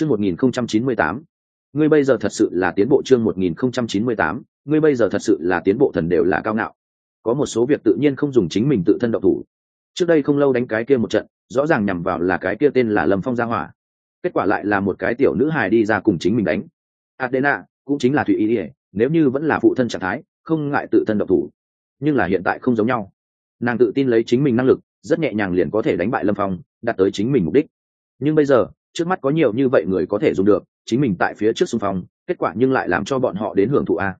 chương một nghìn không trăm chín mươi tám. Ngươi bây giờ thật sự là tiến bộ chương một nghìn không trăm chín mươi tám. Ngươi bây giờ thật sự là tiến bộ thần đều là cao ngạo. Có một số việc tự nhiên không dùng chính mình tự thân độc thủ. Trước đây không lâu đánh cái kia một trận, rõ ràng nhằm vào là cái kia tên là lâm phong gia hỏa. Kết quả lại là một cái tiểu nữ hài đi ra cùng chính mình đánh. Adena cũng chính là thụy ý ỉa nếu như vẫn là phụ thân trạng thái, không ngại tự thân độc thủ. Nhưng là hiện tại không giống nhau. Nàng tự tin lấy chính mình năng lực, rất nhẹ nhàng liền có thể đánh bại lâm phong, đạt tới chính mình mục đích. Nhưng bây giờ trước mắt có nhiều như vậy người có thể dùng được, chính mình tại phía trước xung phong, kết quả nhưng lại làm cho bọn họ đến hưởng thụ a.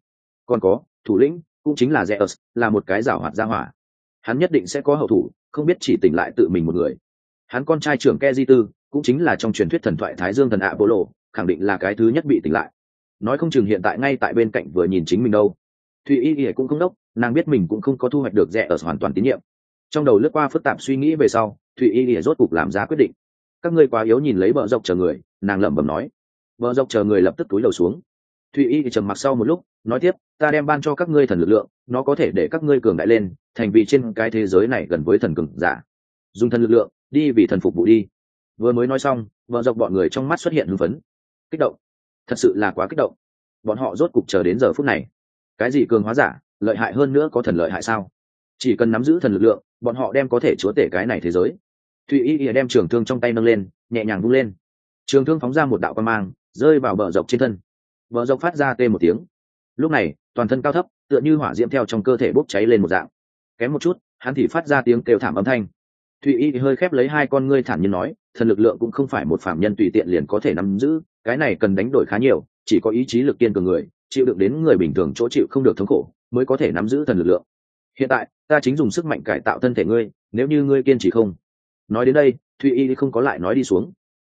Còn có, thủ lĩnh, cũng chính là zeus, là một cái giảo hoạt gia hỏa. Hắn nhất định sẽ có hậu thủ, không biết chỉ tỉnh lại tự mình một người. Hắn con trai trưởng ke di tư cũng chính là trong truyền thuyết thần thoại thái dương thần ạ bộ lộ khẳng định là cái thứ nhất bị tỉnh lại. Nói không chừng hiện tại ngay tại bên cạnh vừa nhìn chính mình đâu. Thụy y ỉa cũng không đốc, nàng biết mình cũng không có thu hoạch được rẻ ở hoàn toàn tín nhiệm. Trong đầu lướt qua phức tạp suy nghĩ về sau, thụy y ỉa rốt cục làm ra quyết định các ngươi quá yếu nhìn lấy vợ dọc chờ người, nàng lẩm bẩm nói. Vợ dọc chờ người lập tức túi đầu xuống. Thụy y trầm mặc sau một lúc, nói tiếp, ta đem ban cho các ngươi thần lực lượng, nó có thể để các ngươi cường đại lên, thành vì trên cái thế giới này gần với thần cường giả. Dùng thần lực lượng, đi vì thần phục vụ đi. Vừa mới nói xong, vợ dọc bọn người trong mắt xuất hiện hưng phấn. Kích động. Thật sự là quá kích động. Bọn họ rốt cục chờ đến giờ phút này. Cái gì cường hóa giả, lợi hại hơn nữa có thần lợi hại sao? Chỉ cần nắm giữ thần lực lượng, bọn họ đem có thể chúa tể cái này thế giới thụy y ỉa đem trường thương trong tay nâng lên, nhẹ nhàng vung lên. Trường thương phóng ra một đạo quan mang, rơi vào bờ dọc trên thân. Bờ dọc phát ra tê một tiếng. Lúc này, toàn thân cao thấp, tựa như hỏa diễm theo trong cơ thể bốc cháy lên một dạng. Kém một chút, hắn thì phát ra tiếng kêu thảm âm thanh. Thụy y thì hơi khép lấy hai con ngươi thản nhiên nói, thần lực lượng cũng không phải một phạm nhân tùy tiện liền có thể nắm giữ, cái này cần đánh đổi khá nhiều, chỉ có ý chí lực kiên cường người, chịu đựng đến người bình thường chỗ chịu không được thống khổ, mới có thể nắm giữ thần lực lượng. Hiện tại, ta chính dùng sức mạnh cải tạo thân thể ngươi, nếu như ngươi kiên trì không nói đến đây, thụy y không có lại nói đi xuống.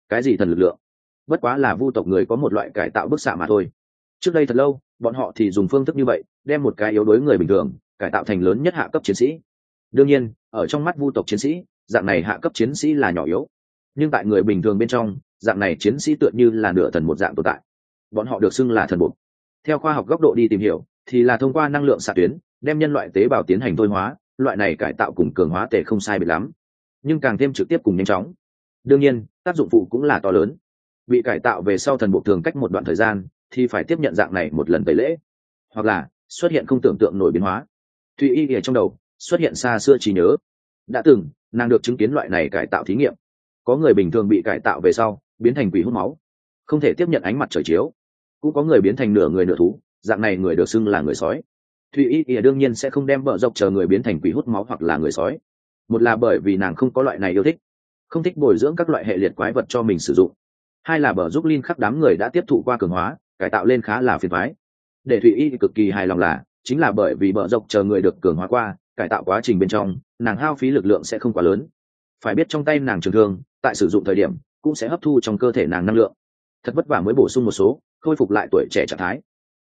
Cái gì thần lực lượng? Bất quá là vu tộc người có một loại cải tạo bức xạ mà thôi. Trước đây thật lâu, bọn họ thì dùng phương thức như vậy, đem một cái yếu đối người bình thường, cải tạo thành lớn nhất hạ cấp chiến sĩ. Đương nhiên, ở trong mắt vu tộc chiến sĩ, dạng này hạ cấp chiến sĩ là nhỏ yếu. Nhưng tại người bình thường bên trong, dạng này chiến sĩ tựa như là nửa thần một dạng tồn tại. Bọn họ được xưng là thần bột. Theo khoa học góc độ đi tìm hiểu, thì là thông qua năng lượng xạ tuyến, đem nhân loại tế bào tiến hành thôi hóa, loại này cải tạo cùng cường hóa tệ không sai biệt lắm nhưng càng thêm trực tiếp cùng nhanh chóng. Đương nhiên, tác dụng phụ cũng là to lớn. Bị cải tạo về sau thần bộ thường cách một đoạn thời gian, thì phải tiếp nhận dạng này một lần tẩy lễ. Hoặc là, xuất hiện không tưởng tượng nổi biến hóa. Thụy y ở trong đầu, xuất hiện xa xưa trí nhớ. Đã từng, nàng được chứng kiến loại này cải tạo thí nghiệm. Có người bình thường bị cải tạo về sau, biến thành quỷ hút máu. Không thể tiếp nhận ánh mặt trời chiếu. Cũng có người biến thành nửa người nửa thú, dạng này người được xưng là người sói. Thụy y ỉa đương nhiên sẽ không đem vợ dọc chờ người biến thành quỷ hút máu hoặc là người sói một là bởi vì nàng không có loại này yêu thích, không thích bồi dưỡng các loại hệ liệt quái vật cho mình sử dụng. Hai là bờ giúp linh khắc đám người đã tiếp thụ qua cường hóa, cải tạo lên khá là phiền thoái để thụy y cực kỳ hài lòng là, chính là bởi vì bờ dọc chờ người được cường hóa qua, cải tạo quá trình bên trong, nàng hao phí lực lượng sẽ không quá lớn. Phải biết trong tay nàng trường thương, tại sử dụng thời điểm, cũng sẽ hấp thu trong cơ thể nàng năng lượng. Thật vất vả mới bổ sung một số, khôi phục lại tuổi trẻ trạng thái.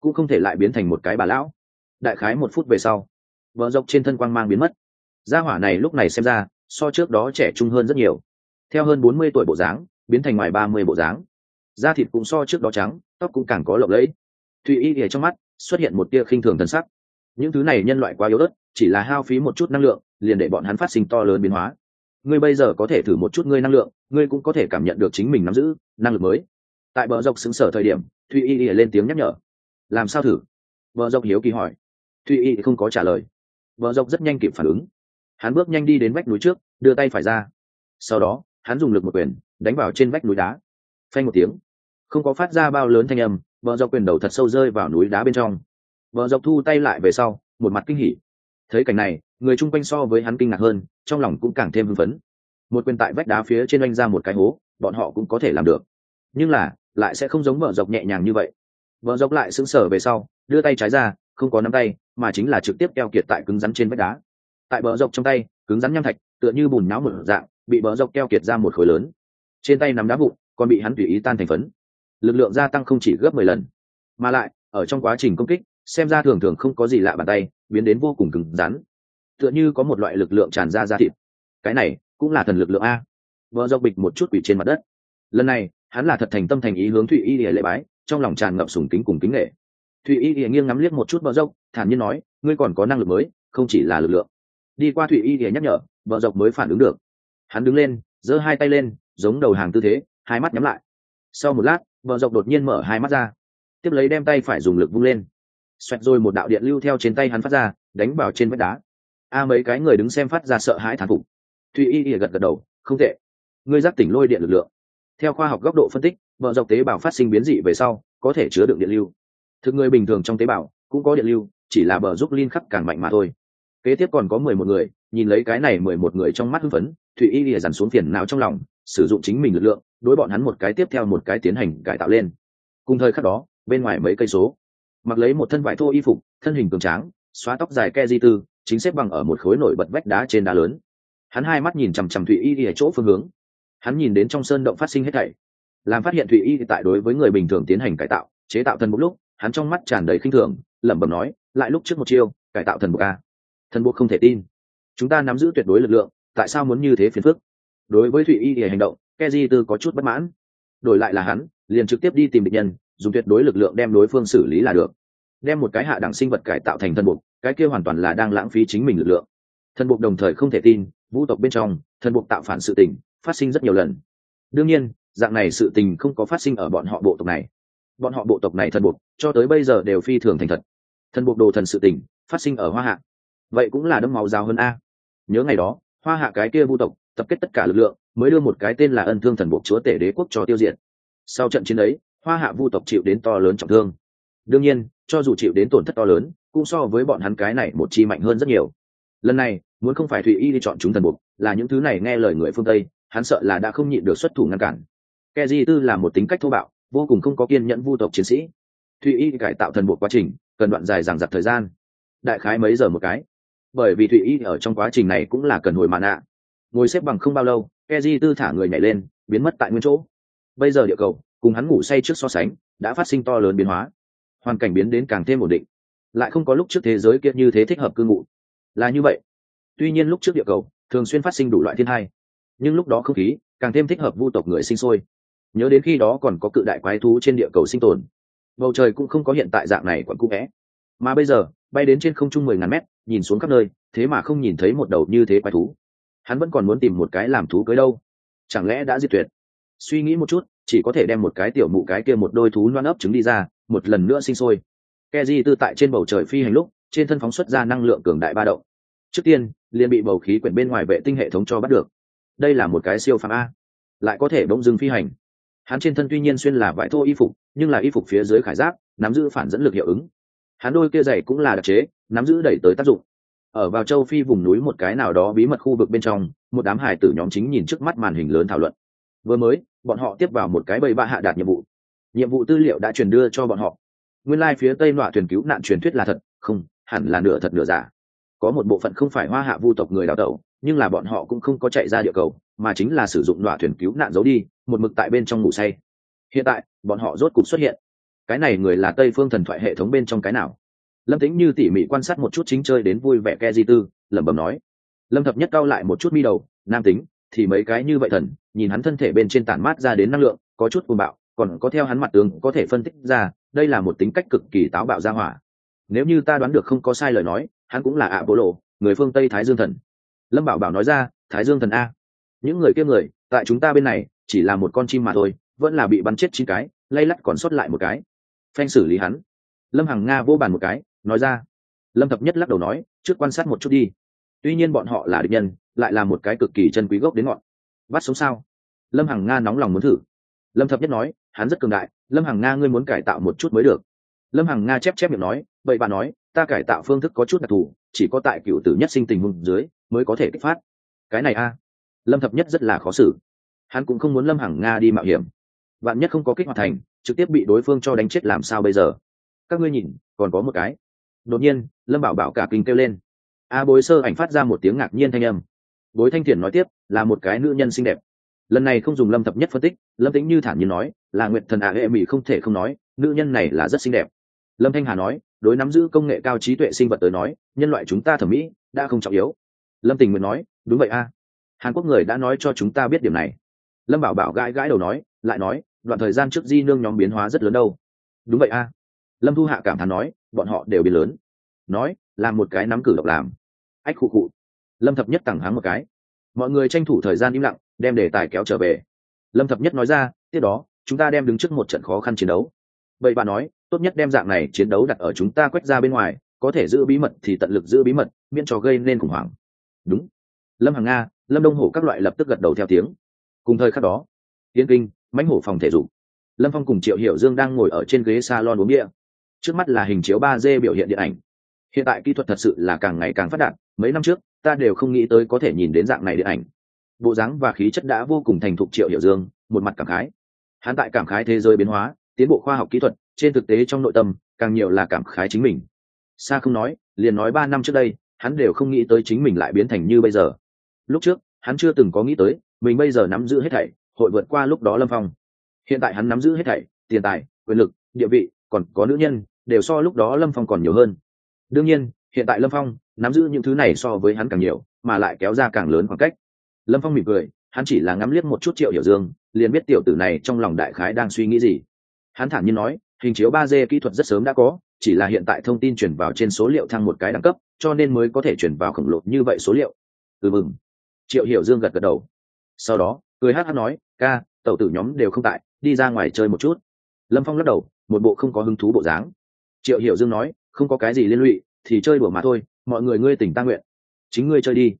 Cũng không thể lại biến thành một cái bà lão. Đại khái một phút về sau vợ dọc trên thân quang mang biến mất gia hỏa này lúc này xem ra, so trước đó trẻ trung hơn rất nhiều. Theo hơn bốn mươi tuổi bộ dáng, biến thành ngoài ba mươi bộ dáng. Da thịt cũng so trước đó trắng, tóc cũng càng có lộng lẫy. Thụy y ỉa trong mắt xuất hiện một tia khinh thường thân sắc. Những thứ này nhân loại quá yếu ớt, chỉ là hao phí một chút năng lượng, liền để bọn hắn phát sinh to lớn biến hóa. Ngươi bây giờ có thể thử một chút ngươi năng lượng, ngươi cũng có thể cảm nhận được chính mình nắm giữ năng lực mới. Tại bờ dọc xứng sở thời điểm, thụy y lên tiếng nhắc nhở. Làm sao thử? Bờ dọc hiếu kỳ hỏi. Thụy y không có trả lời. Bờ dọc rất nhanh kịp phản ứng hắn bước nhanh đi đến vách núi trước, đưa tay phải ra. Sau đó, hắn dùng lực một quyền, đánh vào trên vách núi đá. Phanh một tiếng. Không có phát ra bao lớn thanh âm, vợ dọc quyền đầu thật sâu rơi vào núi đá bên trong. Vợ dọc thu tay lại về sau, một mặt kinh hỉ. Thấy cảnh này, người chung quanh so với hắn kinh ngạc hơn, trong lòng cũng càng thêm hưng phấn. Một quyền tại vách đá phía trên oanh ra một cái hố, bọn họ cũng có thể làm được. Nhưng là, lại sẽ không giống vợ dọc nhẹ nhàng như vậy. Vợ dọc lại sững sờ về sau, đưa tay trái ra, không có nắm tay, mà chính là trực tiếp keo kiệt tại cứng rắn trên vách đá tại bờ dọc trong tay, cứng rắn nham thạch, tựa như bùn náo một dạng, bị bờ dọc keo kiệt ra một khối lớn. Trên tay nắm đá vụn, còn bị hắn tùy ý tan thành phấn. Lực lượng gia tăng không chỉ gấp mười lần, mà lại, ở trong quá trình công kích, xem ra thường thường không có gì lạ bàn tay, biến đến vô cùng cứng rắn. Tựa như có một loại lực lượng tràn ra ra thịt. Cái này cũng là thần lực lượng a. Vợ dọc bịch một chút quỷ trên mặt đất. Lần này, hắn là thật thành tâm thành ý hướng thụy y lệ bái, trong lòng tràn ngập sùng kính cùng kính nghệ. Thụy y nghiêng ngắm liếc một chút vợ dốc, thản nhiên nói, ngươi còn có năng lực mới, không chỉ là lực lượng đi qua thụy y thì nhắc nhở, vợ dọc mới phản ứng được. Hắn đứng lên, giơ hai tay lên, giống đầu hàng tư thế, hai mắt nhắm lại. Sau một lát, vợ dọc đột nhiên mở hai mắt ra. Tiếp lấy đem tay phải dùng lực vung lên. Xoẹt rồi một đạo điện lưu theo trên tay hắn phát ra, đánh vào trên vách đá. A mấy cái người đứng xem phát ra sợ hãi thán phục. Thụy y ỉa gật gật đầu, không tệ. Ngươi giác tỉnh lôi điện lực lượng. Theo khoa học góc độ phân tích, vợ dọc tế bào phát sinh biến dị về sau, có thể chứa đựng điện lưu. Thực người bình thường trong tế bào cũng có điện lưu, chỉ là bờ giúp linh khắc càng mạnh mà thôi kế tiếp còn có mười một người, nhìn lấy cái này mười một người trong mắt hưng phấn, thụy y lìa dằn xuống phiền não trong lòng, sử dụng chính mình lực lượng, đối bọn hắn một cái tiếp theo một cái tiến hành cải tạo lên. Cùng thời khắc đó, bên ngoài mấy cây số, mặc lấy một thân vải thô y phục, thân hình cường tráng, xóa tóc dài ke di tư, chính xếp bằng ở một khối nổi bật vách đá trên đá lớn. Hắn hai mắt nhìn chằm chằm thụy y ở chỗ phương hướng. Hắn nhìn đến trong sơn động phát sinh hết thảy, làm phát hiện thụy y tại đối với người bình thường tiến hành cải tạo, chế tạo thần một lúc, hắn trong mắt tràn đầy khinh thường, lẩm bẩm nói, lại lúc trước một chiêu, cải tạo thần một a thần buộc không thể tin. Chúng ta nắm giữ tuyệt đối lực lượng, tại sao muốn như thế phiền phức? Đối với thụy y thì hành động keji tư có chút bất mãn. Đổi lại là hắn, liền trực tiếp đi tìm địch nhân, dùng tuyệt đối lực lượng đem đối phương xử lý là được. Đem một cái hạ đẳng sinh vật cải tạo thành thần buộc cái kia hoàn toàn là đang lãng phí chính mình lực lượng. Thần buộc đồng thời không thể tin, vũ tộc bên trong, thần buộc tạo phản sự tình, phát sinh rất nhiều lần. Đương nhiên, dạng này sự tình không có phát sinh ở bọn họ bộ tộc này. Bọn họ bộ tộc này thần buộc cho tới bây giờ đều phi thường thành thật. Thần buộc đồ thần sự tình, phát sinh ở hoa hạ vậy cũng là đấm máu dao hơn a. Nhớ ngày đó, hoa hạ cái kia vu tộc, tập kết tất cả lực lượng, mới đưa một cái tên là ân thương thần buộc chúa tể đế quốc cho tiêu diệt. Sau trận chiến ấy, hoa hạ vu tộc chịu đến to lớn trọng thương. Đương nhiên, cho dù chịu đến tổn thất to lớn, cũng so với bọn hắn cái này một chi mạnh hơn rất nhiều. Lần này, muốn không phải thụy y đi chọn chúng thần buộc, là những thứ này nghe lời người phương tây, hắn sợ là đã không nhịn được xuất thủ ngăn cản. Ke di tư là một tính cách thô bạo, vô cùng không có kiên nhẫn vu tộc chiến sĩ. Thụy y cải tạo thần buộc quá trình, cần đoạn dài dằng giặc thời gian. Đại khái mấy giờ một cái bởi vì thụy y ở trong quá trình này cũng là cần hồi mạn ạ. Ngồi xếp bằng không bao lâu e di tư thả người nhảy lên, biến mất tại nguyên chỗ. Bây giờ địa cầu, cùng hắn ngủ say trước so sánh, đã phát sinh to lớn biến hóa. Hoàn cảnh biến đến càng thêm ổn định. Lại không có lúc trước thế giới kia như thế thích hợp cư ngụ. Là như vậy. Tuy nhiên lúc trước địa cầu, thường xuyên phát sinh đủ loại thiên hai nhưng lúc đó không khí, càng thêm thích hợp vu tộc người sinh sôi. Nhớ đến khi đó còn có cự đại quái thú trên địa cầu sinh tồn. Bầu trời cũng không có hiện tại dạng này quặn cũ vẽ. Mà bây giờ, bay đến trên không trung mười ngàn mét nhìn xuống khắp nơi, thế mà không nhìn thấy một đầu như thế quái thú. Hắn vẫn còn muốn tìm một cái làm thú cưới đâu. Chẳng lẽ đã diệt tuyệt? Suy nghĩ một chút, chỉ có thể đem một cái tiểu mụ cái kia một đôi thú loan ấp trứng đi ra, một lần nữa sinh sôi. Ke di tư tại trên bầu trời phi hành lúc, trên thân phóng xuất ra năng lượng cường đại ba động. Trước tiên, liền bị bầu khí quyển bên ngoài vệ tinh hệ thống cho bắt được. Đây là một cái siêu phàm a. Lại có thể bỗng dưng phi hành. Hắn trên thân tuy nhiên xuyên là vải thô y phục, nhưng là y phục phía dưới khải giáp, nắm giữ phản dẫn lực hiệu ứng. Hắn đôi kia dày cũng là đặc chế nắm giữ đẩy tới tác dụng. Ở vào châu phi vùng núi một cái nào đó bí mật khu vực bên trong, một đám hải tử nhóm chính nhìn trước mắt màn hình lớn thảo luận. Vừa mới, bọn họ tiếp vào một cái bầy ba hạ đạt nhiệm vụ. Nhiệm vụ tư liệu đã truyền đưa cho bọn họ. Nguyên lai、like、phía tây nọa thuyền cứu nạn truyền thuyết là thật, không, hẳn là nửa thật nửa giả. Có một bộ phận không phải hoa hạ vu tộc người đào tẩu, nhưng là bọn họ cũng không có chạy ra địa cầu, mà chính là sử dụng nọa thuyền cứu nạn giấu đi, một mực tại bên trong ngủ say. Hiện tại, bọn họ rốt cục xuất hiện. Cái này người là tây phương thần thoại hệ thống bên trong cái nào? Lâm tính như tỉ mỉ quan sát một chút chính chơi đến vui vẻ ke di tư, lẩm bẩm nói. Lâm thập nhất cao lại một chút mi đầu, nam tính, thì mấy cái như vậy thần, nhìn hắn thân thể bên trên tản mát ra đến năng lượng, có chút cuồng bạo, còn có theo hắn mặt tướng có thể phân tích ra, đây là một tính cách cực kỳ táo bạo ra hỏa. Nếu như ta đoán được không có sai lời nói, hắn cũng là ạ bố lộ, người phương tây thái dương thần. Lâm bảo bảo nói ra, thái dương thần a. Những người kia người, tại chúng ta bên này, chỉ là một con chim mà thôi, vẫn là bị bắn chết chín cái, lay lắt còn sót lại một cái. Phanh xử lý hắn. Lâm hằng nga vô bàn một cái nói ra. Lâm thập nhất lắc đầu nói, trước quan sát một chút đi. Tuy nhiên bọn họ là địch nhân, lại là một cái cực kỳ chân quý gốc đến ngọn. Bắt sống sao? Lâm hằng nga nóng lòng muốn thử. Lâm thập nhất nói, hắn rất cường đại, lâm hằng nga ngươi muốn cải tạo một chút mới được. Lâm hằng nga chép chép miệng nói, vậy bà nói, ta cải tạo phương thức có chút đặc thù, chỉ có tại cựu tử nhất sinh tình hùng dưới mới có thể kích phát. Cái này a. Lâm thập nhất rất là khó xử. Hắn cũng không muốn lâm hằng nga đi mạo hiểm. Bạn nhất không có kích hoạt thành, trực tiếp bị đối phương cho đánh chết làm sao bây giờ? Các ngươi nhìn, còn có một cái đột nhiên, lâm bảo bảo cả kinh kêu lên. A bối sơ ảnh phát ra một tiếng ngạc nhiên thanh âm. Bối thanh thiền nói tiếp, là một cái nữ nhân xinh đẹp. Lần này không dùng lâm thập nhất phân tích, lâm tĩnh như thản nhiên nói, là nguyện thần ạ hệ mỹ không thể không nói, nữ nhân này là rất xinh đẹp. Lâm thanh hà nói, đối nắm giữ công nghệ cao trí tuệ sinh vật tới nói, nhân loại chúng ta thẩm mỹ, đã không trọng yếu. Lâm tình nguyện nói, đúng vậy a. Hàn quốc người đã nói cho chúng ta biết điểm này. Lâm bảo bảo gãi gãi đầu nói, lại nói, đoạn thời gian trước di nương nhóm biến hóa rất lớn đâu. Đúng vậy a. Lâm thu hạ cảm thán nói bọn họ đều biến lớn. Nói, làm một cái nắm cử độc làm. Ách khụ khụ. Lâm thập nhất tẳng háng một cái. Mọi người tranh thủ thời gian im lặng, đem đề tài kéo trở về. Lâm thập nhất nói ra, tiếp đó, chúng ta đem đứng trước một trận khó khăn chiến đấu. Vậy bà nói, tốt nhất đem dạng này chiến đấu đặt ở chúng ta quét ra bên ngoài, có thể giữ bí mật thì tận lực giữ bí mật, miễn cho gây nên khủng hoảng. Đúng. Lâm hằng nga, lâm đông hổ các loại lập tức gật đầu theo tiếng. Cùng thời khắc đó tiến kinh, mãnh hổ phòng thể dục. Lâm phong cùng triệu hiểu dương đang ngồi ở trên ghế salon uống bia trước mắt là hình chiếu ba d biểu hiện điện ảnh. Hiện tại kỹ thuật thật sự là càng ngày càng phát đạt, mấy năm trước, ta đều không nghĩ tới có thể nhìn đến dạng này điện ảnh. Bộ dáng và khí chất đã vô cùng thành thục triệu hiểu dương, một mặt cảm khái. Hắn tại cảm khái thế giới biến hóa, tiến bộ khoa học kỹ thuật, trên thực tế trong nội tâm, càng nhiều là cảm khái chính mình. Xa không nói, liền nói ba năm trước đây, hắn đều không nghĩ tới chính mình lại biến thành như bây giờ. Lúc trước, hắn chưa từng có nghĩ tới, mình bây giờ nắm giữ hết thảy, hội vượt qua lúc đó lâm phong. Hiện tại hắn nắm giữ hết thảy, tiền tài, quyền lực, địa vị, còn có nữ nhân đều so lúc đó lâm phong còn nhiều hơn. Đương nhiên, hiện tại lâm phong nắm giữ những thứ này so với hắn càng nhiều, mà lại kéo ra càng lớn khoảng cách. Lâm phong mỉm cười, hắn chỉ là ngắm liếc một chút triệu hiểu dương, liền biết tiểu tử này trong lòng đại khái đang suy nghĩ gì. Hắn thản nhiên nói, hình chiếu ba d kỹ thuật rất sớm đã có, chỉ là hiện tại thông tin chuyển vào trên số liệu thăng một cái đẳng cấp, cho nên mới có thể chuyển vào khổng lồ như vậy số liệu. Ừ mừng. Triệu hiểu dương gật gật đầu. Sau đó, cười hát hát nói, ca, tẩu tử nhóm đều không tại, đi ra ngoài chơi một chút. Lâm phong lắc đầu, một bộ không có hứng thú bộ dáng triệu hiểu dương nói, không có cái gì liên lụy, thì chơi đùa mà thôi, mọi người ngươi tỉnh ta nguyện. Chính ngươi chơi đi.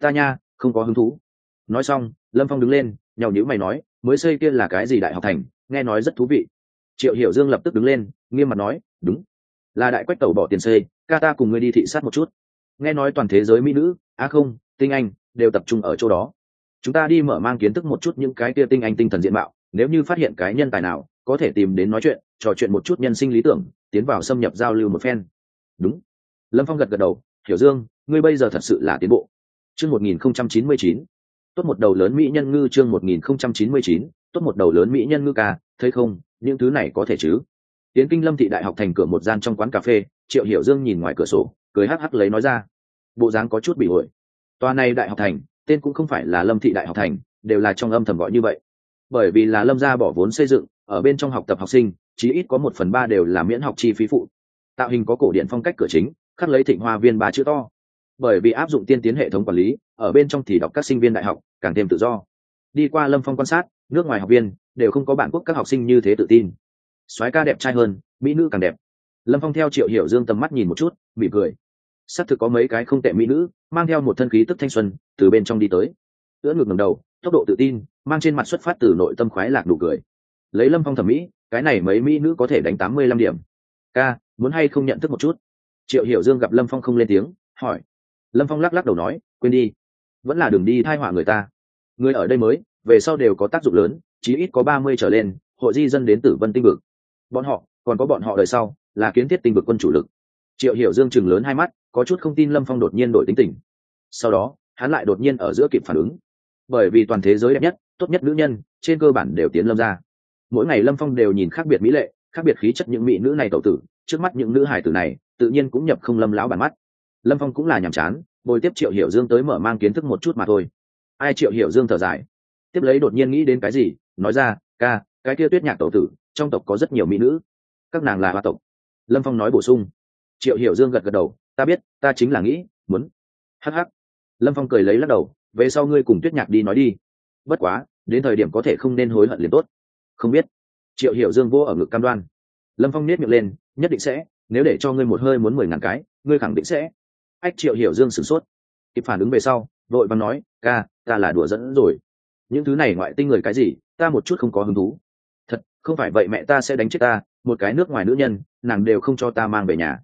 Ta nha, không có hứng thú. Nói xong, lâm phong đứng lên nhàu nhữ mày nói, mới xây kia là cái gì đại học thành, nghe nói rất thú vị. Triệu hiểu dương lập tức đứng lên, nghiêm mặt nói, đúng, là đại quách tẩu bỏ tiền xây, ca ta cùng ngươi đi thị sát một chút. Nghe nói toàn thế giới mỹ nữ, á không, tinh anh, đều tập trung ở chỗ đó. Chúng ta đi mở mang kiến thức một chút những cái kia tinh anh tinh thần diện mạo, nếu như phát hiện cái nhân tài nào có thể tìm đến nói chuyện, trò chuyện một chút nhân sinh lý tưởng, tiến vào xâm nhập giao lưu một phen. Đúng. Lâm phong gật gật đầu, hiểu dương, ngươi bây giờ thật sự là tiến bộ. Chương một nghìn không trăm chín mươi chín. Tốt một đầu lớn mỹ nhân ngư chương một nghìn không trăm chín mươi chín. Tốt một đầu lớn mỹ nhân ngư ca, thấy không, những thứ này có thể chứ? Tiến kinh lâm thị đại học thành cửa một gian trong quán cà phê, triệu hiểu dương nhìn ngoài cửa sổ, cười hắc hắc lấy nói ra. Bộ dáng có chút bị ổi tòa này đại học thành, tên cũng không phải là lâm thị đại học thành, đều là trong âm thầm gọi như vậy. Bởi vì là lâm gia bỏ vốn xây dựng ở bên trong học tập học sinh, chí ít có một phần ba đều là miễn học chi phí phụ. Tạo hình có cổ điện phong cách cửa chính, khắc lấy thịnh hoa viên ba chữ to. Bởi vì áp dụng tiên tiến hệ thống quản lý, ở bên trong thì đọc các sinh viên đại học, càng thêm tự do. Đi qua lâm phong quan sát, nước ngoài học viên đều không có bản quốc các học sinh như thế tự tin. Soái ca đẹp trai hơn, mỹ nữ càng đẹp. Lâm phong theo triệu hiểu dương tầm mắt nhìn một chút bị cười. S ắ c thực có mấy cái không tệ mỹ nữ, mang theo một thân khí tức thanh xuân, từ bên trong đi tới. Ưỡn ngược ngầm đầu, tốc độ tự tin, mang trên mặt xuất phát từ nội tâm khoái lạc đủ cười lấy lâm phong thẩm mỹ, cái này mấy mỹ nữ có thể đánh tám mươi lăm điểm. Ca, muốn hay không nhận thức một chút? Triệu hiểu dương gặp lâm phong không lên tiếng, hỏi. Lâm phong lắc lắc đầu nói, quên đi. Vẫn là đường đi thai họa người ta. Người ở đây mới, về sau đều có tác dụng lớn, chí ít có ba mươi trở lên, hội di dân đến tử vân tinh vực. Bọn họ, còn có bọn họ đời sau, là kiến thiết tinh vực quân chủ lực. Triệu hiểu dương chừng lớn hai mắt, có chút không tin lâm phong đột nhiên đổi tính tình. Sau đó, hắn lại đột nhiên ở giữa kịp phản ứng. Bởi vì toàn thế giới đẹp nhất, tốt nhất nữ nhân, trên cơ bản đều tiến lâm ra mỗi ngày lâm phong đều nhìn khác biệt mỹ lệ, khác biệt khí chất những mỹ nữ này tẩu tử, trước mắt những nữ hải tử này, tự nhiên cũng nhập không lâm lão bản mắt. Lâm phong cũng là nhàm chán, bồi tiếp triệu hiểu dương tới mở mang kiến thức một chút mà thôi. Ai triệu hiểu dương thở dài? Tiếp lấy đột nhiên nghĩ đến cái gì, nói ra, ca, cái kia tuyết nhạc tẩu tử, trong tộc có rất nhiều mỹ nữ. Các nàng là hoa tộc. Lâm phong nói bổ sung. Triệu hiểu dương gật gật đầu, ta biết, ta chính là nghĩ, muốn. Hh lâm phong cười lấy lắc đầu, về sau ngươi cùng tuyết nhạc đi nói đi. Bất quá, đến thời điểm có thể không nên hối hận liền tốt không biết. Triệu hiểu dương vô ở ngực cam đoan. Lâm phong nết miệng lên, nhất định sẽ, nếu để cho ngươi một hơi muốn mười ngàn cái, ngươi khẳng định sẽ. Ách, triệu hiểu dương sửng sốt. Kịp phản ứng về sau, vội văn nói, ca, ta là đùa dẫn rồi. Những thứ này ngoại tinh người cái gì, ta một chút không có hứng thú. Thật, không phải vậy mẹ ta sẽ đánh chết ta, một cái nước ngoài nữ nhân, nàng đều không cho ta mang về nhà.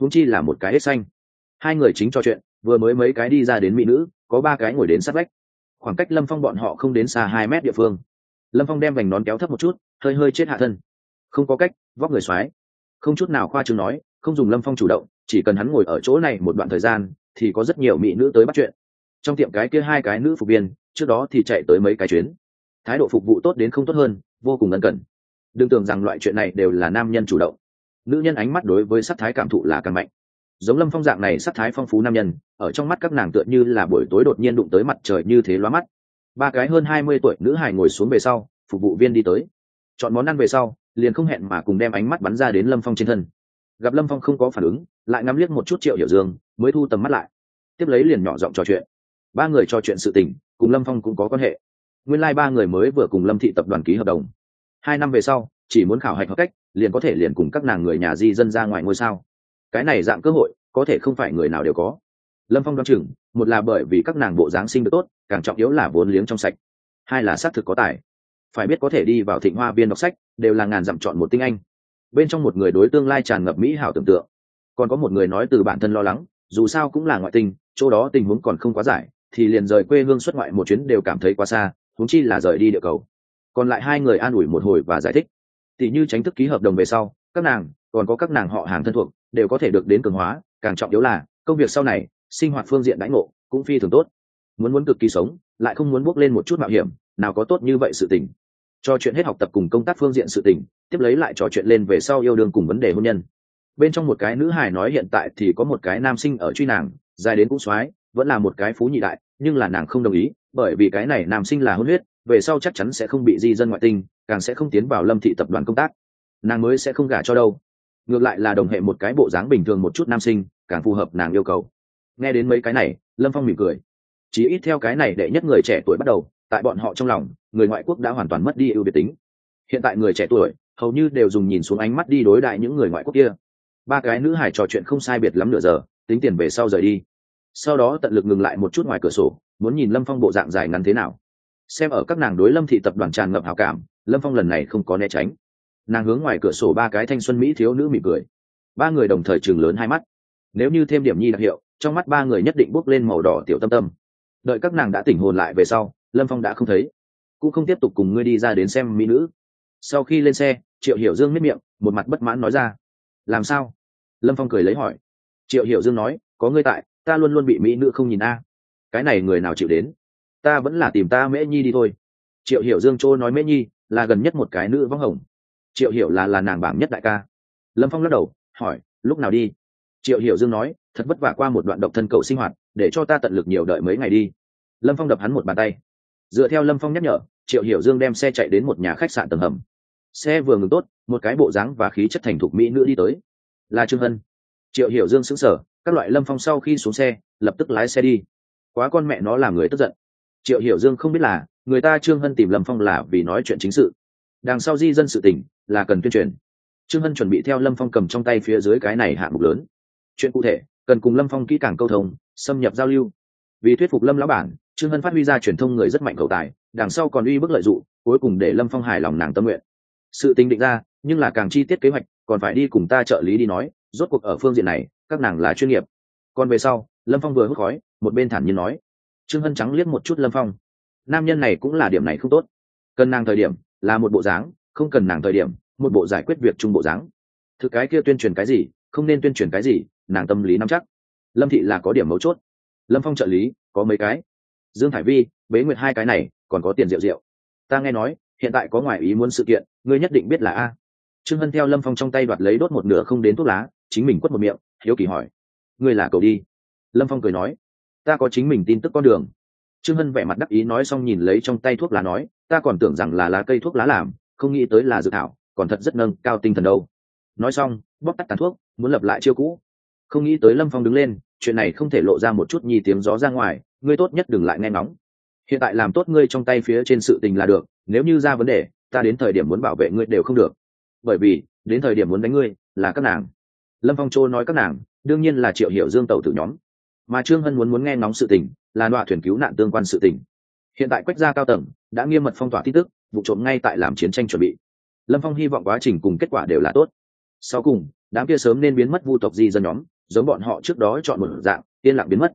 Huống chi là một cái hết xanh. Hai người chính trò chuyện, vừa mới mấy cái đi ra đến mỹ nữ, có ba cái ngồi đến sát vách. Khoảng cách lâm phong bọn họ không đến xa hai mét địa phương lâm phong đem vành nón kéo thấp một chút, hơi hơi chết hạ thân. Không có cách, vóc người x không chút nào khoa chừng nói, không dùng lâm phong chủ động, chỉ cần hắn ngồi ở chỗ này một đoạn thời gian, thì có rất nhiều mỹ nữ tới bắt chuyện. Trong tiệm cái kia hai cái nữ phục viên, trước đó thì chạy tới mấy cái chuyến. Thái độ phục vụ tốt đến không tốt hơn, vô cùng ân cần. Đừng tưởng rằng loại chuyện này đều là nam nhân chủ động. Nữ nhân ánh mắt đối với sắc thái cảm thụ là càng mạnh. Giống lâm phong dạng này, sắc thái phong phú nam nhân, ở trong mắt các nàng tựa như là buổi tối đột nhiên đụng tới mặt trời như thế loa mắt ba cái hơn hai mươi tuổi nữ hải ngồi xuống về sau, phục vụ viên đi tới. Chọn món ăn về sau, liền không hẹn mà cùng đem ánh mắt bắn ra đến lâm phong trên thân. Gặp lâm phong không có phản ứng, lại ngắm liếc một chút triệu hiểu dương, mới thu tầm mắt lại. Tiếp lấy liền nhỏ giọng trò chuyện. Ba người trò chuyện sự tình, cùng lâm phong cũng có quan hệ. Nguyên lai、like、ba người mới vừa cùng lâm thị tập đoàn ký hợp đồng. Hai năm về sau, chỉ muốn khảo hạch hợp cách, liền có thể liền cùng các nàng người nhà di dân ra ngoài ngôi sao. Cái này dạng cơ hội, có thể không phải người nào đều có. Lâm phong đoán chừng, một là bởi vì các nàng bộ dáng sinh được tốt càng trọng yếu là vốn liếng trong sạch. Hai là xác thực có tài. Phải biết có thể đi vào thịnh hoa viên đọc sách, đều là ngàn dặm chọn một tinh anh. Bên trong một người đối tương lai tràn ngập mỹ hảo tưởng tượng. Còn có một người nói từ bản thân lo lắng, dù sao cũng là ngoại tình chỗ đó tình huống còn không quá giải, thì liền rời quê hương xuất ngoại một chuyến đều cảm thấy quá xa thúng chi là rời đi địa cầu. Còn lại hai người an ủi một hồi và giải thích. Tỷ như tránh thức ký hợp đồng về sau, các nàng, còn có các nàng họ hàng thân thuộc, đều có thể được đến cường hóa, càng trọng yếu là, công việc sau này, sinh hoạt phương diện đãi ngộ cũng phi thường tốt muốn muốn cực kỳ sống, lại không muốn bước lên một chút mạo hiểm, nào có tốt như vậy sự tình. Cho chuyện hết học tập cùng công tác phương diện sự tình, tiếp lấy lại trò chuyện lên về sau yêu đương cùng vấn đề hôn nhân. Bên trong một cái nữ hài nói hiện tại thì có một cái nam sinh ở truy nàng, dài đến cũng soái vẫn là một cái phú nhị đại, nhưng là nàng không đồng ý, bởi vì cái này nam sinh là hôn huyết, về sau chắc chắn sẽ không bị di dân ngoại tinh, càng sẽ không tiến vào lâm thị tập đoàn công tác. Nàng mới sẽ không gả cho đâu. Ngược lại là đồng hệ một cái bộ dáng bình thường một chút nam sinh, càng phù hợp nàng yêu cầu. Nghe đến mấy cái này, lâm phong mỉm cười chỉ ít theo cái này đệ nhất người trẻ tuổi bắt đầu, tại bọn họ trong lòng, người ngoại quốc đã hoàn toàn mất đi ưu biệt tính. Hiện tại người trẻ tuổi, hầu như đều dùng nhìn xuống ánh mắt đi đối đại những người ngoại quốc kia. Ba cái nữ hải trò chuyện không sai biệt lắm nửa giờ, tính tiền về sau rời đi. Sau đó tận lực ngừng lại một chút ngoài cửa sổ, muốn nhìn lâm phong bộ dạng dài ngắn thế nào. Xem ở các nàng đối lâm thị tập đoàn tràn ngập hảo cảm, lâm phong lần này không có né tránh. Nàng hướng ngoài cửa sổ ba cái thanh xuân mỹ thiếu nữ mỉm cười. Ba người đồng thời chừng lớn hai mắt. Nếu như thêm điểm nhi đặc hiệu, trong mắt ba người nhất định bốc lên màu đỏ tiểu tâm tâm đợi các nàng đã tỉnh hồn lại về sau, lâm phong đã không thấy. Cũng không tiếp tục cùng ngươi đi ra đến xem mỹ nữ. Sau khi lên xe, triệu hiểu dương miết miệng, một mặt bất mãn nói ra. Làm sao? Lâm phong cười lấy hỏi. Triệu hiểu dương nói, có ngươi tại, ta luôn luôn bị mỹ nữ không nhìn a. Cái này người nào chịu đến? Ta vẫn là tìm ta mễ nhi đi thôi. Triệu hiểu dương chỗ nói mễ nhi, là gần nhất một cái nữ vắng hồng. Triệu hiểu là là nàng bảng nhất đại ca. Lâm phong lắc đầu, hỏi, lúc nào đi? Triệu hiểu dương nói, thật vất vả qua một đoạn độc thân cầu sinh hoạt để cho ta tận lực nhiều đợi mấy ngày đi. Lâm phong đập hắn một bàn tay. Dựa theo lâm phong nhắc nhở, triệu hiểu dương đem xe chạy đến một nhà khách sạn tầng hầm. Xe vừa ngừng tốt, một cái bộ dáng và khí chất thành thục mỹ nữ đi tới. Là trương hân. Triệu hiểu dương xứng sở các loại lâm phong sau khi xuống xe, lập tức lái xe đi. Quá con mẹ nó làm người tức giận. Triệu hiểu dương không biết là, người ta trương hân tìm lâm phong là vì nói chuyện chính sự. Đằng sau di dân sự tỉnh là cần tuyên truyền. Trương hân chuẩn bị theo lâm phong cầm trong tay phía dưới cái này hạng mục lớn. Chuyện cụ thể, cần cùng lâm phong kỹ càng câu thông xâm nhập giao lưu. Vì thuyết phục lâm lão bản, trương hân phát huy ra truyền thông người rất mạnh cầu tài, đằng sau còn uy bức lợi dụng, cuối cùng để lâm phong hài lòng nàng tâm nguyện. Sự tính định ra, nhưng là càng chi tiết kế hoạch, còn phải đi cùng ta trợ lý đi nói, rốt cuộc ở phương diện này, các nàng là chuyên nghiệp. Còn về sau, lâm phong vừa hút khói, một bên thản nhiên nói. Trương hân trắng liếc một chút lâm phong. Nam nhân này cũng là điểm này không tốt. Cần nàng thời điểm, là một bộ dáng, không cần nàng thời điểm, một bộ giải quyết việc chung bộ dáng. Thực cái kia tuyên truyền cái gì, không nên tuyên truyền cái gì, nàng tâm lý nắm chắc lâm thị là có điểm mấu chốt. Lâm phong trợ lý, có mấy cái. Dương thải vi, bế nguyệt hai cái này, còn có tiền rượu rượu. Ta nghe nói, hiện tại có ngoại ý muốn sự kiện, ngươi nhất định biết là a. Trương hân theo lâm phong trong tay đoạt lấy đốt một nửa không đến thuốc lá, chính mình quất một miệng, hiếu kỳ hỏi. Ngươi là cầu đi? Lâm phong cười nói. Ta có chính mình tin tức con đường. Trương hân vẻ mặt đắc ý nói xong nhìn lấy trong tay thuốc lá nói, ta còn tưởng rằng là lá cây thuốc lá làm, không nghĩ tới là dự thảo, còn thật rất nâng cao tinh thần đâu. Nói xong, bóc tắt tàn thuốc, muốn lập lại chiêu cũ. Không nghĩ tới lâm phong đứng lên chuyện này không thể lộ ra một chút nhì tiếng gió ra ngoài, ngươi tốt nhất đừng lại nghe ngóng. Hiện tại làm tốt ngươi trong tay phía trên sự tình là được, nếu như ra vấn đề, ta đến thời điểm muốn bảo vệ ngươi đều không được. Bởi vì, đến thời điểm muốn đánh ngươi là các nàng. Lâm phong châu nói các nàng, đương nhiên là triệu hiểu dương tàu tử nhóm. Mà trương hân muốn muốn nghe ngóng sự tình, là đoạn thuyền cứu nạn tương quan sự tình. Hiện tại quách gia cao tầng, đã nghiêm mật phong tỏa tin tức, vụ trộm ngay tại làm chiến tranh chuẩn bị. Lâm phong hy vọng quá trình cùng kết quả đều là tốt. Sau cùng, đám kia sớm nên biến mất vu tộc di dân nhóm giống bọn họ trước đó chọn một dạng, yên lặng biến mất.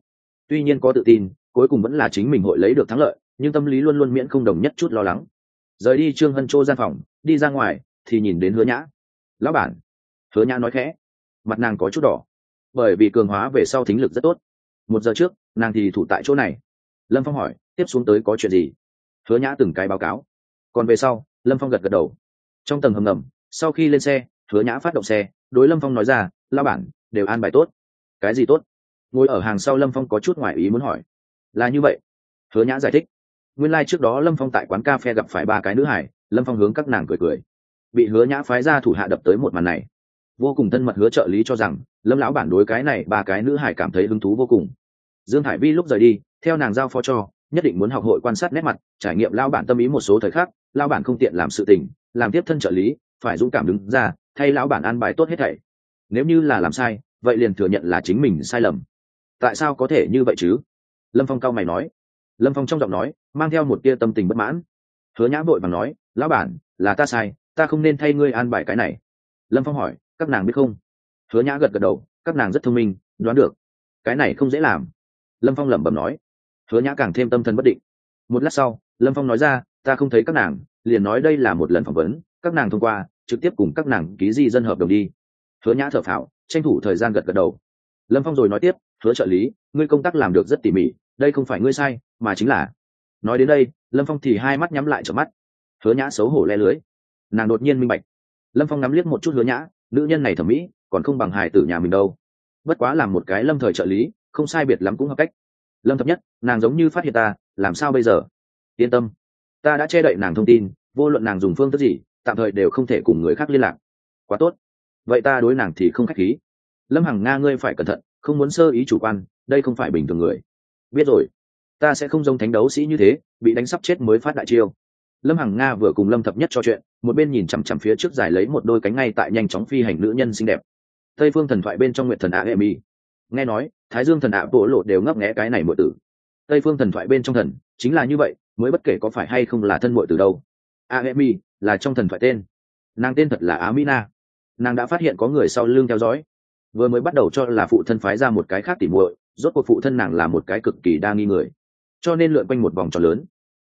Tuy nhiên có tự tin, cuối cùng vẫn là chính mình hội lấy được thắng lợi, nhưng tâm lý luôn luôn miễn không đồng nhất chút lo lắng. Rời đi trương hân châu gian phòng, đi ra ngoài, thì nhìn đến hứa nhã. Lão bản. Hứa nhã nói khẽ. Mặt nàng có chút đỏ. Bởi vì cường hóa về sau thính lực rất tốt. Một giờ trước, nàng thì thủ tại chỗ này. Lâm phong hỏi, tiếp xuống tới có chuyện gì? Hứa nhã từng cái báo cáo. Còn về sau, lâm phong gật gật đầu. Trong tầng hầm ngầm, sau khi lên xe, hứa nhã phát động xe, đối lâm phong nói ra lao bản đều an bài tốt. Cái gì tốt? Ngồi ở hàng sau lâm phong có chút ngoại ý muốn hỏi. Là như vậy. Hứa nhã giải thích. Nguyên lai、like、trước đó lâm phong tại quán cà phê gặp phải ba cái nữ hải, lâm phong hướng các nàng cười cười. Bị hứa nhã phái ra thủ hạ đập tới một màn này, vô cùng thân mật hứa trợ lý cho rằng, lâm lão bản đối cái này ba cái nữ hải cảm thấy hứng thú vô cùng. Dương hải vi lúc rời đi, theo nàng giao phó cho, nhất định muốn học hội quan sát nét mặt, trải nghiệm lao bản tâm ý một số thời khắc lao bản không tiện làm sự tình, làm tiếp thân trợ lý, phải dũng cảm đứng ra, thay lão bản an bài tốt hết thảy nếu như là làm sai, vậy liền thừa nhận là chính mình sai lầm. Tại sao có thể như vậy chứ? Lâm phong cao mày nói. Lâm phong trong giọng nói, mang theo một tia tâm tình bất mãn. Hứa nhã vội bằng nói, lão bản, là ta sai, ta không nên thay ngươi an bài cái này. Lâm phong hỏi, các nàng biết không? Hứa nhã gật gật đầu, các nàng rất thông minh, đoán được. Cái này không dễ làm. Lâm phong lẩm bẩm nói. Hứa nhã càng thêm tâm thần bất định. Một lát sau, lâm phong nói ra, ta không thấy các nàng, liền nói đây là một lần phỏng vấn, các nàng thông qua, trực tiếp cùng các nàng ký di dân hợp đồng đi hứa nhã thở phào, tranh thủ thời gian gật gật đầu. Lâm phong rồi nói tiếp, hứa trợ lý, ngươi công tác làm được rất tỉ mỉ, đây không phải ngươi sai, mà chính là nói đến đây, lâm phong thì hai mắt nhắm lại trở mắt. Hứa nhã xấu hổ le lưới. Nàng đột nhiên minh bạch. Lâm phong ngắm liếc một chút hứa nhã, nữ nhân này thẩm mỹ, còn không bằng hài tử nhà mình đâu. Bất quá làm một cái lâm thời trợ lý, không sai biệt lắm cũng hợp cách. Lâm thập nhất, nàng giống như phát hiện ta, làm sao bây giờ? Yên tâm, ta đã che đậy nàng thông tin, vô luận nàng dùng phương thức gì, tạm thời đều không thể cùng người khác liên lạc. Quá tốt vậy ta đối nàng thì không khách khí. Lâm hằng nga ngươi phải cẩn thận, không muốn sơ ý chủ quan, đây không phải bình thường người. Biết rồi, ta sẽ không giống thánh đấu sĩ như thế, bị đánh sắp chết mới phát đại chiêu. Lâm hằng nga vừa cùng lâm thập nhất trò chuyện, một bên nhìn chằm chằm phía trước giải lấy một đôi cánh ngay tại nhanh chóng phi hành nữ nhân xinh đẹp. Tây phương thần thoại bên trong nguyện thần á hệ mi. nghe nói, thái dương thần ạ bộ lộ đều ngấp nghẽ cái này mọi tử. Tây phương thần thoại bên trong thần, chính là như vậy, mới bất kể có phải hay không là thân mọi tử đâu. A mi là trong thần thoại tên. Nàng tên thật là á mỹ na nàng đã phát hiện có người sau lưng theo dõi. Vừa mới bắt đầu cho là phụ thân phái ra một cái khác tỉ muội, rốt cuộc phụ thân nàng là một cái cực kỳ đa nghi người. Cho nên lượn quanh một vòng tròn lớn.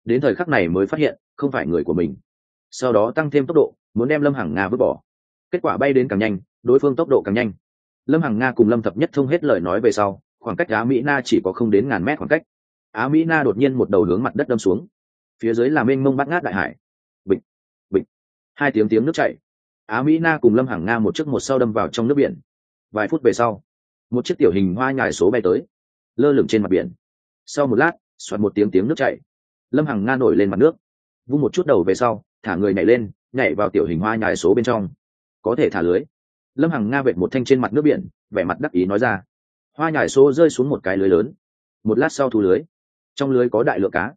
Đến thời khắc này mới phát hiện, không phải người của mình. Sau đó tăng thêm tốc độ, muốn đem lâm hằng nga vứt bỏ. Kết quả bay đến càng nhanh, đối phương tốc độ càng nhanh. Lâm hằng nga cùng lâm thập nhất thông hết lời nói về sau, khoảng cách á mỹ na chỉ có không đến ngàn mét khoảng cách. Á mỹ na đột nhiên một đầu hướng mặt đất đâm xuống. Phía dưới là mênh mông bắt ngát đại hải. Bịch bịch. Hai tiếng tiếng nước chảy á mỹ na cùng lâm hằng nga một chiếc một sau đâm vào trong nước biển. Vài phút về sau, một chiếc tiểu hình hoa nhài số bay tới, lơ lửng trên mặt biển. Sau một lát xoạt một tiếng tiếng nước chảy. Lâm hằng nga nổi lên mặt nước. Vung một chút đầu về sau, thả người nhảy lên, nhảy vào tiểu hình hoa nhài số bên trong. Có thể thả lưới. Lâm hằng nga vệt một thanh trên mặt nước biển, vẻ mặt đắc ý nói ra. Hoa nhài số rơi xuống một cái lưới lớn. Một lát sau thu lưới. Trong lưới có đại lượng cá.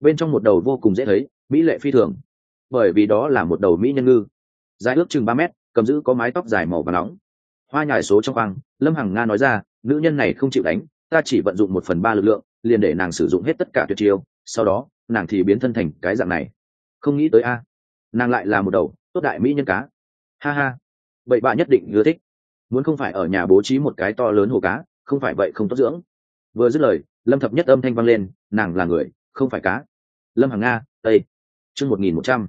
Bên trong một đầu vô cùng dễ thấy, mỹ lệ phi thường. Bởi vì đó là một đầu mỹ nhân ngư dài ước chừng ba mét, cầm giữ có mái tóc dài màu và nóng. Hoa nhài số trong khoang, lâm hằng nga nói ra, nữ nhân này không chịu đánh, ta chỉ vận dụng một phần ba lực lượng, liền để nàng sử dụng hết tất cả tuyệt chiêu, sau đó, nàng thì biến thân thành cái dạng này. Không nghĩ tới a, nàng lại là một đầu tốt đại mỹ nhân cá. Ha ha vậy bạn nhất định ưa thích. Muốn không phải ở nhà bố trí một cái to lớn hồ cá, không phải vậy không tốt dưỡng. Vừa dứt lời, lâm thập nhất âm thanh vang lên, nàng là người, không phải cá. Lâm hằng nga tây chương một nghìn một trăm,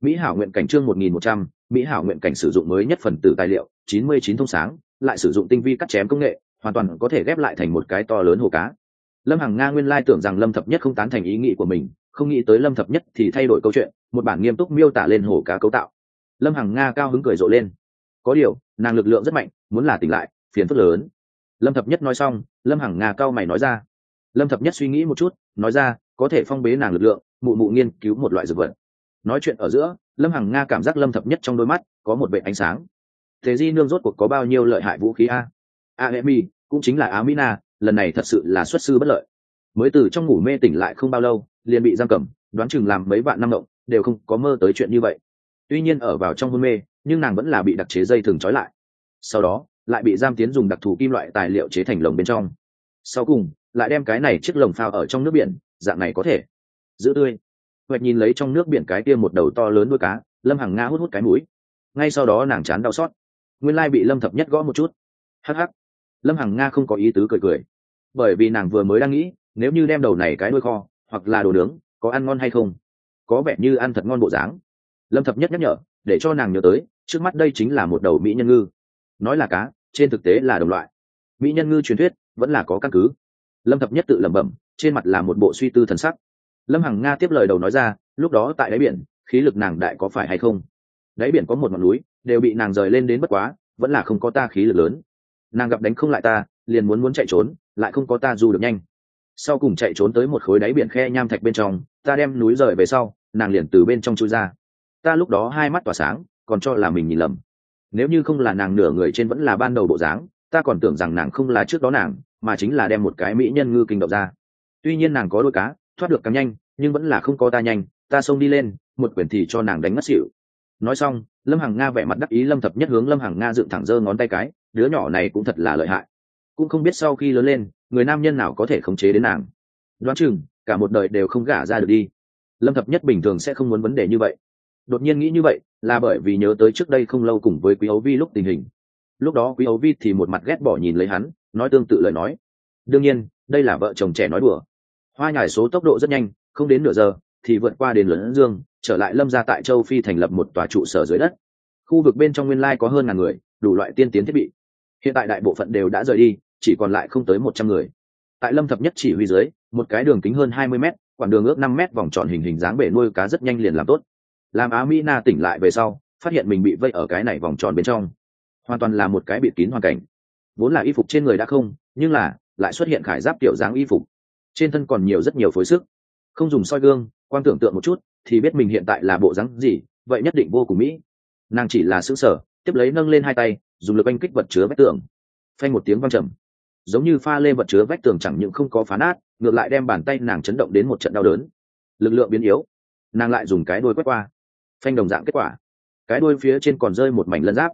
mỹ hảo nguyện cảnh chương một nghìn một trăm mỹ hảo nguyện cảnh sử dụng mới nhất phần tử tài liệu, chín mươi chín thông sáng, lại sử dụng tinh vi cắt chém công nghệ, hoàn toàn có thể ghép lại thành một cái to lớn hồ cá. Lâm hằng nga nguyên lai tưởng rằng lâm thập nhất không tán thành ý nghĩ của mình, không nghĩ tới lâm thập nhất thì thay đổi câu chuyện, một bản nghiêm túc miêu tả lên hồ cá cấu tạo. Lâm hằng nga cao hứng cười rộ lên. Có điều, nàng lực lượng rất mạnh, muốn là tỉnh lại, phiền phức lớn. Lâm thập nhất nói xong, lâm hằng nga cao mày nói ra. Lâm thập nhất suy nghĩ một chút, nói ra, có thể phong bế nàng lực lượng, mụ mụ nghiên cứu một loại dược vật. Nói chuyện ở giữa lâm hằng nga cảm giác lâm thập nhất trong đôi mắt có một vệ ánh sáng. Thế di nương rốt cuộc có bao nhiêu lợi hại vũ khí a? A emi cũng chính là á mina lần này thật sự là xuất sư bất lợi. Mới từ trong ngủ mê tỉnh lại không bao lâu, liền bị giam cầm, đoán chừng làm mấy vạn năm động, đều không có mơ tới chuyện như vậy. Tuy nhiên ở vào trong hôn mê, nhưng nàng vẫn là bị đặc chế dây thừng trói lại. Sau đó, lại bị giam tiến dùng đặc thù kim loại tài liệu chế thành lồng bên trong. Sau cùng, lại đem cái này chiếc lồng phao ở trong nước biển, dạng này có thể. Giữ tươi hoạch nhìn lấy trong nước biển cái kia một đầu to lớn đuôi cá, lâm hằng nga hút hút cái mũi. Ngay sau đó nàng chán đau xót. Nguyên lai bị lâm thập nhất gõ một chút. Hh lâm hằng nga không có ý tứ cười cười. Bởi vì nàng vừa mới đang nghĩ, nếu như đem đầu này cái đuôi kho, hoặc là đồ nướng, có ăn ngon hay không? Có vẻ như ăn thật ngon bộ dáng. Lâm thập nhất nhắc nhở, để cho nàng nhớ tới, trước mắt đây chính là một đầu mỹ nhân ngư. Nói là cá, trên thực tế là đồng loại. Mỹ nhân ngư truyền thuyết, vẫn là có căn cứ. Lâm thập nhất tự lẩm bẩm, trên mặt là một bộ suy tư thần sắc lâm hằng nga tiếp lời đầu nói ra, lúc đó tại đáy biển, khí lực nàng đại có phải hay không? Đáy biển có một ngọn núi, đều bị nàng rời lên đến bất quá, vẫn là không có ta khí lực lớn. Nàng gặp đánh không lại ta, liền muốn muốn chạy trốn, lại không có ta du được nhanh. Sau cùng chạy trốn tới một khối đáy biển khe nham thạch bên trong, ta đem núi rời về sau, nàng liền từ bên trong chui ra. Ta lúc đó hai mắt tỏa sáng, còn cho là mình nhìn lầm. Nếu như không là nàng nửa người trên vẫn là ban đầu bộ dáng, ta còn tưởng rằng nàng không là trước đó nàng, mà chính là đem một cái mỹ nhân ngư kinh động ra. Tuy nhiên nàng có đôi cá thoát được càng nhanh, nhưng vẫn là không có ta nhanh, ta xông đi lên, một quyển thì cho nàng đánh mất xỉu. Nói xong, lâm hằng nga vẻ mặt đắc ý lâm thập nhất hướng lâm hằng nga dựng thẳng giơ ngón tay cái, đứa nhỏ này cũng thật là lợi hại. Cũng không biết sau khi lớn lên, người nam nhân nào có thể khống chế đến nàng. Đoán chừng, cả một đời đều không gả ra được đi. Lâm thập nhất bình thường sẽ không muốn vấn đề như vậy. Đột nhiên nghĩ như vậy, là bởi vì nhớ tới trước đây không lâu cùng với quý ấu vi lúc tình hình. Lúc đó quý ấu vi thì một mặt ghét bỏ nhìn lấy hắn, nói tương tự lời nói. Đương nhiên, đây là vợ chồng trẻ nói đùa hoa nhải số tốc độ rất nhanh, không đến nửa giờ, thì vượt qua đến lớn dương, trở lại lâm ra tại châu phi thành lập một tòa trụ sở dưới đất. Khu vực bên trong nguyên lai có hơn ngàn người, đủ loại tiên tiến thiết bị. Hiện tại đại bộ phận đều đã rời đi, chỉ còn lại không tới một trăm người. Tại lâm thập nhất chỉ huy dưới, một cái đường kính hơn hai mươi m quãng đường ước năm m vòng tròn hình hình dáng bể nuôi cá rất nhanh liền làm tốt. Làm á mỹ na tỉnh lại về sau, phát hiện mình bị vây ở cái này vòng tròn bên trong. Hoàn toàn là một cái bịt kín hoàn cảnh. Vốn là y phục trên người đã không, nhưng là lại xuất hiện khải giáp tiểu dáng y phục trên thân còn nhiều rất nhiều phối sức. Không dùng soi gương quan tưởng tượng một chút, thì biết mình hiện tại là bộ dáng gì, vậy nhất định vô cùng mỹ. Nàng chỉ là xứng sở tiếp lấy nâng lên hai tay, dùng lực anh kích vật chứa vách tường. Phanh một tiếng văng trầm. Giống như pha lê vật chứa vách tường chẳng những không có phá nát, ngược lại đem bàn tay nàng chấn động đến một trận đau đớn. Lực lượng biến yếu. Nàng lại dùng cái đôi quét qua. Phanh đồng dạng kết quả. Cái đôi phía trên còn rơi một mảnh lân giáp.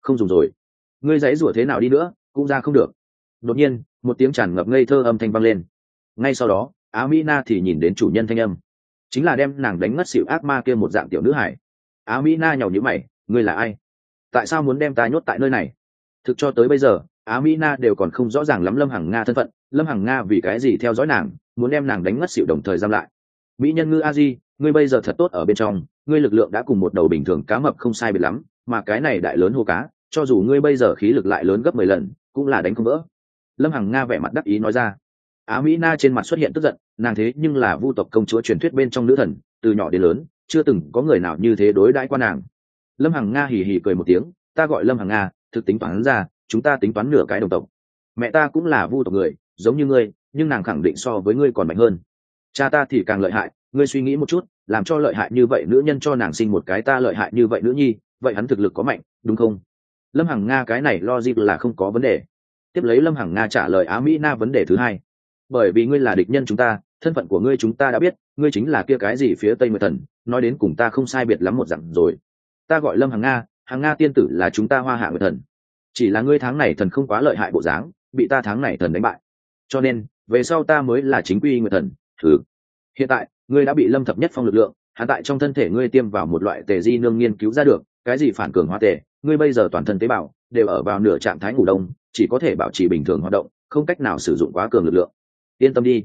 Không dùng rồi. Ngươi dãy rủa thế nào đi nữa, cũng ra không được. Đột nhiên, một tiếng tràn ngập ngây thơ âm thanh vang lên ngay sau đó á mỹ na thì nhìn đến chủ nhân thanh âm. Chính là đem nàng đánh ngất xịu ác ma kia một dạng tiểu nữ hải á mỹ na nhàu nhữ mày, ngươi là ai? Tại sao muốn đem ta nhốt tại nơi này? Thực cho tới bây giờ á mỹ na đều còn không rõ ràng lắm lâm hằng nga thân phận. Lâm hằng nga vì cái gì theo dõi nàng, muốn đem nàng đánh ngất xịu đồng thời giam lại. Mỹ nhân ngư a di, ngươi bây giờ thật tốt ở bên trong, ngươi lực lượng đã cùng một đầu bình thường cá mập không sai biệt lắm, mà cái này đại lớn hô cá, cho dù ngươi bây giờ khí lực lại lớn gấp mười lần, cũng là đánh không vỡ. Lâm hằng nga vẻ mặt đắc ý nói ra á mỹ na trên mặt xuất hiện tức giận, nàng thế nhưng là vu tộc công chúa truyền thuyết bên trong nữ thần, từ nhỏ đến lớn, chưa từng có người nào như thế đối đãi qua nàng. Lâm hằng nga hì hì cười một tiếng, ta gọi lâm hằng nga, thực tính toán ra, chúng ta tính toán nửa cái đồng tộc. Mẹ ta cũng là vu tộc người, giống như ngươi, nhưng nàng khẳng định so với ngươi còn mạnh hơn. Cha ta thì càng lợi hại, ngươi suy nghĩ một chút, làm cho lợi hại như vậy nữ nhân cho nàng sinh một cái ta lợi hại như vậy nữ nhi, vậy hắn thực lực có mạnh, đúng không? Lâm hằng nga cái này lo gì là không có vấn đề. Tiếp lấy lâm hằng nga trả lời á mỹ na vấn đề thứ hai bởi vì ngươi là địch nhân chúng ta, thân phận của ngươi chúng ta đã biết, ngươi chính là kia cái gì phía tây mười thần, nói đến cùng ta không sai biệt lắm một dặm rồi. Ta gọi lâm hàng nga hàng nga tiên tử là chúng ta hoa hạ người thần. Chỉ là ngươi tháng này thần không quá lợi hại bộ dáng, bị ta tháng này thần đánh bại. Cho nên, về sau ta mới là chính quy người thần. Thử hiện tại, ngươi đã bị lâm thập nhất phong lực lượng hạ tại trong thân thể ngươi tiêm vào một loại tề di nương nghiên cứu ra được, cái gì phản cường hoa tề, ngươi bây giờ toàn thân tế bào, đều ở vào nửa trạng thái ngủ đông, chỉ có thể bảo trì bình thường hoạt động, không cách nào sử dụng quá cường lực lượng yên tâm đi.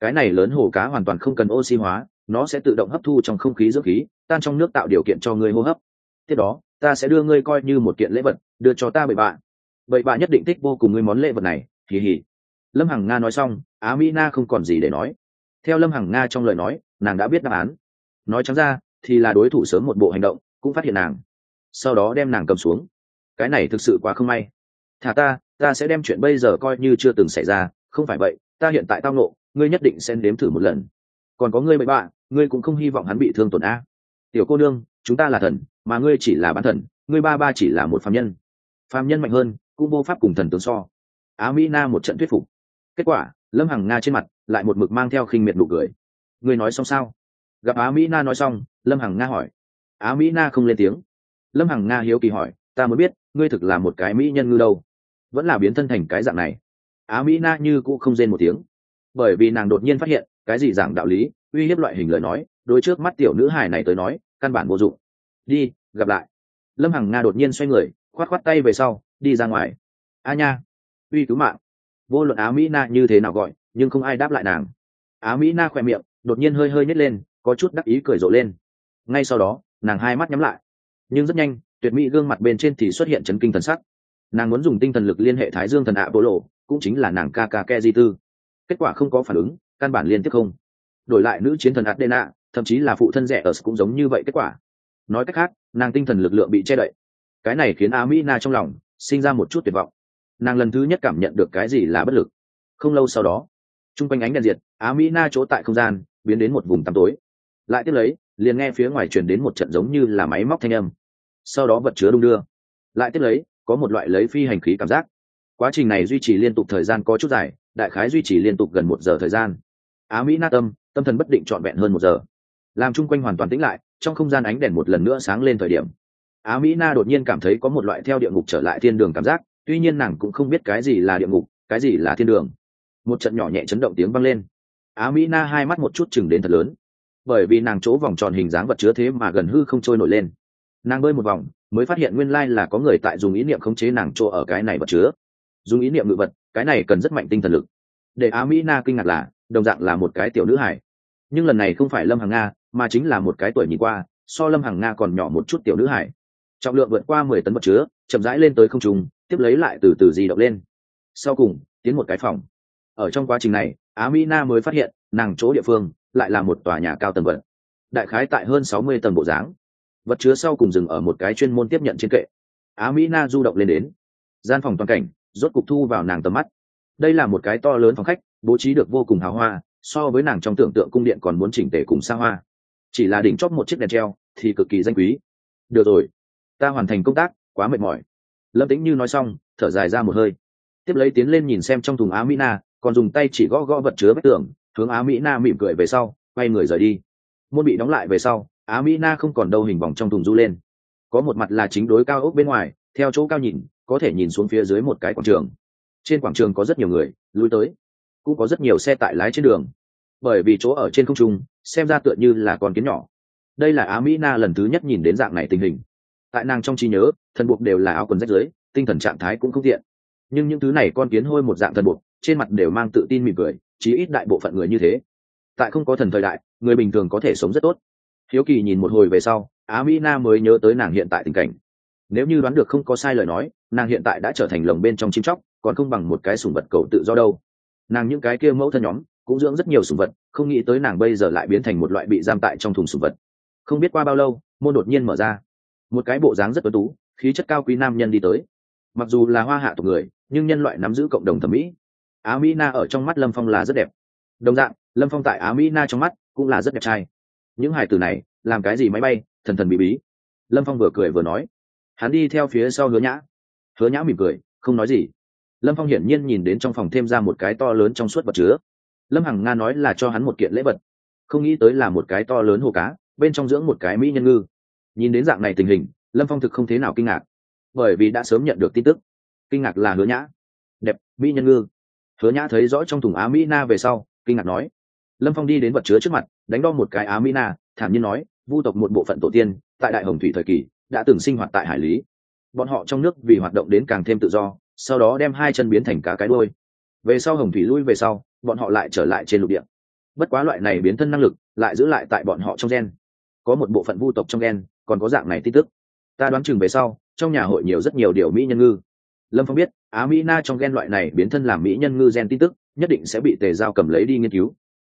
Cái này lớn hồ cá hoàn toàn không cần oxy hóa, nó sẽ tự động hấp thu trong không khí dưỡng khí, tan trong nước tạo điều kiện cho ngươi hô hấp. Tiếp đó, ta sẽ đưa ngươi coi như một kiện lễ vật, đưa cho ta bậy bạ. Bậy bạ nhất định thích vô cùng ngươi món lễ vật này, hì hì. Lâm hằng nga nói xong, á mỹ na không còn gì để nói. Theo lâm hằng nga trong lời nói, nàng đã biết đáp án. Nói trắng ra, thì là đối thủ sớm một bộ hành động, cũng phát hiện nàng. Sau đó đem nàng cầm xuống. Cái này thực sự quá không may. Thả ta ta sẽ đem chuyện bây giờ coi như chưa từng xảy ra, không phải vậy ta hiện tại tao nộ ngươi nhất định sẽ nếm thử một lần. Còn có ngươi bậy bạ, ngươi cũng không hy vọng hắn bị thương tổn a. Tiểu cô nương, chúng ta là thần, mà ngươi chỉ là bán thần, ngươi ba ba chỉ là một phạm nhân. Phạm nhân mạnh hơn, cũng vô pháp cùng thần tướng so. Á mỹ na một trận thuyết phục. Kết quả, lâm hằng nga trên mặt lại một mực mang theo khinh miệt nụ cười. Ngươi nói xong sao? Gặp á mỹ na nói xong, lâm hằng nga hỏi. Á mỹ na không lên tiếng. Lâm hằng nga hiếu kỳ hỏi, ta mới biết, ngươi thực là một cái mỹ nhân ngư đâu? Vẫn là biến thân thành cái dạng này? Á mỹ na như cũng không rên một tiếng. Bởi vì nàng đột nhiên phát hiện, cái gì giảng đạo lý, uy hiếp loại hình lời nói đôi trước mắt tiểu nữ hài này tới nói, căn bản vô dụng. Đi, gặp lại. Lâm hằng nga đột nhiên xoay người, khoát khoát tay về sau, đi ra ngoài. A nha. Uy cứu mạng. Vô luận á mỹ na như thế nào gọi, nhưng không ai đáp lại nàng. Á mỹ na khỏe miệng, đột nhiên hơi hơi nhét lên, có chút đắc ý cười rộ lên. Ngay sau đó, nàng hai mắt nhắm lại. Nhưng rất nhanh, tuyệt mỹ gương mặt bên trên thì xuất hiện chấn kinh thần sắc nàng muốn dùng tinh thần lực liên hệ thái dương thần ạ bộ lộ cũng chính là nàng ca ca ke di tư. Kết quả không có phản ứng, căn bản liên tiếp không. Đổi lại nữ chiến thần adena thậm chí là phụ thân rẻ ở cũng giống như vậy kết quả. Nói cách khác, nàng tinh thần lực lượng bị che đậy. Cái này khiến a mỹ na trong lòng sinh ra một chút tuyệt vọng. Nàng lần thứ nhất cảm nhận được cái gì là bất lực. Không lâu sau đó t r u n g quanh ánh đèn diệt á mỹ na chỗ tại không gian biến đến một vùng tăm tối. Lại tiếp lấy, liền nghe phía ngoài truyền đến một trận giống như là máy móc thanh âm. Sau đó vật chứa đung đưa. Lại tiếp lấy có một loại lấy phi hành khí cảm giác. Quá trình này duy trì liên tục thời gian có chút dài, đại khái duy trì liên tục gần một giờ thời gian. Á mỹ na tâm tâm thần bất định trọn vẹn hơn một giờ. Làm chung quanh hoàn toàn tĩnh lại, trong không gian ánh đèn một lần nữa sáng lên thời điểm. Á mỹ na đột nhiên cảm thấy có một loại theo địa ngục trở lại thiên đường cảm giác, tuy nhiên nàng cũng không biết cái gì là địa ngục, cái gì là thiên đường. Một trận nhỏ nhẹ chấn động tiếng vang lên. Á mỹ na hai mắt một chút chừng đến thật lớn. Bởi vì nàng chỗ vòng tròn hình dáng vật chứa thế mà gần hư không trôi nổi lên. Nàng bơi một vòng mới phát hiện nguyên lai là có người tại dùng ý niệm khống chế nàng chỗ ở cái này vật chứa. Dùng ý niệm ngự vật, cái này cần rất mạnh tinh thần lực. Để á mỹ na kinh ngạc là, đồng dạng là một cái tiểu nữ hải nhưng lần này không phải lâm hằng nga, mà chính là một cái tuổi nhìn qua, so lâm hằng nga còn nhỏ một chút tiểu nữ hải trọng lượng vượt qua mười tấn vật chứa, chậm rãi lên tới không trung, tiếp lấy lại từ từ di động lên. Sau cùng, tiến một cái phòng. Ở trong quá trình này, á mỹ na mới phát hiện, nàng chỗ địa phương lại là một tòa nhà cao tầng vật. Đại khái tại hơn sáu mươi tầng bộ dáng vật chứa sau cùng dừng ở một cái chuyên môn tiếp nhận trên kệ. Á mỹ na du động lên đến. Gian phòng toàn cảnh, rốt cục thu vào nàng tầm mắt. Đây là một cái to lớn phòng khách, bố trí được vô cùng hào hoa, so với nàng trong tưởng tượng cung điện còn muốn chỉnh tề cùng xa hoa. Chỉ là đỉnh chóp một chiếc đèn treo, thì cực kỳ danh quý. Được rồi, ta hoàn thành công tác, quá mệt mỏi. Lâm tĩnh như nói xong, thở dài ra một hơi. Tiếp lấy tiến lên nhìn xem trong thùng á mỹ na, còn dùng tay chỉ gõ gõ vật chứa vách tường, hướng á mỹ na mỉm cười về sau, quay người rời đi. Môn bị đóng lại về sau á mỹ na không còn đâu hình vòng trong thùng du lên. Có một mặt là chính đối cao ốc bên ngoài theo chỗ cao nhìn có thể nhìn xuống phía dưới một cái quảng trường. Trên quảng trường có rất nhiều người lui tới. Cũng có rất nhiều xe tải lái trên đường. Bởi vì chỗ ở trên không trung xem ra tựa như là con kiến nhỏ. Đây là á mỹ na lần thứ nhất nhìn đến dạng này tình hình. Tại nàng trong trí nhớ thần buộc đều là áo quần rách dưới, tinh thần trạng thái cũng không tiện. Nhưng những thứ này con kiến hôi một dạng thần buộc trên mặt đều mang tự tin mỉm cười chí ít đại bộ phận người như thế. Tại không có thần thời đại người bình thường có thể sống rất tốt hiếu kỳ nhìn một hồi về sau á mỹ na mới nhớ tới nàng hiện tại tình cảnh. Nếu như đoán được không có sai lời nói, nàng hiện tại đã trở thành lồng bên trong chim chóc, còn không bằng một cái sùng vật cầu tự do đâu. Nàng những cái kia mẫu thân nhóm, cũng dưỡng rất nhiều sùng vật, không nghĩ tới nàng bây giờ lại biến thành một loại bị giam tại trong thùng sùng vật. Không biết qua bao lâu, môn đột nhiên mở ra. Một cái bộ dáng rất tuấn tú, khí chất cao quý nam nhân đi tới. Mặc dù là hoa hạ tộc người, nhưng nhân loại nắm giữ cộng đồng thẩm mỹ. Á mỹ na ở trong mắt lâm phong là rất đẹp. Đồng dạng, lâm phong tại á mỹ na trong mắt cũng là rất đẹp trai những hải tử này, làm cái gì máy bay, thần thần bí bí. Lâm phong vừa cười vừa nói. Hắn đi theo phía sau hứa nhã. Hứa nhã mỉm cười, không nói gì. Lâm phong hiển nhiên nhìn đến trong phòng thêm ra một cái to lớn trong suốt vật chứa. Lâm hằng nga nói là cho hắn một kiện lễ vật. Không nghĩ tới là một cái to lớn hồ cá, bên trong dưỡng một cái mỹ nhân ngư. Nhìn đến dạng này tình hình, lâm phong thực không thế nào kinh ngạc. Bởi vì đã sớm nhận được tin tức. Kinh ngạc là hứa nhã. Đẹp, mỹ nhân ngư. Hứa nhã thấy rõ trong thùng á mỹ na về sau, kinh ngạc nói lâm phong đi đến vật chứa trước mặt, đánh đo một cái á mỹ na thản nhiên nói, vu tộc một bộ phận tổ tiên, tại đại hồng thủy thời kỳ, đã từng sinh hoạt tại hải lý. Bọn họ trong nước vì hoạt động đến càng thêm tự do, sau đó đem hai chân biến thành cá cái đôi về sau hồng thủy lui về sau, bọn họ lại trở lại trên lục địa. Bất quá loại này biến thân năng lực, lại giữ lại tại bọn họ trong gen. Có một bộ phận vu tộc trong gen, còn có dạng này tin tức. Ta đoán chừng về sau, trong nhà hội nhiều rất nhiều điều mỹ nhân ngư. Lâm phong biết á mỹ na trong gen loại này biến thân làm mỹ nhân ngư gen tin tức, nhất định sẽ bị tề giao cầm lấy đi nghiên cứu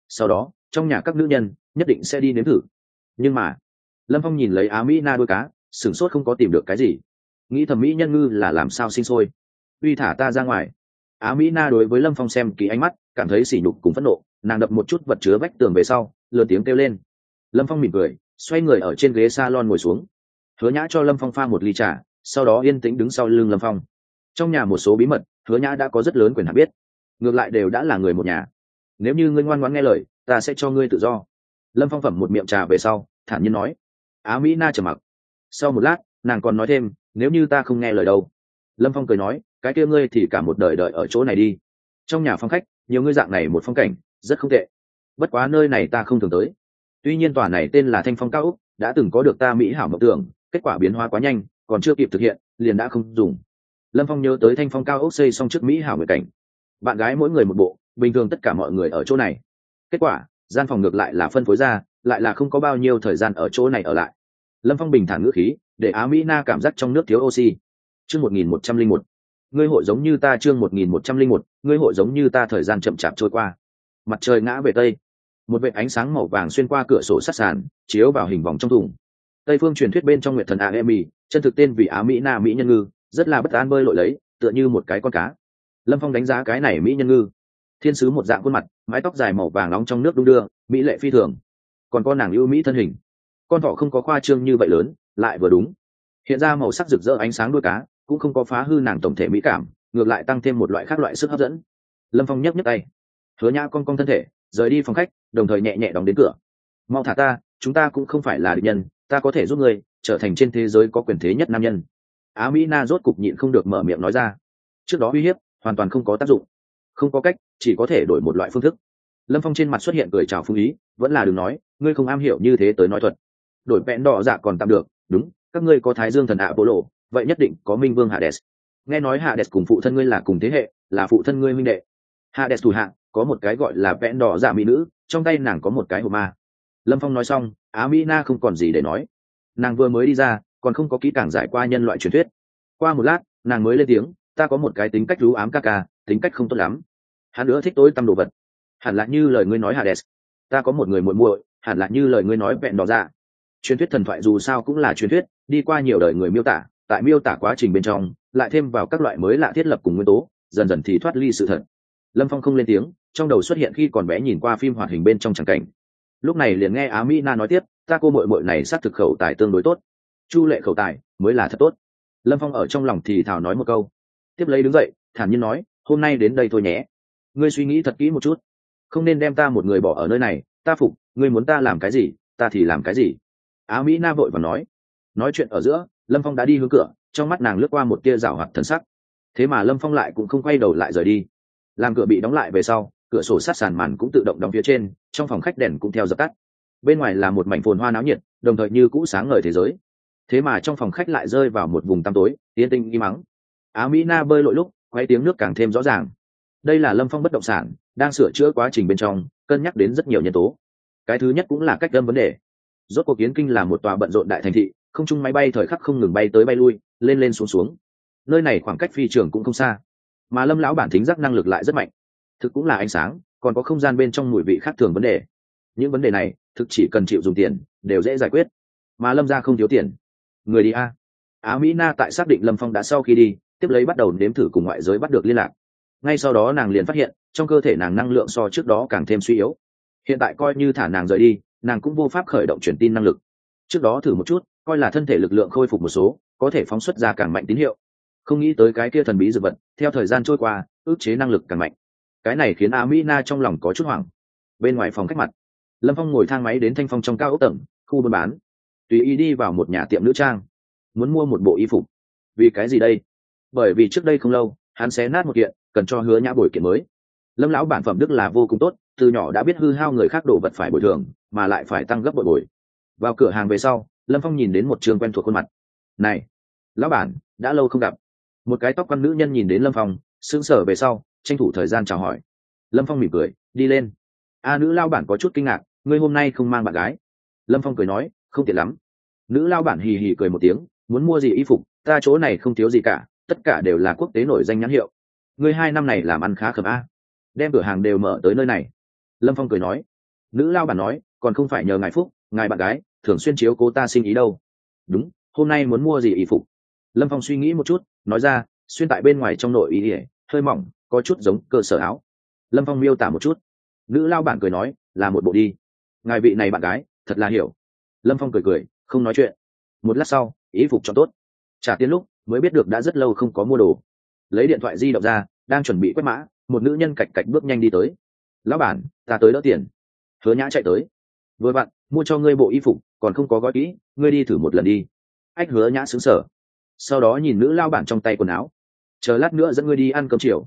sau đó, trong nhà các nữ nhân nhất định sẽ đi nếm thử. Nhưng mà, lâm phong nhìn lấy á mỹ na đôi cá, sửng sốt không có tìm được cái gì. Nghĩ thẩm mỹ nhân ngư là làm sao sinh sôi. Uy thả ta ra ngoài. Á mỹ na đối với lâm phong xem kỳ ánh mắt, cảm thấy sỉ nhục cùng phẫn nộ, nàng đập một chút vật chứa vách tường về sau lừa tiếng kêu lên. Lâm phong mỉm cười, xoay người ở trên ghế s a lon ngồi xuống. Hứa nhã cho lâm phong pha một ly trà, sau đó yên tĩnh đứng sau lưng lâm phong. Trong nhà một số bí mật, hứa nhã đã có rất lớn quyền hạn biết. Ngược lại đều đã là người một nhà nếu như ngươi ngoan ngoãn nghe lời, ta sẽ cho ngươi tự do. Lâm phong phẩm một miệng trà về sau, thản nhiên nói. Á mỹ na trầm mặc. Sau một lát, nàng còn nói thêm, nếu như ta không nghe lời đâu. Lâm phong cười nói, cái kia ngươi thì cả một đời đợi ở chỗ này đi. Trong nhà phong khách, nhiều ngươi dạng này một phong cảnh, rất không tệ. Bất quá nơi này ta không thường tới. Tuy nhiên tòa này tên là thanh phong cao úc, đã từng có được ta mỹ hảo mộng tưởng, kết quả biến hóa quá nhanh, còn chưa kịp thực hiện, liền đã không dùng. Lâm phong nhớ tới thanh phong cao úc xây xong trước mỹ hảo nguyện cảnh. Bạn gái mỗi người một bộ bình thường tất cả mọi người ở chỗ này. Kết quả, gian phòng ngược lại là phân phối ra, lại là không có bao nhiêu thời gian ở chỗ này ở lại. Lâm phong bình thản ngữ khí, để á mỹ na cảm giác trong nước thiếu oxy. Chương một nghìn một trăm linh một. Ngươi hội giống như ta chương một nghìn một trăm linh một, ngươi hội giống như ta thời gian chậm chạp trôi qua. Mặt trời ngã về tây. Một vệ ánh sáng màu vàng xuyên qua cửa sổ sát sàn, chiếu vào hình vòng trong thùng. Tây phương truyền thuyết bên trong nguyệt thần a chân thực tên vì á mỹ na mỹ nhân ngư, rất là bất an bơi lội lấy, tựa như một cái con cá. Lâm phong đánh giá cái này mỹ nhân ngư thiên sứ một dạng khuôn mặt, mái tóc dài màu vàng nóng trong nước đung đưa, mỹ lệ phi thường. Còn con nàng ưu mỹ thân hình. Con thỏ không có khoa trương như vậy lớn, lại vừa đúng. Hiện ra màu sắc rực rỡ ánh sáng đuôi cá, cũng không có phá hư nàng tổng thể mỹ cảm, ngược lại tăng thêm một loại khác loại sức hấp dẫn. Lâm phong nhấc nhấc tay. Hứa nhã con con thân thể, rời đi phòng khách, đồng thời nhẹ nhẹ đóng đến cửa. Mau thả ta, chúng ta cũng không phải là địch nhân, ta có thể giúp ngươi, trở thành trên thế giới có quyền thế nhất nam nhân. Á mỹ na rốt cục nhịn không được mở miệng nói ra. Trước đó uy hiếp, hoàn toàn không có tác dụng không có cách, chỉ có thể đổi một loại phương thức. Lâm phong trên mặt xuất hiện cười chào phương ý, vẫn là đừng nói, ngươi không am hiểu như thế tới nói thuật. Đổi vẹn đỏ dạ còn tạm được, đúng, các ngươi có thái dương thần ạ bộ lộ, vậy nhất định có minh vương hạ đès nghe nói hạ đès cùng phụ thân ngươi là cùng thế hệ, là phụ thân ngươi minh đệ. Hạ đès thủ hạ, có một cái gọi là vẹn đỏ dạ mỹ nữ, trong tay nàng có một cái hộp ma. Lâm phong nói xong, á mỹ na không còn gì để nói. Nàng vừa mới đi ra, còn không có kỹ càng giải qua nhân loại truyền thuyết. Qua một lát, nàng mới lên tiếng, ta có một cái tính cách rú ám ca ca, tính cách không tốt lắm hắn nữa thích tối tăm đồ vật. Hẳn là như lời ngươi nói hades. Ta có một người muội muội, hẳn là như lời ngươi nói vẹn đỏ ra truyền thuyết thần thoại dù sao cũng là truyền thuyết, đi qua nhiều đời người miêu tả, tại miêu tả quá trình bên trong, lại thêm vào các loại mới lạ thiết lập cùng nguyên tố, dần dần thì thoát ly sự thật. Lâm phong không lên tiếng, trong đầu xuất hiện khi còn bé nhìn qua phim hoạt hình bên trong tràng cảnh. Lúc này liền nghe á mỹ na nói tiếp, ta cô mội mội này xác thực khẩu tài tương đối tốt. Chu lệ khẩu tài mới là thật tốt. Lâm phong ở trong lòng thì thảo nói một câu. Tiếp lấy đứng dậy, thản nhiên nói, hôm nay đến đây thôi nhé ngươi suy nghĩ thật kỹ một chút. Không nên đem ta một người bỏ ở nơi này, ta phục, ngươi muốn ta làm cái gì, ta thì làm cái gì. Á mỹ na vội và nói. Nói chuyện ở giữa, lâm phong đã đi hướng cửa, trong mắt nàng lướt qua một tia rào hoạt thần sắc. Thế mà lâm phong lại cũng không quay đầu lại rời đi. Làm cửa bị đóng lại về sau, cửa sổ sát sàn màn cũng tự động đóng phía trên, trong phòng khách đèn cũng theo dập tắt. Bên ngoài là một mảnh phồn hoa náo nhiệt, đồng thời như cũ sáng ngời thế giới. Thế mà trong phòng khách lại rơi vào một vùng tăm tối, yên tinh y mắng á mỹ na bơi lội lúc, quay tiếng nước càng thêm rõ ràng đây là lâm phong bất động sản, đang sửa chữa quá trình bên trong, cân nhắc đến rất nhiều nhân tố. Cái thứ nhất cũng là cách đâm vấn đề. Rốt cuộc kiến kinh là một tòa bận rộn đại thành thị, không chung máy bay thời khắc không ngừng bay tới bay lui, lên lên xuống xuống. Nơi này khoảng cách phi trường cũng không xa. Mà lâm lão bản thính giác năng lực lại rất mạnh. Thực cũng là ánh sáng, còn có không gian bên trong mùi vị khác thường vấn đề. Những vấn đề này, thực chỉ cần chịu dùng tiền, đều dễ giải quyết. Mà lâm ra không thiếu tiền. Người đi a. Á mỹ na tại xác định lâm phong đã sau khi đi, tiếp lấy bắt đầu nếm thử cùng ngoại giới bắt được liên lạc ngay sau đó nàng liền phát hiện, trong cơ thể nàng năng lượng so trước đó càng thêm suy yếu. Hiện tại coi như thả nàng rời đi, nàng cũng vô pháp khởi động truyền tin năng lực. Trước đó thử một chút, coi là thân thể lực lượng khôi phục một số, có thể phóng xuất ra càng mạnh tín hiệu. Không nghĩ tới cái kia thần bí dược vật, theo thời gian trôi qua ước chế năng lực càng mạnh. Cái này khiến a mỹ na trong lòng có chút hoảng. Bên ngoài phòng khách mặt, lâm phong ngồi thang máy đến thanh phong trong cao ốc tầng, khu buôn bán. Tùy ý đi vào một nhà tiệm nữ trang. Muốn mua một bộ y phục. Vì cái gì đây? Bởi vì trước đây không lâu, hắn xé nát một kiện cần cho hứa nhã bồi kiện mới. Lâm lão bản phẩm đức là vô cùng tốt, từ nhỏ đã biết hư hao người khác đồ vật phải bồi thường, mà lại phải tăng gấp bội bồi. Vào cửa hàng về sau, lâm phong nhìn đến một trường quen thuộc khuôn mặt. Này, lão bản, đã lâu không gặp. Một cái tóc quan nữ nhân nhìn đến lâm phong, sững sờ về sau, tranh thủ thời gian chào hỏi. Lâm phong mỉm cười, đi lên. A nữ lao bản có chút kinh ngạc, ngươi hôm nay không mang bạn gái. Lâm phong cười nói, không tiện lắm. Nữ lao bản hì hì cười một tiếng, muốn mua gì y phục, ta chỗ này không thiếu gì cả, tất cả đều là quốc tế nổi danh nhãn hiệu ngươi hai năm này làm ăn khá khẩm a. Đem cửa hàng đều mở tới nơi này. Lâm phong cười nói. Nữ lao bản nói, còn không phải nhờ ngài phúc, ngài bạn gái, thường xuyên chiếu cố ta sinh ý đâu. Đúng, hôm nay muốn mua gì y phục? Lâm phong suy nghĩ một chút, nói ra, xuyên tại bên ngoài trong nội ý ỉa hơi mỏng, có chút giống cơ sở áo. Lâm phong miêu tả một chút. Nữ lao bản cười nói, là một bộ đi. Ngài vị này bạn gái, thật là hiểu. Lâm phong cười cười, không nói chuyện. Một lát sau, ý phục cho tốt. Trả tiền lúc, mới biết được đã rất lâu không có mua đồ lấy điện thoại di động ra, đang chuẩn bị quét mã, một nữ nhân cạch cạch bước nhanh đi tới. Lão bản, ta tới đỡ tiền. Hứa nhã chạy tới. Vừa bạn mua cho ngươi bộ y phục, còn không có gói kỹ, ngươi đi thử một lần đi. Ách hứa nhã xứng sở sau đó nhìn nữ lao bản trong tay quần áo. Chờ lát nữa dẫn ngươi đi ăn cơm chiều.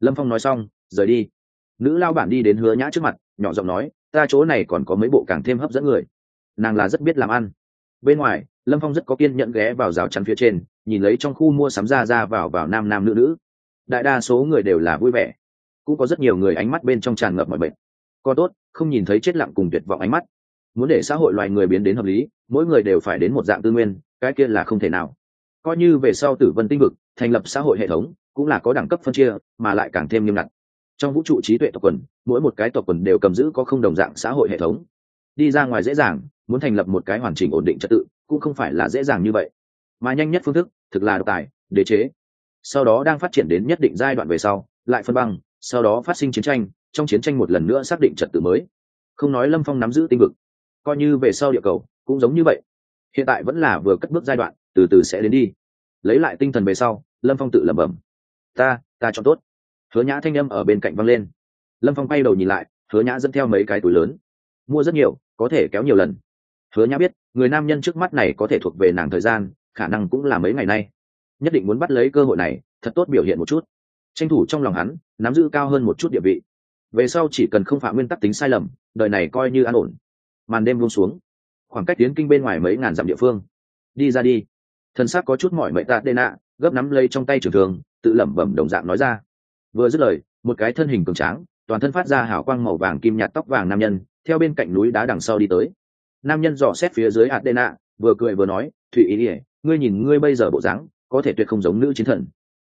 Lâm phong nói xong, rời đi. Nữ lao bản đi đến hứa nhã trước mặt, nhỏ giọng nói, ta chỗ này còn có mấy bộ càng thêm hấp dẫn người. Nàng là rất biết làm ăn. Bên ngoài lâm phong rất có kiên nhẫn ghé vào rào chắn phía trên, nhìn lấy trong khu mua sắm ra ra vào vào nam nam nữ nữ. Đại đa số người đều là vui vẻ. Cũng có rất nhiều người ánh mắt bên trong tràn ngập mọi bệnh. Có tốt, không nhìn thấy chết lặng cùng tuyệt vọng ánh mắt. Muốn để xã hội loài người biến đến hợp lý, mỗi người đều phải đến một dạng tư nguyên, cái kia là không thể nào. Coi như về sau tử vân tinh vực, thành lập xã hội hệ thống, cũng là có đẳng cấp phân chia, mà lại càng thêm nghiêm ngặt. Trong vũ trụ trí tuệ tộc quần, mỗi một cái tộc quần đều cầm giữ có không đồng dạng xã hội hệ thống. Đi ra ngoài dễ dàng, muốn thành lập một cái hoàn chỉnh ổn định trật tự cũng không phải là dễ dàng như vậy. Mà nhanh nhất phương thức, thực là độc tài, đế chế. Sau đó đang phát triển đến nhất định giai đoạn về sau, lại phân băng, sau đó phát sinh chiến tranh, trong chiến tranh một lần nữa xác định trật tự mới. Không nói lâm phong nắm giữ tinh vực, coi như về sau địa cầu cũng giống như vậy. Hiện tại vẫn là vừa cất bước giai đoạn, từ từ sẽ đến đi. Lấy lại tinh thần về sau, lâm phong tự lẩm bẩm. Ta ta chọn tốt. Hứa nhã thanh â m ở bên cạnh văng lên. Lâm phong bay đầu nhìn lại, hứa nhã dẫn theo mấy cái túi lớn. Mua rất nhiều, có thể kéo nhiều lần hứa nhã biết, người nam nhân trước mắt này có thể thuộc về nàng thời gian, khả năng cũng là mấy ngày nay. Nhất định muốn bắt lấy cơ hội này, thật tốt biểu hiện một chút. Tranh thủ trong lòng hắn, nắm giữ cao hơn một chút địa vị. Về sau chỉ cần không phạm nguyên tắc tính sai lầm, đời này coi như an ổn. Màn đêm buông xuống. Khoảng cách tiến kinh bên ngoài mấy ngàn dặm địa phương. Đi ra đi. Thân xác có chút mỏi mệt tạ đê nạ gấp nắm lây trong tay trường thường tự lẩm bẩm đồng dạng nói ra. Vừa dứt lời, một cái thân hình cường tráng, toàn thân phát ra hào quang màu vàng kim nhạt tóc vàng nam nhân, theo bên cạnh núi đá đằng sau đi tới nam nhân dò xét phía dưới adena vừa cười vừa nói thụy ý ỉa ngươi nhìn ngươi bây giờ bộ dáng, có thể tuyệt không giống nữ chiến thần.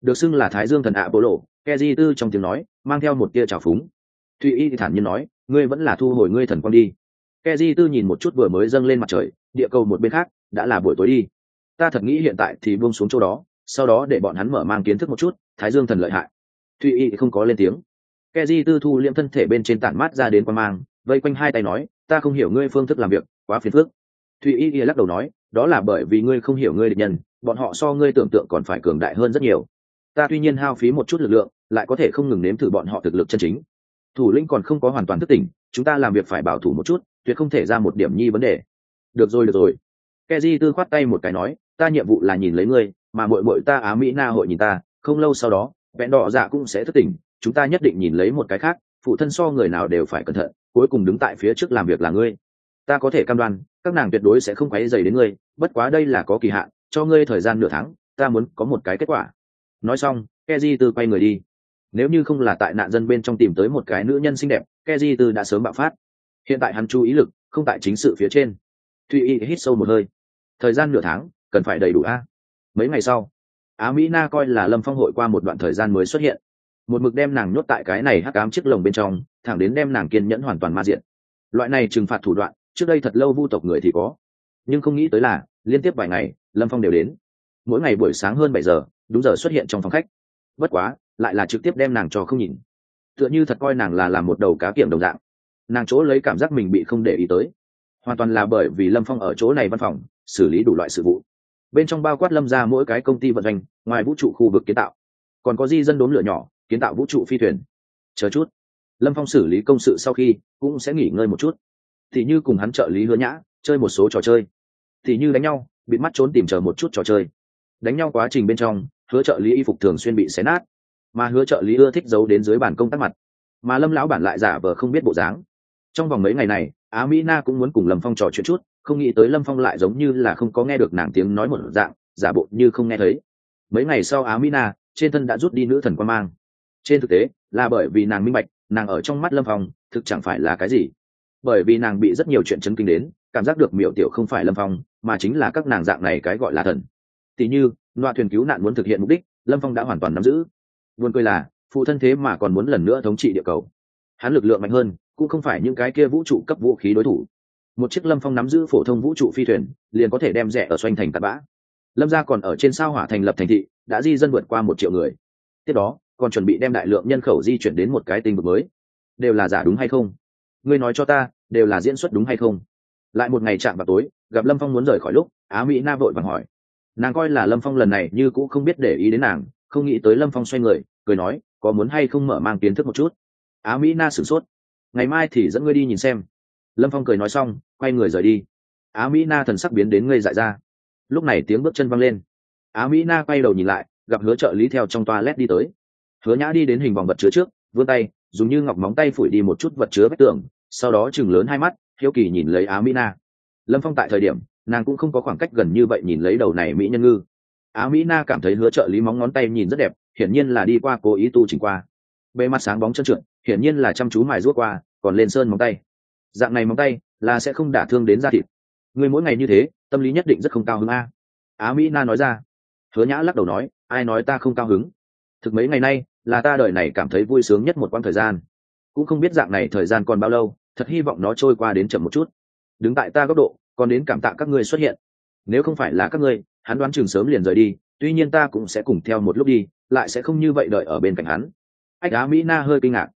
Được xưng là thái dương thần ạ bộ lộ ke di tư trong tiếng nói, mang theo một tia trào phúng. Thụy y thì thản nhiên nói, ngươi vẫn là thu hồi ngươi thần quang đi. Ke di tư nhìn một chút vừa mới dâng lên mặt trời, địa cầu một bên khác, đã là buổi tối đi. Ta thật nghĩ hiện tại thì buông xuống chỗ đó, sau đó để bọn hắn mở mang kiến thức một chút, thái dương thần lợi hại. Thụy y không có lên tiếng. Ke di tư thu liễm thân thể bên trên tản mát ra đến quan mang, vây quanh hai tay nói, ta không hiểu ngươi phương thức làm việc quá phiền phức. Thụy y lắc đầu nói, đó là bởi vì ngươi không hiểu ngươi địch nhân, bọn họ so ngươi tưởng tượng còn phải cường đại hơn rất nhiều. Ta tuy nhiên hao phí một chút lực lượng, lại có thể không ngừng nếm thử bọn họ thực lực chân chính. Thủ lĩnh còn không có hoàn toàn thức tỉnh, chúng ta làm việc phải bảo thủ một chút, tuyệt không thể ra một điểm nhi vấn đề. Được rồi được rồi. Keji tư khoát tay một cái nói, ta nhiệm vụ là nhìn lấy ngươi, mà mội mội ta á mỹ na hội nhìn ta, không lâu sau đó, vẹn đỏ dạ cũng sẽ thức tỉnh, chúng ta nhất định nhìn lấy một cái khác, phụ thân so người nào đều phải cẩn thận, cuối cùng đứng tại phía trước làm việc là ngươi ta có thể cam đoan, các nàng tuyệt đối sẽ không quấy dày đến ngươi, bất quá đây là có kỳ hạn, cho ngươi thời gian nửa tháng, ta muốn có một cái kết quả. Nói xong keji tư quay người đi. Nếu như không là tại nạn dân bên trong tìm tới một cái nữ nhân xinh đẹp keji tư đã sớm bạo phát. Hiện tại hắn chú ý lực, không tại chính sự phía trên. Thụy y hít sâu một hơi. Thời gian nửa tháng, cần phải đầy đủ a. Mấy ngày sau, á mỹ na coi là lâm phong hội qua một đoạn thời gian mới xuất hiện. Một mực đem nàng nhốt tại cái này hắc ám chiếc lồng bên trong, thẳng đến đem nàng kiên nhẫn hoàn toàn ma diện. Loại này trừng phạt thủ đoạn trước đây thật lâu vu tộc người thì có. Nhưng không nghĩ tới là, liên tiếp vài ngày, lâm phong đều đến. Mỗi ngày buổi sáng hơn bảy giờ, đúng giờ xuất hiện trong phòng khách. Bất quá, lại là trực tiếp đem nàng cho không nhìn. Tựa như thật coi nàng là làm một đầu cá kiểm đồng dạng. Nàng chỗ lấy cảm giác mình bị không để ý tới. Hoàn toàn là bởi vì lâm phong ở chỗ này văn phòng, xử lý đủ loại sự vụ. Bên trong bao quát lâm ra mỗi cái công ty vận hành ngoài vũ trụ khu vực kiến tạo. Còn có di dân đốn lửa nhỏ, kiến tạo vũ trụ phi thuyền. Chờ chút. Lâm phong xử lý công sự sau khi, cũng sẽ nghỉ ngơi một chút thì như cùng hắn trợ lý hứa nhã, chơi một số trò chơi. Thì như đánh nhau, bị mắt trốn tìm chờ một chút trò chơi. Đánh nhau quá trình bên trong, hứa trợ lý y phục thường xuyên bị xé nát. Mà hứa trợ lý ưa thích giấu đến dưới bàn công tác mặt. Mà lâm lão bản lại giả vờ không biết bộ dáng. Trong vòng mấy ngày này, á mỹ na cũng muốn cùng lâm phong trò chuyện chút, không nghĩ tới lâm phong lại giống như là không có nghe được nàng tiếng nói một dạng, giả bộ như không nghe thấy. Mấy ngày sau á mỹ na, trên thân đã rút đi nữ thần quan mang. Trên thực tế, là bởi vì nàng minh bạch, nàng ở trong mắt lâm phong, thực chẳng phải là cái gì bởi vì nàng bị rất nhiều chuyện chấn kinh đến, cảm giác được miểu tiểu không phải lâm phong, mà chính là các nàng dạng này cái gọi là thần. Tỉ như, loa thuyền cứu nạn muốn thực hiện mục đích, lâm phong đã hoàn toàn nắm giữ. Buồn cười là, phụ thân thế mà còn muốn lần nữa thống trị địa cầu. Hắn lực lượng mạnh hơn, cũng không phải những cái kia vũ trụ cấp vũ khí đối thủ. Một chiếc lâm phong nắm giữ phổ thông vũ trụ phi thuyền, liền có thể đem rẻ ở xoanh thành tạt bã. Lâm gia còn ở trên sao hỏa thành lập thành thị, đã di dân vượt qua một triệu người. Tiếp đó, còn chuẩn bị đem đại lượng nhân khẩu di chuyển đến một cái tinh vực mới. Đều là giả đúng hay không? Ngươi nói cho ta đều là diễn xuất đúng hay không? Lại một ngày chạm vào tối, gặp lâm phong muốn rời khỏi lúc, á mỹ na vội vàng hỏi. Nàng coi là lâm phong lần này như cũng không biết để ý đến nàng, không nghĩ tới lâm phong xoay người, cười nói, có muốn hay không mở mang kiến thức một chút? Á mỹ na sửng sốt. Ngày mai thì dẫn ngươi đi nhìn xem. Lâm phong cười nói xong, quay người rời đi. Á mỹ na thần sắc biến đến ngây dại ra. Lúc này tiếng bước chân văng lên. Á mỹ na quay đầu nhìn lại, gặp hứa trợ lý theo trong toa led đi tới. Hứa nhã đi đến hình vòng vật chứa trước, vươn tay, dùng như ngọc móng tay phủi đi một chút vật chứa vách tường sau đó chừng lớn hai mắt, hiếu kỳ nhìn lấy á mỹ na. Lâm phong tại thời điểm, nàng cũng không có khoảng cách gần như vậy nhìn lấy đầu này mỹ nhân ngư. Á mỹ na cảm thấy hứa trợ lý móng ngón tay nhìn rất đẹp, hiển nhiên là đi qua cố ý tu chỉnh qua. Bề mặt sáng bóng chân trượt, hiển nhiên là chăm chú mài ruốc qua, còn lên sơn móng tay. Dạng này móng tay, là sẽ không đả thương đến da thịt. Người mỗi ngày như thế, tâm lý nhất định rất không cao hứng a. Á mỹ na nói ra. Hứa nhã lắc đầu nói, ai nói ta không cao hứng? Thực mấy ngày nay, là ta đời này cảm thấy vui sướng nhất một quãng thời gian. Cũng không biết dạng này thời gian còn bao lâu thật hy vọng nó trôi qua đến chậm một chút. Đứng tại ta góc độ, còn đến cảm tạ các ngươi xuất hiện. Nếu không phải là các ngươi, hắn đoán chừng sớm liền rời đi, tuy nhiên ta cũng sẽ cùng theo một lúc đi, lại sẽ không như vậy đợi ở bên cạnh hắn. Ách, á, mỹ na hơi kinh ngạc.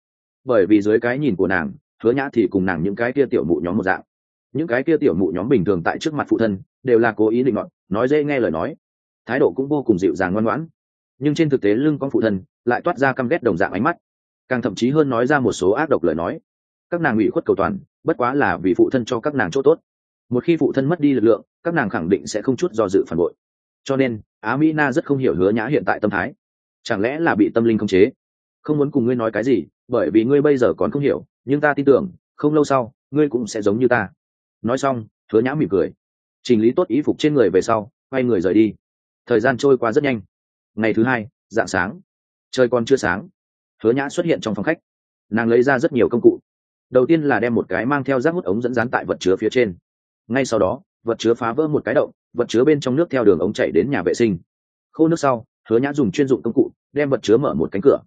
Bởi vì dưới cái nhìn của nàng, hứa nhã thì cùng nàng những cái kia tiểu mụ nhóm một dạng. Những cái kia tiểu mụ nhóm bình thường tại trước mặt phụ thân, đều là cố ý định ngọn nói dễ nghe lời nói. Thái độ cũng vô cùng dịu dàng ngoan ngoãn. Nhưng trên thực tế lưng con phụ thân lại toát ra căm ghét đồng dạng ánh mắt. Càng thậm chí hơn nói ra một số ác độc lời nói các nàng ủy khuất cầu toàn, bất quá là vì phụ thân cho các nàng chỗ tốt. Một khi phụ thân mất đi lực lượng, các nàng khẳng định sẽ không chút do dự phản bội. Cho nên, á mỹ na rất không hiểu hứa nhã hiện tại tâm thái. Chẳng lẽ là bị tâm linh khống chế? Không muốn cùng ngươi nói cái gì, bởi vì ngươi bây giờ còn không hiểu, nhưng ta tin tưởng, không lâu sau, ngươi cũng sẽ giống như ta. Nói xong, hứa nhã mỉm cười. Chỉnh lý tốt ý phục trên người về sau, quay người rời đi. Thời gian trôi qua rất nhanh. Ngày thứ hai, dạng sáng. Trời còn chưa sáng. Hứa nhã xuất hiện trong phòng khách. Nàng lấy ra rất nhiều công cụ đầu tiên là đem một cái mang theo rác hút ống dẫn dán tại vật chứa phía trên. Ngay sau đó, vật chứa phá vỡ một cái động, vật chứa bên trong nước theo đường ống chạy đến nhà vệ sinh. Khô nước sau, hứa nhã dùng chuyên dụng công cụ, đem vật chứa mở một cánh cửa.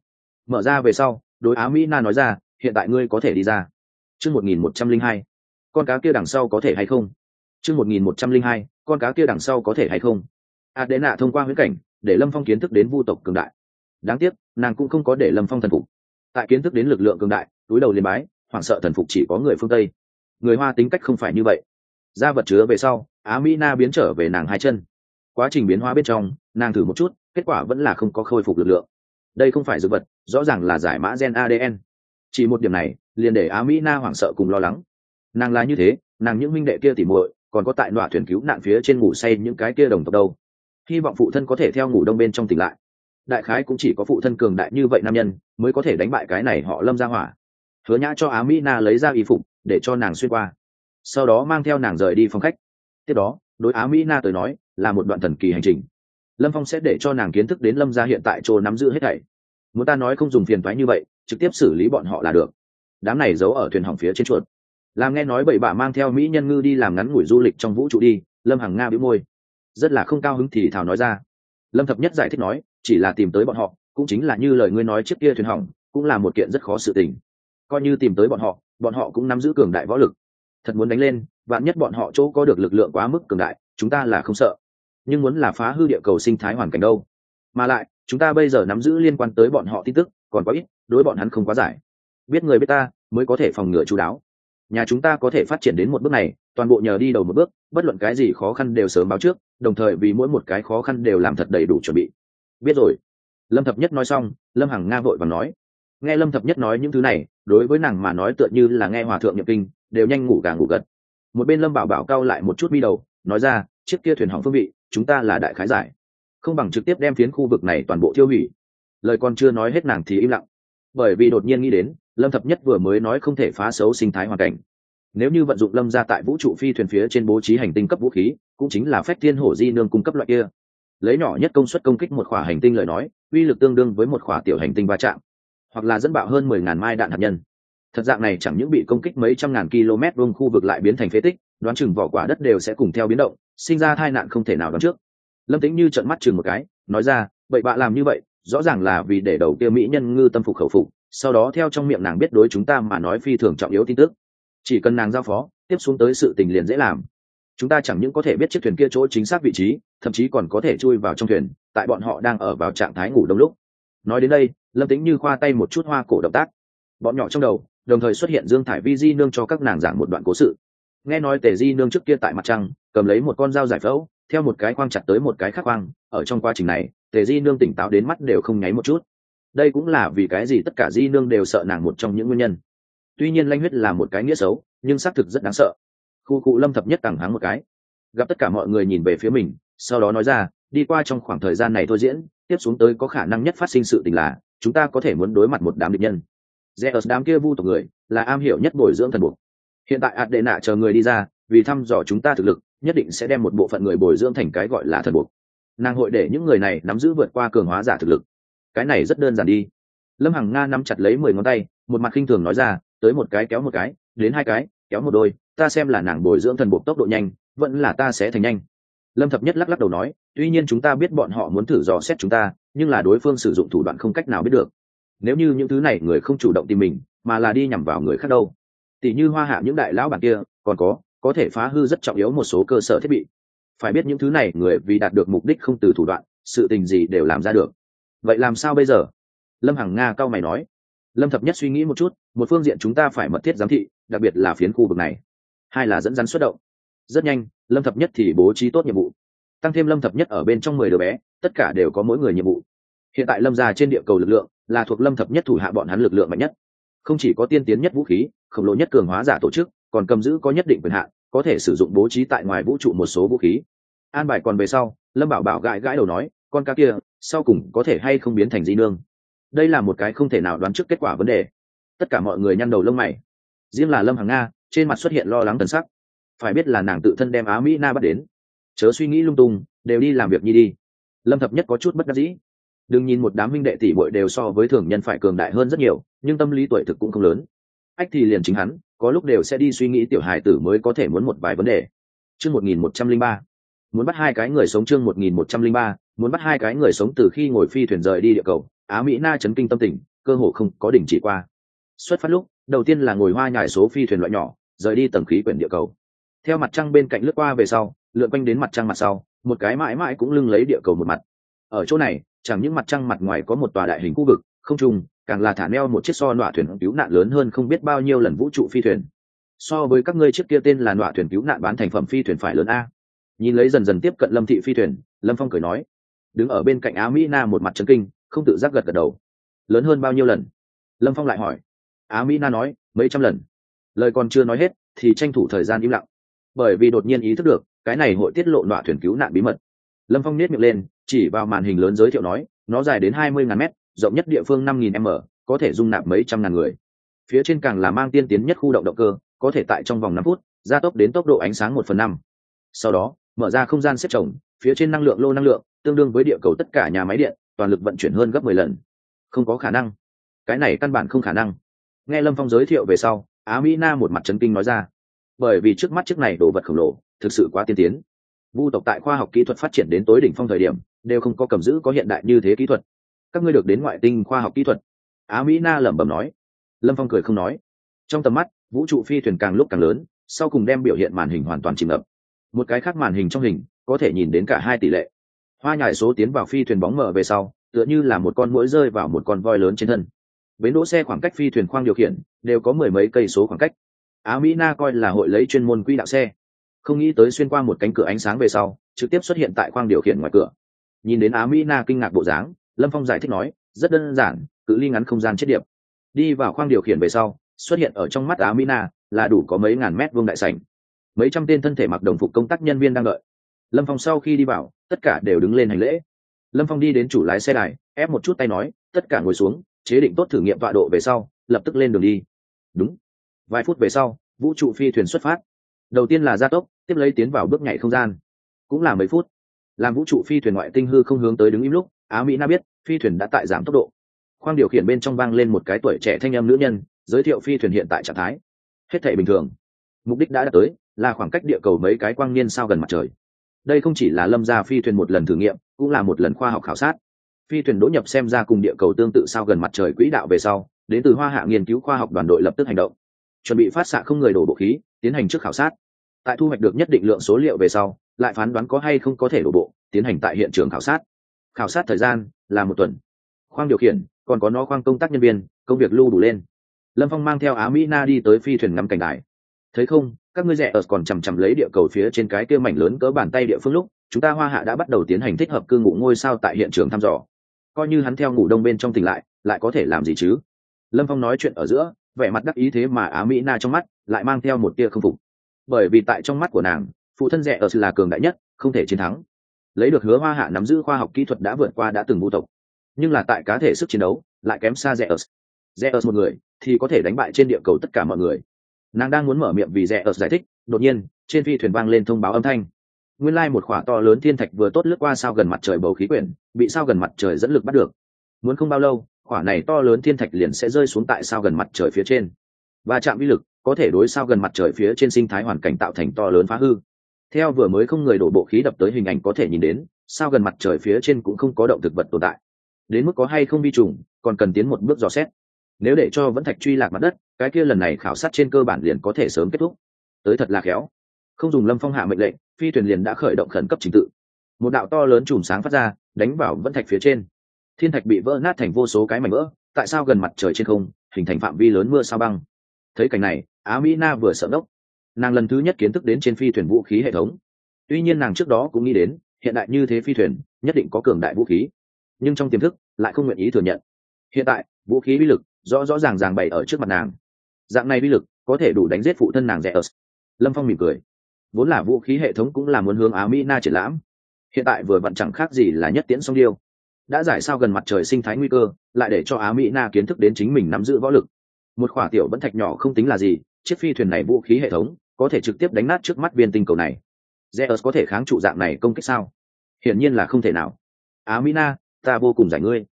Mở ra về sau, đối á mỹ na nói ra, hiện tại ngươi có thể đi ra. Chương một nghìn một trăm linh hai, con cá kia đằng sau có thể hay không? Chương một nghìn một trăm linh hai, con cá kia đằng sau có thể hay không? Adena thông qua huyễn cảnh, để lâm phong kiến thức đến vu tộc cường đại. Đáng tiếc, nàng cũng không có để lâm phong thần phục. Tại kiến thức đến lực lượng cường đại, túi đầu liền bái hoảng sợ thần phục chỉ có người phương tây. Người hoa tính cách không phải như vậy. Ra vật chứa về sau, á mỹ na biến trở về nàng hai chân. Quá trình biến hóa bên trong, nàng thử một chút, kết quả vẫn là không có khôi phục lực lượng. Đây không phải dược vật, rõ ràng là giải mã gen adn chỉ một điểm này, liền để á mỹ na hoảng sợ cùng lo lắng. Nàng là như thế, nàng những minh đệ kia tỉ muội, còn có tại nọa thuyền cứu nạn phía trên ngủ say những cái kia đồng tộc đâu. Hy vọng phụ thân có thể theo ngủ đông bên trong tỉnh lại. Đại khái cũng chỉ có phụ thân cường đại như vậy nam nhân, mới có thể đánh bại cái này họ lâm ra hỏa hứa nhã cho á mỹ na lấy ra y phục, để cho nàng xuyên qua. Sau đó mang theo nàng rời đi phòng khách. Tiếp đó, đối á mỹ na tới nói, là một đoạn thần kỳ hành trình. Lâm phong sẽ để cho nàng kiến thức đến lâm gia hiện tại chỗ nắm giữ hết thảy. Muốn ta nói không dùng phiền thoái như vậy, trực tiếp xử lý bọn họ là được. Đám này giấu ở thuyền hỏng phía trên chuột. Làm nghe nói bảy bà mang theo mỹ nhân ngư đi làm ngắn ngủi du lịch trong vũ trụ đi, lâm hằng nga bĩu môi. Rất là không cao hứng thì thảo nói ra. Lâm thập nhất giải thích nói, chỉ là tìm tới bọn họ, cũng chính là như lời ngươi nói trước kia thuyền hỏng, cũng là một kiện rất khó sự tình coi như tìm tới bọn họ bọn họ cũng nắm giữ cường đại võ lực. Thật muốn đánh lên, vạn nhất bọn họ chỗ có được lực lượng quá mức cường đại, chúng ta là không sợ. Nhưng muốn là phá hư địa cầu sinh thái hoàn cảnh đâu. Mà lại, chúng ta bây giờ nắm giữ liên quan tới bọn họ tin tức, còn có ít, đối bọn hắn không quá giải. Biết người biết ta, mới có thể phòng ngừa chú đáo. Nhà chúng ta có thể phát triển đến một bước này, toàn bộ nhờ đi đầu một bước, bất luận cái gì khó khăn đều sớm báo trước, đồng thời vì mỗi một cái khó khăn đều làm thật đầy đủ chuẩn bị. Biết rồi. Lâm thập nhất nói xong, lâm hằng nga vội và nói nghe lâm thập nhất nói những thứ này, đối với nàng mà nói tựa như là nghe hòa thượng nhập kinh, đều nhanh ngủ càng ngủ gật. Một bên lâm bảo bảo cao lại một chút bi đầu, nói ra, chiếc kia thuyền hỏng phương vị, chúng ta là đại khái giải. Không bằng trực tiếp đem phiến khu vực này toàn bộ tiêu hủy. Lời còn chưa nói hết nàng thì im lặng. Bởi vì đột nhiên nghĩ đến, lâm thập nhất vừa mới nói không thể phá xấu sinh thái hoàn cảnh. Nếu như vận dụng lâm ra tại vũ trụ phi thuyền phía trên bố trí hành tinh cấp vũ khí, cũng chính là phép thiên hổ di nương cung cấp loại kia. Lấy nhỏ nhất công suất công kích một khỏa hành tinh lời nói, uy lực tương đương với một khỏa tiểu hành tinh va chạm hoặc là dẫn bạo hơn mười ngàn mai đạn hạt nhân. Thật dạng này chẳng những bị công kích mấy trăm ngàn km vuông khu vực lại biến thành phế tích, đoán chừng vỏ quả đất đều sẽ cùng theo biến động, sinh ra tai nạn không thể nào đoán trước. Lâm tính như trận mắt chừng một cái, nói ra, vậy bạ làm như vậy, rõ ràng là vì để đầu kia mỹ nhân ngư tâm phục khẩu phục, sau đó theo trong miệng nàng biết đối chúng ta mà nói phi thường trọng yếu tin tức. Chỉ cần nàng giao phó, tiếp xuống tới sự tình liền dễ làm. Chúng ta chẳng những có thể biết chiếc thuyền kia chỗ chính xác vị trí, thậm chí còn có thể chui vào trong thuyền, tại bọn họ đang ở vào trạng thái ngủ đông lúc. Nói đến đây lâm tính như khoa tay một chút hoa cổ động tác. Bọn nhỏ trong đầu, đồng thời xuất hiện dương thải vi di nương cho các nàng giảng một đoạn cố sự. Nghe nói tề di nương trước kia tại mặt trăng, cầm lấy một con dao giải phẫu, theo một cái khoang chặt tới một cái khác khoang, ở trong quá trình này, tề di nương tỉnh táo đến mắt đều không nháy một chút. Đây cũng là vì cái gì tất cả di nương đều sợ nàng một trong những nguyên nhân. Tuy nhiên lanh huyết là một cái nghĩa xấu, nhưng xác thực rất đáng sợ. Khu cụ lâm thập nhất tẳng háng một cái. Gặp tất cả mọi người nhìn về phía mình, sau đó nói ra, đi qua trong khoảng thời gian này thôi diễn tiếp xuống tới có khả năng nhất phát sinh sự tình là, chúng ta có thể muốn đối mặt một đám địch nhân. Rẽ ở đám kia vu tộc người, là am hiểu nhất bồi dưỡng thần buộc hiện tại ạt đệ nạ chờ người đi ra, vì thăm dò chúng ta thực lực, nhất định sẽ đem một bộ phận người bồi dưỡng thành cái gọi là thần buộc nàng hội để những người này nắm giữ vượt qua cường hóa giả thực lực. Cái này rất đơn giản đi. Lâm hằng nga nắm chặt lấy mười ngón tay, một mặt khinh thường nói ra, tới một cái kéo một cái, đến hai cái, kéo một đôi, ta xem là nàng bồi dưỡng thần buộc tốc độ nhanh, vẫn là ta sẽ thành nhanh lâm thập nhất lắc lắc đầu nói, tuy nhiên chúng ta biết bọn họ muốn thử dò xét chúng ta, nhưng là đối phương sử dụng thủ đoạn không cách nào biết được. Nếu như những thứ này người không chủ động tìm mình, mà là đi nhằm vào người khác đâu. Tỷ như hoa hạ những đại lão bản kia, còn có có thể phá hư rất trọng yếu một số cơ sở thiết bị. Phải biết những thứ này người vì đạt được mục đích không từ thủ đoạn, sự tình gì đều làm ra được. Vậy làm sao bây giờ? Lâm hằng nga cao mày nói. Lâm thập nhất suy nghĩ một chút, một phương diện chúng ta phải mật thiết giám thị, đặc biệt là phiến khu vực này. Hai là dẫn dắn xuất động rất nhanh, lâm thập nhất thì bố trí tốt nhiệm vụ. Tăng thêm lâm thập nhất ở bên trong mười đứa bé, tất cả đều có mỗi người nhiệm vụ. Hiện tại lâm già trên địa cầu lực lượng là thuộc lâm thập nhất thủ hạ bọn hắn lực lượng mạnh nhất. Không chỉ có tiên tiến nhất vũ khí, khổng lồ nhất cường hóa giả tổ chức, còn cầm giữ có nhất định quyền hạn, có thể sử dụng bố trí tại ngoài vũ trụ một số vũ khí. An bài còn về sau, lâm bảo bảo gãi gãi đầu nói, con cá kia, sau cùng có thể hay không biến thành di nương? Đây là một cái không thể nào đoán trước kết quả vấn đề. Tất cả mọi người nhăn đầu lông mày. Riêng là lâm hàng nga, trên mặt xuất hiện lo lắng tần sắc phải biết là nàng tự thân đem á mỹ na bắt đến. Chớ suy nghĩ lung tung, đều đi làm việc nhi đi. Lâm thập nhất có chút bất đắc dĩ. Đừng nhìn một đám minh đệ tỷ bội đều so với thường nhân phải cường đại hơn rất nhiều, nhưng tâm lý tuổi thực cũng không lớn. Ách thì liền chính hắn, có lúc đều sẽ đi suy nghĩ tiểu hài tử mới có thể muốn một vài vấn đề. Chương một nghìn một trăm linh ba. Muốn bắt hai cái người sống chương một nghìn một trăm linh ba, muốn bắt hai cái người sống từ khi ngồi phi thuyền rời đi địa cầu, á mỹ na chấn kinh tâm tình, cơ hồ không có đỉnh chỉ qua. Xuất phát lúc, đầu tiên là ngồi hoa nhải số phi thuyền loại nhỏ, rời đi tầng khí quyển địa cầu theo mặt trăng bên cạnh lướt qua về sau, lượn quanh đến mặt trăng mặt sau, một cái mãi mãi cũng lưng lấy địa cầu một mặt. Ở chỗ này, chẳng những mặt trăng mặt ngoài có một tòa đại hình khu vực, không trung, càng là thả neo một chiếc so nọa thuyền cứu nạn lớn hơn không biết bao nhiêu lần vũ trụ phi thuyền. So với các ngươi trước kia tên là nọa thuyền cứu nạn bán thành phẩm phi thuyền phải lớn a. Nhìn lấy dần dần tiếp cận lâm thị phi thuyền, lâm phong cười nói. Đứng ở bên cạnh á mỹ na một mặt trấn kinh, không tự giác gật gật đầu. Lớn hơn bao nhiêu lần? Lâm phong lại hỏi. Á mỹ na nói, mấy trăm lần. Lời còn chưa nói hết, thì tranh thủ thời gian im lặng bởi vì đột nhiên ý thức được, cái này hội tiết lộ nọa thuyền cứu nạn bí mật. Lâm phong nết miệng lên, chỉ vào màn hình lớn giới thiệu nói, nó dài đến hai mươi ngàn mét, rộng nhất địa phương năm nghìn m, có thể dung nạp mấy trăm ngàn người. Phía trên càng là mang tiên tiến nhất khu động động cơ, có thể tại trong vòng năm phút, gia tốc đến tốc độ ánh sáng một phần năm. Sau đó, mở ra không gian xếp trồng phía trên năng lượng lô năng lượng, tương đương với địa cầu tất cả nhà máy điện, toàn lực vận chuyển hơn gấp mười lần. Không có khả năng. Cái này căn bản không khả năng. Nghe lâm phong giới thiệu về sau, á mỹ na một mặt trấn kinh nói ra bởi vì trước mắt chiếc này đồ vật khổng lồ, thực sự quá tiên tiến. Vu tộc tại khoa học kỹ thuật phát triển đến tối đỉnh phong thời điểm, đều không có cầm giữ có hiện đại như thế kỹ thuật. Các ngươi được đến ngoại tinh khoa học kỹ thuật. Á mỹ na lẩm bẩm nói. Lâm phong cười không nói. Trong tầm mắt, vũ trụ phi thuyền càng lúc càng lớn, sau cùng đem biểu hiện màn hình hoàn toàn chìm ngập. Một cái khác màn hình trong hình, có thể nhìn đến cả hai tỷ lệ. Hoa nhải số tiến vào phi thuyền bóng mở về sau, tựa như là một con mũi rơi vào một con voi lớn trên thân. Bến đỗ xe khoảng cách phi thuyền khoang điều khiển, đều có mười mấy cây số khoảng cách á mỹ na coi là hội lấy chuyên môn quỹ đạo xe. Không nghĩ tới xuyên qua một cánh cửa ánh sáng về sau, trực tiếp xuất hiện tại khoang điều khiển ngoài cửa. Nhìn đến á mỹ na kinh ngạc bộ dáng, lâm phong giải thích nói, rất đơn giản, cự ly ngắn không gian chết điệp. Đi vào khoang điều khiển về sau, xuất hiện ở trong mắt á mỹ na là đủ có mấy ngàn mét vuông đại sảnh. Mấy trăm tên thân thể mặc đồng phục công tác nhân viên đang đợi. Lâm phong sau khi đi vào, tất cả đều đứng lên hành lễ. Lâm phong đi đến chủ lái xe đài, ép một chút tay nói, tất cả ngồi xuống, chế định tốt thử nghiệm tọa độ về sau, lập tức lên đường đi. Đúng vài phút về sau, vũ trụ phi thuyền xuất phát. Đầu tiên là gia tốc, tiếp lấy tiến vào bước nhảy không gian. Cũng là mấy phút. Làm vũ trụ phi thuyền ngoại tinh hư không hướng tới đứng im lúc, á mỹ na biết, phi thuyền đã tại giảm tốc độ. Khoang điều khiển bên trong vang lên một cái tuổi trẻ thanh em nữ nhân, giới thiệu phi thuyền hiện tại trạng thái. Hết thể bình thường. Mục đích đã đạt tới, là khoảng cách địa cầu mấy cái quang niên sao gần mặt trời. Đây không chỉ là lâm gia phi thuyền một lần thử nghiệm, cũng là một lần khoa học khảo sát. Phi thuyền đỗ nhập xem ra cùng địa cầu tương tự sao gần mặt trời quỹ đạo về sau, đến từ hoa hạ nghiên cứu khoa học đoàn đội lập tức hành động chuẩn bị phát xạ không người đổ bộ khí, tiến hành trước khảo sát. Tại thu hoạch được nhất định lượng số liệu về sau, lại phán đoán có hay không có thể đổ bộ, tiến hành tại hiện trường khảo sát. Khảo sát thời gian là một tuần. Khoang điều khiển, còn có nó khoang công tác nhân viên, công việc lưu đủ lên. Lâm phong mang theo á mỹ na đi tới phi thuyền ngắm cảnh đài. Thấy không, các ngươi rẻ ở còn chằm chằm lấy địa cầu phía trên cái kia mảnh lớn cỡ bàn tay địa phương lúc, chúng ta hoa hạ đã bắt đầu tiến hành thích hợp cư ngụ ngôi sao tại hiện trường thăm dò. Coi như hắn theo ngủ đông bên trong tỉnh lại lại có thể làm gì chứ? Lâm phong nói chuyện ở giữa vẻ mặt đắc ý thế mà á mỹ na trong mắt lại mang theo một tia không phục. Bởi vì tại trong mắt của nàng, phụ thân rẻ ở là cường đại nhất, không thể chiến thắng. Lấy được hứa hoa hạ nắm giữ khoa học kỹ thuật đã vượt qua đã từng vũ tộc. Nhưng là tại cá thể sức chiến đấu, lại kém xa rẻ ở rẻ ở một người, thì có thể đánh bại trên địa cầu tất cả mọi người. Nàng đang muốn mở miệng vì rẻ ở giải thích, đột nhiên, trên phi thuyền vang lên thông báo âm thanh. Nguyên lai một khỏa to lớn thiên thạch vừa tốt lướt qua sao gần mặt trời bầu khí quyển, bị sao gần mặt trời dẫn lực bắt được. Muốn không bao lâu quả này to lớn thiên thạch liền sẽ rơi xuống tại sao gần mặt trời phía trên. Và chạm vi lực, có thể đối sao gần mặt trời phía trên sinh thái hoàn cảnh tạo thành to lớn phá hư. Theo vừa mới không người đổ bộ khí đập tới hình ảnh có thể nhìn đến, sao gần mặt trời phía trên cũng không có động thực vật tồn tại. Đến mức có hay không vi trùng, còn cần tiến một bước dò xét. Nếu để cho vẫn thạch truy lạc mặt đất, cái kia lần này khảo sát trên cơ bản liền có thể sớm kết thúc. Tới thật là khéo. Không dùng lâm phong hạ mệnh lệnh, phi thuyền liền đã khởi động khẩn cấp trình tự. Một đạo to lớn chùm sáng phát ra, đánh vào vẫn thạch phía trên thiên thạch bị vỡ nát thành vô số cái mảnh vỡ, tại sao gần mặt trời trên không, hình thành phạm vi lớn mưa sao băng? Thấy cảnh này, á mỹ na vừa sợ đốc nàng lần thứ nhất kiến thức đến trên phi thuyền vũ khí hệ thống. Tuy nhiên nàng trước đó cũng nghĩ đến, hiện đại như thế phi thuyền, nhất định có cường đại vũ khí. Nhưng trong tiềm thức, lại không nguyện ý thừa nhận. Hiện tại, vũ khí uy lực rõ rõ ràng ràng bày ở trước mặt nàng. Dạng này uy lực có thể đủ đánh giết phụ thân nàng rẻ ớt lâm phong mỉm cười. Vốn là vũ khí hệ thống cũng là muốn hướng á mỹ na triển lãm. Hiện tại vừa vặn chẳng khác gì là nhất tiễn song điêu đã giải sao gần mặt trời sinh thái nguy cơ, lại để cho á mỹ na kiến thức đến chính mình nắm giữ võ lực. Một khỏa tiểu vẫn thạch nhỏ không tính là gì, chiếc phi thuyền này vũ khí hệ thống, có thể trực tiếp đánh nát trước mắt viên tinh cầu này. Zeus có thể kháng trụ dạng này công kích sao? Hiển nhiên là không thể nào. Á mỹ na ta vô cùng giải ngươi.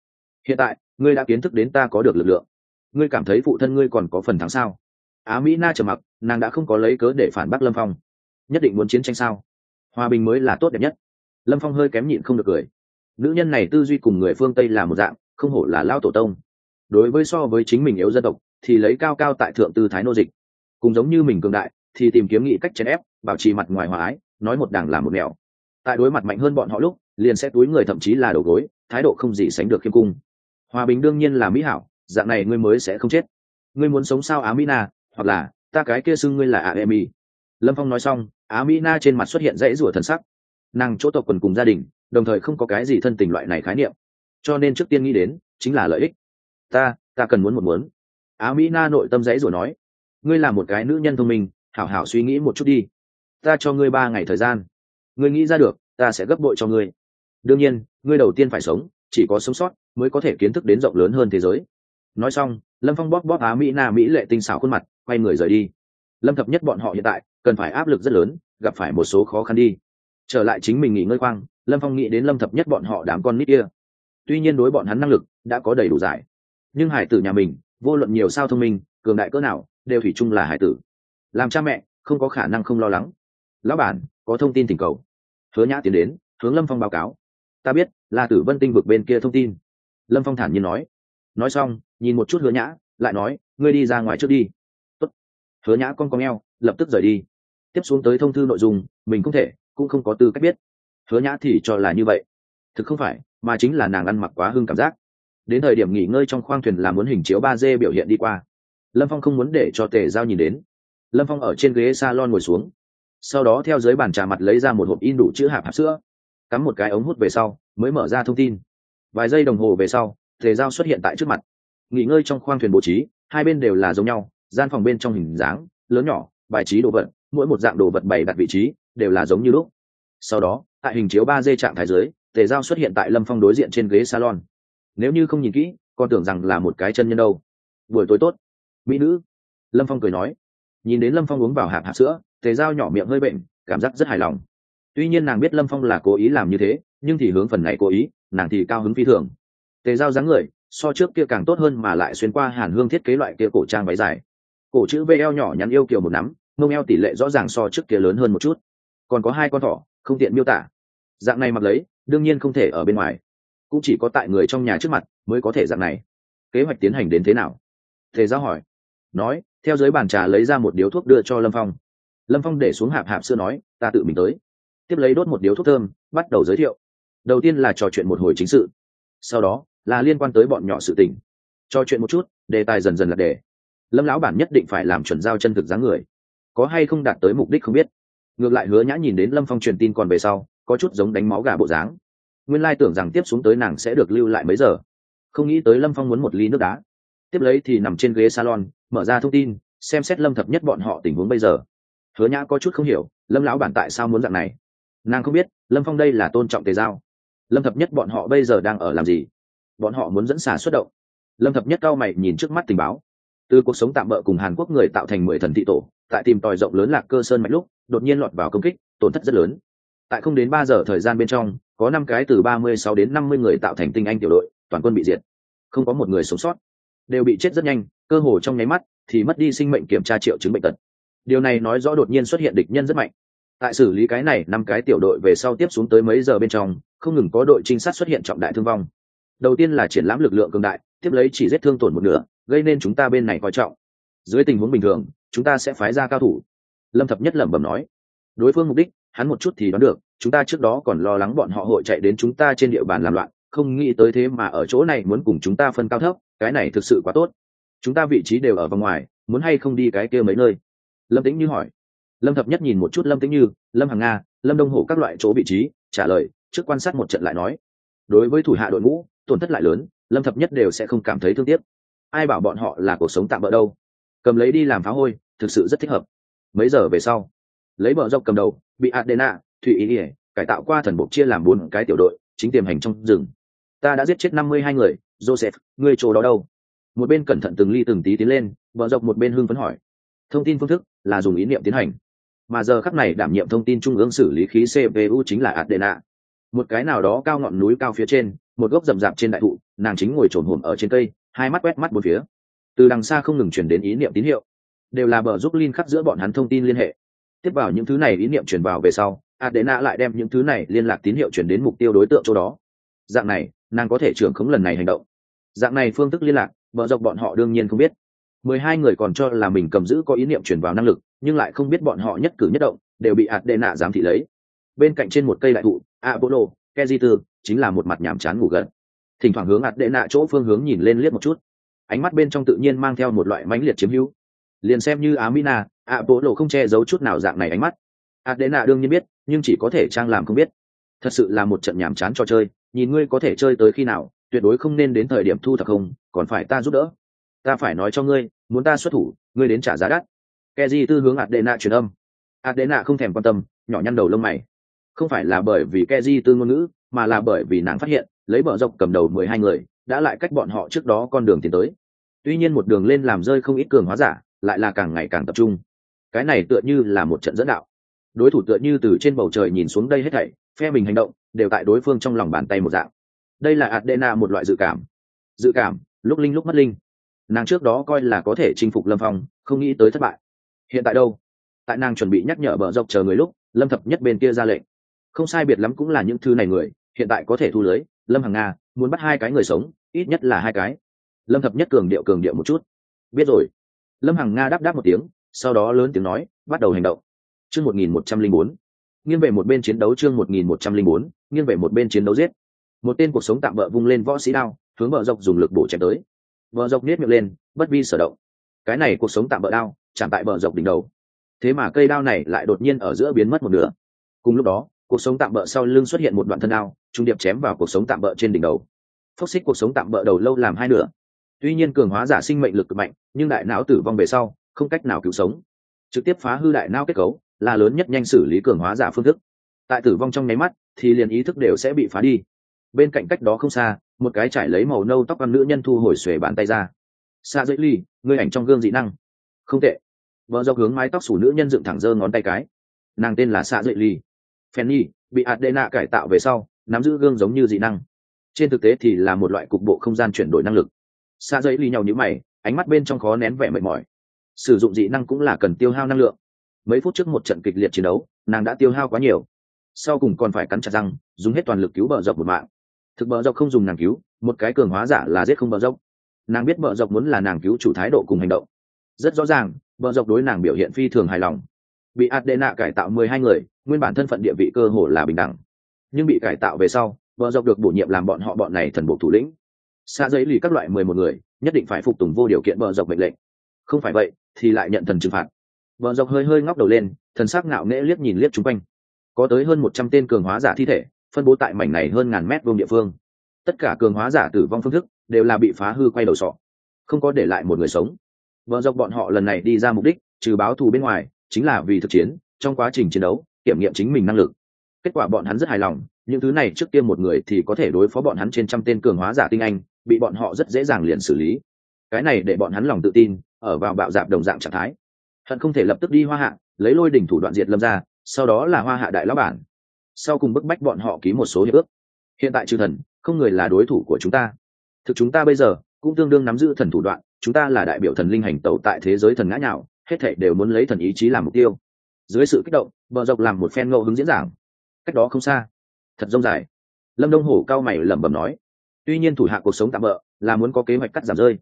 Hiện tại, ngươi đã kiến thức đến ta có được lực lượng. Ngươi cảm thấy phụ thân ngươi còn có phần thắng sao? Á mỹ na trầm mặc, nàng đã không có lấy cớ để phản bác lâm phong. Nhất định muốn chiến tranh sao? Hòa bình mới là tốt đẹp nhất. Lâm phong hơi kém nhịn không được cười nữ nhân này tư duy cùng người phương tây là một dạng, không hổ là lao tổ tông. Đối với so với chính mình yếu dân tộc, thì lấy cao cao tại thượng tư thái nô dịch. Cùng giống như mình cường đại, thì tìm kiếm nghị cách chèn ép, bảo trì mặt ngoài hòa ái, nói một đảng làm một mèo tại đối mặt mạnh hơn bọn họ lúc, liền sẽ túi người thậm chí là đầu gối, thái độ không gì sánh được khiêm cung. Hòa bình đương nhiên là mỹ hảo, dạng này ngươi mới sẽ không chết. Ngươi muốn sống sao á mỹ na, hoặc là, ta cái kia xưng ngươi là a emi lâm phong nói xong, á mỹ na trên mặt xuất hiện dãy rủa thần sắc. Nàng chỗ tộc quần cùng gia đình đồng thời không có cái gì thân tình loại này khái niệm. Cho nên trước tiên nghĩ đến, chính là lợi ích. Ta ta cần muốn một muốn. Á mỹ na nội tâm dãy rồi nói, ngươi là một cái nữ nhân thông minh, hảo hảo suy nghĩ một chút đi. Ta cho ngươi ba ngày thời gian. Ngươi nghĩ ra được, ta sẽ gấp bội cho ngươi. Đương nhiên, ngươi đầu tiên phải sống, chỉ có sống sót, mới có thể kiến thức đến rộng lớn hơn thế giới. Nói xong, lâm phong bóp bóp á mỹ na mỹ lệ tinh xảo khuôn mặt, quay người rời đi. Lâm thập nhất bọn họ hiện tại, cần phải áp lực rất lớn, gặp phải một số khó khăn đi. Trở lại chính mình nghỉ ngơi quang lâm phong nghĩ đến lâm thập nhất bọn họ đám con nít kia. Tuy nhiên đối bọn hắn năng lực đã có đầy đủ giải. Nhưng hải tử nhà mình, vô luận nhiều sao thông minh, cường đại cỡ nào, đều thủy chung là hải tử. Làm cha mẹ, không có khả năng không lo lắng. Lão bản, có thông tin tình cầu. Hứa nhã tiến đến, hướng lâm phong báo cáo. Ta biết là tử vân tinh vực bên kia thông tin. Lâm phong thản nhiên nói. Nói xong, nhìn một chút hứa nhã, lại nói, ngươi đi ra ngoài trước đi. Tốt. hứa nhã con con e o lập tức rời đi. Tiếp xuống tới thông thư nội dung, mình không thể, cũng không có tư cách biết hứa nhã thì cho là như vậy. Thực không phải, mà chính là nàng ăn mặc quá hưng cảm giác. Đến thời điểm nghỉ ngơi trong khoang thuyền là muốn hình chiếu ba d biểu hiện đi qua. Lâm phong không muốn để cho tề giao nhìn đến. Lâm phong ở trên ghế s a lon ngồi xuống. Sau đó theo dưới bàn trà mặt lấy ra một hộp in đủ chữ hạp hạp sữa. Cắm một cái ống hút về sau, mới mở ra thông tin. Vài giây đồng hồ về sau, tề giao xuất hiện tại trước mặt. Nghỉ ngơi trong khoang thuyền bố trí, hai bên đều là giống nhau, gian phòng bên trong hình dáng, lớn nhỏ, bài trí đồ vật, mỗi một dạng đồ vật bày đặt vị trí, đều là giống như lúc. Sau đó tại hình chiếu ba d trạng thái dưới, tề giao xuất hiện tại lâm phong đối diện trên ghế salon. Nếu như không nhìn kỹ con tưởng rằng là một cái chân nhân đâu. Buổi tối tốt. Mỹ nữ. Lâm phong cười nói. Nhìn đến lâm phong uống vào hạp hạt sữa, tề giao nhỏ miệng hơi bệnh, cảm giác rất hài lòng. Tuy nhiên nàng biết lâm phong là cố ý làm như thế, nhưng thì hướng phần này cố ý, nàng thì cao hứng phi thường. Tề giao dáng người, so trước kia càng tốt hơn mà lại xuyên qua hàn hương thiết kế loại kia cổ trang váy dài. Cổ chữ v eo nhỏ nhắn yêu kiều một nắm, mông eo tỷ lệ rõ ràng so trước kia lớn hơn một chút. Còn có hai con thỏ không tiện miêu tả. Dạng này mặc lấy, đương nhiên không thể ở bên ngoài. Cũng chỉ có tại người trong nhà trước mặt mới có thể dạng này. Kế hoạch tiến hành đến thế nào? Thế giáo hỏi. Nói, theo dưới bàn trà lấy ra một điếu thuốc đưa cho lâm phong. Lâm phong để xuống hạp hạp xưa nói, ta tự mình tới. Tiếp lấy đốt một điếu thuốc thơm, bắt đầu giới thiệu. Đầu tiên là trò chuyện một hồi chính sự. Sau đó là liên quan tới bọn nhỏ sự tình. Trò chuyện một chút, đề tài dần dần là đề. Lâm lão bản nhất định phải làm chuẩn giao chân thực dáng người. Có hay không đạt tới mục đích không biết ngược lại hứa nhã nhìn đến lâm phong truyền tin còn về sau, có chút giống đánh máu gà bộ dáng. nguyên lai tưởng rằng tiếp xuống tới nàng sẽ được lưu lại mấy giờ. không nghĩ tới lâm phong muốn một ly nước đá. tiếp lấy thì nằm trên ghế salon, mở ra thông tin, xem xét lâm thập nhất bọn họ tình huống bây giờ. hứa nhã có chút không hiểu, lâm lão bản tại sao muốn dạng này? nàng không biết, lâm phong đây là tôn trọng tề giao. lâm thập nhất bọn họ bây giờ đang ở làm gì? bọn họ muốn dẫn xả xuất động. lâm thập nhất cao mày nhìn trước mắt tình báo. từ cuộc sống tạm bỡ cùng hàn quốc người tạo thành mười thần thị tổ tại tìm tòi rộng lớn lạc cơ sơn mạnh lúc, đột nhiên lọt vào công kích, tổn thất rất lớn. Tại không đến ba giờ thời gian bên trong, có năm cái từ ba mươi sáu đến năm mươi người tạo thành tinh anh tiểu đội, toàn quân bị diệt. Không có một người sống sót. Đều bị chết rất nhanh, cơ hồ trong nháy mắt, thì mất đi sinh mệnh kiểm tra triệu chứng bệnh tật. Điều này nói rõ đột nhiên xuất hiện địch nhân rất mạnh. Tại xử lý cái này, năm cái tiểu đội về sau tiếp xuống tới mấy giờ bên trong, không ngừng có đội trinh sát xuất hiện trọng đại thương vong. Đầu tiên là triển lãm lực lượng cường đại, tiếp lấy chỉ giết thương tổn một nửa, gây nên chúng ta bên này coi trọng. Dưới tình huống bình thường chúng ta sẽ phái ra cao thủ. Lâm thập nhất lẩm bẩm nói. Đối phương mục đích, hắn một chút thì đoán được, chúng ta trước đó còn lo lắng bọn họ hội chạy đến chúng ta trên địa bàn làm loạn, không nghĩ tới thế mà ở chỗ này muốn cùng chúng ta phân cao thấp, cái này thực sự quá tốt. Chúng ta vị trí đều ở vòng ngoài, muốn hay không đi cái kia mấy nơi? Lâm tĩnh như hỏi. Lâm thập nhất nhìn một chút lâm tĩnh như, lâm hằng nga, lâm đông hổ các loại chỗ vị trí, trả lời, trước quan sát một trận lại nói. Đối với thủ hạ đội ngũ, tổn thất lại lớn, lâm thập nhất đều sẽ không cảm thấy thương tiếc. Ai bảo bọn họ là cuộc sống tạm bỡ đâu? Cầm lấy đi làm phá hôi, thực sự rất thích hợp. Mấy giờ về sau, lấy bờ dọc cầm đầu, bị adena, thụy ý ỉa cải tạo qua thần buộc chia làm bốn cái tiểu đội, chính tiềm hành trong rừng. Ta đã giết chết năm mươi hai người, joseph người chỗ đó đâu? Một bên cẩn thận từng ly từng tí tiến lên, bờ dọc một bên hưng phấn hỏi. Thông tin phương thức là dùng ý niệm tiến hành. Mà giờ khắc này đảm nhiệm thông tin trung ương xử lý khí cpu chính là adena. Một cái nào đó cao ngọn núi cao phía trên, một gốc rậm rạp trên đại thụ, nàng chính ngồi trồn hổm ở trên cây, hai mắt quét mắt bốn phía từ đằng xa không ngừng chuyển đến ý niệm tín hiệu, đều là bờ giúp linh khắc giữa bọn hắn thông tin liên hệ. Tiếp vào những thứ này ý niệm truyền vào về sau, adena lại đem những thứ này liên lạc tín hiệu chuyển đến mục tiêu đối tượng chỗ đó. Dạng này, nàng có thể trưởng khống lần này hành động. Dạng này phương thức liên lạc bờ dọc bọn họ đương nhiên không biết. Mười hai người còn cho là mình cầm giữ có ý niệm truyền vào năng lực, nhưng lại không biết bọn họ nhất cử nhất động, đều bị adena giám thị lấy. Bên cạnh trên một cây đại thụ, apollo, kezitu, chính là một mặt nhàm chán ngủ gần. Thỉnh thoảng hướng ạt đệ nạ chỗ phương hướng nhìn lên liếc một chút ánh mắt bên trong tự nhiên mang theo một loại mãnh liệt chiếm hữu. Liền xem như amina ạ bộ lộ không che giấu chút nào dạng này ánh mắt. Adena đương nhiên biết, nhưng chỉ có thể trang làm không biết. Thật sự là một trận nhàm chán cho chơi, nhìn ngươi có thể chơi tới khi nào, tuyệt đối không nên đến thời điểm thu thập không, còn phải ta giúp đỡ. Ta phải nói cho ngươi, muốn ta xuất thủ, ngươi đến trả giá đắt. Keji tư hướng adena truyền âm. Adena không thèm quan tâm, nhỏ nhăn đầu lông mày. Không phải là bởi vì keji tư ngôn ngữ, mà là bởi vì nàng phát hiện, lấy bờ dọc cầm đầu mười hai người đã lại cách bọn họ trước đó con đường tiến tới. Tuy nhiên một đường lên làm rơi không ít cường hóa giả, lại là càng ngày càng tập trung. Cái này tựa như là một trận dẫn đạo. Đối thủ tựa như từ trên bầu trời nhìn xuống đây hết thảy, phe mình hành động, đều tại đối phương trong lòng bàn tay một dạng. Đây là adena một loại dự cảm. Dự cảm, lúc linh lúc mất linh. Nàng trước đó coi là có thể chinh phục lâm phong, không nghĩ tới thất bại. Hiện tại đâu? Tại nàng chuẩn bị nhắc nhở bờ dọc chờ người lúc, lâm thập nhất bên kia ra lệnh. Không sai biệt lắm cũng là những thứ này người, hiện tại có thể thu lưới lâm hằng nga, muốn bắt hai cái người sống, ít nhất là hai cái. Lâm thập nhất cường điệu cường điệu một chút. Biết rồi. Lâm hằng nga đáp đáp một tiếng, sau đó lớn tiếng nói, bắt đầu hành động. Chương một nghìn một trăm linh bốn. Nghiêng về một bên chiến đấu chương một nghìn một trăm linh bốn, nghiêng về một bên chiến đấu giết. Một tên cuộc sống tạm bỡ vung lên võ sĩ đao, hướng vợ dọc dùng lực bổ chém tới. Vợ dọc nết miệng lên, bất vi sở động. Cái này cuộc sống tạm bỡ đao, chạm tại bờ dọc đỉnh đầu. Thế mà cây đao này lại đột nhiên ở giữa biến mất một nửa. Cùng lúc đó, cuộc sống tạm bỡ sau lưng xuất hiện một đoạn thân đao trung điệp chém vào cuộc sống tạm bỡ trên đỉnh đầu. Phốc xích cuộc sống tạm bỡ đầu lâu làm hai nửa. Tuy nhiên cường hóa giả sinh mệnh lực cực mạnh nhưng đại não tử vong về sau không cách nào cứu sống. Trực tiếp phá hư đại não kết cấu là lớn nhất nhanh xử lý cường hóa giả phương thức. Tại tử vong trong nháy mắt thì liền ý thức đều sẽ bị phá đi. Bên cạnh cách đó không xa một cái trải lấy màu nâu tóc con nữ nhân thu hồi xuề bàn tay ra. Xa dễ ly người ảnh trong gương dị năng. Không tệ. Vợ do hướng mái tóc sủ nữ nhân dựng thẳng giơ ngón tay cái. Nàng tên là xa dễ ly. Fanny bị Adena cải tạo về sau, nắm giữ gương giống như dị năng. Trên thực tế thì là một loại cục bộ không gian chuyển đổi năng lực. xa giấy ly nhau như mày, ánh mắt bên trong khó nén vẻ mệt mỏi. Sử dụng dị năng cũng là cần tiêu hao năng lượng. Mấy phút trước một trận kịch liệt chiến đấu, nàng đã tiêu hao quá nhiều. Sau cùng còn phải cắn chặt răng, dùng hết toàn lực cứu bờ dọc một mạng. Thực bờ dọc không dùng nàng cứu, một cái cường hóa giả là giết không bờ dọc. Nàng biết bờ dọc muốn là nàng cứu chủ thái độ cùng hành động. Rất rõ ràng, bờ dọc đối nàng biểu hiện phi thường hài lòng. Bị Adena cải tạo mười hai người, nguyên bản thân phận địa vị cơ hồ là bình đẳng nhưng bị cải tạo về sau, vợ dọc được bổ nhiệm làm bọn họ bọn này thần bộ thủ lĩnh. Xa giấy lì các loại mười một người, nhất định phải phục tùng vô điều kiện vợ dọc mệnh lệnh. Không phải vậy, thì lại nhận thần trừng phạt. Vợ dọc hơi hơi ngóc đầu lên, thần sắc ngạo nghễ liếc nhìn liếc chung quanh. Có tới hơn một trăm tên cường hóa giả thi thể, phân bố tại mảnh này hơn ngàn mét vuông địa phương. Tất cả cường hóa giả tử vong phương thức đều là bị phá hư quay đầu sọ, không có để lại một người sống. Vợ dọc bọn họ lần này đi ra mục đích, trừ báo thù bên ngoài, chính là vì thực chiến, trong quá trình chiến đấu, kiểm nghiệm chính mình năng lực kết quả bọn hắn rất hài lòng, những thứ này trước tiên một người thì có thể đối phó bọn hắn trên trăm tên cường hóa giả tinh anh, bị bọn họ rất dễ dàng liền xử lý. Cái này để bọn hắn lòng tự tin, ở vào bạo dạp đồng dạng trạng thái. Hận không thể lập tức đi hoa hạ, lấy lôi đỉnh thủ đoạn diệt lâm ra sau đó là hoa hạ đại lão bản. Sau cùng bức bách bọn họ ký một số hiệp ước. Hiện tại trừ thần, không người là đối thủ của chúng ta. Thực chúng ta bây giờ, cũng tương đương nắm giữ thần thủ đoạn, chúng ta là đại biểu thần linh hành tẩu tại thế giới thần ngã nhạo, hết thể đều muốn lấy thần ý chí làm mục tiêu. Dưới sự kích động, bờ dọc làm một phen ngẫu hứng diễn giảng cách đó không xa. Thật rông dài. Lâm đông hổ cao mày lẩm bẩm nói. Tuy nhiên thủ hạ cuộc sống tạm bỡ là muốn có kế hoạch cắt giảm rơi.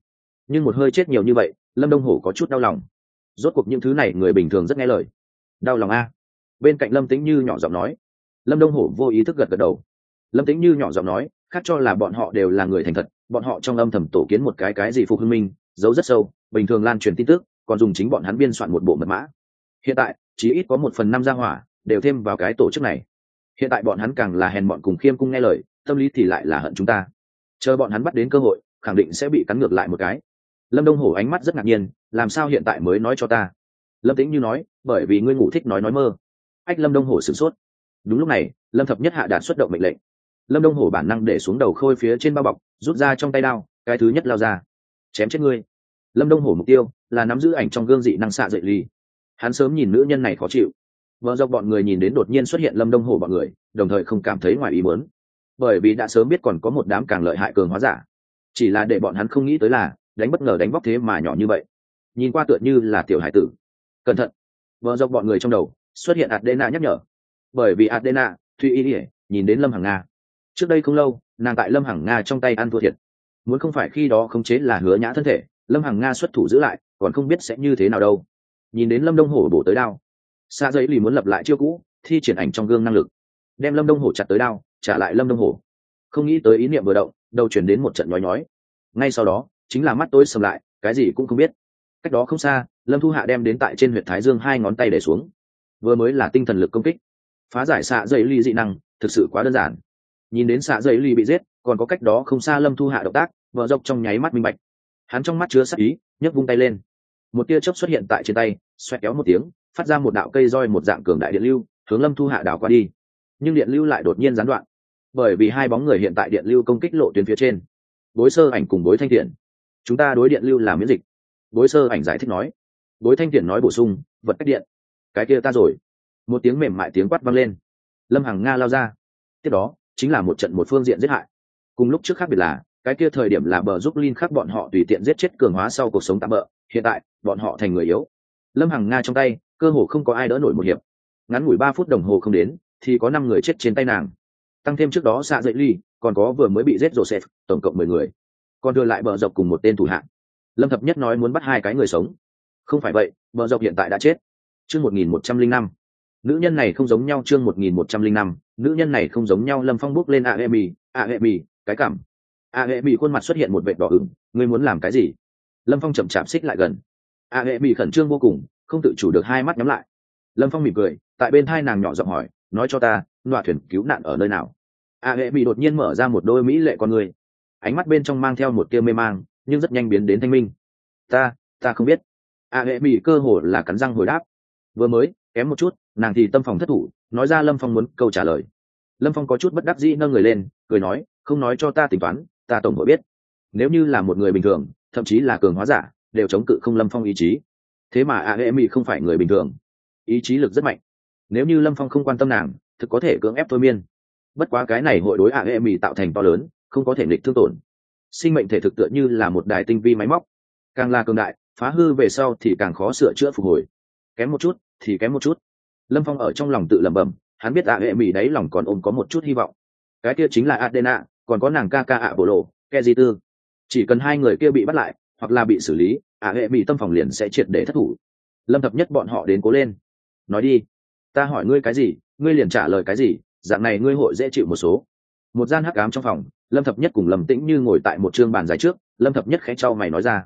Nhưng một hơi chết nhiều như vậy, lâm đông hổ có chút đau lòng. Rốt cuộc những thứ này người bình thường rất nghe lời. Đau lòng a. Bên cạnh lâm tĩnh như nhỏ giọng nói. Lâm đông hổ vô ý thức gật gật đầu. Lâm tĩnh như nhỏ giọng nói, khác cho là bọn họ đều là người thành thật, bọn họ trong âm thầm tổ kiến một cái cái gì phục hưng minh, giấu rất sâu, bình thường lan truyền tin tức, còn dùng chính bọn hắn biên soạn một bộ mật mã. Hiện tại, chỉ ít có một phần năm gia hỏa, đều thêm vào cái tổ chức này hiện tại bọn hắn càng là hèn bọn cùng khiêm cung nghe lời, tâm lý thì lại là hận chúng ta. Chờ bọn hắn bắt đến cơ hội, khẳng định sẽ bị cắn ngược lại một cái. Lâm đông hổ ánh mắt rất ngạc nhiên, làm sao hiện tại mới nói cho ta? Lâm tĩnh như nói, bởi vì ngươi ngủ thích nói nói mơ. Ách, lâm đông hổ sửng sốt. Đúng lúc này, lâm thập nhất hạ đạt xuất động mệnh lệnh. Lâm đông hổ bản năng để xuống đầu khôi phía trên bao bọc, rút ra trong tay đao, cái thứ nhất lao ra. Chém chết ngươi. Lâm đông hổ mục tiêu là nắm giữ ảnh trong gương dị năng xạ dậy ly hắn sớm nhìn nữ nhân này khó chịu vợ dọc bọn người nhìn đến đột nhiên xuất hiện lâm đông hổ bọn người đồng thời không cảm thấy ngoài ý muốn, bởi vì đã sớm biết còn có một đám càng lợi hại cường hóa giả. Chỉ là để bọn hắn không nghĩ tới là đánh bất ngờ đánh bóc thế mà nhỏ như vậy. Nhìn qua tựa như là tiểu hải tử. Cẩn thận. Vợ dọc bọn người trong đầu xuất hiện adena nhắc nhở. Bởi vì adena thụy y ỉa nhìn đến lâm hằng nga. Trước đây không lâu nàng tại lâm hằng nga trong tay ăn thua thiệt. Muốn không phải khi đó khống chế là hứa nhã thân thể lâm hằng nga xuất thủ giữ lại còn không biết sẽ như thế nào đâu. Nhìn đến lâm đông hổ bổ tới đao xa giấy lì muốn lập lại chiêu cũ, thi triển ảnh trong gương năng lực. Đem lâm đông hổ chặt tới đao, trả lại lâm đông hổ. Không nghĩ tới ý niệm vừa động, đầu chuyển đến một trận nhói nhói. Ngay sau đó, chính là mắt tối sầm lại, cái gì cũng không biết. Cách đó không xa, lâm thu hạ đem đến tại trên huyện thái dương hai ngón tay để xuống. Vừa mới là tinh thần lực công kích. Phá giải xạ dây ly dị năng, thực sự quá đơn giản. Nhìn đến xạ dây ly bị giết, còn có cách đó không xa lâm thu hạ động tác vợ dọc trong nháy mắt minh bạch. Hắn trong mắt chứa sắc ý, nhấc vung tay lên. Một tia chớp xuất hiện tại trên tay, xoẹt kéo một tiếng phát ra một đạo cây roi một dạng cường đại điện lưu, hướng lâm thu hạ đảo qua đi. Nhưng điện lưu lại đột nhiên gián đoạn, bởi vì hai bóng người hiện tại điện lưu công kích lộ tuyến phía trên. Bối sơ ảnh cùng bối thanh thiện chúng ta đối điện lưu là miễn dịch. Bối sơ ảnh giải thích nói. Bối thanh thiện nói bổ sung, vật cách điện. Cái kia ta rồi. Một tiếng mềm mại tiếng quát vang lên. Lâm hằng nga lao ra. Tiếp đó, chính là một trận một phương diện giết hại. Cùng lúc trước khác biệt là, cái kia thời điểm là bờ giúp linh khắc bọn họ tùy tiện giết chết cường hóa sau cuộc sống tạm bỡ hiện tại, bọn họ thành người yếu lâm hằng nga trong tay, cơ hồ không có ai đỡ nổi một hiệp. Ngắn ngủi ba phút đồng hồ không đến, thì có năm người chết trên tay nàng. Tăng thêm trước đó xạ dậy ly, còn có vừa mới bị giết joseph tổng cộng mười người. Còn đưa lại bờ dọc cùng một tên thủ hạng lâm thập nhất nói muốn bắt hai cái người sống. Không phải vậy, bờ dọc hiện tại đã chết. Chương một nghìn một trăm linh năm. Nữ nhân này không giống nhau chương một nghìn một trăm linh năm. Nữ nhân này không giống nhau, lâm phong bước lên a hệ mì a hệ mì cái cảm. A hệ mì khuôn mặt xuất hiện một vệt đỏ ửng. Ngươi muốn làm cái gì? Lâm phong chậm chạp xích lại gần a hệ mỹ khẩn trương vô cùng, không tự chủ được hai mắt nhắm lại. Lâm phong mỉm cười, tại bên hai nàng nhỏ giọng hỏi, nói cho ta loạ thuyền cứu nạn ở nơi nào? A hệ mỹ đột nhiên mở ra một đôi mỹ lệ con người. Ánh mắt bên trong mang theo một tia mê mang, nhưng rất nhanh biến đến thanh minh. Ta ta không biết. A hệ mỹ cơ hồ là cắn răng hồi đáp. Vừa mới, kém một chút, nàng thì tâm phòng thất thủ, nói ra lâm phong muốn câu trả lời. Lâm phong có chút bất đắc dĩ nâng người lên, cười nói, không nói cho ta tính toán, ta tổng hội biết. Nếu như là một người bình thường, thậm chí là cường hóa giả đều chống cự không lâm phong ý chí. Thế mà a hệ mỹ không phải người bình thường. Ý chí lực rất mạnh. Nếu như lâm phong không quan tâm nàng, thực có thể cưỡng ép thôi miên. Bất quá cái này hội đối a hệ mỹ tạo thành to lớn, không có thể nghịch thương tổn. Sinh mệnh thể thực tựa như là một đài tinh vi máy móc. Càng là cường đại, phá hư về sau thì càng khó sửa chữa phục hồi. Kém một chút, thì kém một chút. Lâm phong ở trong lòng tự lẩm bẩm, hắn biết ạ hệ mỹ đấy lòng còn ôm có một chút hy vọng. Cái kia chính là adena, còn có nàng ca ca ạ bộ lộ ke di tư chỉ cần hai người kia bị bắt lại, hoặc là bị xử lý Ả hệ mỹ tâm phòng liền sẽ triệt để thất thủ. Lâm thập nhất bọn họ đến cố lên. Nói đi, ta hỏi ngươi cái gì, ngươi liền trả lời cái gì, dạng này ngươi hội dễ chịu một số. Một gian hắc ám trong phòng, lâm thập nhất cùng lâm tĩnh như ngồi tại một chương bàn dài trước, lâm thập nhất khẽ trao mày nói ra.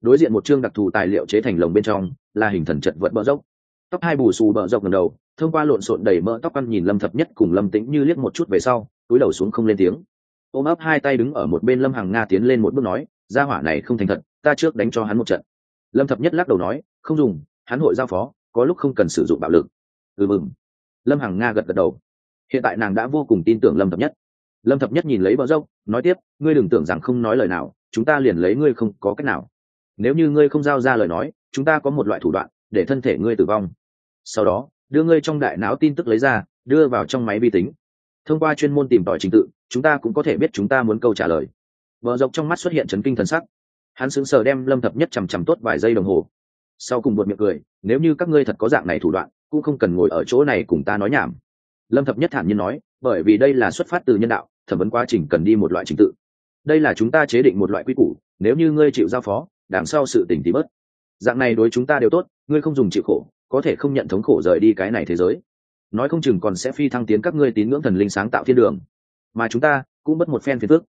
Đối diện một chương đặc thù tài liệu chế thành lồng bên trong, là hình thần trận vật bỡ dốc. Tóc hai bù xù bỡ dốc lần đầu, thông qua lộn xộn đầy mỡ tóc ăn nhìn lâm thập nhất cùng lâm tĩnh như liếc một chút về sau, túi đầu xuống không lên tiếng. Ôm ấp hai tay đứng ở một bên lâm hằng nga tiến lên một bước nói, gia hỏa này không thành thật ta trước đánh cho hắn một trận. Lâm thập nhất lắc đầu nói, không dùng, hắn hội giao phó, có lúc không cần sử dụng bạo lực. Ừ mừng. Lâm hằng nga gật gật đầu. Hiện tại nàng đã vô cùng tin tưởng lâm thập nhất. Lâm thập nhất nhìn lấy bờ dốc, nói tiếp, ngươi đừng tưởng rằng không nói lời nào, chúng ta liền lấy ngươi không có cách nào. Nếu như ngươi không giao ra lời nói, chúng ta có một loại thủ đoạn, để thân thể ngươi tử vong. Sau đó, đưa ngươi trong đại não tin tức lấy ra, đưa vào trong máy vi tính. Thông qua chuyên môn tìm tòi trình tự, chúng ta cũng có thể biết chúng ta muốn câu trả lời. Vợ dọc trong mắt xuất hiện chấn kinh thần sắc hắn sững sờ đem lâm thập nhất chằm chằm tốt vài giây đồng hồ. Sau cùng buột miệng cười, nếu như các ngươi thật có dạng này thủ đoạn, cũng không cần ngồi ở chỗ này cùng ta nói nhảm. Lâm thập nhất thản nhiên nói, bởi vì đây là xuất phát từ nhân đạo, thẩm vấn quá trình cần đi một loại trình tự. Đây là chúng ta chế định một loại quy củ, nếu như ngươi chịu giao phó, đằng sau sự tỉnh tí bớt. Dạng này đối chúng ta đều tốt, ngươi không dùng chịu khổ, có thể không nhận thống khổ rời đi cái này thế giới. Nói không chừng còn sẽ phi thăng tiến các ngươi tín ngưỡng thần linh sáng tạo thiên đường. Mà chúng ta cũng mất một phen phiền phước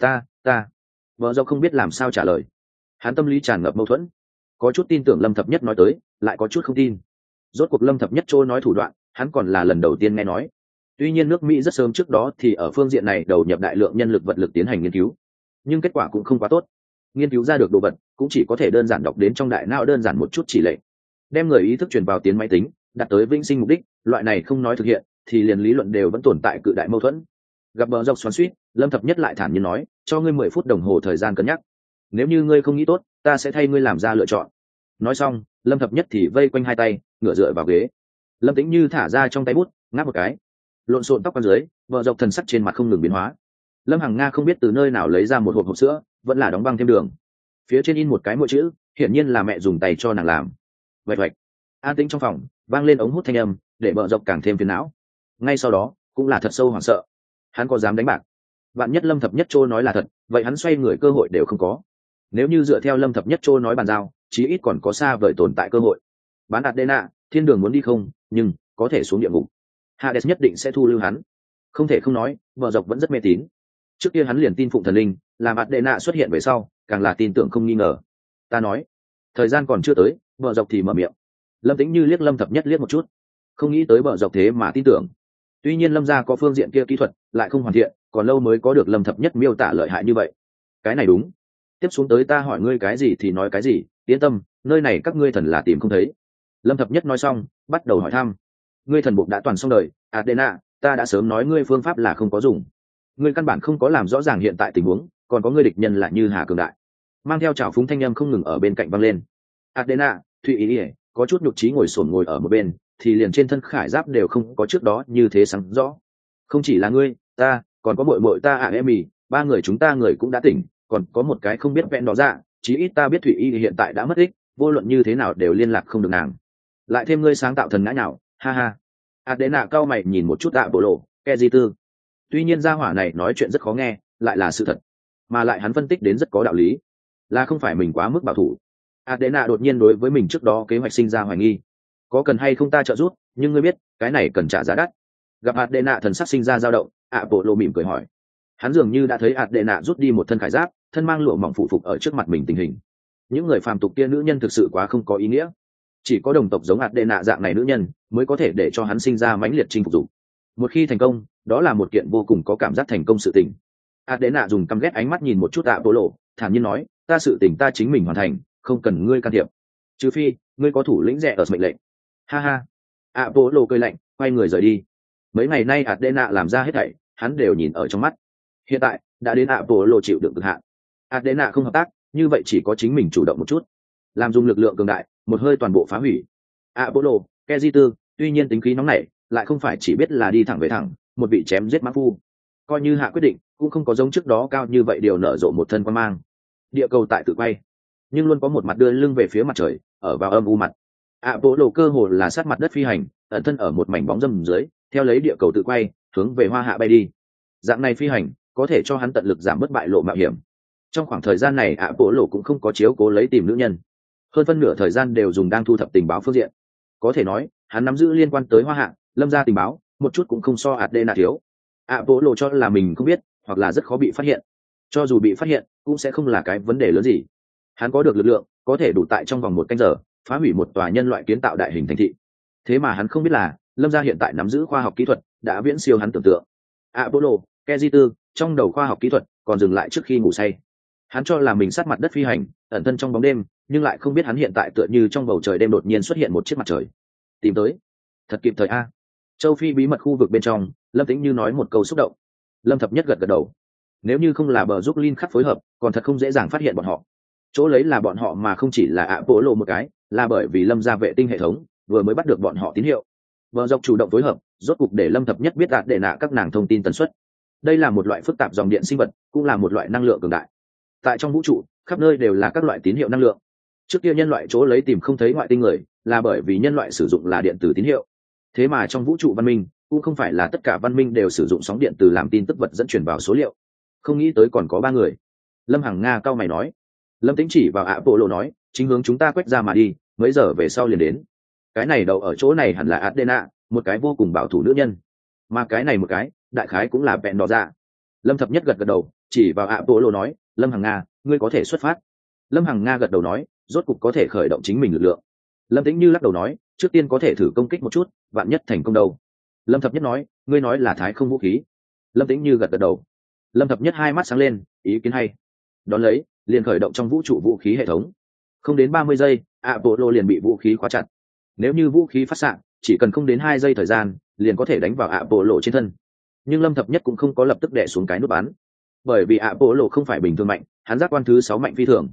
ta ta vợ do không biết làm sao trả lời. Hắn tâm lý tràn ngập mâu thuẫn. Có chút tin tưởng lâm thập nhất nói tới lại có chút không tin. Rốt cuộc lâm thập nhất trôi nói thủ đoạn hắn còn là lần đầu tiên nghe nói. Tuy nhiên nước mỹ rất sớm trước đó thì ở phương diện này đầu nhập đại lượng nhân lực vật lực tiến hành nghiên cứu. Nhưng kết quả cũng không quá tốt. Nghiên cứu ra được đồ vật cũng chỉ có thể đơn giản đọc đến trong đại não đơn giản một chút chỉ lệ, đem người ý thức truyền vào tiến máy tính đặt tới vĩnh sinh mục đích loại này không nói thực hiện thì liền lý luận đều vẫn tồn tại cự đại mâu thuẫn. Gặp bờ dọc xoắn suýt lâm thập nhất lại thản nhiên nói, cho ngươi mười phút đồng hồ thời gian cân nhắc. Nếu như ngươi không nghĩ tốt, ta sẽ thay ngươi làm ra lựa chọn. Nói xong, lâm thập nhất thì vây quanh hai tay, ngửa dựa vào ghế. Lâm tĩnh như thả ra trong tay bút, ngáp một cái. Lộn xộn tóc con dưới, vợ dọc thần sắc trên mặt không ngừng biến hóa. Lâm hằng nga không biết từ nơi nào lấy ra một hộp hộp sữa, vẫn là đóng băng thêm đường. Phía trên in một cái mỗi chữ, hiển nhiên là mẹ dùng tay cho nàng làm. Vạch vạch. An tĩnh trong phòng, vang lên ống hút thanh âm, để vợ dọc càng thêm phiền não. Ngay sau đó, cũng là thật sâu hoảng sợ. Hắn có dám đánh bạc bạn nhất lâm thập nhất châu nói là thật, vậy hắn xoay người cơ hội đều không có. Nếu như dựa theo lâm thập nhất châu nói bàn giao, chí ít còn có xa vời tồn tại cơ hội. Bán đạt đê nạ thiên đường muốn đi không, nhưng có thể xuống địa ngục. Hades nhất định sẽ thu lưu hắn. Không thể không nói, vợ dọc vẫn rất mê tín. Trước kia hắn liền tin phụng thần linh, làm ạt đệ nạ xuất hiện về sau, càng là tin tưởng không nghi ngờ. Ta nói, thời gian còn chưa tới, vợ dọc thì mở miệng. Lâm tính như liếc lâm thập nhất liếc một chút. Không nghĩ tới vợ dọc thế mà tin tưởng. Tuy nhiên lâm gia có phương diện kia kỹ thuật, lại không hoàn thiện còn lâu mới có được lâm thập nhất miêu tả lợi hại như vậy. Cái này đúng. Tiếp xuống tới ta hỏi ngươi cái gì thì nói cái gì, yên tâm, nơi này các ngươi thần là tìm không thấy. Lâm thập nhất nói xong, bắt đầu hỏi thăm. Ngươi thần buộc đã toàn xong đời, adena, ta đã sớm nói ngươi phương pháp là không có dùng. Ngươi căn bản không có làm rõ ràng hiện tại tình huống, còn có ngươi địch nhân là như hà cường đại. Mang theo trào phúng thanh â m không ngừng ở bên cạnh văng lên. Adena, thụy ý ỉa có chút nhục trí ngồi sổn ngồi ở một bên, thì liền trên thân khải giáp đều không có trước đó như thế sáng rõ. Không chỉ là ngươi, ta còn có bội bội ta ạ, em mì, ba người chúng ta người cũng đã tỉnh, còn có một cái không biết vẹn đó ra dạ, chí ít ta biết thủy y hiện tại đã mất ích vô luận như thế nào đều liên lạc không được nàng. Lại thêm ngươi sáng tạo thần ngã nào ha ha. Adena cao mày nhìn một chút tạ bộ lộ, ke di tư. Tuy nhiên gia hỏa này nói chuyện rất khó nghe, lại là sự thật, mà lại hắn phân tích đến rất có đạo lý. Là không phải mình quá mức bảo thủ. Adena đột nhiên đối với mình trước đó kế hoạch sinh ra hoài nghi. Có cần hay không ta trợ giúp, nhưng ngươi biết, cái này cần trả giá đắt. Gặp adena thần sắc sinh ra dao động ạ bộ lộ mỉm cười hỏi. Hắn dường như đã thấy adena rút đi một thân khải giáp, thân mang lụa mỏng phụ phục ở trước mặt mình tình hình. Những người phàm tục kia nữ nhân thực sự quá không có ý nghĩa. Chỉ có đồng tộc giống ạt đệ nạ dạng này nữ nhân mới có thể để cho hắn sinh ra mãnh liệt chinh phục dụng một khi thành công, đó là một kiện vô cùng có cảm giác thành công sự tình. Ạt đệ nạ dùng căm ghét ánh mắt nhìn một chút ạ bố lộ thản nhiên nói, ta sự tình ta chính mình hoàn thành, không cần ngươi can thiệp. Trừ phi, ngươi có thủ lĩnh rẻ ở mệnh lệnh. Ha ha. Ạ bố lộ cười lạnh, quay người rời đi mấy ngày nay hạt đệ nạ làm ra hết thảy, hắn đều nhìn ở trong mắt. Hiện tại, đã đến ạ bộ lộ chịu đựng cực hạn. Hạt đệ nạ không hợp tác, như vậy chỉ có chính mình chủ động một chút. Làm dùng lực lượng cường đại, một hơi toàn bộ phá hủy. Ạ bộ lộ keji tư tuy nhiên tính khí nóng nảy, lại không phải chỉ biết là đi thẳng về thẳng, một vị chém giết mã phu. Coi như hạ quyết định, cũng không có giống trước đó cao như vậy điều nở rộ một thân quan mang. Địa cầu tại tự quay, nhưng luôn có một mặt đưa lưng về phía mặt trời, ở vào âm u mặt. Ạ bộ lộ cơ hồ là sát mặt đất phi hành, ẩn thân ở một mảnh bóng râm dưới theo lấy địa cầu tự quay, hướng về hoa hạ bay đi. Dạng này phi hành, có thể cho hắn tận lực giảm bất bại lộ mạo hiểm. Trong khoảng thời gian này ạ bộ lộ cũng không có chiếu cố lấy tìm nữ nhân. Hơn phân nửa thời gian đều dùng đang thu thập tình báo phương diện. Có thể nói, hắn nắm giữ liên quan tới hoa hạ, lâm ra tình báo, một chút cũng không so ạt đê nạ thiếu. Ạ bộ lộ cho là mình không biết, hoặc là rất khó bị phát hiện. Cho dù bị phát hiện, cũng sẽ không là cái vấn đề lớn gì. Hắn có được lực lượng, có thể đủ tại trong vòng một canh giờ, phá hủy một tòa nhân loại kiến tạo đại hình thành thị. Thế mà hắn không biết là lâm gia hiện tại nắm giữ khoa học kỹ thuật, đã viễn siêu hắn tưởng tượng. Apollo ke di tư trong đầu khoa học kỹ thuật còn dừng lại trước khi ngủ say. Hắn cho là mình sát mặt đất phi hành, ẩn thân trong bóng đêm, nhưng lại không biết hắn hiện tại tựa như trong bầu trời đêm đột nhiên xuất hiện một chiếc mặt trời. Tìm tới. Thật kịp thời a. Châu phi bí mật khu vực bên trong, lâm tĩnh như nói một câu xúc động. Lâm thập nhất gật gật đầu. Nếu như không là bờ giúp linh khắc phối hợp, còn thật không dễ dàng phát hiện bọn họ. Chỗ lấy là bọn họ mà không chỉ là ạ bố lộ một cái, là bởi vì lâm ra vệ tinh hệ thống vừa mới bắt được bọn họ tín hiệu vợ dọc chủ động phối hợp, rốt cục để lâm thập nhất biết đạt để nạ các nàng thông tin tần suất. Đây là một loại phức tạp dòng điện sinh vật, cũng là một loại năng lượng cường đại. Tại trong vũ trụ, khắp nơi đều là các loại tín hiệu năng lượng. Trước kia nhân loại chỗ lấy tìm không thấy ngoại tinh người, là bởi vì nhân loại sử dụng là điện tử tín hiệu. Thế mà trong vũ trụ văn minh, cũng không phải là tất cả văn minh đều sử dụng sóng điện từ làm tin tức vật dẫn truyền vào số liệu. Không nghĩ tới còn có ba người. Lâm hằng nga cao mày nói. Lâm tính chỉ vào ạ, bộ lộ nói, chính hướng chúng ta quét ra mà đi, mấy giờ về sau liền đến? Cái này đậu ở chỗ này hẳn là adena một cái vô cùng bảo thủ nữ nhân. Mà cái này một cái, đại khái cũng là vẹn đỏ ra lâm thập nhất gật gật đầu, chỉ vào ạ bộ Lô nói, lâm hằng nga, ngươi có thể xuất phát. Lâm hằng nga gật đầu nói, rốt cục có thể khởi động chính mình lực lượng. Lâm tĩnh như lắc đầu nói, trước tiên có thể thử công kích một chút, vạn nhất thành công đâu. Lâm thập nhất nói, ngươi nói là thái không vũ khí. Lâm tĩnh như gật gật đầu. Lâm thập nhất hai mắt sáng lên, ý kiến hay. Đón lấy, liền khởi động trong vũ trụ vũ khí hệ thống. Không đến ba mươi giây ạ bộ Lô liền bị vũ khí khóa chặt nếu như vũ khí phát s chỉ cần không đến hai giây thời gian, liền có thể đánh vào ạ bộ lộ trên thân. Nhưng lâm thập nhất cũng không có lập tức đẻ xuống cái nút bắn. Bởi vì ạ bộ lộ không phải bình thường mạnh, hắn giác quan thứ sáu mạnh phi thường.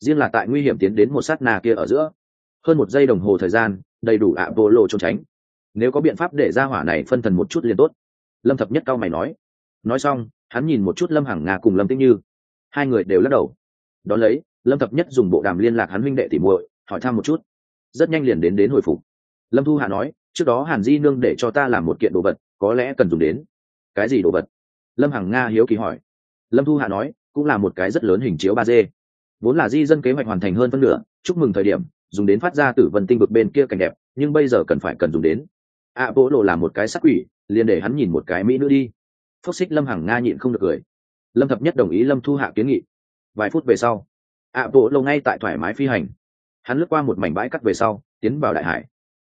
Riêng là tại nguy hiểm tiến đến một sát nà kia ở giữa. Hơn một giây đồng hồ thời gian, đầy đủ ạ bộ lộ trốn tránh. Nếu có biện pháp để ra hỏa này phân thần một chút liền tốt. Lâm thập nhất cao mày nói. Nói xong, hắn nhìn một chút lâm hằng nga cùng lâm tĩnh như. Hai người đều lắc đầu. Đón lấy, lâm thập nhất dùng bộ đàm liên lạc hắn huynh đệ tỉ muội, hỏi thăm một chút rất nhanh liền đến đến hồi phục. Lâm thu hạ nói, trước đó hàn di nương để cho ta làm một kiện đồ vật, có lẽ cần dùng đến. Cái gì đồ vật? Lâm hằng nga hiếu kỳ hỏi. Lâm thu hạ nói, cũng là một cái rất lớn hình chiếu ba d. Vốn là di dân kế hoạch hoàn thành hơn phân nửa, chúc mừng thời điểm, dùng đến phát ra tử vân tinh vực bên kia cảnh đẹp, nhưng bây giờ cần phải cần dùng đến. Ạ bố lộ là một cái sắc quỷ, liền để hắn nhìn một cái mỹ nữ đi. Phúc xích lâm hằng nga nhịn không được cười. Lâm thập nhất đồng ý lâm thu hạ kiến nghị. Vài phút về sau ạ bố lộ lâu ngay tại thoải mái phi hành hắn lướt qua một mảnh bãi cắt về sau tiến vào đại hải.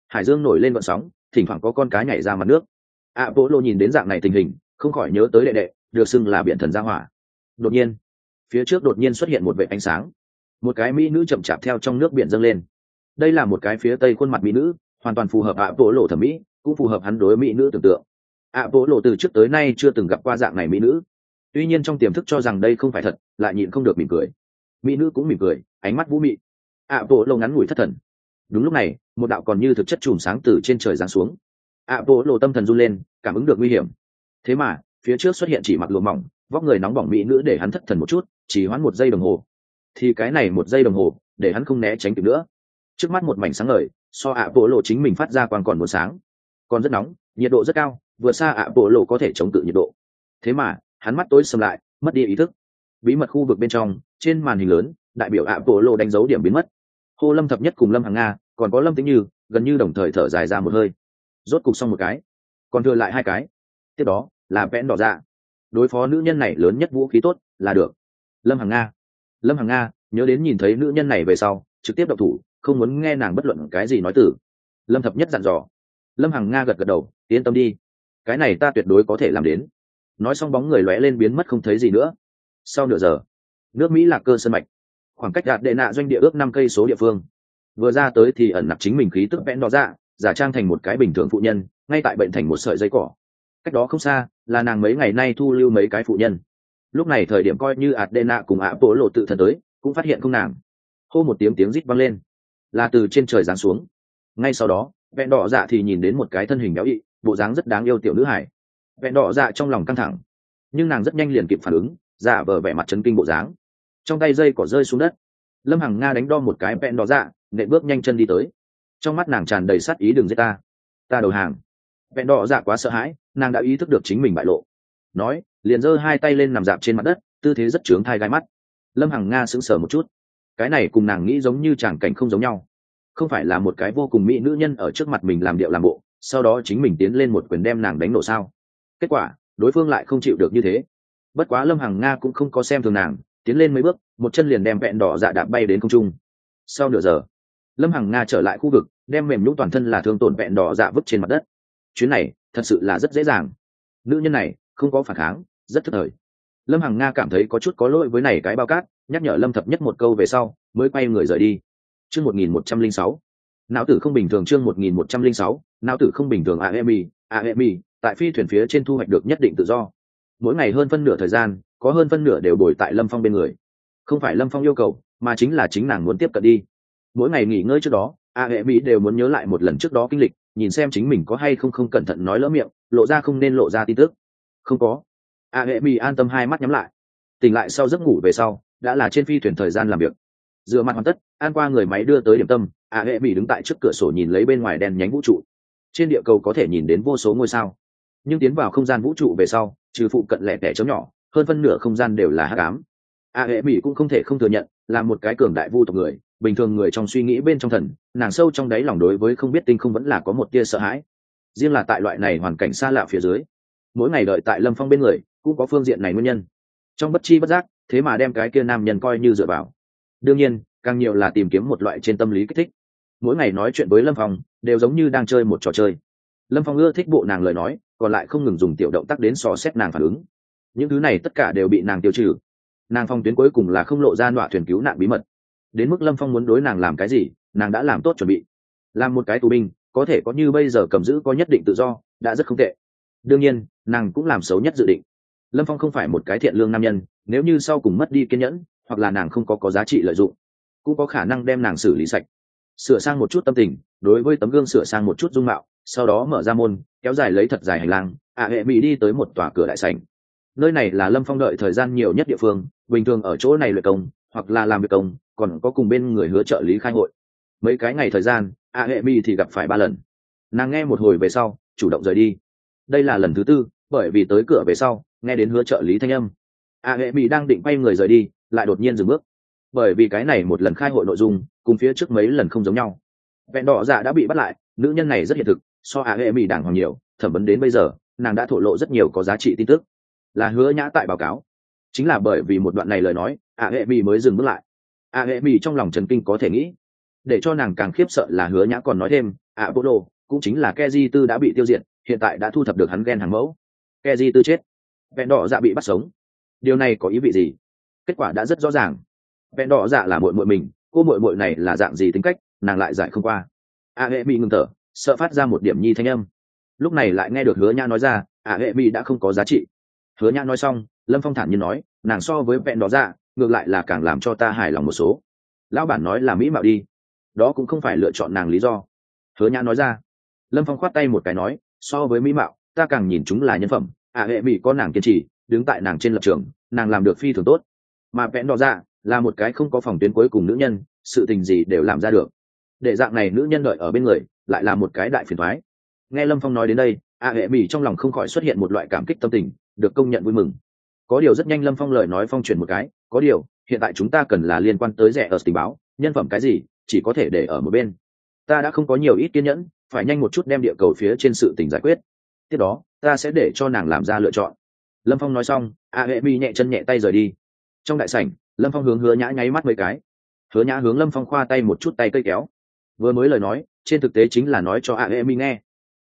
Hải dương nổi lên vận sóng thỉnh thoảng có con cá nhảy ra mặt nước. Ạ à, bộ lô nhìn đến dạng này tình hình không khỏi nhớ tới đệ đệ được xưng là biển thần gia hỏa. Đột nhiên phía trước đột nhiên xuất hiện một vệ ánh sáng. Một cái mỹ nữ chậm chạp theo trong nước biển dâng lên. Đây là một cái phía tây khuôn mặt mỹ nữ hoàn toàn phù hợp ạ bộ lộ thẩm mỹ cũng phù hợp hắn đối mỹ nữ tưởng tượng. Ạ bộ lộ từ trước tới nay chưa từng gặp qua dạng này mỹ nữ. Tuy nhiên trong tiềm thức cho rằng đây không phải thật lại nhịn không được mỉm cười. Mỹ nữ cũng mỉm cười ánh mắt vũ mị ạ bộ lộ ngắn ngủi thất thần. Đúng lúc này, một đạo còn như thực chất chùm sáng từ trên trời giáng xuống. ạ bộ lộ tâm thần run lên, cảm ứng được nguy hiểm. Thế mà, phía trước xuất hiện chỉ mặc lụa mỏng, vóc người nóng bỏng mỹ nữ để hắn thất thần một chút, chỉ hoãn một giây đồng hồ. Thì cái này một giây đồng hồ, để hắn không né tránh kịp nữa. Trước mắt một mảnh sáng ngời, so ạ bộ lộ chính mình phát ra quang còn một sáng. Còn rất nóng, nhiệt độ rất cao, vượt xa ạ bộ lộ có thể chống tự nhiệt độ. Thế mà, hắn mắt tối sầm lại, mất đi ý thức. Bí mật khu vực bên trong, trên màn hình lớn, đại biểu ạ bộ lộ đánh dấu điểm biến mất hô lâm thập nhất cùng lâm hàng nga, còn có lâm tính như, gần như đồng thời thở dài ra một hơi. Rốt cục xong một cái, còn thừa lại hai cái. Tiếp đó, là vẽn đỏ dạ. Đối phó nữ nhân này lớn nhất vũ khí tốt là được. Lâm hằng nga. Lâm hằng nga, nhớ đến nhìn thấy nữ nhân này về sau, trực tiếp độc thủ, không muốn nghe nàng bất luận cái gì nói từ. Lâm thập nhất dặn dò. Lâm hằng nga gật gật đầu, yên tâm đi. Cái này ta tuyệt đối có thể làm đến. Nói xong bóng người lóe lên biến mất không thấy gì nữa. Sau nửa giờ, nước mỹ là cơ sân mạch khoảng cách đạt đệ nạ doanh địa ước năm cây số địa phương. Vừa ra tới thì ẩn nặc chính mình khí tức vẽn đỏ dạ giả trang thành một cái bình thường phụ nhân, ngay tại bệnh thành một sợi dây cỏ. Cách đó không xa, là nàng mấy ngày nay thu lưu mấy cái phụ nhân. Lúc này thời điểm coi như ạt đệ nạ cùng ạ bố lộ tự thần tới, cũng phát hiện không nàng. Hô một tiếng tiếng rít văng lên. Là từ trên trời giáng xuống. Ngay sau đó vẹn đỏ dạ thì nhìn đến một cái thân hình béo ị, bộ dáng rất đáng yêu tiểu nữ hải. Vẹn đỏ dạ trong lòng căng thẳng. Nhưng nàng rất nhanh liền kịp phản ứng, giả vờ vẻ mặt chấn kinh bộ dáng trong tay dây cỏ rơi xuống đất. Lâm hằng nga đánh đo một cái vẹn đỏ dạ nệ bước nhanh chân đi tới. Trong mắt nàng tràn đầy sát ý đường giết ta. Ta đầu hàng. Vẹn đỏ dạ quá sợ hãi, nàng đã ý thức được chính mình bại lộ. Nói, liền giơ hai tay lên nằm dạp trên mặt đất, tư thế rất trướng thai gai mắt. Lâm hằng nga sững sờ một chút. Cái này cùng nàng nghĩ giống như tràng cảnh không giống nhau. Không phải là một cái vô cùng mỹ nữ nhân ở trước mặt mình làm điệu làm bộ, sau đó chính mình tiến lên một quyền đem nàng đánh nổ sao? Kết quả, đối phương lại không chịu được như thế. Bất quá lâm hằng nga cũng không có xem thường nàng tiến lên mấy bước, một chân liền đem vẹn đỏ dạ đạp bay đến không trung. Sau nửa giờ, lâm hằng nga trở lại khu vực, đem mềm nhũ toàn thân là thương tổn vẹn đỏ dạ vứt trên mặt đất. Chuyến này, thật sự là rất dễ dàng. Nữ nhân này, không có phản kháng, rất thức thời. Lâm hằng nga cảm thấy có chút có lỗi với này cái bao cát, nhắc nhở lâm thập nhất một câu về sau, mới quay người rời đi. Chương một nghìn một trăm linh sáu. Não tử không bình thường chương một nghìn một trăm linh sáu. Não tử không bình thường aemi aemi tại phi thuyền phía trên thu hoạch được nhất định tự do mỗi ngày hơn phân nửa thời gian, có hơn phân nửa đều bồi tại lâm phong bên người. Không phải lâm phong yêu cầu, mà chính là chính nàng muốn tiếp cận đi. Mỗi ngày nghỉ ngơi trước đó, a hệ mỹ đều muốn nhớ lại một lần trước đó kinh lịch, nhìn xem chính mình có hay không không cẩn thận nói lỡ miệng, lộ ra không nên lộ ra tin tức. Không có. A hệ mỹ an tâm hai mắt nhắm lại. Tỉnh lại sau giấc ngủ về sau, đã là trên phi thuyền thời gian làm việc. Dựa mặt hoàn tất an qua người máy đưa tới điểm tâm, a hệ mỹ đứng tại trước cửa sổ nhìn lấy bên ngoài đèn nhánh vũ trụ. Trên địa cầu có thể nhìn đến vô số ngôi sao nhưng tiến vào không gian vũ trụ về sau, trừ phụ cận lẻ tẻ chấm nhỏ, hơn phân nửa không gian đều là hát cám a hệ mỹ cũng không thể không thừa nhận, là một cái cường đại vu tộc người, bình thường người trong suy nghĩ bên trong thần, nàng sâu trong đáy lòng đối với không biết tinh không vẫn là có một tia sợ hãi. Riêng là tại loại này hoàn cảnh xa lạ phía dưới, mỗi ngày đợi tại lâm phong bên người, cũng có phương diện này nguyên nhân. Trong bất chi bất giác, thế mà đem cái kia nam nhân coi như dựa vào. Đương nhiên, càng nhiều là tìm kiếm một loại trên tâm lý kích thích. Mỗi ngày nói chuyện với lâm phong, đều giống như đang chơi một trò chơi. Lâm phong ưa thích bộ nàng lời nói còn lại không ngừng dùng tiểu động tác đến so xét nàng phản ứng. Những thứ này tất cả đều bị nàng tiêu trừ. Nàng phong tuyến cuối cùng là không lộ ra nọa thuyền cứu nạn bí mật. Đến mức lâm phong muốn đối nàng làm cái gì, nàng đã làm tốt chuẩn bị. Làm một cái tù binh, có thể có như bây giờ cầm giữ có nhất định tự do, đã rất không tệ. Đương nhiên, nàng cũng làm xấu nhất dự định. Lâm phong không phải một cái thiện lương nam nhân, nếu như sau cùng mất đi kiên nhẫn, hoặc là nàng không có có giá trị lợi dụng, cũng có khả năng đem nàng xử lý sạch. Sửa sang một chút tâm tình, đối với tấm gương sửa sang một chút dung mạo sau đó mở ra môn, kéo dài lấy thật dài hành lang, ạ hệ mỹ đi tới một tòa cửa đại sảnh. Nơi này là lâm phong đợi thời gian nhiều nhất địa phương, bình thường ở chỗ này luyện công, hoặc là làm việc công, còn có cùng bên người hứa trợ lý khai hội. Mấy cái ngày thời gian, ạ hệ mỹ thì gặp phải ba lần. Nàng nghe một hồi về sau, chủ động rời đi. Đây là lần thứ tư, bởi vì tới cửa về sau, nghe đến hứa trợ lý thanh âm. a hệ mỹ đang định quay người rời đi, lại đột nhiên dừng bước. Bởi vì cái này một lần khai hội nội dung, cùng phía trước mấy lần không giống nhau. Vẹn đỏ dạ đã bị bắt lại, nữ nhân này rất hiện thực so hạ hệ mỹ đảng hoàng nhiều, thẩm vấn đến bây giờ, nàng đã thổ lộ rất nhiều có giá trị tin tức. Là hứa nhã tại báo cáo. Chính là bởi vì một đoạn này lời nói a hệ mỹ mới dừng bước lại. A hệ mỹ trong lòng trần kinh có thể nghĩ. Để cho nàng càng khiếp sợ là hứa nhã còn nói thêm ạ bô Đồ cũng chính là Keji tư đã bị tiêu diệt, hiện tại đã thu thập được hắn ghen hàng mẫu. Keji tư chết. Vẹn đỏ dạ bị bắt sống. Điều này có ý vị gì? Kết quả đã rất rõ ràng. Vẹn đỏ dạ là muội muội mình, cô muội muội này là dạng gì tính cách, nàng lại giải không qua. A hệ bị ngừng thở sợ phát ra một điểm nhi thanh âm. Lúc này lại nghe được hứa nhã nói ra ả hệ mỹ đã không có giá trị. Hứa nhã nói xong, lâm phong thản nhiên nói, nàng so với vẹn đỏ dạ ngược lại là càng làm cho ta hài lòng một số. Lão bản nói là mỹ mạo đi. Đó cũng không phải lựa chọn nàng lý do. Hứa nhã nói ra. Lâm phong khoát tay một cái nói, so với mỹ mạo, ta càng nhìn chúng là nhân phẩm. Ả hệ mỹ có nàng kiên trì, đứng tại nàng trên lập trường, nàng làm được phi thường tốt. Mà vẽn đỏ ra là một cái không có phòng tuyến cuối cùng nữ nhân, sự tình gì đều làm ra được. Để dạng này nữ nhân đợi ở bên người lại là một cái đại phiền thoái. Nghe lâm phong nói đến đây, a hệ mỹ trong lòng không khỏi xuất hiện một loại cảm kích tâm tình, được công nhận vui mừng. Có điều rất nhanh lâm phong lời nói phong chuyển một cái, có điều, hiện tại chúng ta cần là liên quan tới rẻ ở tình báo, nhân phẩm cái gì, chỉ có thể để ở một bên. Ta đã không có nhiều ít kiên nhẫn, phải nhanh một chút đem địa cầu phía trên sự tình giải quyết. Tiếp đó, ta sẽ để cho nàng làm ra lựa chọn. Lâm phong nói xong, a hệ mi nhẹ chân nhẹ tay rời đi. Trong đại sảnh, lâm phong hướng hứa nhã nháy mắt mấy cái. Hứa nhã hướng lâm phong khoa tay một chút tay cây kéo vừa mới lời nói, trên thực tế chính là nói cho a hệ mi nghe.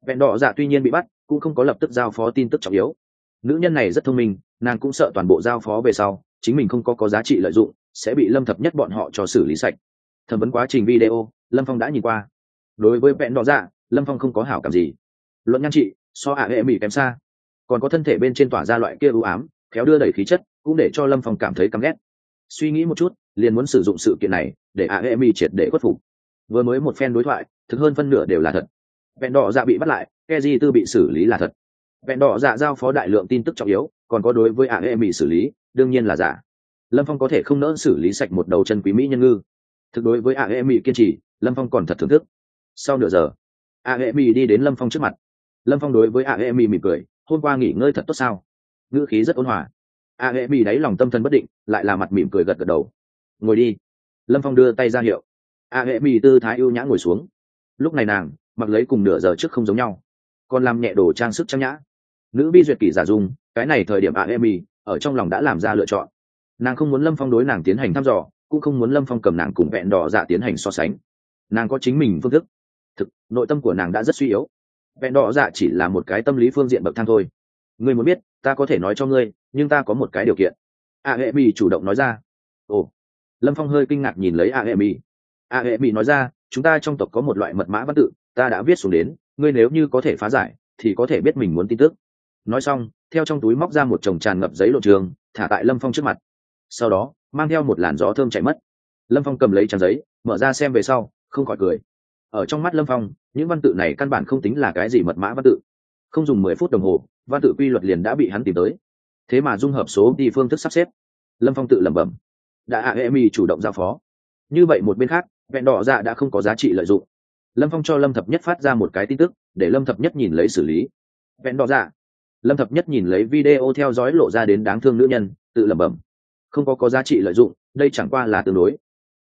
Vẹn đỏ dạ tuy nhiên bị bắt, cũng không có lập tức giao phó tin tức trọng yếu. Nữ nhân này rất thông minh, nàng cũng sợ toàn bộ giao phó về sau, chính mình không có có giá trị lợi dụng, sẽ bị lâm thập nhất bọn họ cho xử lý sạch. Thẩm vấn quá trình video, lâm phong đã nhìn qua. Đối với vẹn đỏ dạ lâm phong không có hảo cảm gì. Luận nhan trị, so ạ hệ mỹ kém xa. Còn có thân thể bên trên tỏa ra loại kia ưu ám, khéo đưa đẩy khí chất, cũng để cho lâm phong cảm thấy căm ghét. Suy nghĩ một chút, liền muốn sử dụng sự kiện này để ạ hệ mỹ triệt để khuất phục vừa mới một phen đối thoại, thực hơn phân nửa đều là thật. Vẹn đỏ dạ bị bắt lại ke di tư bị xử lý là thật. Vẹn đỏ dạ giao phó đại lượng tin tức trọng yếu, còn có đối với ả hệ mỹ xử lý, đương nhiên là giả. Lâm phong có thể không nỡ xử lý sạch một đầu chân quý mỹ nhân ngư. Thực đối với ả hệ mỹ kiên trì, lâm phong còn thật thưởng thức. Sau nửa giờ, a hệ mỹ đi đến lâm phong trước mặt. Lâm phong đối với a hệ mỹ mỉm cười, hôm qua nghỉ ngơi thật tốt sao? Ngữ khí rất ôn hòa. A hệ mỹ đáy lòng tâm thần bất định, lại là mặt mỉm cười gật gật đầu. Ngồi đi. Lâm phong đưa tay ra hiệu a hệ mỹ tư thái ưu nhã ngồi xuống. Lúc này nàng, mặc lấy cùng nửa giờ trước không giống nhau. Còn làm nhẹ đồ trang sức trang nhã. Nữ bi duyệt kỷ giả dung, cái này thời điểm a hệ mỹ ở trong lòng đã làm ra lựa chọn. Nàng không muốn lâm phong đối nàng tiến hành thăm dò, cũng không muốn lâm phong cầm nàng cùng vẹn đỏ dạ tiến hành so sánh. Nàng có chính mình phương thức. Thực, nội tâm của nàng đã rất suy yếu. Vẹn đỏ dạ chỉ là một cái tâm lý phương diện bậc thang thôi. Ngươi muốn biết, ta có thể nói cho ngươi, nhưng ta có một cái điều kiện. A hệ mỹ chủ động nói ra. Ồ. Lâm phong hơi kinh ngạc nhìn lấy a hệ mỹ a hệ mỹ nói ra, chúng ta trong tộc có một loại mật mã văn tự, ta đã viết xuống đến, ngươi nếu như có thể phá giải, thì có thể biết mình muốn tin tức. Nói xong, theo trong túi móc ra một chồng tràn ngập giấy lộ trường, thả tại lâm phong trước mặt. Sau đó, mang theo một làn gió thơm chạy mất. Lâm phong cầm lấy trang giấy, mở ra xem về sau, không khỏi cười. Ở trong mắt lâm phong, những văn tự này căn bản không tính là cái gì mật mã văn tự. Không dùng mười phút đồng hồ, văn tự quy luật liền đã bị hắn tìm tới. Thế mà dung hợp số đi phương thức sắp xếp. Lâm phong tự lẩm bẩm. Đã a hệ mi chủ động giao phó. Như vậy một bên khác vẹn đỏ dạ đã không có giá trị lợi dụng. Lâm phong cho lâm thập nhất phát ra một cái tin tức, để lâm thập nhất nhìn lấy xử lý. Vẹn đỏ dạ. Lâm thập nhất nhìn lấy video theo dõi lộ ra đến đáng thương nữ nhân, tự lẩm bẩm. Không có có giá trị lợi dụng, đây chẳng qua là tương đối.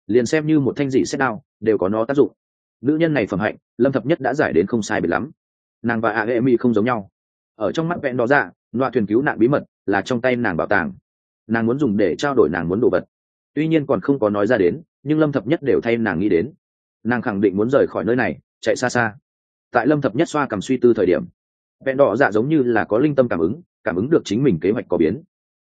Liền xem như một thanh dị xét đao, đều có nó tác dụng. Nữ nhân này phẩm hạnh, lâm thập nhất đã giải đến không sai biệt lắm. Nàng và a hệ mi không giống nhau. Ở trong mắt vẹn đó ra dạ, loại thuyền cứu nạn bí mật là trong tay nàng bảo tàng. Nàng muốn dùng để trao đổi nàng muốn đồ vật tuy nhiên còn không có nói ra đến, nhưng lâm thập nhất đều thay nàng nghĩ đến. Nàng khẳng định muốn rời khỏi nơi này, chạy xa xa. Tại lâm thập nhất xoa cầm suy tư thời điểm, vẹn đỏ dạ giống như là có linh tâm cảm ứng cảm ứng được chính mình kế hoạch có biến.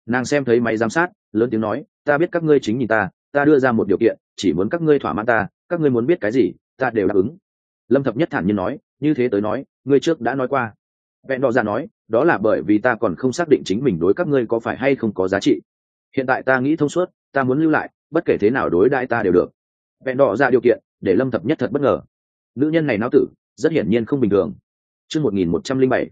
Nàng xem thấy máy giám sát, lớn tiếng nói, ta biết các ngươi chính nhìn ta ta đưa ra một điều kiện, chỉ muốn các ngươi thỏa mãn ta, các ngươi muốn biết cái gì, ta đều đáp ứng. Lâm thập nhất thản nhiên nói, như thế tới nói, ngươi trước đã nói qua. Vẹn đỏ dạ nói, đó là bởi vì ta còn không xác định chính mình đối các ngươi có phải hay không có giá trị hiện tại ta nghĩ thông suốt, ta muốn lưu lại, bất kể thế nào đối đãi ta đều được. Vẹn đỏ ra điều kiện, để lâm thập nhất thật bất ngờ. Nữ nhân này náo tử, rất hiển nhiên không bình thường. Chương một nghìn một trăm linh bảy.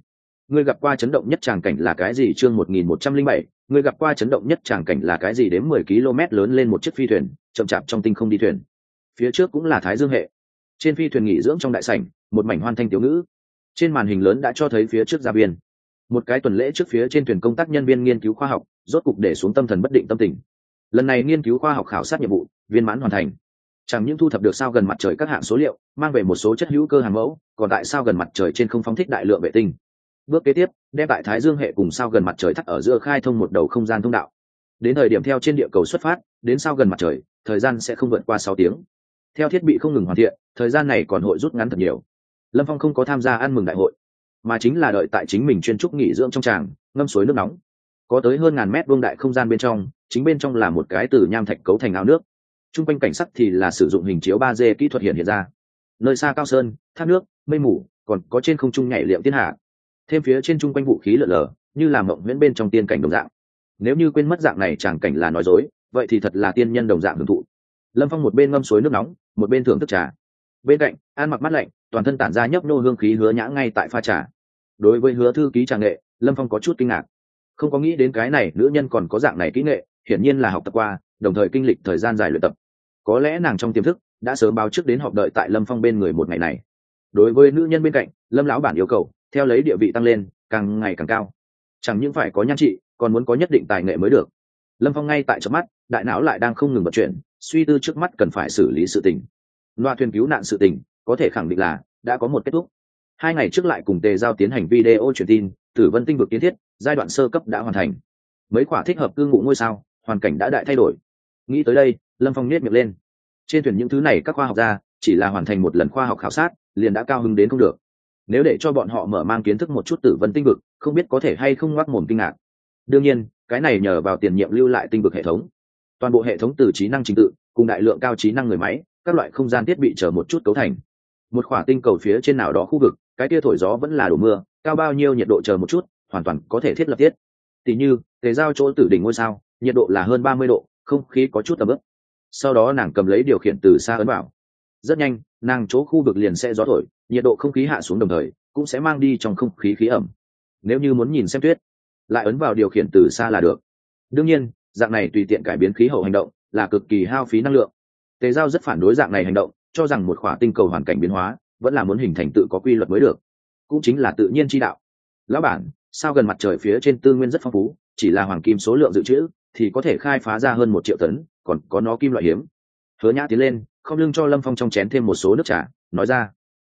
Ngươi gặp qua chấn động nhất tràng cảnh là cái gì? Chương một nghìn một trăm linh bảy. Ngươi gặp qua chấn động nhất tràng cảnh là cái gì? Đến mười km lớn lên một chiếc phi thuyền, chậm chạp trong tinh không đi thuyền. Phía trước cũng là thái dương hệ. Trên phi thuyền nghỉ dưỡng trong đại sảnh, một mảnh hoan thanh tiểu ngữ trên màn hình lớn đã cho thấy phía trước gia biên một cái tuần lễ trước phía trên thuyền công tác nhân viên nghiên cứu khoa học, rốt cục để xuống tâm thần bất định tâm tình. Lần này nghiên cứu khoa học khảo sát nhiệm vụ, viên mãn hoàn thành. Chẳng những thu thập được sao gần mặt trời các hạng số liệu, mang về một số chất hữu cơ hàng mẫu, còn tại sao gần mặt trời trên không phóng thích đại lượng vệ tinh. Bước kế tiếp, đem tại thái dương hệ cùng sao gần mặt trời thắt ở giữa khai thông một đầu không gian thông đạo. Đến thời điểm theo trên địa cầu xuất phát, đến sao gần mặt trời, thời gian sẽ không vượt qua sáu tiếng. Theo thiết bị không ngừng hoàn thiện, thời gian này còn hội rút ngắn thật nhiều. Lâm phong không có tham gia ăn mừng đại hội mà chính là đợi tại chính mình chuyên trúc nghỉ dưỡng trong tràng, ngâm suối nước nóng. Có tới hơn ngàn mét vương đại không gian bên trong, chính bên trong là một cái từ nham thạch cấu thành ao nước. T r u n g quanh cảnh sắc thì là sử dụng hình chiếu ba d kỹ thuật hiện hiện ra. Nơi xa cao sơn, thác nước, mây mù, còn có trên không trung nhảy liệm thiên hạ. Thêm phía trên chung quanh vũ khí lợn lờ, như là mộng nguyễn bên trong tiên cảnh đồng dạng. Nếu như quên mất dạng này chẳng cảnh là nói dối, vậy thì thật là tiên nhân đồng dạng hưởng thụ. Lâm phong một bên ngâm suối nước nóng, một bên thưởng thức trà. Bên cạnh an mặc mắt lạnh, toàn thân tản ra nhấp nô hương khí hứa nhã ngay tại pha trà đối với hứa thư ký trà nghệ, lâm phong có chút kinh ngạc. Không có nghĩ đến cái này nữ nhân còn có dạng này kỹ nghệ, hiển nhiên là học tập qua, đồng thời kinh lịch thời gian dài luyện tập. Có lẽ nàng trong tiềm thức đã sớm báo trước đến họp đợi tại lâm phong bên người một ngày này. Đối với nữ nhân bên cạnh, lâm lão bản yêu cầu, theo lấy địa vị tăng lên, càng ngày càng cao. Chẳng những phải có nhan trị, còn muốn có nhất định tài nghệ mới được. Lâm phong ngay tại chớp mắt, đại não lại đang không ngừng vận chuyển, suy tư trước mắt cần phải xử lý sự tình. Loa thuyền cứu nạn sự tình, có thể khẳng định là đã có một kết thúc hai ngày trước lại cùng tề giao tiến hành video truyền tin, tử vân tinh vực kiến thiết, giai đoạn sơ cấp đã hoàn thành. Mấy quả thích hợp cư ngụ ngôi sao, hoàn cảnh đã đại thay đổi. Nghĩ tới đây, lâm phong niết miệng lên. Trên thuyền những thứ này các khoa học gia, chỉ là hoàn thành một lần khoa học khảo sát, liền đã cao hứng đến không được. Nếu để cho bọn họ mở mang kiến thức một chút tử vân tinh vực, không biết có thể hay không ngoác mồm kinh ngạc. Đương nhiên, cái này nhờ vào tiền nhiệm lưu lại tinh vực hệ thống. Toàn bộ hệ thống từ trí năng trình tự, cùng đại lượng cao trí năng người máy, các loại không gian thiết bị chờ một chút cấu thành. Một khỏa tinh cầu phía trên nào đó khu vực cái tia thổi gió vẫn là đổ mưa, cao bao nhiêu nhiệt độ chờ một chút, hoàn toàn có thể thiết lập thiết tỉ như, tề giao chỗ tử đỉnh ngôi sao, nhiệt độ là hơn ba mươi độ, không khí có chút ấm ức sau đó nàng cầm lấy điều khiển từ xa ấn vào. Rất nhanh, nàng chỗ khu vực liền sẽ gió thổi, nhiệt độ không khí hạ xuống đồng thời, cũng sẽ mang đi trong không khí khí ẩm. Nếu như muốn nhìn xem tuyết, lại ấn vào điều khiển từ xa là được. Đương nhiên, dạng này tùy tiện cải biến khí hậu hành động là cực kỳ hao phí năng lượng. Tề giao rất phản đối dạng này hành động, cho rằng một khỏa tinh cầu hoàn cảnh biến hóa vẫn là muốn hình thành tự có quy luật mới được. Cũng chính là tự nhiên chi đạo. Lão bản, sao gần mặt trời phía trên tư nguyên rất phong phú, chỉ là hoàng kim số lượng dự trữ, thì có thể khai phá ra hơn một triệu tấn, còn có nó kim loại hiếm. Hứa nhã tiến lên, không lưng cho lâm phong trong chén thêm một số nước trà, nói ra.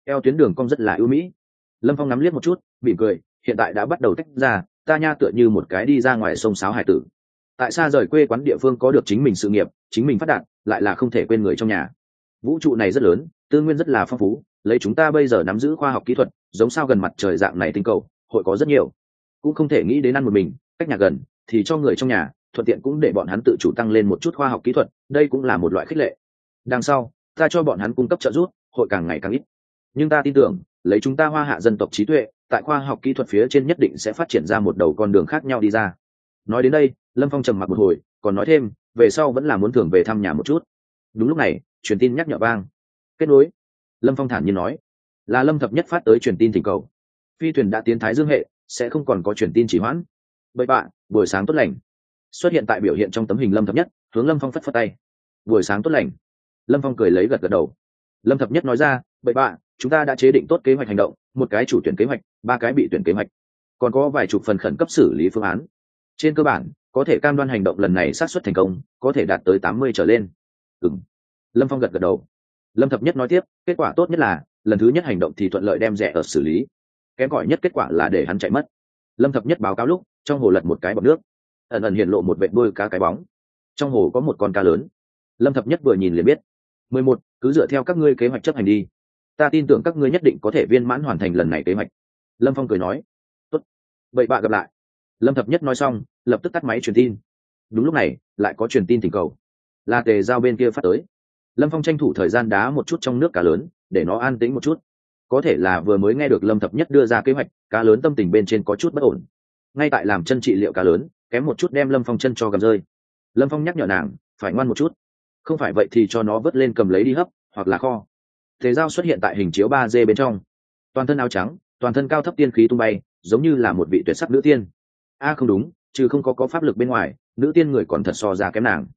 Eo tuyến đường cong rất là ưu mỹ. Lâm phong nắm liếc một chút, mỉm cười, hiện tại đã bắt đầu tách ra, ta nha tựa như một cái đi ra ngoài sông sáo hải tử. Tại sao rời quê quán địa phương có được chính mình sự nghiệp, chính mình phát đạt, lại là không thể quên người trong nhà. Vũ trụ này rất lớn, tư nguyên rất là phong phú lấy chúng ta bây giờ nắm giữ khoa học kỹ thuật, giống sao gần mặt trời dạng này tinh cầu, hội có rất nhiều. Cũng không thể nghĩ đến ăn một mình, cách nhà gần, thì cho người trong nhà, thuận tiện cũng để bọn hắn tự chủ tăng lên một chút khoa học kỹ thuật, đây cũng là một loại khích lệ. Đằng sau, ta cho bọn hắn cung cấp trợ giúp, hội càng ngày càng ít. Nhưng ta tin tưởng, lấy chúng ta hoa hạ dân tộc trí tuệ, tại khoa học kỹ thuật phía trên nhất định sẽ phát triển ra một đầu con đường khác nhau đi ra. Nói đến đây, lâm phong trầm mặc một hồi, còn nói thêm, về sau vẫn là muốn thường về thăm nhà một chút. Đúng lúc này, truyền tin nhắc nhở vang. Kết nối lâm phong thản nhiên nói. Là lâm thập nhất phát tới truyền tin thỉnh cầu. Phi thuyền đã tiến thái dương hệ, sẽ không còn có truyền tin chỉ hoãn. Bậy bạn, buổi sáng tốt lành. Xuất hiện tại biểu hiện trong tấm hình lâm thập nhất, hướng lâm phong phất phất tay. Buổi sáng tốt lành. Lâm phong cười lấy gật gật đầu. Lâm thập nhất nói ra, bậy bạn, chúng ta đã chế định tốt kế hoạch hành động, một cái chủ tuyển kế hoạch, ba cái bị tuyển kế hoạch. Còn có vài chục phần khẩn cấp xử lý phương án. Trên cơ bản, có thể cam đoan hành động lần này sát xuất thành công, có thể đạt tới tám mươi trở lên. Ừng lâm phong gật gật đầu lâm thập nhất nói tiếp, kết quả tốt nhất là, lần thứ nhất hành động thì thuận lợi đem rẻ ở xử lý. Kém cỏi nhất kết quả là để hắn chạy mất. Lâm thập nhất báo cáo lúc, trong hồ lật một cái bọc nước. Ẩn ẩn hiện lộ một vệ đôi cá cái bóng. Trong hồ có một con cá lớn. Lâm thập nhất vừa nhìn liền biết. Mười một, cứ dựa theo các ngươi kế hoạch chấp hành đi. Ta tin tưởng các ngươi nhất định có thể viên mãn hoàn thành lần này kế hoạch. Lâm phong cười nói. Tốt. Vậy bạ gặp lại. Lâm thập nhất nói xong, lập tức tắt máy truyền tin. Đúng lúc này, lại có truyền tin thỉnh cầu. Là tề giao bên kia phát tới lâm phong tranh thủ thời gian đá một chút trong nước cá lớn, để nó an tĩnh một chút. Có thể là vừa mới nghe được lâm thập nhất đưa ra kế hoạch, cá lớn tâm tình bên trên có chút bất ổn. Ngay tại làm chân trị liệu cá lớn, kém một chút đem lâm phong chân cho gầm rơi. Lâm phong nhắc nhở nàng, phải ngoan một chút. Không phải vậy thì cho nó vớt lên cầm lấy đi hấp, hoặc là kho. Thế giao xuất hiện tại hình chiếu ba d bên trong. Toàn thân áo trắng, toàn thân cao thấp tiên khí tung bay, giống như là một vị tuyệt sắc nữ tiên. A, không đúng chứ không có có pháp lực bên ngoài, nữ tiên người còn thật so ra kém nàng.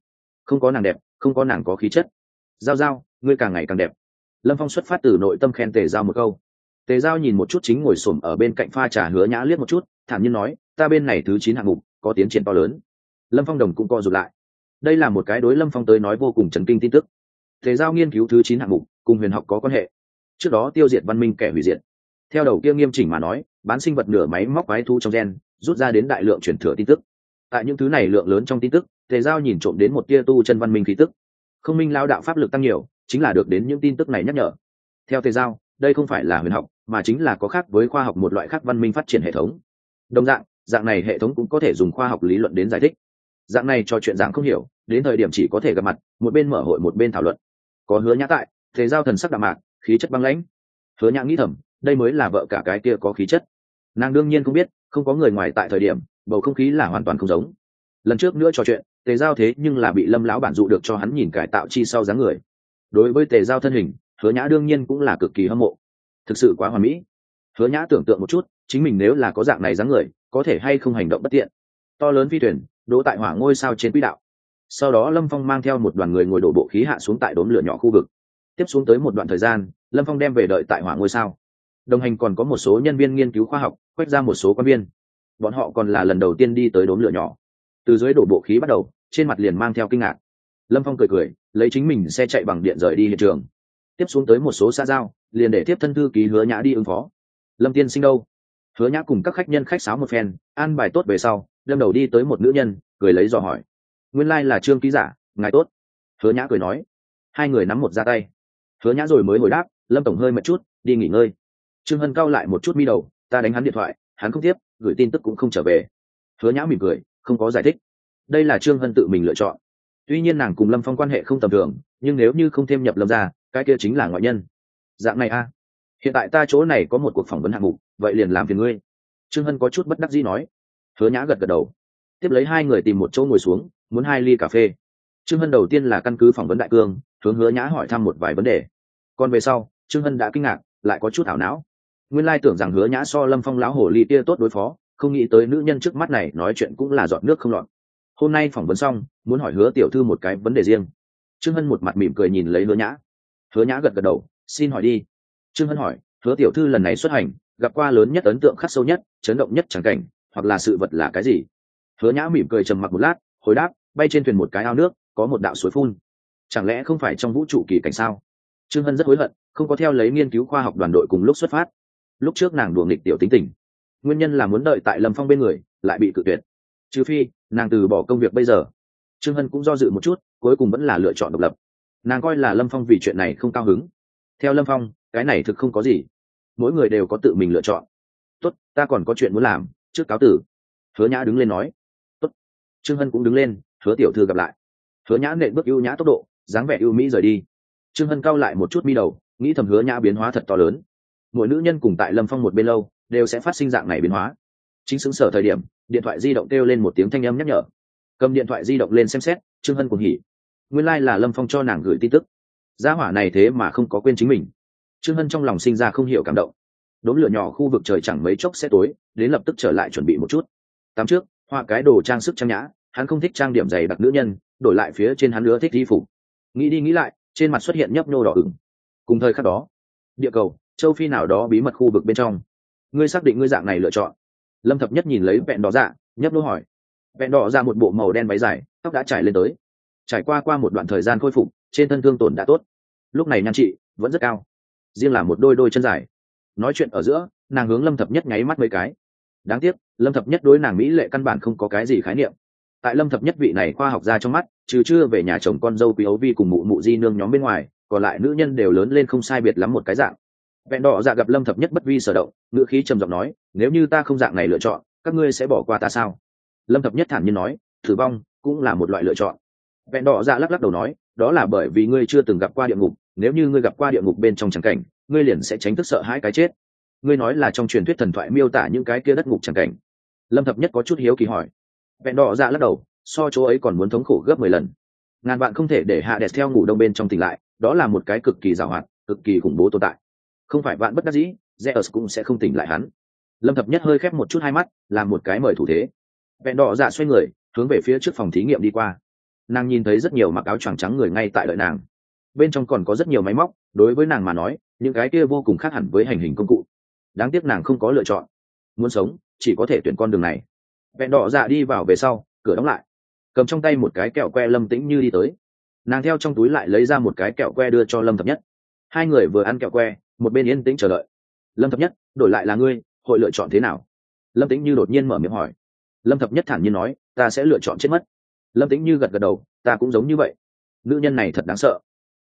Không có nàng đẹp, không có nàng có khí chất giao giao, ngươi càng ngày càng đẹp. Lâm phong xuất phát từ nội tâm khen tề giao một câu. Tề giao nhìn một chút chính ngồi s ổ m ở bên cạnh pha trà hứa nhã liếc một chút, thản nhiên nói, ta bên này thứ chín hạng mục, có tiến triển to lớn. Lâm phong đồng cũng co r ụ t lại. Đây là một cái đối lâm phong tới nói vô cùng chấn kinh tin tức. Tề giao nghiên cứu thứ chín hạng mục, cùng huyền học có quan hệ. Trước đó tiêu diệt văn minh kẻ hủy diệt. Theo đầu kia nghiêm chỉnh mà nói, bán sinh vật nửa máy móc quái thu trong gen, rút ra đến đại lượng chuyển thừa tin tức. Tại những thứ này lượng lớn trong tin tức, tề giao nhìn trộm đến một tia tu chân văn minh khí tức không minh lao đạo pháp lực tăng nhiều, chính là được đến những tin tức này nhắc nhở. Theo tề giao, đây không phải là huyền học, mà chính là có khác với khoa học một loại khác văn minh phát triển hệ thống. Đồng dạng dạng này hệ thống cũng có thể dùng khoa học lý luận đến giải thích. Dạng này cho chuyện dạng không hiểu, đến thời điểm chỉ có thể gặp mặt, một bên mở hội một bên thảo luận. Có hứa nhã tại thế giao thần sắc đạm mạc, khí chất băng lãnh. Hứa nhã nghĩ thầm, đây mới là vợ cả cái kia có khí chất. Nàng đương nhiên không biết, không có người ngoài tại thời điểm, bầu không khí là hoàn toàn không giống. Lần trước nữa trò chuyện tề giao thế nhưng là bị lâm lão bản dụ được cho hắn nhìn cải tạo chi sau dáng người. Đối với tề giao thân hình, hứa nhã đương nhiên cũng là cực kỳ hâm mộ. Thực sự quá hoàn mỹ. Hứa nhã tưởng tượng một chút, chính mình nếu là có dạng này dáng người, có thể hay không hành động bất tiện. To lớn phi thuyền, đỗ tại hỏa ngôi sao trên quỹ đạo. Sau đó lâm phong mang theo một đoàn người ngồi đổ bộ khí hạ xuống tại đốm lửa nhỏ khu vực. Tiếp xuống tới một đoạn thời gian, lâm phong đem về đợi tại hỏa ngôi sao. Đồng hành còn có một số nhân viên nghiên cứu khoa học, quét ra một số quan viên. Bọn họ còn là lần đầu tiên đi tới đốm lửa nhỏ. Từ dưới đổ bộ khí bắt đầu trên mặt liền mang theo kinh ngạc. Lâm phong cười cười, lấy chính mình xe chạy bằng điện rời đi hiện trường. Tiếp xuống tới một số xã giao, liền để tiếp thân thư ký hứa nhã đi ứng phó. Lâm tiên sinh đâu? Hứa nhã cùng các khách nhân khách sáo một phen, an bài tốt về sau lâm đầu đi tới một nữ nhân, cười lấy dò hỏi. Nguyên lai、like、là trương ký giả, ngài tốt. Hứa nhã cười nói. Hai người nắm một ra tay. Hứa nhã rồi mới hồi đáp, lâm tổng hơi mệt chút, đi nghỉ ngơi. Trương hân cao lại một chút mi đầu, ta đánh hắn điện thoại, hắn không tiếp, gửi tin tức cũng không trở về. Hứa nhã mỉm cười, không có giải thích đây là trương hân tự mình lựa chọn. Tuy nhiên nàng cùng lâm phong quan hệ không tầm thường, nhưng nếu như không thêm nhập lâm ra cái kia chính là ngoại nhân. Dạng này a. Hiện tại ta chỗ này có một cuộc phỏng vấn hạng mục, vậy liền làm phiền ngươi. Trương hân có chút bất đắc dĩ nói. Hứa nhã gật gật đầu. Tiếp lấy hai người tìm một chỗ ngồi xuống, muốn hai ly cà phê. Trương hân đầu tiên là căn cứ phỏng vấn đại cương, hướng hứa nhã hỏi thăm một vài vấn đề. Còn về sau, trương hân đã kinh ngạc, lại có chút ảo não. Nguyên lai tưởng rằng hứa nhã so lâm phong lão hồ ly tia tốt đối phó, không nghĩ tới nữ nhân trước mắt này nói chuyện cũng là dọn nước không lọt hôm nay phỏng vấn xong, muốn hỏi hứa tiểu thư một cái vấn đề riêng. Trương hân một mặt mỉm cười nhìn lấy hứa nhã. Hứa nhã gật gật đầu, xin hỏi đi. Trương hân hỏi, hứa tiểu thư lần này xuất hành, gặp qua lớn nhất ấn tượng khắc sâu nhất, chấn động nhất trắng cảnh, hoặc là sự vật là cái gì? Hứa nhã mỉm cười trầm mặc một lát, hồi đáp, bay trên thuyền một cái ao nước, có một đạo suối phun. Chẳng lẽ không phải trong vũ trụ kỳ cảnh sao? Trương hân rất hối hận, không có theo lấy nghiên cứu khoa học đoàn đội cùng lúc xuất phát. Lúc trước nàng đùa nghịch tiểu tính tình. Nguyên nhân là muốn đợi tại lâm phong bên người, lại bị cự tuyệt trừ phi, nàng từ bỏ công việc bây giờ. Trương hân cũng do dự một chút, cuối cùng vẫn là lựa chọn độc lập. Nàng coi là lâm phong vì chuyện này không cao hứng. Theo lâm phong, cái này thực không có gì. Mỗi người đều có tự mình lựa chọn. Tốt, ta còn có chuyện muốn làm, trước cáo tử. Hứa nhã đứng lên nói. Tốt. Trương hân cũng đứng lên, hứa tiểu thư gặp lại. Hứa nhã nện bước ưu nhã tốc độ, dáng vẻ ưu mỹ rời đi. Trương hân cao lại một chút mi đầu, nghĩ thầm hứa nhã biến hóa thật to lớn. Mỗi nữ nhân cùng tại lâm phong một bên lâu, đều sẽ phát sinh dạng này biến hóa chính xứng sở thời điểm, điện thoại di động kêu lên một tiếng thanh âm nhắc nhở. Cầm điện thoại di động lên xem xét, trương hân cùng hỉ nguyên lai、like、là lâm phong cho nàng gửi tin tức. Gia hỏa này thế mà không có quên chính mình. Trương hân trong lòng sinh ra không hiểu cảm động. Đốm lửa nhỏ khu vực trời chẳng mấy chốc sẽ tối, đến lập tức trở lại chuẩn bị một chút. Tắm trước, họa cái đồ trang sức trang nhã, hắn không thích trang điểm dày đặc nữ nhân, đổi lại phía trên hắn nữa thích đi phục. Nghĩ đi nghĩ lại, trên mặt xuất hiện nhấp nô đỏ ửng. Cùng thời khắc đó, địa cầu, châu phi nào đó bí mật khu vực bên trong. Ngươi xác định ngươi dạng này lựa chọn lâm thập nhất nhìn lấy vẹn đỏ dạ nhấp nô hỏi. Vẹn đỏ ra một bộ màu đen váy dài, tóc đã trải lên tới. Trải qua qua một đoạn thời gian khôi phục, trên thân thương tổn đã tốt. Lúc này nhan chị vẫn rất cao, riêng là một đôi đôi chân dài. Nói chuyện ở giữa, nàng hướng lâm thập nhất nháy mắt mấy cái. Đáng tiếc, lâm thập nhất đối nàng mỹ lệ căn bản không có cái gì khái niệm. Tại lâm thập nhất vị này khoa học ra trong mắt, trừ chưa về nhà chồng con dâu quý ấu vi cùng mụ mụ di nương nhóm bên ngoài, còn lại nữ nhân đều lớn lên không sai biệt lắm một cái dạng vẹn đỏ dạ gặp lâm thập nhất bất vi sở động, ngữ khí trầm giọng nói, nếu như ta không dạng này lựa chọn, các ngươi sẽ bỏ qua ta sao? Lâm thập nhất thản nhiên nói, thử vong cũng là một loại lựa chọn. Vẹn đỏ dạ lắc lắc đầu nói, đó là bởi vì ngươi chưa từng gặp qua địa ngục, nếu như ngươi gặp qua địa ngục bên trong tràng cảnh, ngươi liền sẽ tránh thức sợ hãi cái chết. Ngươi nói là trong truyền thuyết thần thoại miêu tả những cái kia đất ngục tràng cảnh. Lâm thập nhất có chút hiếu kỳ hỏi. Vẹn đỏ dạ lắc đầu, so chỗ ấy còn muốn thống khổ gấp mười lần. Ngàn bạn không thể để hạ đẹp theo ngủ đông bên trong tỉnh lại, đó là một cái cực kỳ giàu hoạt cực kỳ khủng bố tồn tại không phải bạn bất đắc dĩ, Zeus cũng sẽ không tỉnh lại hắn. Lâm thập nhất hơi khép một chút hai mắt, làm một cái mời thủ thế. Vẹn đỏ dạ xoay người, hướng về phía trước phòng thí nghiệm đi qua. Nàng nhìn thấy rất nhiều mặc áo choàng trắng người ngay tại đợi nàng. Bên trong còn có rất nhiều máy móc, đối với nàng mà nói, những cái kia vô cùng khác hẳn với hành hình công cụ. Đáng tiếc nàng không có lựa chọn. Muốn sống, chỉ có thể tuyển con đường này. Vẹn đỏ dạ đi vào về sau, cửa đóng lại. Cầm trong tay một cái kẹo que lâm tĩnh như đi tới. Nàng theo trong túi lại lấy ra một cái kẹo que đưa cho lâm thập nhất. Hai người vừa ăn kẹo que một bên yên tĩnh chờ đợi. Lâm thập nhất, đổi lại là ngươi, hội lựa chọn thế nào? Lâm tĩnh như đột nhiên mở miệng hỏi. Lâm thập nhất thản nhiên nói, ta sẽ lựa chọn chết mất. Lâm tĩnh như gật gật đầu, ta cũng giống như vậy. Nữ nhân này thật đáng sợ.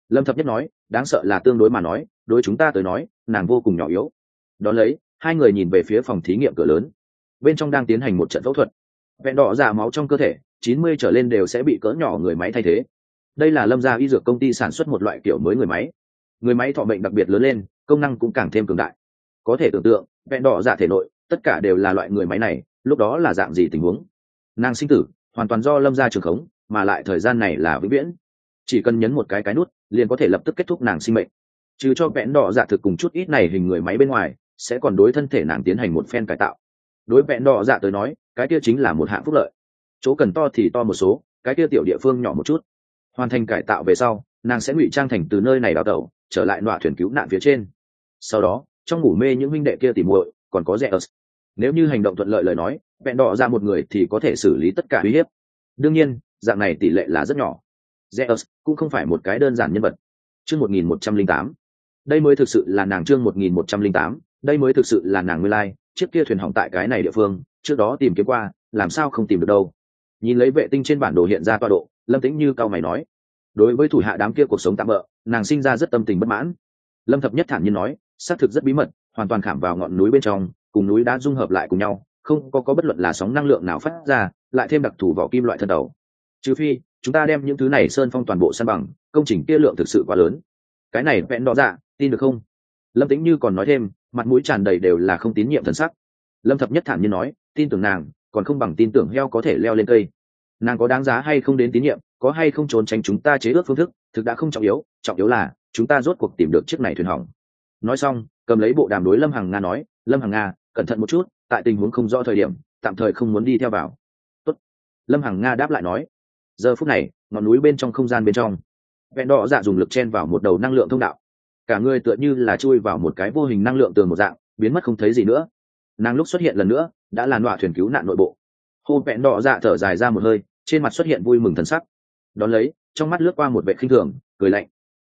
Lâm thập nhất nói, đáng sợ là tương đối mà nói, đối chúng ta tới nói, nàng vô cùng nhỏ yếu. Đón lấy, hai người nhìn về phía phòng thí nghiệm cửa lớn. Bên trong đang tiến hành một trận phẫu thuật. Vẹn đỏ giả máu trong cơ thể, chín mươi trở lên đều sẽ bị cỡ nhỏ người máy thay thế. Đây là lâm gia y dược công ty sản xuất một loại kiểu mới người máy. Người máy thọ bệnh đặc biệt lớn lên công năng cũng càng thêm cường đại. Có thể tưởng tượng, vẹn đỏ dạ thể nội, tất cả đều là loại người máy này, lúc đó là dạng gì tình huống? Nàng sinh tử, hoàn toàn do lâm gia trường khống, mà lại thời gian này là vĩnh viễn. Chỉ cần nhấn một cái cái nút, liền có thể lập tức kết thúc nàng sinh mệnh. Trừ cho vẹn đỏ dạ thực cùng chút ít này hình người máy bên ngoài, sẽ còn đối thân thể nàng tiến hành một phen cải tạo. Đối vẹn đỏ dạ tới nói, cái kia chính là một hạng phúc lợi. Chỗ cần to thì to một số, cái kia tiểu địa phương nhỏ một chút. Hoàn thành cải tạo về sau, nàng sẽ ngụy trang thành từ nơi này đào tẩu, trở lại nọa thuyền cứu nạn phía trên sau đó trong ngủ mê những huynh đệ kia tìm muội còn có rẻ ớt nếu như hành động thuận lợi lời nói vẹn đỏ ra một người thì có thể xử lý tất cả uy hiếp đương nhiên dạng này tỷ lệ là rất nhỏ Zeus cũng không phải một cái đơn giản nhân vật. Chương 1108. Đây mới thực sự là nàng chương 1108, đây mới thực sự là nàng nguyên lai, chiếc kia thuyền hỏng tại cái này địa phương, trước đó tìm kiếm qua, làm sao không tìm được đâu. Nhìn lấy vệ tinh trên bản đồ hiện ra toa độ, Lâm Tĩnh Như cao mày nói, đối với thủ hạ đám kia cuộc sống tạm bỡ, nàng sinh ra rất tâm tình bất mãn. Lâm Thập Nhất thản nhiên nói, xác thực rất bí mật, hoàn toàn khảm vào ngọn núi bên trong, cùng núi đã dung hợp lại cùng nhau, không có có bất luận là sóng năng lượng nào phát ra, lại thêm đặc thù vỏ kim loại thân đầu. Trừ phi, chúng ta đem những thứ này sơn phong toàn bộ săn bằng công trình kia lượng thực sự quá lớn. Cái này vẹn đỏ dạ tin được không? Lâm tĩnh như còn nói thêm mặt mũi tràn đầy đều là không tín nhiệm thần sắc. Lâm thập nhất thản nhiên nói tin tưởng nàng còn không bằng tin tưởng heo có thể leo lên cây. Nàng có đáng giá hay không đến tín nhiệm có hay không trốn tránh chúng ta chế ước phương thức thực đã không trọng yếu trọng yếu là chúng ta rốt cuộc tìm được chiếc này thuyền hỏng nói xong, cầm lấy bộ đàm đối lâm hằng nga nói, lâm hằng nga, cẩn thận một chút, tại tình huống không rõ thời điểm, tạm thời không muốn đi theo vào. Tốt. lâm hằng nga đáp lại nói, giờ phút này, ngọn núi bên trong không gian bên trong, vẹn đỏ dạ dùng lực chen vào một đầu năng lượng thông đạo. Cả người tựa như là chui vào một cái vô hình năng lượng tường một dạng, biến mất không thấy gì nữa. Nàng lúc xuất hiện lần nữa, đã là nọa thuyền cứu nạn nội bộ. Hô vẹn đỏ dạ thở dài ra một hơi, trên mặt xuất hiện vui mừng thần sắc. Đón lấy, trong mắt lướt qua một vệ khinh thường, cười lạnh.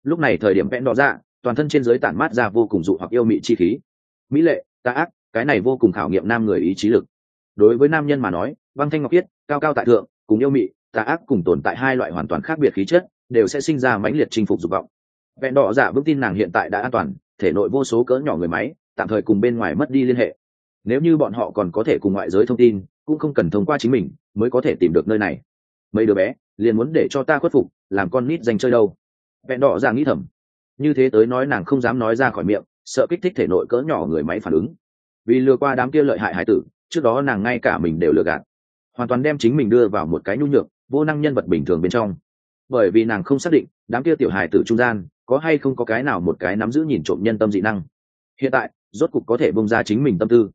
Lúc này thời điểm vẹn đỏ dạ toàn thân trên giới tản mát ra vô cùng dụ hoặc yêu mị chi khí. Mỹ lệ ta ác, cái này vô cùng khảo nghiệm nam người ý chí lực. Đối với nam nhân mà nói, băng thanh ngọc khiết cao cao tại thượng, cùng yêu mị, tà ác cùng tồn tại hai loại hoàn toàn khác biệt khí chất, đều sẽ sinh ra mãnh liệt chinh phục dục vọng. Vẹn đỏ giả vững tin nàng hiện tại đã an toàn, thể nội vô số cỡ nhỏ người máy, tạm thời cùng bên ngoài mất đi liên hệ. Nếu như bọn họ còn có thể cùng ngoại giới thông tin, cũng không cần thông qua chính mình mới có thể tìm được nơi này. Mấy đứa bé liền muốn để cho ta khuất phục, làm con nít dành chơi đâu. Vẹn đỏ giả nghĩ thầm như thế tới nói nàng không dám nói ra khỏi miệng, sợ kích thích thể nội cỡ nhỏ người máy phản ứng. Vì lừa qua đám kia lợi hại hải tử, trước đó nàng ngay cả mình đều lừa gạt. Hoàn toàn đem chính mình đưa vào một cái nhu nhược, vô năng nhân vật bình thường bên trong. Bởi vì nàng không xác định, đám kia tiểu hài tử trung gian, có hay không có cái nào một cái nắm giữ nhìn trộm nhân tâm dị năng. Hiện tại, rốt cục có thể bông ra chính mình tâm tư.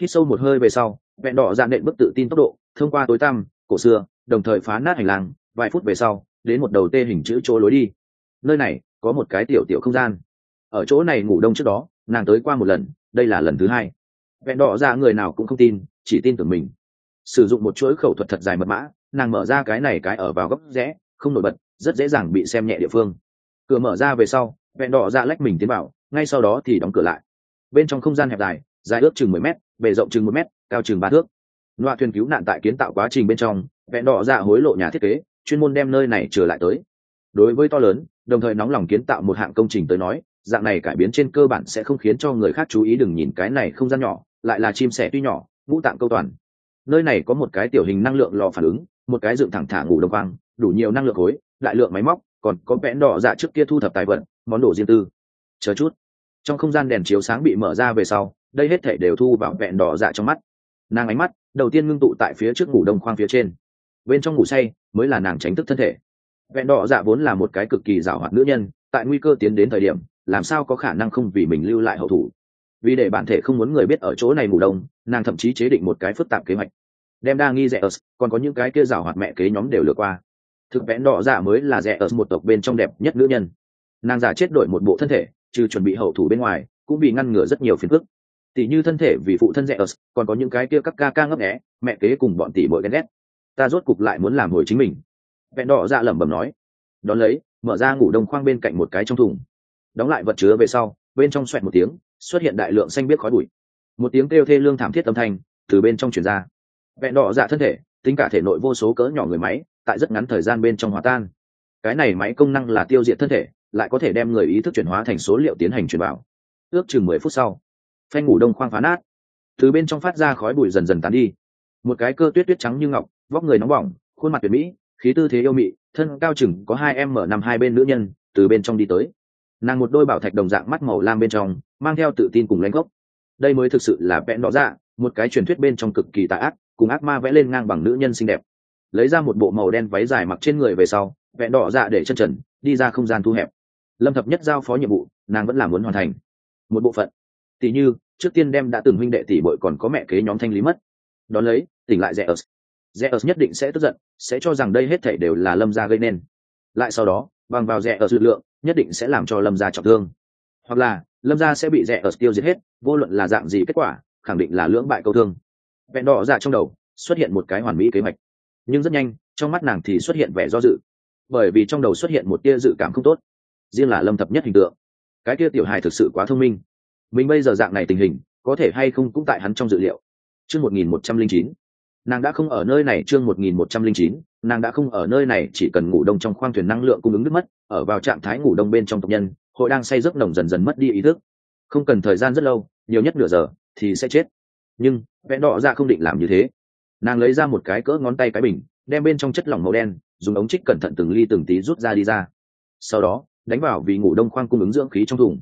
Khi sâu một hơi về sau, vẹn đỏ dạn nện bức tự tin tốc độ, thông qua tối tăm, cổ xưa, đồng thời phá nát hành lang, vài phút về sau, đến một đầu tê hình chữ chỗ lối đi. Nơi này có một cái tiểu tiểu không gian. Ở chỗ này ngủ đông trước đó, nàng tới qua một lần, đây là lần thứ hai. Vẹn đỏ ra người nào cũng không tin, chỉ tin tưởng mình. Sử dụng một chuỗi khẩu thuật thật dài mật mã, nàng mở ra cái này cái ở vào góc rẽ, không nổi bật, rất dễ dàng bị xem nhẹ địa phương. Cửa mở ra về sau, vẹn đỏ ra lách mình tiến vào, ngay sau đó thì đóng cửa lại. Bên trong không gian hẹp dài dài ước chừng mười m bề rộng chừng một m cao chừng ba thước. Loa thuyền cứu nạn tại kiến tạo quá trình bên trong, vẹn đỏ ra hối lộ nhà thiết kế, chuyên môn đem nơi này trở lại tới. Đối với to lớn đồng thời nóng lòng kiến tạo một hạng công trình tới nói, dạng này cải biến trên cơ bản sẽ không khiến cho người khác chú ý đừng nhìn cái này không gian nhỏ, lại là chim sẻ tuy nhỏ, ngũ tạng câu toàn. Nơi này có một cái tiểu hình năng lượng lò phản ứng, một cái dựng thẳng thả ngủ đông quang, đủ nhiều năng lượng khối, đại lượng máy móc, còn có vẽn đỏ dạ trước kia thu thập tài vận món đồ riêng tư. Chờ chút. Trong không gian đèn chiếu sáng bị mở ra về sau, đây hết thể đều thu vào vẹn đỏ dạ trong mắt. Nàng ánh mắt, đầu tiên ngưng tụ tại phía trước ngủ đông khoang phía trên. Bên trong ngủ say mới là nàng tránh thức thân thể vẹn đỏ dạ vốn là một cái cực kỳ giảo hoạt nữ nhân, tại nguy cơ tiến đến thời điểm, làm sao có khả năng không vì mình lưu lại hậu thủ? Vì để bản thể không muốn người biết ở chỗ này ngủ đông, nàng thậm chí chế định một cái phức tạp kế hoạch. Đem đa nghi rẻ ớt, còn có những cái kia giảo hoạt mẹ kế nhóm đều lừa qua. Thực vẽn đỏ dạ mới là rẻ ớt một tộc bên trong đẹp nhất nữ nhân. Nàng giả chết đổi một bộ thân thể, trừ chuẩn bị hậu thủ bên ngoài, cũng bị ngăn ngừa rất nhiều phiền phức. Tỷ như thân thể vì phụ thân rẻ ớt, còn có những cái kia các ca ca ngấp nghé, mẹ kế cùng bọn tỷ bội ghen ghét. Ta rốt cục lại muốn làm hồi chính mình vẹn đỏ dạ lẩm bẩm nói. Đón lấy, mở ra ngủ đông khoang bên cạnh một cái trong thùng. Đóng lại vật chứa về sau, bên trong xoẹt một tiếng, xuất hiện đại lượng xanh biết khói bụi. Một tiếng kêu thê lương thảm thiết âm thanh từ bên trong chuyển ra. Vẹn đỏ dạ thân thể, tính cả thể nội vô số cỡ nhỏ người máy, tại rất ngắn thời gian bên trong hòa tan. Cái này máy công năng là tiêu diệt thân thể, lại có thể đem người ý thức chuyển hóa thành số liệu tiến hành truyền bảo. Ước chừng mười phút sau, phanh ngủ đông khoang phá nát. Từ bên trong phát ra khói bụi dần dần tán đi. Một cái cơ tuyết tuyết trắng như ngọc, vóc người nóng bỏng, khuôn mặt tuyệt mỹ khí tư thế yêu mị, thân cao chừng có hai em mở nằm hai bên nữ nhân, từ bên trong đi tới. Nàng một đôi bảo thạch đồng dạng mắt màu lam bên trong, mang theo tự tin cùng lãnh gốc. Đây mới thực sự là vẽ đỏ dạ một cái truyền thuyết bên trong cực kỳ tà ác, cùng ác ma vẽ lên ngang bằng nữ nhân xinh đẹp. Lấy ra một bộ màu đen váy dài mặc trên người về sau, vẽ đỏ dạ để chân trần, đi ra không gian thu hẹp. Lâm thập nhất giao phó nhiệm vụ, nàng vẫn là muốn hoàn thành. Một bộ phận. Tỷ như, trước tiên đem đã từng huynh đệ tỷ bội còn có mẹ kế nhóm thanh lý mất. Đón lấy, tỉnh lại rẽ ớt. Rẽ Zeus nhất định sẽ tức giận, sẽ cho rằng đây hết thảy đều là Lâm gia gây nên. Lại sau đó, bằng vào Rẽ Zeus lực lượng, nhất định sẽ làm cho Lâm gia trọng thương. Hoặc là, Lâm gia sẽ bị Rẽ Zeus tiêu diệt hết, vô luận là dạng gì kết quả, khẳng định là lưỡng bại câu thương. Vẹn đỏ dạ trong đầu, xuất hiện một cái hoàn mỹ kế hoạch. Nhưng rất nhanh, trong mắt nàng thì xuất hiện vẻ do dự, bởi vì trong đầu xuất hiện một tia dự cảm không tốt, riêng là Lâm thập nhất hình tượng. Cái tia tiểu hài thực sự quá thông minh. Mình bây giờ dạng này tình hình, có thể hay không cũng tại hắn trong dự liệu. Chương 1109 nàng đã không ở nơi này chương một nghìn một trăm linh chín, nàng đã không ở nơi này, chỉ cần ngủ đông trong khoang thuyền năng lượng cung ứng nước mất, ở vào trạng thái ngủ đông bên trong tộc nhân, hội đang say giấc nồng dần dần mất đi ý thức. Không cần thời gian rất lâu, nhiều nhất nửa giờ, thì sẽ chết. Nhưng, vẽ đỏ ra không định làm như thế. Nàng lấy ra một cái cỡ ngón tay cái bình, đem bên trong chất lỏng màu đen, dùng ống trích cẩn thận từng ly từng tí rút ra đi ra. Sau đó, đánh vào vì ngủ đông khoang cung ứng dưỡng khí trong thùng.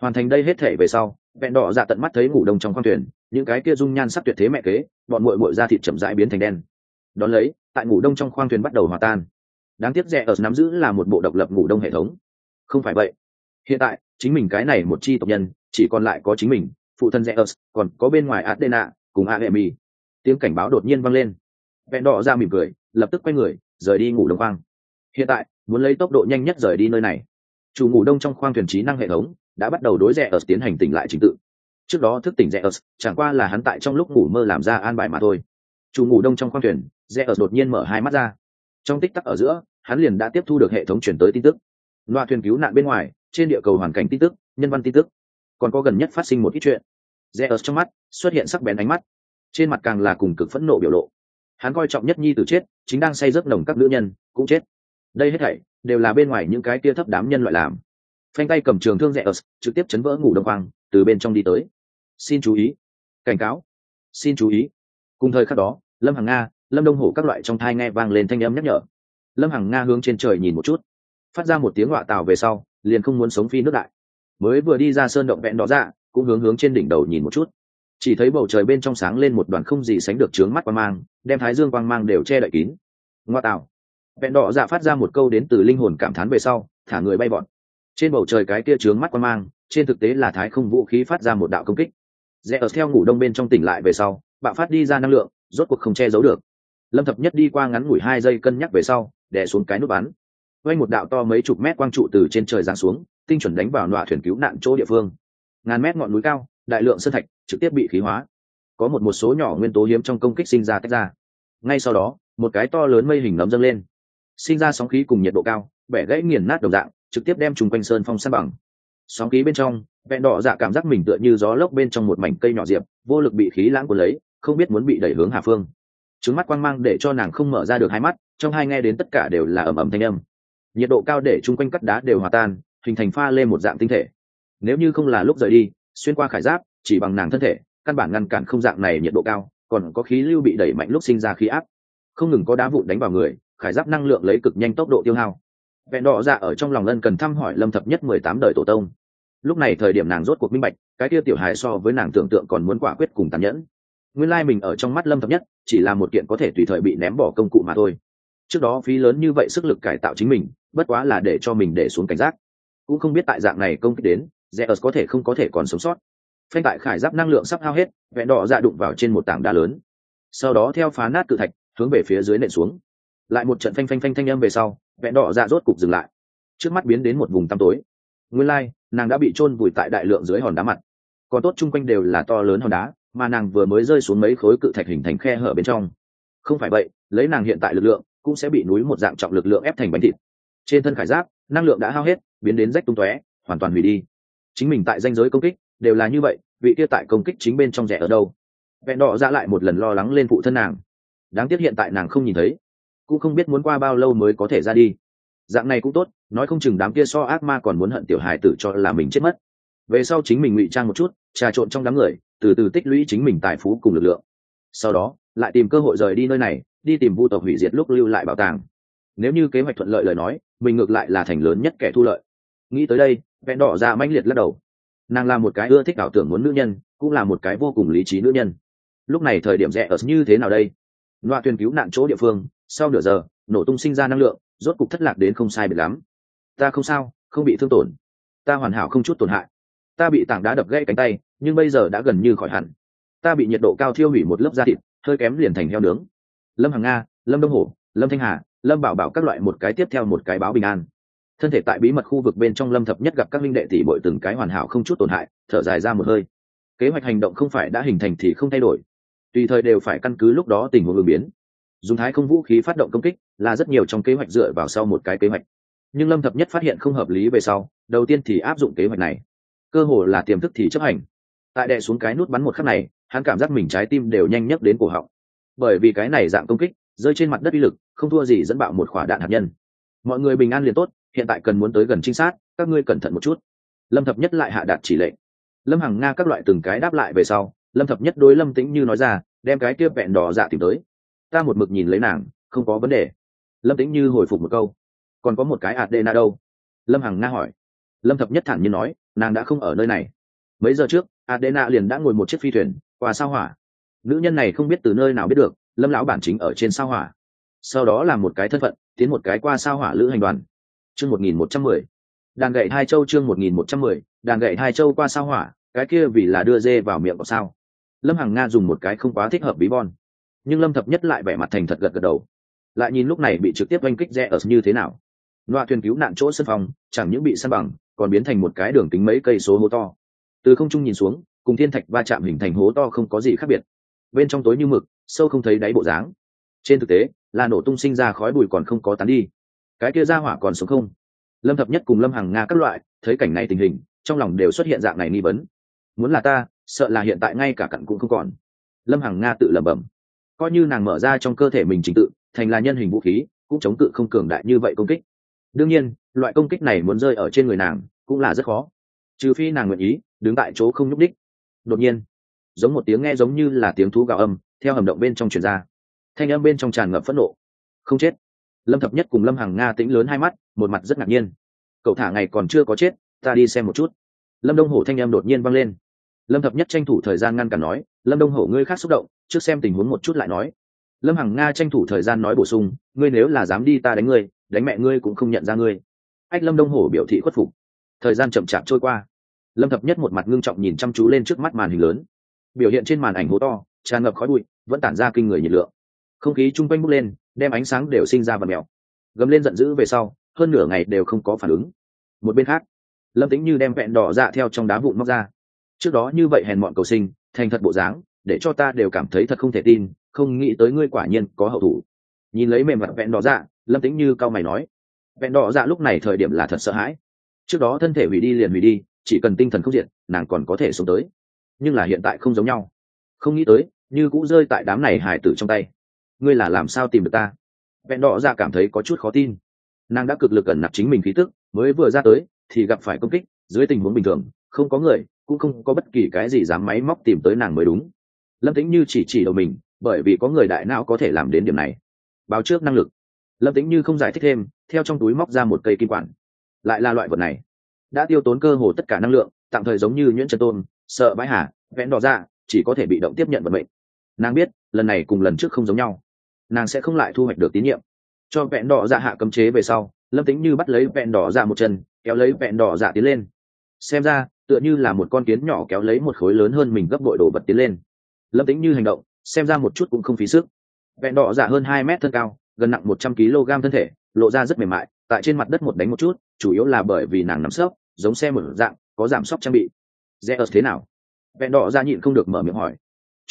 Hoàn thành đây hết thể về sau vẹn đỏ dạ tận mắt thấy ngủ đông trong khoang thuyền, những cái kia dung nhan sắc tuyệt thế mẹ kế, bọn mội mội ra thịt chậm rãi biến thành đen. Đón lấy, tại ngủ đông trong khoang thuyền bắt đầu hòa tan. Đáng tiếc rẻ ở nắm giữ là một bộ độc lập ngủ đông hệ thống. Không phải vậy. Hiện tại, chính mình cái này một chi tộc nhân, chỉ còn lại có chính mình, phụ thân rẻ ở, còn có bên ngoài adena cùng a hệ mi tiếng cảnh báo đột nhiên vang lên. Vẹn đỏ ra mỉm cười, lập tức quay người, rời đi ngủ đông khoang. Hiện tại, muốn lấy tốc độ nhanh nhất rời đi nơi này. Chủ ngủ đông trong khoang thuyền trí năng hệ thống đã bắt đầu đối rẽ ở tiến hành tỉnh lại trình tự. Trước đó thức tỉnh rẽ ở, chẳng qua là hắn tại trong lúc ngủ mơ làm ra an bài mà thôi. Chủ ngủ đông trong khoang thuyền, rẽ ở đột nhiên mở hai mắt ra. Trong tích tắc ở giữa, hắn liền đã tiếp thu được hệ thống chuyển tới tin tức. Loa thuyền cứu nạn bên ngoài, trên địa cầu hoàn cảnh tin tức, nhân văn tin tức. Còn có gần nhất phát sinh một ít chuyện. Rẽ ở trong mắt, xuất hiện sắc bén ánh mắt. Trên mặt càng là cùng cực phẫn nộ biểu lộ. Hắn coi trọng nhất nhi từ chết, chính đang say giấc nồng các nữ nhân, cũng chết. Đây hết thảy, đều là bên ngoài những cái kia thấp đám nhân loại làm phanh tay cầm trường thương rẽ ớt, trực tiếp chấn vỡ ngủ đông quang, từ bên trong đi tới. Xin chú ý. Cảnh cáo. Xin chú ý. Cùng thời khắc đó, lâm hằng nga, lâm đông hổ các loại trong thai nghe vang lên thanh âm nhắc nhở. Lâm hằng nga hướng trên trời nhìn một chút. Phát ra một tiếng họa tào về sau, liền không muốn sống phi nước đại. Mới vừa đi ra sơn động vẹn đó ra dạ, cũng hướng hướng trên đỉnh đầu nhìn một chút. Chỉ thấy bầu trời bên trong sáng lên một đoàn không gì sánh được trướng mắt quang mang, đem thái dương quang mang đều che đậy kín. Ngoa tạo vẹn đỏ dạ phát ra một câu đến từ linh hồn cảm thán về sau, thả người bay bọn trên bầu trời cái kia trướng mắt quan mang, trên thực tế là thái không vũ khí phát ra một đạo công kích. Rẽ ở theo ngủ đông bên trong tỉnh lại về sau, bạo phát đi ra năng lượng, rốt cuộc không che giấu được. Lâm thập nhất đi qua ngắn ngủi hai giây cân nhắc về sau, đè xuống cái nút bắn. Quay một đạo to mấy chục mét quang trụ từ trên trời giáng xuống, tinh chuẩn đánh vào nọa thuyền cứu nạn chỗ địa phương. Ngàn mét ngọn núi cao, đại lượng sơn thạch trực tiếp bị khí hóa. Có một một số nhỏ nguyên tố hiếm trong công kích sinh ra tách ra. Ngay sau đó, một cái to lớn mây hình nấm dâng lên. Sinh ra sóng khí cùng nhiệt độ cao, bẻ gãy nghiền nát đồng dạng trực tiếp đem trùng quanh sơn phong san bằng. Sóng khí bên trong, vẹn đỏ dạ cảm giác mình tựa như gió lốc bên trong một mảnh cây nhỏ diệp, vô lực bị khí lãng của lấy, không biết muốn bị đẩy hướng hà phương. Trứng mắt quang mang để cho nàng không mở ra được hai mắt, trong hai nghe đến tất cả đều là ầm ầm thanh âm. Nhiệt độ cao để chung quanh cắt đá đều hòa tan, hình thành pha lên một dạng tinh thể. Nếu như không là lúc rời đi, xuyên qua khải giáp, chỉ bằng nàng thân thể, căn bản ngăn cản không dạng này nhiệt độ cao, còn có khí lưu bị đẩy mạnh lúc sinh ra khí áp. Không ngừng có đá vụn đánh vào người, khải giáp năng lượng lấy cực nhanh tốc độ tiêu hao vẹn đỏ dạ ở trong lòng lân cần thăm hỏi lâm thập nhất mười tám đời tổ tông. Lúc này thời điểm nàng rốt cuộc minh bạch, cái kia tiểu hài so với nàng tưởng tượng còn muốn quả quyết cùng tàn nhẫn. Nguyên lai mình ở trong mắt lâm thập nhất, chỉ là một kiện có thể tùy thời bị ném bỏ công cụ mà thôi. Trước đó phí lớn như vậy sức lực cải tạo chính mình, bất quá là để cho mình để xuống cảnh giác. Cũng không biết tại dạng này công kích đến rẽ ớt có thể không có thể còn sống sót. Phanh tại khải giáp năng lượng sắp hao hết, vẹn đỏ dạ đụng vào trên một tảng đá lớn. Sau đó theo phá nát cự thạch, hướng về phía dưới nện xuống. Lại một trận phanh phanh phanh thanh âm về sau vẹn đỏ dạ rốt cục dừng lại. Trước mắt biến đến một vùng tăm tối. Nguyên lai、like, nàng đã bị chôn vùi tại đại lượng dưới hòn đá mặt. Còn tốt chung quanh đều là to lớn hòn đá mà nàng vừa mới rơi xuống mấy khối cự thạch hình thành khe hở bên trong. Không phải vậy lấy nàng hiện tại lực lượng cũng sẽ bị núi một dạng trọng lực lượng ép thành bánh thịt. Trên thân khải giáp năng lượng đã hao hết biến đến rách tung tóe hoàn toàn hủy đi. Chính mình tại danh giới công kích đều là như vậy vị kia tại công kích chính bên trong rẻ ở đâu? Vẹn đỏ ra lại một lần lo lắng lên phụ thân nàng. Đáng tiếc hiện tại nàng không nhìn thấy cũng không biết muốn qua bao lâu mới có thể ra đi. Dạng này cũng tốt, nói không chừng đám kia so ác ma còn muốn hận tiểu hài tử cho là mình chết mất. Về sau chính mình ngụy trang một chút, trà trộn trong đám người, từ từ tích lũy chính mình tài phú cùng lực lượng. Sau đó, lại tìm cơ hội rời đi nơi này, đi tìm vu tộc hủy diệt lúc lưu lại bảo tàng. Nếu như kế hoạch thuận lợi lời nói, mình ngược lại là thành lớn nhất kẻ thu lợi. Nghĩ tới đây vẹn đỏ ra mãnh liệt lắc đầu. Nàng là một cái ưa thích ảo tưởng muốn nữ nhân, cũng là một cái vô cùng lý trí nữ nhân. Lúc này thời điểm rẻ ở như thế nào đây? Loa tuyên cứu nạn chỗ địa phương sau nửa giờ, nổ tung sinh ra năng lượng, rốt cục thất lạc đến không sai biệt lắm. Ta không sao, không bị thương tổn. Ta hoàn hảo không chút tổn hại. Ta bị tảng đá đập gãy cánh tay, nhưng bây giờ đã gần như khỏi hẳn. Ta bị nhiệt độ cao thiêu hủy một lớp da thịt, hơi kém liền thành heo nướng. Lâm hằng nga, lâm đông hổ, lâm thanh hà, lâm bảo bảo các loại một cái tiếp theo một cái báo bình an. Thân thể tại bí mật khu vực bên trong lâm thập nhất gặp các minh đệ tỷ bội từng cái hoàn hảo không chút tổn hại, thở dài ra một hơi. Kế hoạch hành động không phải đã hình thành thì không thay đổi. Tùy thời đều phải căn cứ lúc đó tình huống ứng biến dùng thái không vũ khí phát động công kích là rất nhiều trong kế hoạch dựa vào sau một cái kế hoạch. Nhưng lâm thập nhất phát hiện không hợp lý về sau, đầu tiên thì áp dụng kế hoạch này. Cơ hồ là tiềm thức thì chấp hành. Tại đệ xuống cái nút bắn một khắc này, hắn cảm giác mình trái tim đều nhanh nhất đến cổ họng. Bởi vì cái này dạng công kích, rơi trên mặt đất uy lực, không thua gì dẫn bạo một quả đạn hạt nhân. Mọi người bình an liền tốt, hiện tại cần muốn tới gần trinh sát, các ngươi cẩn thận một chút. Lâm thập nhất lại hạ đạt chỉ lệnh. Lâm hằng nga các loại từng cái đáp lại về sau, lâm thập nhất đối lâm tĩnh như nói ra, đem cái kia vẹn đỏ dạ tìm tới ta một mực nhìn lấy nàng, không có vấn đề. Lâm tĩnh như hồi phục một câu. Còn có một cái ạt đê na đâu? Lâm hằng nga hỏi. Lâm thập nhất thản nhiên nói, nàng đã không ở nơi này. Mấy giờ trước adena liền đã ngồi một chiếc phi thuyền, qua sao hỏa. Nữ nhân này không biết từ nơi nào biết được, lâm lão bản chính ở trên sao hỏa. Sau đó là một cái thân phận, tiến một cái qua sao hỏa lữ hành đoàn. Chương một nghìn một trăm mười. Đàn gậy hai châu chương một nghìn một trăm mười. Đàn gậy hai châu qua sao hỏa, cái kia vì là đưa dê vào miệng của sao. Lâm hằng nga dùng một cái không quá thích hợp bí bon nhưng lâm thập nhất lại vẻ mặt thành thật gật gật đầu lại nhìn lúc này bị trực tiếp oanh kích rẽ ở như thế nào loa thuyền cứu nạn chỗ sân phòng chẳng những bị săn bằng còn biến thành một cái đường kính mấy cây số hố to từ không trung nhìn xuống cùng thiên thạch va chạm hình thành hố to không có gì khác biệt bên trong tối như mực sâu không thấy đáy bộ dáng trên thực tế là nổ tung sinh ra khói bụi còn không có tán đi cái kia ra hỏa còn sống không lâm thập nhất cùng lâm hàng nga các loại thấy cảnh này tình hình trong lòng đều xuất hiện dạng này nghi vấn muốn là ta sợ là hiện tại ngay cả cặn cũng không còn lâm hàng nga tự lẩm bẩm coi như nàng mở ra trong cơ thể mình trình tự, thành là nhân hình vũ khí, cũng chống cự không cường đại như vậy công kích. Đương nhiên, loại công kích này muốn rơi ở trên người nàng, cũng là rất khó. Trừ phi nàng nguyện ý, đứng tại chỗ không nhúc đích. Đột nhiên, giống một tiếng nghe giống như là tiếng thú gào âm, theo hầm động bên trong truyền ra. Thanh âm bên trong tràn ngập phẫn nộ. Không chết. Lâm thập nhất cùng lâm hàng nga tĩnh lớn hai mắt, một mặt rất ngạc nhiên. Cậu thả ngày còn chưa có chết, ta đi xem một chút. Lâm đông hổ thanh âm đột nhiên vang lên lâm thập nhất tranh thủ thời gian ngăn cản nói, lâm đông hổ, ngươi khác xúc động, trước xem tình huống một chút lại nói. Lâm hằng nga tranh thủ thời gian nói bổ sung, ngươi nếu là dám đi ta đánh ngươi, đánh mẹ ngươi cũng không nhận ra ngươi. Ách, lâm đông hổ biểu thị khuất phục. Thời gian chậm chạp trôi qua. Lâm thập nhất một mặt ngưng trọng nhìn chăm chú lên trước mắt màn hình lớn. Biểu hiện trên màn ảnh hố to, tràn ngập khói bụi, vẫn tản ra kinh người nhiệt lượng. Không khí chung quanh bốc lên, đem ánh sáng đều sinh ra và mèo. Gầm lên giận dữ về sau, hơn nửa ngày đều không có phản ứng. Một bên khác, lâm tính như đem vẹn đỏ dạ theo trong đá vụn móc ra trước đó như vậy hèn mọn cầu sinh, thành thật bộ dáng, để cho ta đều cảm thấy thật không thể tin, không nghĩ tới ngươi quả nhiên có hậu thủ. Nhìn lấy mềm mặt vẹn đỏ dạ lâm tính như cao mày nói, vẹn đỏ dạ lúc này thời điểm là thật sợ hãi. Trước đó thân thể hủy đi liền hủy đi, chỉ cần tinh thần không diệt, nàng còn có thể sống tới. Nhưng là hiện tại không giống nhau. Không nghĩ tới, như cũng rơi tại đám này hải tử trong tay. Ngươi là làm sao tìm được ta? Vẹn đỏ dạ cảm thấy có chút khó tin. Nàng đã cực lực cẩn nạp chính mình khí tức, mới vừa ra tới thì gặp phải công kích, dưới tình huống bình thường, không có người cũng không có bất kỳ cái gì dám máy móc tìm tới nàng mới đúng. Lâm tĩnh như chỉ chỉ đầu mình, bởi vì có người đại não có thể làm đến điểm này. Báo trước năng lực. Lâm tĩnh như không giải thích thêm, theo trong túi móc ra một cây kim quản. Lại là loại vật này. Đã tiêu tốn cơ hồ tất cả năng lượng, tạm thời giống như nhuyễn chân tôn, sợ bãi hà, vẽn đỏ ra, chỉ có thể bị động tiếp nhận vận mệnh. Nàng biết, lần này cùng lần trước không giống nhau. Nàng sẽ không lại thu hoạch được tín nhiệm. Cho vẹn đỏ dạ hạ cấm chế về sau, lâm tính như bắt lấy vẹn đỏ dạ một chân, kéo lấy vẹn đỏ dạ tiến lên. Xem ra tựa như là một con kiến nhỏ kéo lấy một khối lớn hơn mình gấp bội đồ vật tiến lên. Lâm tính như hành động, xem ra một chút cũng không phí sức. Vẹn đỏ dạ hơn hai mét thân cao, gần nặng một trăm kg thân thể, lộ ra rất mềm mại, tại trên mặt đất một đánh một chút, chủ yếu là bởi vì nàng nắm sốc giống xe một dạng, có giảm sốc trang bị. Rẽ ớt thế nào? Vẹn đỏ ra nhịn không được mở miệng hỏi.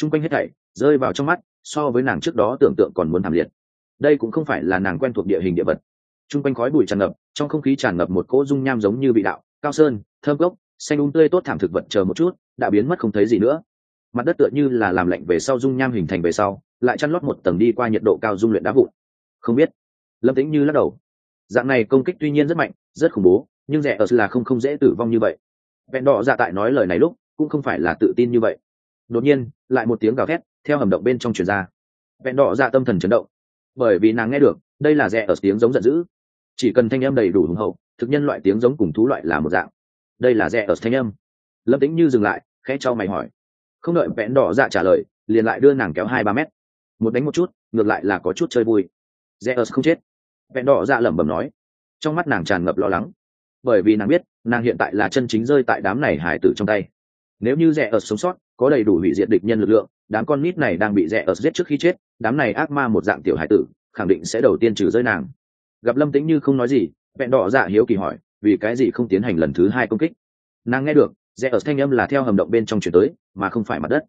T r u n g quanh hết thảy, rơi vào trong mắt, so với nàng trước đó tưởng tượng còn muốn thảm liệt. Đây cũng không phải là nàng quen thuộc địa hình địa vật. T r u n g quanh khói bụi tràn ngập, trong không khí tràn ngập một cỗ dung nham giống như vị đạo, cao sơn, thơm gốc xanh um tươi tốt thảm thực vật chờ một chút, đã biến mất không thấy gì nữa. Mặt đất tựa như là làm lạnh về sau dung nham hình thành về sau, lại chăn lót một tầng đi qua nhiệt độ cao dung luyện đá vụn. Không biết. Lâm tĩnh như lắc đầu. Dạng này công kích tuy nhiên rất mạnh, rất khủng bố, nhưng rẻ ở là không không dễ tử vong như vậy. Vẹn đỏ dạ tại nói lời này lúc, cũng không phải là tự tin như vậy. Đột nhiên, lại một tiếng gào thét, theo hầm động bên trong truyền ra. Vẹn đỏ dạ tâm thần chấn động. Bởi vì nàng nghe được, đây là rẽ ở tiếng giống giận dữ. Chỉ cần thanh âm đầy đủ hùng hậu, thực nhân loại tiếng giống cùng thú loại là một dạng đây là rẽ ở thanh âm. Lâm tĩnh như dừng lại, khẽ cho mày hỏi. Không đợi vẹn đỏ dạ trả lời, liền lại đưa nàng kéo hai ba mét. Một đánh một chút, ngược lại là có chút chơi vui. Rẽ ở không chết. Vẹn đỏ dạ lẩm bẩm nói. Trong mắt nàng tràn ngập lo lắng. Bởi vì nàng biết, nàng hiện tại là chân chính rơi tại đám này hải tử trong tay. Nếu như rẽ ở sống sót, có đầy đủ hủy diệt địch nhân lực lượng, đám con nít này đang bị rẽ ở giết trước khi chết, đám này ác ma một dạng tiểu hải tử, khẳng định sẽ đầu tiên trừ rơi nàng. Gặp lâm tĩnh như không nói gì, vẹn đỏ dạ hiếu kỳ hỏi vì cái gì không tiến hành lần thứ hai công kích? Nàng nghe được, rẽ ở thanh âm là theo hầm động bên trong chuyển tới, mà không phải mặt đất.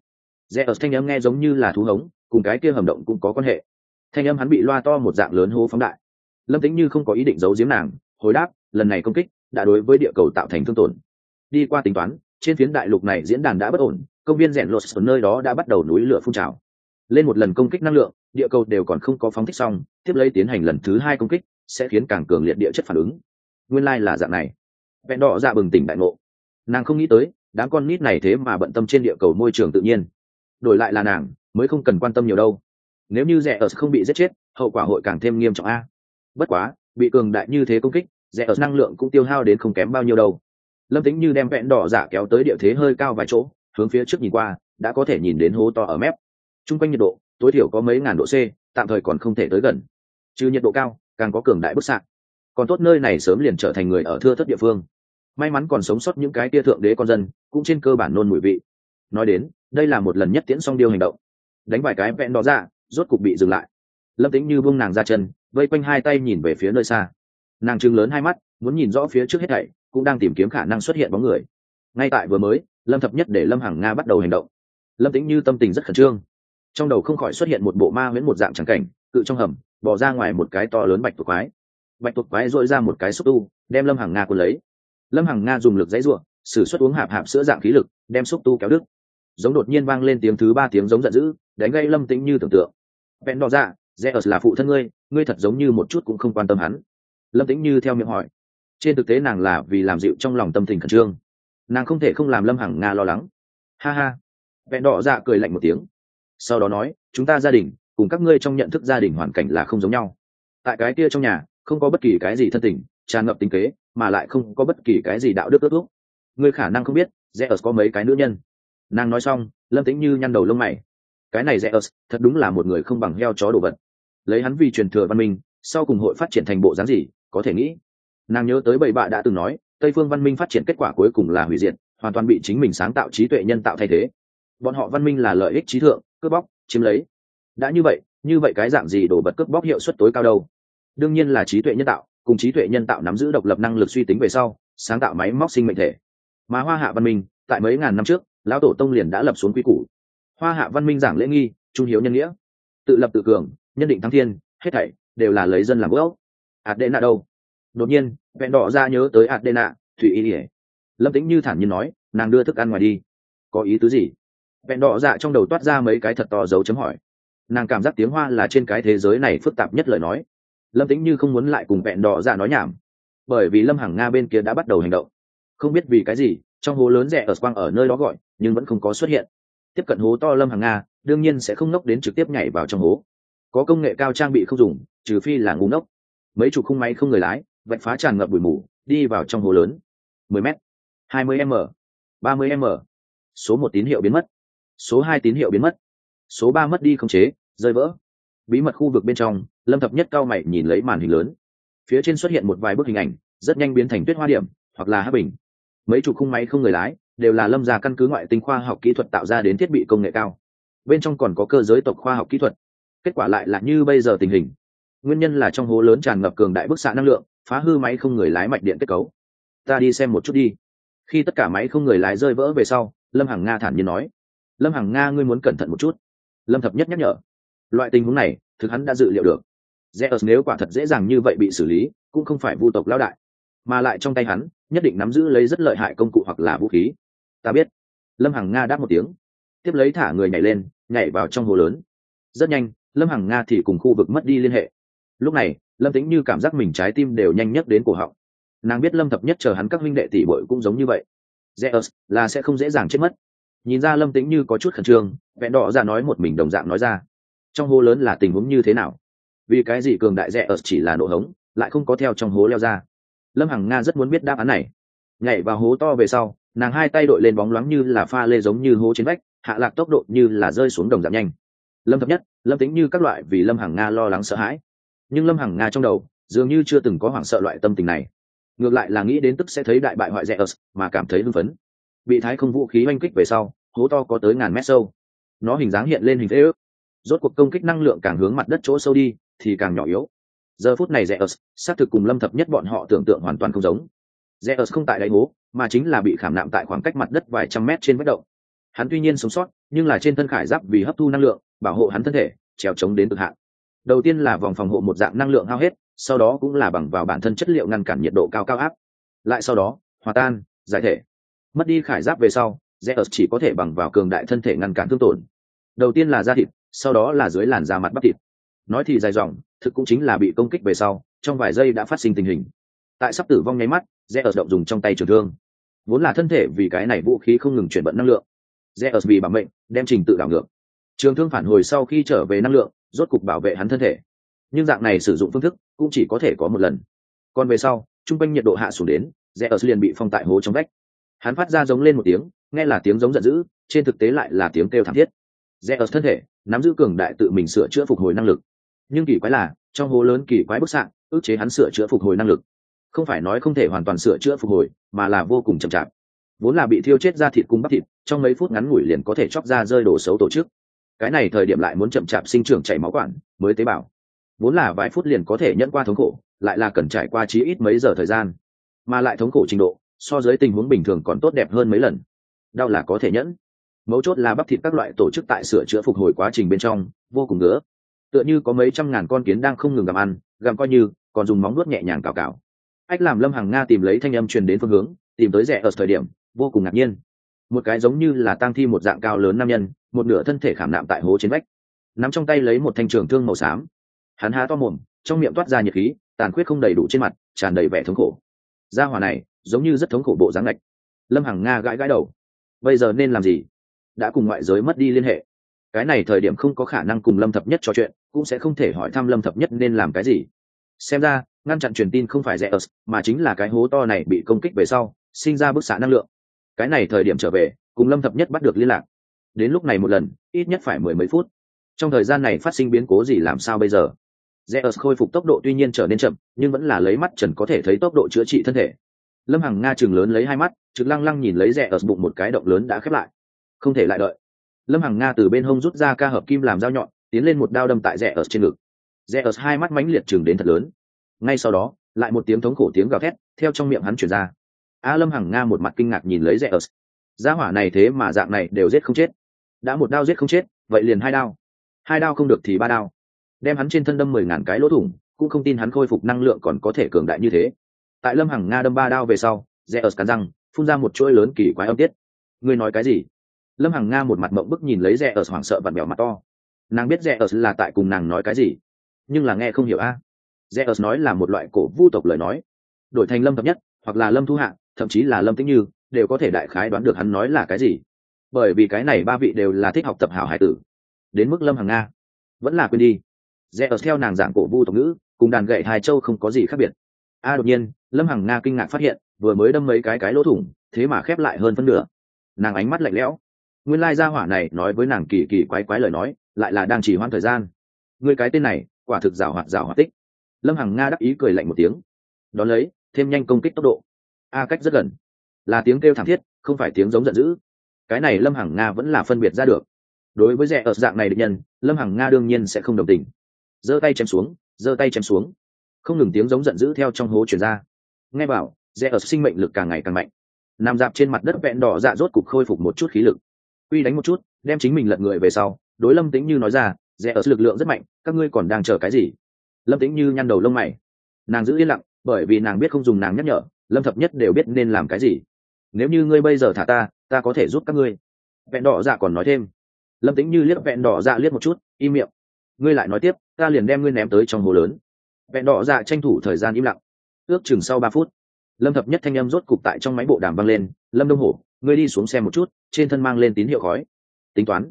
Rẽ ở thanh âm nghe giống như là thú hống, cùng cái kia hầm động cũng có quan hệ. Thanh âm hắn bị loa to một dạng lớn hố phóng đại. Lâm tĩnh như không có ý định giấu giếm nàng, hồi đáp, lần này công kích đã đối với địa cầu tạo thành thương tổn. Đi qua tính toán, trên phiến đại lục này diễn đàn đã bất ổn, công viên rèn lột ở nơi đó đã bắt đầu núi lửa phun trào. Lên một lần công kích năng lượng, địa cầu đều còn không có phóng thích xong, tiếp lấy tiến hành lần thứ hai công kích, sẽ khiến càng cường liệt địa chất phản ứng nguyên lai、like、là dạng này. Vẹn đỏ dạ bừng tỉnh đại ngộ. Nàng không nghĩ tới, đám con nít này thế mà bận tâm trên địa cầu môi trường tự nhiên. Đổi lại là nàng, mới không cần quan tâm nhiều đâu. Nếu như rẻ ở không bị giết chết, hậu quả hội càng thêm nghiêm trọng a. Bất quá, bị cường đại như thế công kích, rẻ ở năng lượng cũng tiêu hao đến không kém bao nhiêu đâu. Lâm tính như đem vẹn đỏ giả kéo tới địa thế hơi cao vài chỗ, hướng phía trước nhìn qua, đã có thể nhìn đến hố to ở mép. T r u n g quanh nhiệt độ, tối thiểu có mấy ngàn độ c, tạm thời còn không thể tới gần. Trừ nhiệt độ cao, càng có cường đại bức xạ còn tốt nơi này sớm liền trở thành người ở thưa thất địa phương. May mắn còn sống sót những cái tia thượng đế con dân, cũng trên cơ bản nôn mùi vị. Nói đến, đây là một lần nhất tiễn xong điêu hành động. Đánh vài cái vẹn đó ra dạ, rốt cục bị dừng lại. Lâm tính như buông nàng ra chân, vây quanh hai tay nhìn về phía nơi xa. Nàng chừng lớn hai mắt, muốn nhìn rõ phía trước hết thảy, cũng đang tìm kiếm khả năng xuất hiện bóng người. Ngay tại vừa mới, lâm thập nhất để lâm hằng nga bắt đầu hành động. Lâm tĩnh như tâm tình rất khẩn trương. Trong đầu không khỏi xuất hiện một bộ ma huyễn một dạng trắng cảnh, cự trong hầm, bỏ ra ngoài một cái to lớn bạch tuộc quái bạch tuộc quái dội ra một cái xúc tu, đem lâm hằng nga cuốn lấy. Lâm hằng nga dùng lực dãy ruộng sử xuất uống hạp hạp sữa dạng khí lực, đem xúc tu kéo đứt. Giống đột nhiên vang lên tiếng thứ ba tiếng giống giận dữ, đánh gây lâm tĩnh như tưởng tượng. Vẹn đỏ dạ, ra zeus là phụ thân ngươi ngươi thật giống như một chút cũng không quan tâm hắn. Lâm tĩnh như theo miệng hỏi. Trên thực tế nàng là vì làm dịu trong lòng tâm tình khẩn trương. Nàng không thể không làm lâm hằng nga lo lắng. Ha ha. Vẹn đỏ dạ cười lạnh một tiếng. Sau đó nói, chúng ta gia đình, cùng các ngươi trong nhận thức gia đình hoàn cảnh là không giống nhau. Tại cái kia trong nhà không có bất kỳ cái gì thân tình, tràn ngập tính kế, mà lại không có bất kỳ cái gì đạo đức ước thúc. Ngươi khả năng không biết rẽ ớt có mấy cái nữ nhân. Nàng nói xong, lâm tĩnh như nhăn đầu lông mày. Cái này rẽ ớt thật đúng là một người không bằng heo chó đồ vật. Lấy hắn vì truyền thừa văn minh, sau cùng hội phát triển thành bộ dáng gì, có thể nghĩ. Nàng nhớ tới bảy bạ đã từng nói, tây phương văn minh phát triển kết quả cuối cùng là hủy diệt, hoàn toàn bị chính mình sáng tạo trí tuệ nhân tạo thay thế. Bọn họ văn minh là lợi ích trí thượng, cướp bóc, chiếm lấy. Đã như vậy như vậy cái dạng gì đổ bật cướp bóc hiệu suất tối cao đâu? Đương nhiên là trí tuệ nhân tạo, cùng trí tuệ nhân tạo nắm giữ độc lập năng lực suy tính về sau, sáng tạo máy móc sinh mệnh thể. Mà hoa hạ văn minh, tại mấy ngàn năm trước, lão tổ tông liền đã lập xuống quy củ. Hoa hạ văn minh giảng lễ nghi, trung hiếu nhân nghĩa. Tự lập tự cường, nhân định thăng thiên, hết thảy đều là lấy dân làm gốc. Ạt đệ nạ đâu? Đột nhiên, vẹn đỏ ra nhớ tới ạt đệ nạ thủy y ỉa lâm tĩnh như thản nhiên nói, nàng đưa thức ăn ngoài đi. Có ý tứ gì? Vẹn đỏ dạ trong đầu toát ra mấy cái thật to dấu chấm hỏi. Nàng cảm giác tiếng hoa là trên cái thế giới này phức tạp nhất lời nói lâm tĩnh như không muốn lại cùng vẹn đỏ ra nói nhảm, bởi vì lâm hàng nga bên kia đã bắt đầu hành động. Không biết vì cái gì, trong hố lớn rẻ ở quang ở nơi đó gọi, nhưng vẫn không có xuất hiện. Tiếp cận hố to lâm hàng nga, đương nhiên sẽ không ngốc đến trực tiếp nhảy vào trong hố. Có công nghệ cao trang bị không dùng, trừ phi là ngu ngốc. Mấy chục khung máy không người lái, vạch phá tràn ngập bụi mù, đi vào trong hố lớn. 10 m 20 m 30 m. Số một tín hiệu biến mất. Số hai tín hiệu biến mất. Số ba mất đi không chế, rơi vỡ. Bí mật khu vực bên trong lâm thập nhất cao mày nhìn lấy màn hình lớn. Phía trên xuất hiện một vài bức hình ảnh, rất nhanh biến thành tuyết hoa điểm, hoặc là hát bình. Mấy chục khung máy không người lái, đều là lâm gia căn cứ ngoại tinh khoa học kỹ thuật tạo ra đến thiết bị công nghệ cao. Bên trong còn có cơ giới tộc khoa học kỹ thuật. Kết quả lại là như bây giờ tình hình. Nguyên nhân là trong hố lớn tràn ngập cường đại bức xạ năng lượng, phá hư máy không người lái mạch điện kết cấu. Ta đi xem một chút đi. Khi tất cả máy không người lái rơi vỡ về sau, lâm hằng nga thản nhiên nói. Lâm hằng nga ngươi muốn cẩn thận một chút. Lâm thập nhất nhắc nhở. Loại tình huống này, thực hắn đã dự liệu được. Zeus nếu quả thật dễ dàng như vậy bị xử lý, cũng không phải vu tộc lão đại, mà lại trong tay hắn, nhất định nắm giữ lấy rất lợi hại công cụ hoặc là vũ khí. Ta biết. Lâm Hằng Nga đáp một tiếng, tiếp lấy thả người nhảy lên, nhảy vào trong hồ lớn. Rất nhanh, Lâm Hằng Nga thì cùng khu vực mất đi liên hệ. Lúc này, Lâm Tĩnh như cảm giác mình trái tim đều nhanh nhất đến cổ họng. Nàng biết Lâm Thập Nhất chờ hắn các huynh đệ tỷ muội cũng giống như vậy. Zeus là sẽ không dễ dàng chết mất. Nhìn ra Lâm Tĩnh như có chút khẩn trương, vẹn đỏ ra nói một mình đồng dạng nói ra. Trong hồ lớn là tình huống như thế nào? Vì cái gì cường đại rẽ ở chỉ là nổ hống, lại không có theo trong hố leo ra. Lâm hằng nga rất muốn biết đáp án này. Nhảy vào hố to về sau, nàng hai tay đội lên bóng loáng như là pha lê giống như hố trên vách, hạ lạc tốc độ như là rơi xuống đồng giảm nhanh. Lâm thập nhất, lâm tính như các loại vì lâm hằng nga lo lắng sợ hãi. Nhưng lâm hằng nga trong đầu, dường như chưa từng có hoảng sợ loại tâm tình này. Ngược lại là nghĩ đến tức sẽ thấy đại bại hoại rẽ ớt mà cảm thấy hưng phấn. Bị thái không vũ khí oanh kích về sau, hố to có tới ngàn mét sâu. Nó hình dáng hiện lên hình thế ước. Rốt cuộc công kích năng lượng càng hướng mặt đất chỗ sâu đi thì càng nhỏ yếu. Giờ phút này Zeus, xác thực cùng lâm thập nhất bọn họ tưởng tượng hoàn toàn không giống. Zeus không tại đáy hố, mà chính là bị khảm nạm tại khoảng cách mặt đất vài trăm mét trên vách động. Hắn tuy nhiên sống sót, nhưng là trên thân khải giáp vì hấp thu năng lượng, bảo hộ hắn thân thể, trèo chống đến cực hạn. Đầu tiên là vòng phòng hộ một dạng năng lượng hao hết, sau đó cũng là bằng vào bản thân chất liệu ngăn cản nhiệt độ cao cao áp. Lại sau đó, hòa tan, giải thể. Mất đi khải giáp về sau, Zeus chỉ có thể bằng vào cường đại thân thể ngăn cản thương tổn. Đầu tiên là da thịt, sau đó là dưới làn da mặt bắp thịt nói thì dài dòng, thực cũng chính là bị công kích về sau, trong vài giây đã phát sinh tình hình. Tại sắp tử vong nháy mắt rẽ ở động dùng trong tay trường thương. Vốn là thân thể vì cái này vũ khí không ngừng chuyển vận năng lượng. Rẽ ở vì bằng mệnh, đem trình tự đảo ngược. Trường thương phản hồi sau khi trở về năng lượng, rốt cục bảo vệ hắn thân thể. Nhưng dạng này sử dụng phương thức cũng chỉ có thể có một lần. Còn về sau t r u n g quanh nhiệt độ hạ xuống đến rẽ ở liền bị phong tại hố trong vách. Hắn phát ra giống lên một tiếng, nghe là tiếng giống giận dữ, trên thực tế lại là tiếng kêu thảm thiết. Rẽ ở thân thể, nắm giữ cường đại tự mình sửa chữa phục hồi năng lực nhưng kỳ quái là, trong hố lớn kỳ quái bức xạ ước chế hắn sửa chữa phục hồi năng lực. Không phải nói không thể hoàn toàn sửa chữa phục hồi, mà là vô cùng chậm chạp. Vốn là bị thiêu chết ra thịt cung bắp thịt, trong mấy phút ngắn ngủi liền có thể chóc ra rơi đổ xấu tổ chức. Cái này thời điểm lại muốn chậm chạp sinh trưởng chảy máu quản, mới tế bào. Vốn là vài phút liền có thể nhận qua thống khổ, lại là cần trải qua chí ít mấy giờ thời gian. Mà lại thống khổ trình độ, so với tình huống bình thường còn tốt đẹp hơn mấy lần. Đau là có thể nhẫn. Mấu chốt là bắp thịt các loại tổ chức tại sửa chữa phục hồi quá trình bên trong, vô cùng ngứa tựa như có mấy trăm ngàn con kiến đang không ngừng gặm ăn, gặm coi như, còn dùng móng nuốt nhẹ nhàng cào cào. Ách làm lâm hằng nga tìm lấy thanh âm truyền đến phương hướng, tìm tới rẻ ở thời điểm, vô cùng ngạc nhiên. Một cái giống như là tang thi một dạng cao lớn nam nhân, một nửa thân thể khảm nạm tại hố trên vách. Nắm trong tay lấy một thanh trường thương màu xám. Hắn há to mồm, trong miệng toát ra nhiệt khí, tàn khuyết không đầy đủ trên mặt, tràn đầy vẻ thống khổ. Gia hỏa này, giống như rất thống khổ bộ dáng lệch lâm hằng nga gãi gãi đầu. Bây giờ nên làm gì? Đã cùng ngoại giới mất đi liên hệ cái này thời điểm không có khả năng cùng lâm thập nhất trò chuyện, cũng sẽ không thể hỏi thăm lâm thập nhất nên làm cái gì. Xem ra, ngăn chặn truyền tin không phải rẻ ớt, mà chính là cái hố to này bị công kích về sau, sinh ra bức xạ năng lượng. Cái này thời điểm trở về, cùng lâm thập nhất bắt được liên lạc. Đến lúc này một lần, ít nhất phải mười mấy phút. Trong thời gian này phát sinh biến cố gì làm sao bây giờ? Rẽ ớt khôi phục tốc độ tuy nhiên trở nên chậm, nhưng vẫn là lấy mắt trần có thể thấy tốc độ chữa trị thân thể. Lâm hằng nga chừng lớn lấy hai mắt, trực lăng lăng nhìn lấy rẽ ớt bụng một cái động lớn đã khép lại. Không thể lại đợi lâm hằng nga từ bên hông rút ra ca hợp kim làm dao nhọn, tiến lên một đao đâm tại rẽ ở trên ngực. Rẽ ở hai mắt mánh liệt chừng đến thật lớn. Ngay sau đó, lại một tiếng thống khổ tiếng gào thét theo trong miệng hắn chuyển ra. A lâm hằng nga một mặt kinh ngạc nhìn lấy rẽ ở gia hỏa này thế mà dạng này đều giết không chết. Đã một đao giết không chết, vậy liền hai đao. Hai đao không được thì ba đao. Đem hắn trên thân đâm mười ngàn cái lỗ thủng, cũng không tin hắn khôi phục năng lượng còn có thể cường đại như thế. Tại lâm hằng nga đâm ba đao về sau, rẽ ở cắn răng, phun ra một chuỗi lớn kỳ quái âm tiết. Ngươi nói cái gì? Lâm hằng nga một mặt mộng bức nhìn lấy rẽ ở hoảng sợ và mèo mặt to. Nàng biết rẽ ở là tại cùng nàng nói cái gì, nhưng là nghe không hiểu a. Rẽ ở nói là một loại cổ vu tộc lời nói, đổi thành lâm thập nhất, hoặc là lâm thu hạ, thậm chí là lâm tĩnh như, đều có thể đại khái đoán được hắn nói là cái gì. Bởi vì cái này ba vị đều là thích học tập hảo hải tử. Đến mức lâm Hằng nga vẫn là quên đi. Rẽ ở theo nàng giảng cổ vu tộc ngữ, cùng đàn gậy hai châu không có gì khác biệt. A, đột nhiên, lâm hằng nga kinh ngạc phát hiện, vừa mới đâm mấy cái cái lỗ thủng, thế mà khép lại hơn phân nửa. Nàng ánh mắt lạnh lẽo nguyên lai gia hỏa này nói với nàng kỳ kỳ quái quái lời nói, lại là đang chỉ hoãn thời gian. Người cái tên này, quả thực rào hoạt rào hoạt tích. Lâm hằng nga đắc ý cười lạnh một tiếng. Đón lấy, thêm nhanh công kích tốc độ. A cách rất gần. Là tiếng kêu thảm thiết, không phải tiếng giống giận dữ. Cái này lâm hằng nga vẫn là phân biệt ra được. Đối với rẻ ở dạng này định nhân, lâm hằng nga đương nhiên sẽ không đồng tình. Giơ tay chém xuống, giơ tay chém xuống. Không ngừng tiếng giống giận dữ theo trong hố chuyển ra. Nghe bảo rẽ ở sinh mệnh lực càng ngày càng mạnh. Nằm dạp trên mặt đất vẹn đỏ dạ rốt cục khôi phục một chút khí lực uy đánh một chút, đem chính mình lật người về sau, đối lâm tính như nói ra, rẽ ở lực lượng rất mạnh, các ngươi còn đang chờ cái gì? Lâm tính như nhăn đầu lông mày. Nàng giữ yên lặng, bởi vì nàng biết không dùng nàng nhắc nhở, lâm thập nhất đều biết nên làm cái gì. Nếu như ngươi bây giờ thả ta ta có thể giúp các ngươi. Vẹn đỏ dạ còn nói thêm. Lâm tính như liếc vẹn đỏ dạ liếc một chút, im miệng. Ngươi lại nói tiếp, ta liền đem ngươi ném tới trong hồ lớn. Vẹn đỏ dạ tranh thủ thời gian im lặng. Ước chừng sau ba phút, lâm thập nhất thanh â m rốt cục tại trong máy bộ đàm vang lên, lâm đông hổ ngươi đi xuống xem một chút, trên thân mang lên tín hiệu khói. Tính toán.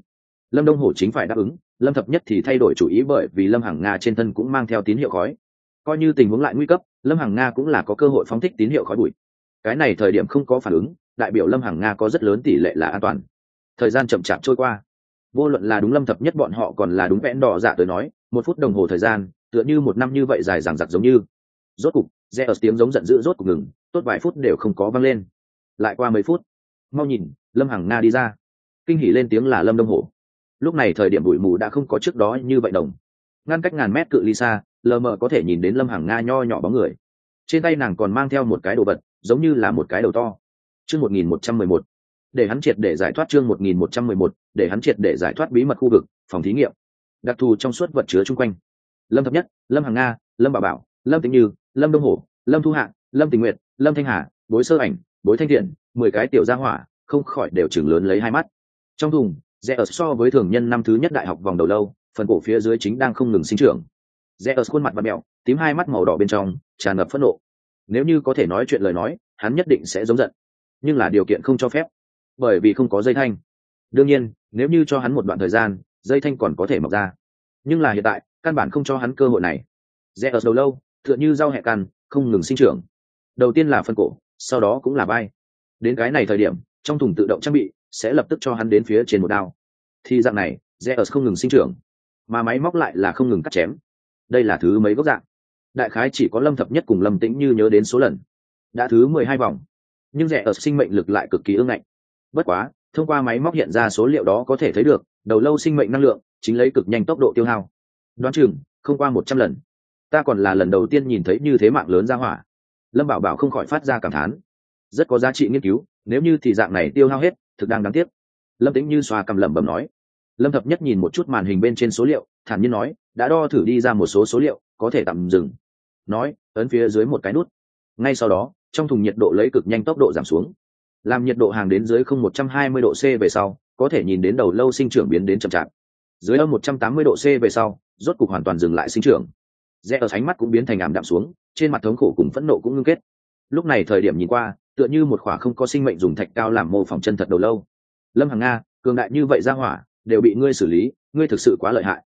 Lâm đông hổ chính phải đáp ứng, lâm thập nhất thì thay đổi chủ ý bởi vì lâm hằng nga trên thân cũng mang theo tín hiệu khói. Coi như tình huống lại nguy cấp, lâm hằng nga cũng là có cơ hội phóng thích tín hiệu khói bụi. Cái này thời điểm không có phản ứng, đại biểu lâm hằng nga có rất lớn tỷ lệ là an toàn. Thời gian chậm chạp trôi qua. Vô luận là đúng lâm thập nhất bọn họ còn là đúng vẽn đỏ dạ tới nói, một phút đồng hồ thời gian, tựa như một năm như vậy dài dằng dặc giống như. Rốt cục rẽ ở tiếng giống giận dữ rốt cục ngừng, tốt vài phút đều không có văng lên. Lại qua mấy phút mau nhìn, lâm hằng na đi ra. Kinh hỉ lên tiếng là lâm đông hổ. Lúc này thời điểm bụi mù đã không có trước đó như vậy đồng. Ngăn cách ngàn mét cự ly xa, lờ mờ có thể nhìn đến lâm hằng nga nho nhỏ bóng người. Trên tay nàng còn mang theo một cái đồ vật, giống như là một cái đầu to. Chương một nghìn một trăm mười một. Để hắn triệt để giải thoát chương một nghìn một trăm mười một, để hắn triệt để giải thoát bí mật khu vực, phòng thí nghiệm. Đặc thù trong suốt vật chứa chung quanh. Lâm thập nhất, lâm hằng nga lâm bảo bảo, lâm tĩnh như, lâm đông hổ, lâm thu hạ, lâm tình nguyện lâm thanh hà, bối sơ ảnh, bối thanh thiện mười cái tiểu gia hỏa, không khỏi đều chừng lớn lấy hai mắt. Trong thùng, rẽ ở so với thường nhân năm thứ nhất đại học vòng đầu lâu, phần cổ phía dưới chính đang không ngừng sinh trưởng. Rẽ ở khuôn mặt và mẹo, tím hai mắt màu đỏ bên trong, tràn ngập phẫn nộ. Nếu như có thể nói chuyện lời nói, hắn nhất định sẽ giống giận. Nhưng là điều kiện không cho phép, bởi vì không có dây thanh. Đương nhiên, nếu như cho hắn một đoạn thời gian, dây thanh còn có thể mọc ra. Nhưng là hiện tại, căn bản không cho hắn cơ hội này. Rẽ ở đầu lâu, tựa như rau hẹ căn không ngừng sinh trưởng. Đầu tiên là phân cổ, sau đó cũng là vai đến cái này thời điểm, trong thùng tự động trang bị sẽ lập tức cho hắn đến phía trên một đao. Thì dạng này, zeus ở không ngừng sinh trưởng, mà máy móc lại là không ngừng cắt chém. Đây là thứ mấy gốc dạng? Đại khái chỉ có lâm thập nhất cùng lâm tĩnh như nhớ đến số lần. Đã thứ mười hai vòng, nhưng zeus ở sinh mệnh lực lại cực kỳ ương ngạnh. Bất quá, thông qua máy móc hiện ra số liệu đó có thể thấy được, đầu lâu sinh mệnh năng lượng chính lấy cực nhanh tốc độ tiêu hao. Đoán chừng, không qua một trăm lần. Ta còn là lần đầu tiên nhìn thấy như thế mạng lớn ra hỏa. Lâm bảo bảo không khỏi phát ra cảm thán rất có giá trị nghiên cứu, nếu như thì dạng này tiêu hao hết, thực đang đáng tiếc. Lâm tính như xoa cầm lẩm bẩm nói. Lâm thập nhất nhìn một chút màn hình bên trên số liệu, thản nhiên nói, đã đo thử đi ra một số số liệu, có thể tạm dừng. Nói, ấn phía dưới một cái nút. Ngay sau đó, trong thùng nhiệt độ lấy cực nhanh tốc độ giảm xuống. Làm nhiệt độ hàng đến dưới không một trăm hai mươi độ c về sau, có thể nhìn đến đầu lâu sinh trưởng biến đến chậm chạp. Dưới âm một trăm tám mươi độ c về sau, rốt cục hoàn toàn dừng lại sinh trưởng. Rẽ ở sánh mắt cũng biến thành ảm đạm xuống, trên mặt thống khổ cùng phẫn nộ cũng ngưng kết. Lúc này thời điểm nhìn qua tựa như một khỏa không có sinh mệnh dùng thạch cao làm mô phỏng chân thật đầu lâu. Lâm hằng nga, cường đại như vậy ra hỏa, đều bị ngươi xử lý, ngươi thực sự quá lợi hại.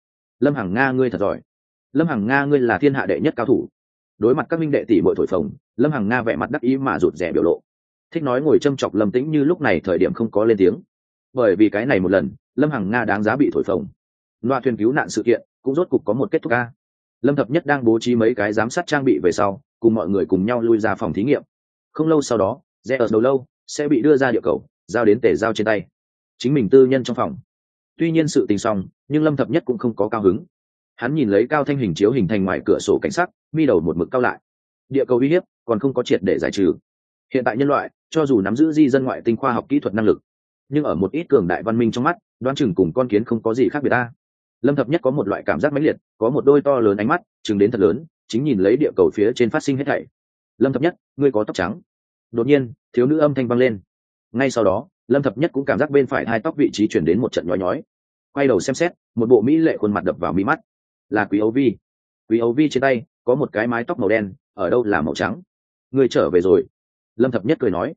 Lâm hằng nga, ngươi thật giỏi. Lâm hằng nga, ngươi là thiên hạ đệ nhất cao thủ. Đối mặt các minh đệ tỷ bội thổi phồng, lâm hằng nga vẻ mặt đắc ý mà rụt rè biểu lộ. Thích nói ngồi châm chọc lâm tĩnh như lúc này thời điểm không có lên tiếng. Bởi vì cái này một lần, lâm hằng nga đáng giá bị thổi phồng. Loa thuyền cứu nạn sự kiện cũng rốt cục có một kết thúc ca. Lâm thập nhất đang bố trí mấy cái giám sát trang bị về sau, cùng mọi người cùng nhau lui ra phòng thí nghiệm không lâu sau đó, rẽ ở đầu lâu sẽ bị đưa ra địa cầu, giao đến tể giao trên tay. Chính mình tư nhân trong phòng. Tuy nhiên sự tình xong, nhưng lâm thập nhất cũng không có cao hứng. Hắn nhìn lấy cao thanh hình chiếu hình thành ngoài cửa sổ cảnh sát mi đầu một mực cao lại. Địa cầu uy hiếp còn không có triệt để giải trừ. Hiện tại nhân loại, cho dù nắm giữ di dân ngoại tinh khoa học kỹ thuật năng lực, nhưng ở một ít cường đại văn minh trong mắt, đoán chừng cùng con kiến không có gì khác biệt ta. Lâm thập nhất có một loại cảm giác mãnh liệt, có một đôi to lớn ánh mắt chứng đến thật lớn, chính nhìn lấy địa cầu phía trên phát sinh hết thảy lâm thập nhất, ngươi có tóc trắng. Đột nhiên, thiếu nữ âm thanh vang lên. Ngay sau đó, lâm thập nhất cũng cảm giác bên phải hai tóc vị trí chuyển đến một trận nhói nhói. Quay đầu xem xét, một bộ mỹ lệ khuôn mặt đập vào mi mắt. Là quý ấu vi. Quý ấu vi trên tay có một cái mái tóc màu đen, ở đâu là màu trắng? Ngươi trở về rồi. Lâm thập nhất cười nói.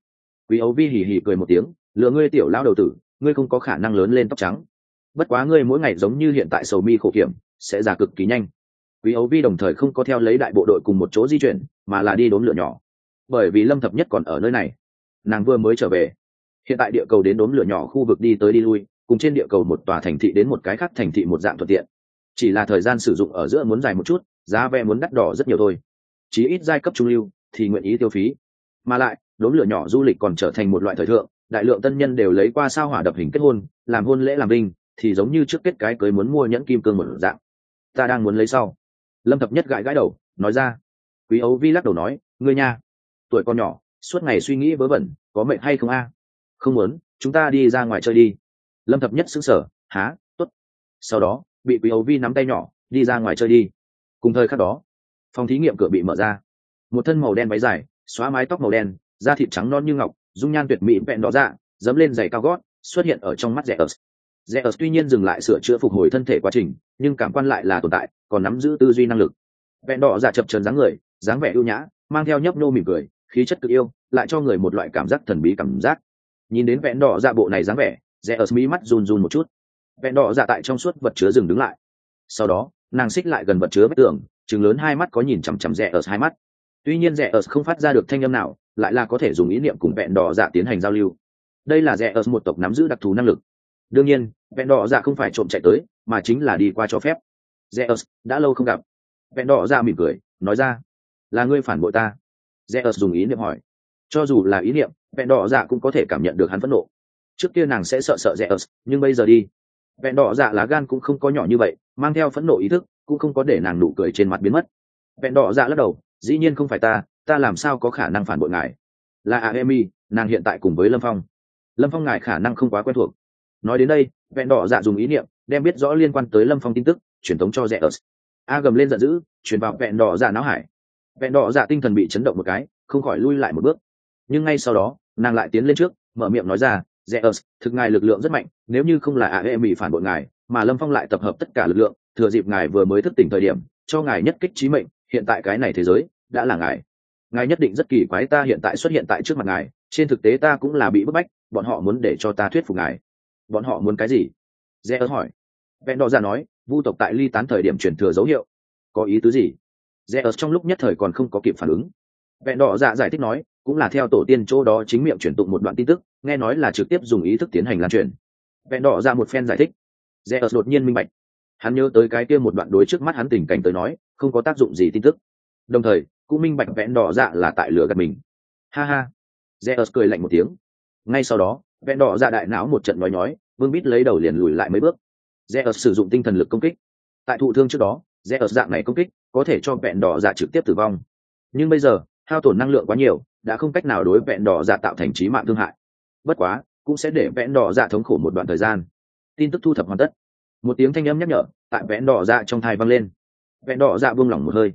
Quý ấu vi hì hì cười một tiếng lựa ngươi tiểu lao đầu tử, ngươi không có khả năng lớn lên tóc trắng. Bất quá ngươi mỗi ngày giống như hiện tại sầu mi khổ kiểm, sẽ già cực kỳ nhanh quý ấu vi đồng thời không có theo lấy đại bộ đội cùng một chỗ di chuyển, mà là đi đốn lửa nhỏ. Bởi vì lâm thập nhất còn ở nơi này, nàng vừa mới trở về. Hiện tại địa cầu đến đốn lửa nhỏ khu vực đi tới đi lui, cùng trên địa cầu một tòa thành thị đến một cái khác thành thị một dạng thuận tiện. Chỉ là thời gian sử dụng ở giữa muốn dài một chút, giá vé muốn đắt đỏ rất nhiều thôi. Chí ít giai cấp trung lưu thì nguyện ý tiêu phí. Mà lại, đốn lửa nhỏ du lịch còn trở thành một loại thời thượng, đại lượng tân nhân đều lấy qua sao hỏa đập hình kết hôn, làm hôn lễ làm đinh thì giống như trước kết cái cưới muốn mua nhẫn kim cương một dạng. Ta đang muốn lấy sau lâm thập nhất gãi gãi đầu, nói ra, quý ấu vi lắc đầu nói, ngươi nha, tuổi con nhỏ, suốt ngày suy nghĩ vớ vẩn, có mệnh hay không a? Không muốn, chúng ta đi ra ngoài chơi đi. Lâm thập nhất xứng sở há t ố t sau đó, bị quý ấu vi nắm tay nhỏ, đi ra ngoài chơi đi. Cùng thời khắc đó, phòng thí nghiệm cửa bị mở ra. Một thân màu đen váy dài, xóa mái tóc màu đen, da thịt trắng non như ngọc, dung nhan tuyệt mỹ vẹn đỏ dạ dẫm lên giày cao gót, xuất hiện ở trong mắt rẻ ớt rẽ ớt tuy nhiên dừng lại sửa chữa phục hồi thân thể quá trình, nhưng cảm quan lại là tồn tại, còn nắm giữ tư duy năng lực. Vẹn đỏ giả chập trần dáng người, dáng vẻ ưu nhã, mang theo nhấp nô mỉm cười, khí chất cực yêu, lại cho người một loại cảm giác thần bí cảm giác. Nhìn đến vẹn đỏ dạ bộ này dáng vẻ rẽ mí mắt run run một chút. Vẹn đỏ dạ tại trong suốt vật chứa dừng đứng lại. Sau đó, nàng xích lại gần vật chứa vách tường chừng lớn hai mắt có nhìn chằm chằm rẽ hai mắt. Tuy nhiên rẽ không phát ra được thanh âm nào, lại là có thể dùng ý niệm cùng vẹn đỏ dạ tiến hành giao lưu. Đây là rẽ một tộc nắm giữ đặc thù năng lực đương nhiên, vẹn đỏ dạ không phải trộm chạy tới, mà chính là đi qua cho phép. Zeus, đã lâu không gặp. Vẹn đỏ dạ mỉm cười, nói ra, là ngươi phản bội ta. Zeus dùng ý niệm hỏi. Cho dù là ý niệm, vẹn đỏ dạ cũng có thể cảm nhận được hắn phẫn nộ. Trước kia nàng sẽ sợ sợ zeus, nhưng bây giờ đi. Vẹn đỏ dạ lá gan cũng không có nhỏ như vậy, mang theo phẫn nộ ý thức, cũng không có để nàng nụ cười trên mặt biến mất. Vẹn đỏ dạ lắc đầu, dĩ nhiên không phải ta ta làm sao có khả năng phản bội ngài? Là a emi nàng hiện tại cùng với lâm phong. Lâm phong ngài khả năng không quá quen thuộc nói đến đây, vẹn đỏ dạ dùng ý niệm, đem biết rõ liên quan tới lâm phong tin tức, truyền tống cho rẽ ớt a gầm lên giận dữ, truyền vào vẹn đỏ dạ não hải. Vẹn đỏ dạ tinh thần bị chấn động một cái, không khỏi lui lại một bước. Nhưng ngay sau đó, nàng lại tiến lên trước, mở miệng nói ra rẽ ớt thực ngài lực lượng rất mạnh, nếu như không là a emi phản bội ngài, mà lâm phong lại tập hợp tất cả lực lượng, thừa dịp ngài vừa mới thức tỉnh thời điểm, cho ngài nhất kích trí mệnh, hiện tại cái này thế giới, đã là ngài. Ngài nhất định rất kỳ quái ta hiện tại xuất hiện tại trước mặt ngài, trên thực tế ta cũng là bị bức bách, bọn họ muốn để cho ta thuyết phục ngài bọn họ muốn cái gì? Dễ ớt hỏi. Vẹn đỏ ra nói, vu tộc tại ly tán thời điểm chuyển thừa dấu hiệu. Có ý tứ gì? Dễ ớt trong lúc nhất thời còn không có kịp phản ứng. Vẹn đỏ dạ giải thích nói, cũng là theo tổ tiên chỗ đó chính miệng truyền tụng một đoạn tin tức, nghe nói là trực tiếp dùng ý thức tiến hành lan truyền. Vẹn đỏ ra một phen giải thích. Dễ ớt đột nhiên minh bạch. Hắn nhớ tới cái kia một đoạn đối trước mắt hắn tình cảnh tới nói, không có tác dụng gì tin tức. Đồng thời, cũng minh bạch Vẹn đỏ dạ là tại lửa gạt mình. Ha ha. Zeus cười lạnh một tiếng. Ngay sau đó Vẹn đỏ dạ đại não một trận nói nhói, vương bít lấy đầu liền lùi lại mấy bước. Zeus sử dụng tinh thần lực công kích. Tại thụ thương trước đó zeus dạng này công kích có thể cho vẹn đỏ dạ trực tiếp tử vong. Nhưng bây giờ, hao tổn năng lượng quá nhiều, đã không cách nào đối vẹn đỏ dạ tạo thành trí mạng thương hại. Bất quá, cũng sẽ để vẹn đỏ dạ thống khổ một đoạn thời gian. Tin tức thu thập hoàn tất. Một tiếng thanh âm nhắc nhở tại vẹn đỏ dạ trong thai văng lên. Vẹn đỏ dạ buông lỏng một hơi.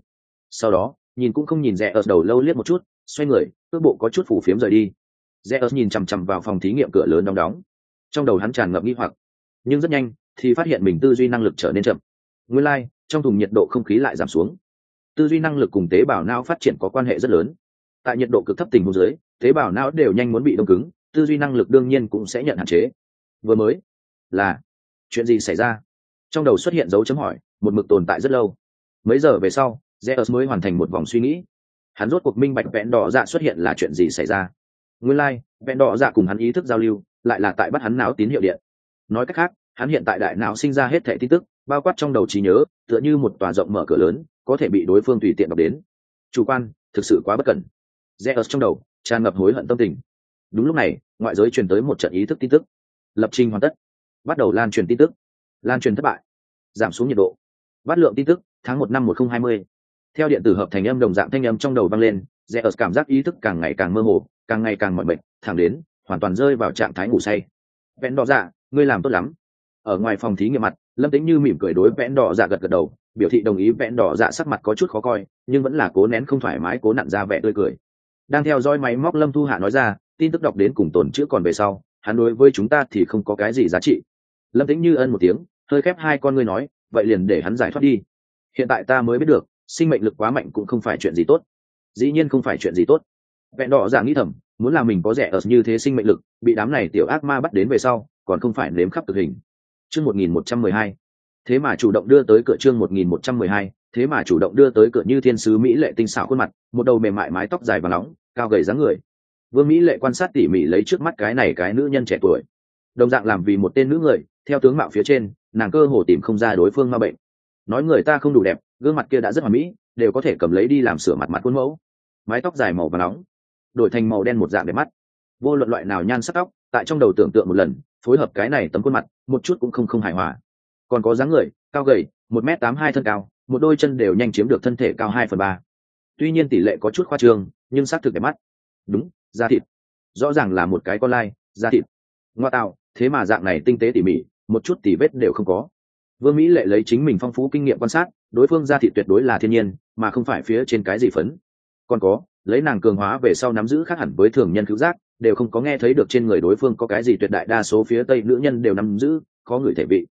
Sau đó, nhìn cũng không nhìn rẽ ở đầu lâu liếc một chút, xoay người cước bộ có chút phủ phiếm rời đi. Zeus nhìn chằm chằm vào phòng thí nghiệm cửa lớn đóng đóng. Trong đầu hắn tràn ngập nghi hoặc. Nhưng rất nhanh thì phát hiện mình tư duy năng lực trở nên chậm. Nguyên lai、like, trong thùng nhiệt độ không khí lại giảm xuống. Tư duy năng lực cùng tế bào não phát triển có quan hệ rất lớn. Tại nhiệt độ cực thấp tình huống dưới tế bào não đều nhanh muốn bị đông cứng tư duy năng lực đương nhiên cũng sẽ nhận hạn chế. Vừa mới là chuyện gì xảy ra? Trong đầu xuất hiện dấu chấm hỏi một mực tồn tại rất lâu. Mấy giờ về sau zeus mới hoàn thành một vòng suy nghĩ. Hắn rốt cuộc minh bạch vẹn đỏ dạ xuất hiện là chuyện gì xảy ra nguyên lai、like, vẹn đỏ dạ cùng hắn ý thức giao lưu lại là tại bắt hắn não tín hiệu điện. Nói cách khác hắn hiện tại đại não sinh ra hết thẻ tin tức bao quát trong đầu trí nhớ tựa như một tòa rộng mở cửa lớn có thể bị đối phương tùy tiện đọc đến. Chủ quan thực sự quá bất cẩn. Zeus trong đầu tràn ngập hối hận tâm tình. Đúng lúc này ngoại giới truyền tới một trận ý thức tin tức. Lập trình hoàn tất. Bắt đầu lan truyền tin tức. Lan truyền thất bại. Giảm xuống nhiệt độ. Bắt lượng tin tức tháng một năm một nghìn hai mươi. Theo điện tử hợp thành âm đồng dạng thanh âm trong đầu vang lên rẽ ở cảm giác ý thức càng ngày càng mơ hồ, càng ngày càng mỏi mệt, thẳng đến, hoàn toàn rơi vào trạng thái ngủ say. Vẽn đỏ dạ ngươi làm tốt lắm. Ở ngoài phòng thí nghiệm mặt, lâm tính như mỉm cười đối vẽn đỏ dạ gật gật đầu, biểu thị đồng ý vẽn đỏ dạ sắc mặt có chút khó coi, nhưng vẫn là cố nén không thoải mái, cố nặn ra vẻ tươi cười. Đang theo dõi máy móc lâm thu hạ nói ra, tin tức đọc đến cùng tồn chữ còn về sau, hắn đối với chúng ta thì không có cái gì giá trị. Lâm tĩnh như ân một tiếng, hơi khép hai con ngươi nói, vậy liền để hắn giải thoát đi. Hiện tại ta mới biết được, sinh mệnh lực quá mạnh cũng không phải chuyện gì tốt dĩ nhiên không phải chuyện gì tốt. Vẹn đỏ giả nghĩ thầm, muốn làm mình có rẻ ở như thế sinh mệnh lực, bị đám này tiểu ác ma bắt đến về sau, còn không phải nếm khắp thực hình. Chương một nghìn một trăm mười hai. Thế mà chủ động đưa tới cửa chương một nghìn một trăm mười hai, thế mà chủ động đưa tới cửa như thiên sứ mỹ lệ tinh xảo khuôn mặt, một đầu mềm mại mái tóc dài và nóng, cao gầy dáng người. Vương mỹ lệ quan sát tỉ mỉ lấy trước mắt cái này cái nữ nhân trẻ tuổi. Đồng dạng làm vì một tên nữ người, theo tướng mạo phía trên, nàng cơ hồ tìm không ra đối phương ma bệnh. Nói người ta không đủ đẹp, gương mặt kia đã rất hoàn mỹ, đều có thể cầm lấy đi làm sửa mặt mặt khuôn mẫu mái tóc dài màu và nóng, đổi thành màu đen một dạng đẹp mắt. Vô luận loại nào nhan sắc tóc, tại trong đầu tưởng tượng một lần, phối hợp cái này tấm khuôn mặt, một chút cũng không không hài hòa. Còn có dáng người, cao gầy, một m tám hai thân cao, một đôi chân đều nhanh chiếm được thân thể cao hai phần ba. Tuy nhiên tỷ lệ có chút khoa trương, nhưng xác thực đẹp mắt. Đúng, da thịt. Rõ ràng là một cái con lai, da thịt. Ngoa tạo, thế mà dạng này tinh tế tỉ mỉ, một chút tỉ vết đều không có. Vương mỹ lệ lấy chính mình phong phú kinh nghiệm quan sát, đối phương da thịt tuyệt đối là thiên nhiên, mà không phải phía trên cái gì phấn còn có, lấy nàng cường hóa về sau nắm giữ khác hẳn với thường nhân cứu giác, đều không có nghe thấy được trên người đối phương có cái gì tuyệt đại đa số phía tây nữ nhân đều nắm giữ có người thể vị.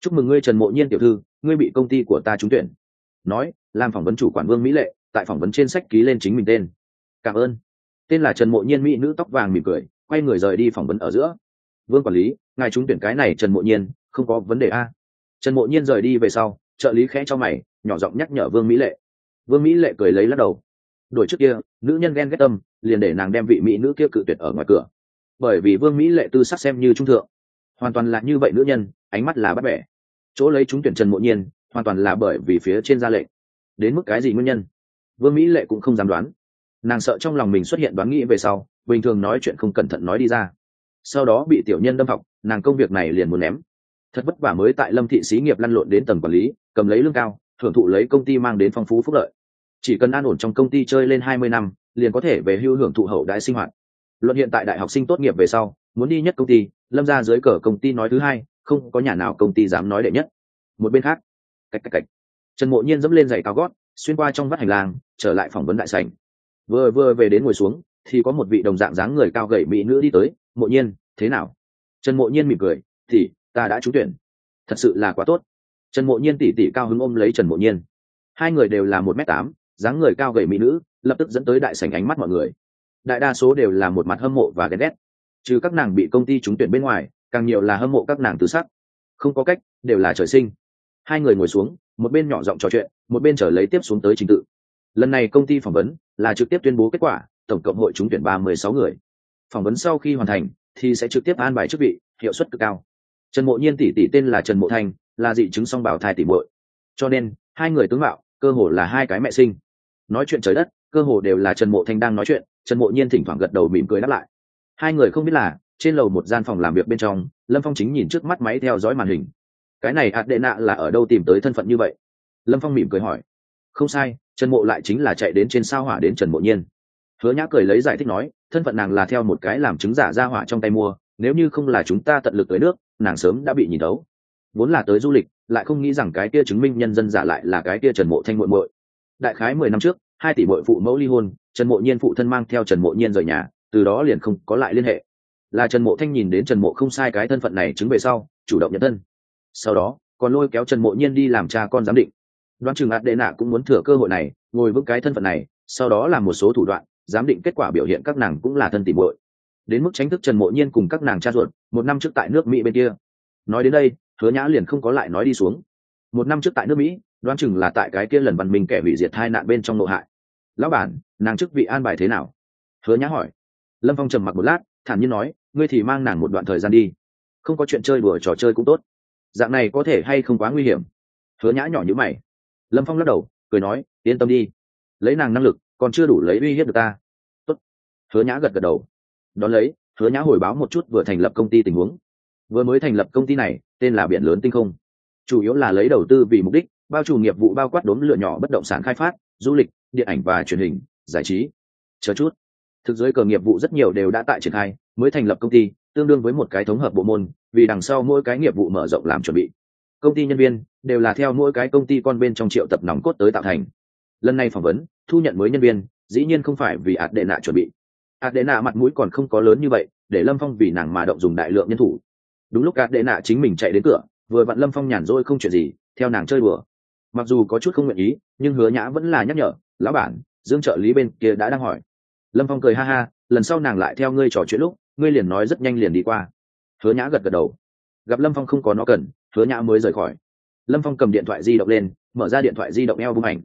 Chúc mừng ngươi trần mộ nhiên tiểu thư, ngươi bị công ty của ta trúng tuyển. Nói, làm phỏng vấn chủ quản vương mỹ lệ, tại phỏng vấn trên sách ký lên chính mình tên. Cảm ơn. Tên là trần mộ nhiên mỹ nữ tóc vàng mỉm cười, quay người rời đi phỏng vấn ở giữa. Vương quản lý, ngài trúng tuyển cái này trần mộ nhiên, không có vấn đề a. Trần mộ nhiên rời đi về sau, trợ lý khẽ cho mày, nhỏ giọng nhắc nhở vương mỹ lệ. Vương mỹ lệ cười lấy lắc đầu đổi trước kia, nữ nhân ghen ghét tâm, liền để nàng đem vị mỹ nữ kia cự tuyệt ở ngoài cửa. Bởi vì vương mỹ lệ tư sắc xem như trung thượng. Hoàn toàn là như vậy nữ nhân, ánh mắt là bắt bẻ. Chỗ lấy chúng tuyển trần mộ nhiên, hoàn toàn là bởi vì phía trên ra lệnh. Đến mức cái gì nguyên nhân? Vương mỹ lệ cũng không dám đoán. Nàng sợ trong lòng mình xuất hiện đoán nghĩ về sau, bình thường nói chuyện không cẩn thận nói đi ra. Sau đó bị tiểu nhân đâm học, nàng công việc này liền muốn ném. Thật vất vả mới tại lâm thị xí nghiệp lăn lộn đến tầng quản lý, cầm lấy lương cao, thưởng thụ lấy công ty mang đến phong phú phúc lợi chỉ cần an ổn trong công ty chơi lên hai mươi năm, liền có thể về hưu hưởng thụ hậu đại sinh hoạt. Luận hiện tại đại học sinh tốt nghiệp về sau, muốn đi nhất công ty, lâm ra dưới cờ công ty nói thứ hai, không có nhà nào công ty dám nói đệ nhất. Một bên khác cách cách cách trần mộ nhiên dẫm lên giày cao gót, xuyên qua trong vắt hành lang, trở lại phỏng vấn đại sảnh. Vừa vừa về đến ngồi xuống, thì có một vị đồng dạng dáng người cao gầy mỹ nữ đi tới, mộ nhiên, thế nào? Trần mộ nhiên mỉm cười thì ta đã trúng tuyển. Thật sự là quá tốt. Trần mộ nhiên tỉ tỉ cao hứng ôm lấy trần mộ nhiên. Hai người đều là một m tám dáng người cao gầy mỹ nữ, lập tức dẫn tới đại sảnh ánh mắt mọi người. Đại đa số đều là một mặt hâm mộ và ghen ghét. Trừ các nàng bị công ty trúng tuyển bên ngoài, càng nhiều là hâm mộ các nàng tứ sắc. Không có cách, đều là trời sinh. Hai người ngồi xuống, một bên nhỏ giọng trò chuyện, một bên trở lấy tiếp xuống tới trình tự. Lần này công ty phỏng vấn là trực tiếp tuyên bố kết quả, tổng cộng hội trúng tuyển ba mươi sáu người. Phỏng vấn sau khi hoàn thành, thì sẽ trực tiếp an bài chức vị, hiệu suất cực cao. Trần mộ nhiên tỷ tỷ tên là trần mộ thanh là dị chứng song bảo thai tỷ muội. Cho nên, hai người tướng mạo, cơ hồ là hai cái mẹ sinh nói chuyện trời đất, cơ hồ đều là trần mộ thanh đang nói chuyện, trần mộ nhiên thỉnh thoảng gật đầu mỉm cười đáp lại. Hai người không biết là, trên lầu một gian phòng làm việc bên trong, lâm phong chính nhìn trước mắt máy theo dõi màn hình. Cái này ạt đệ nạ là ở đâu tìm tới thân phận như vậy? Lâm phong mỉm cười hỏi. Không sai, trần mộ lại chính là chạy đến trên sao hỏa đến trần mộ nhiên. Hứa nhã cười lấy giải thích nói, thân phận nàng là theo một cái làm chứng giả ra hỏa trong tay mua, nếu như không là chúng ta tận lực tới nước, nàng sớm đã bị nhìn đấu vốn là tới du lịch, lại không nghĩ rằng cái kia chứng minh nhân dân giả lại là cái kia trần mộ thanh muội muội đại khái mười năm trước, hai tỷ muội phụ mẫu ly hôn, trần mộ nhiên phụ thân mang theo trần mộ nhiên rời nhà, từ đó liền không có lại liên hệ. Là trần mộ thanh nhìn đến trần mộ không sai cái thân phận này chứng về sau, chủ động nhận thân. Sau đó, còn lôi kéo trần mộ nhiên đi làm cha con giám định. Đoán chừng ạt đệ nạ cũng muốn thừa cơ hội này, ngồi vững cái thân phận này, sau đó làm một số thủ đoạn, giám định kết quả biểu hiện các nàng cũng là thân tìm muội. Đến mức tránh thức trần mộ nhiên cùng các nàng cha ruột, một năm trước tại nước mỹ bên kia. Nói đến đây, hứa nhã liền không có lại nói đi xuống. Một năm trước tại nước mỹ đoán chừng là tại cái kia lần văn minh kẻ hủy diệt hai nạn bên trong nội hại. Lão bản, nàng chức vị an bài thế nào? Hứa nhã hỏi. Lâm phong trầm mặc một lát, thản nhiên nói, ngươi thì mang nàng một đoạn thời gian đi. Không có chuyện chơi đùa, trò chơi cũng tốt. Dạng này có thể hay không quá nguy hiểm? Hứa nhã nhỏ như mày. Lâm phong lắc đầu, cười nói, yên tâm đi. Lấy nàng năng lực, còn chưa đủ lấy uy hiếp được ta. Tốt. hứa nhã gật gật đầu. Đón lấy, hứa nhã hồi báo một chút vừa thành lập công ty tình huống. Vừa mới thành lập công ty này, tên là biển lớn tinh không. Chủ yếu là lấy đầu tư vì mục đích bao trùm nghiệp vụ bao quát đốn lửa nhỏ bất động sản khai phát, du lịch, điện ảnh và truyền hình, giải trí. Chờ chút. Thực giới cờ nghiệp vụ rất nhiều đều đã tại triển khai, mới thành lập công ty, tương đương với một cái thống hợp bộ môn, vì đằng sau mỗi cái nghiệp vụ mở rộng làm chuẩn bị. Công ty nhân viên đều là theo mỗi cái công ty con bên trong triệu tập nòng cốt tới tạo thành. Lần này phỏng vấn, thu nhận mới nhân viên, dĩ nhiên không phải vì ạt đệ nạ chuẩn bị. Ạt đệ nạ mặt mũi còn không có lớn như vậy, để lâm phong vì nàng mà động dùng đại lượng nhân thủ. Đúng lúc ạt đệ nạ chính mình chạy đến cửa, vừa vặn lâm phong nhàn rỗi không chuyện gì, theo nàng chơi bừa mặc dù có chút không nguyện ý, nhưng hứa nhã vẫn là nhắc nhở, lão bản, dương trợ lý bên kia đã đang hỏi. Lâm phong cười ha ha, lần sau nàng lại theo ngươi trò chuyện lúc, ngươi liền nói rất nhanh liền đi qua. Hứa nhã gật gật đầu. Gặp lâm phong không có nó cần, hứa nhã mới rời khỏi. Lâm phong cầm điện thoại di động lên, mở ra điện thoại di động eo bung ảnh.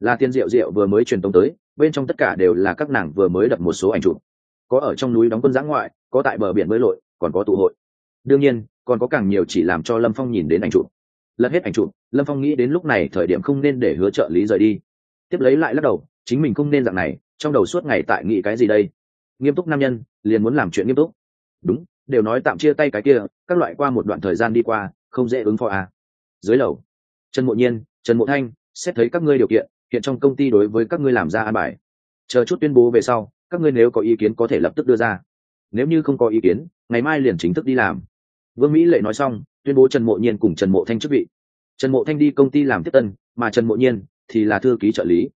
Là tiền rượu rượu vừa mới truyền tống tới, bên trong tất cả đều là các nàng vừa mới đập một số ảnh chụp. Có ở trong núi đóng quân giã ngoại, có tại bờ biển bơi lội, còn có tụ hội. Đương nhiên, còn có càng nhiều chỉ làm cho lâm phong nhìn đến ảnh chụp lật hết ảnh chụp, lâm phong nghĩ đến lúc này thời điểm không nên để hứa trợ lý rời đi. Tiếp lấy lại lắc đầu, chính mình không nên dạng này, trong đầu suốt ngày tại nghĩ cái gì đây? Nghiêm túc nam nhân, liền muốn làm chuyện nghiêm túc. Đúng, đều nói tạm chia tay cái kia, các loại qua một đoạn thời gian đi qua, không dễ ứng phó à. dưới lầu, trần mộ nhiên, trần mộ thanh, xét thấy các ngươi điều kiện, hiện trong công ty đối với các ngươi làm ra an bài. Chờ chút tuyên bố về sau, các ngươi nếu có ý kiến có thể lập tức đưa ra. Nếu như không có ý kiến, ngày mai liền chính thức đi làm. Vương mỹ lệ nói xong tuyên bố trần mộ nhiên cùng trần mộ thanh chức vị. Trần mộ thanh đi công ty làm tiếp tân, mà trần mộ nhiên thì là thư ký trợ lý.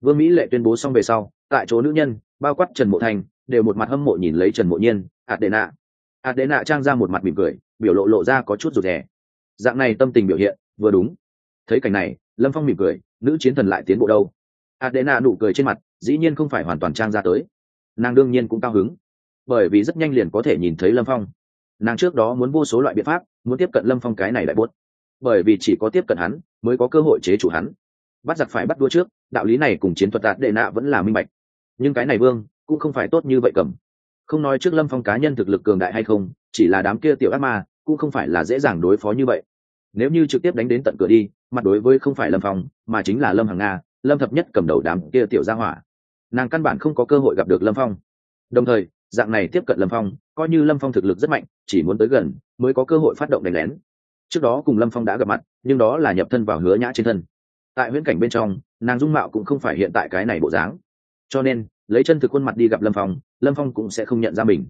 Vương mỹ lệ tuyên bố xong về sau, tại chỗ nữ nhân, bao quát trần mộ thanh, đều một mặt hâm mộ nhìn lấy trần mộ nhiên, hạt đệ nạ. Hạt đệ nạ trang ra một mặt mỉm cười, biểu lộ lộ ra có chút rụt rè. Dạng này tâm tình biểu hiện, vừa đúng. Thấy cảnh này, lâm phong mỉm cười, nữ chiến thần lại tiến bộ đâu? Hạt đệ nạ nụ cười trên mặt, dĩ nhiên không phải hoàn toàn trang ra tới. Nàng đương nhiên cũng cao hứng, bởi vì rất nhanh liền có thể nhìn thấy lâm phong nàng trước đó muốn vô số loại biện pháp, muốn tiếp cận lâm phong cái này lại buốt. Bởi vì chỉ có tiếp cận hắn, mới có cơ hội chế chủ hắn. Bắt giặc phải bắt đua trước, đạo lý này cùng chiến thuật đạt đệ nạ vẫn là minh bạch. Nhưng cái này vương, cũng không phải tốt như vậy cầm. Không nói trước lâm phong cá nhân thực lực cường đại hay không, chỉ là đám kia tiểu ác ma, cũng không phải là dễ dàng đối phó như vậy. Nếu như trực tiếp đánh đến tận cửa đi, mặt đối với không phải lâm phong, mà chính là lâm hàng nga, lâm thập nhất cầm đầu đám kia tiểu gia hỏa. Nàng căn bản không có cơ hội gặp được lâm phong. Đồng thời dạng này tiếp cận lâm phong, coi như lâm phong thực lực rất mạnh, chỉ muốn tới gần, mới có cơ hội phát động đánh lén. Trước đó cùng lâm phong đã gặp mặt, nhưng đó là nhập thân vào hứa nhã trên thân. Tại huyễn cảnh bên trong, nàng dung mạo cũng không phải hiện tại cái này bộ dáng. Cho nên, lấy chân thực khuôn mặt đi gặp lâm phong lâm phong cũng sẽ không nhận ra mình.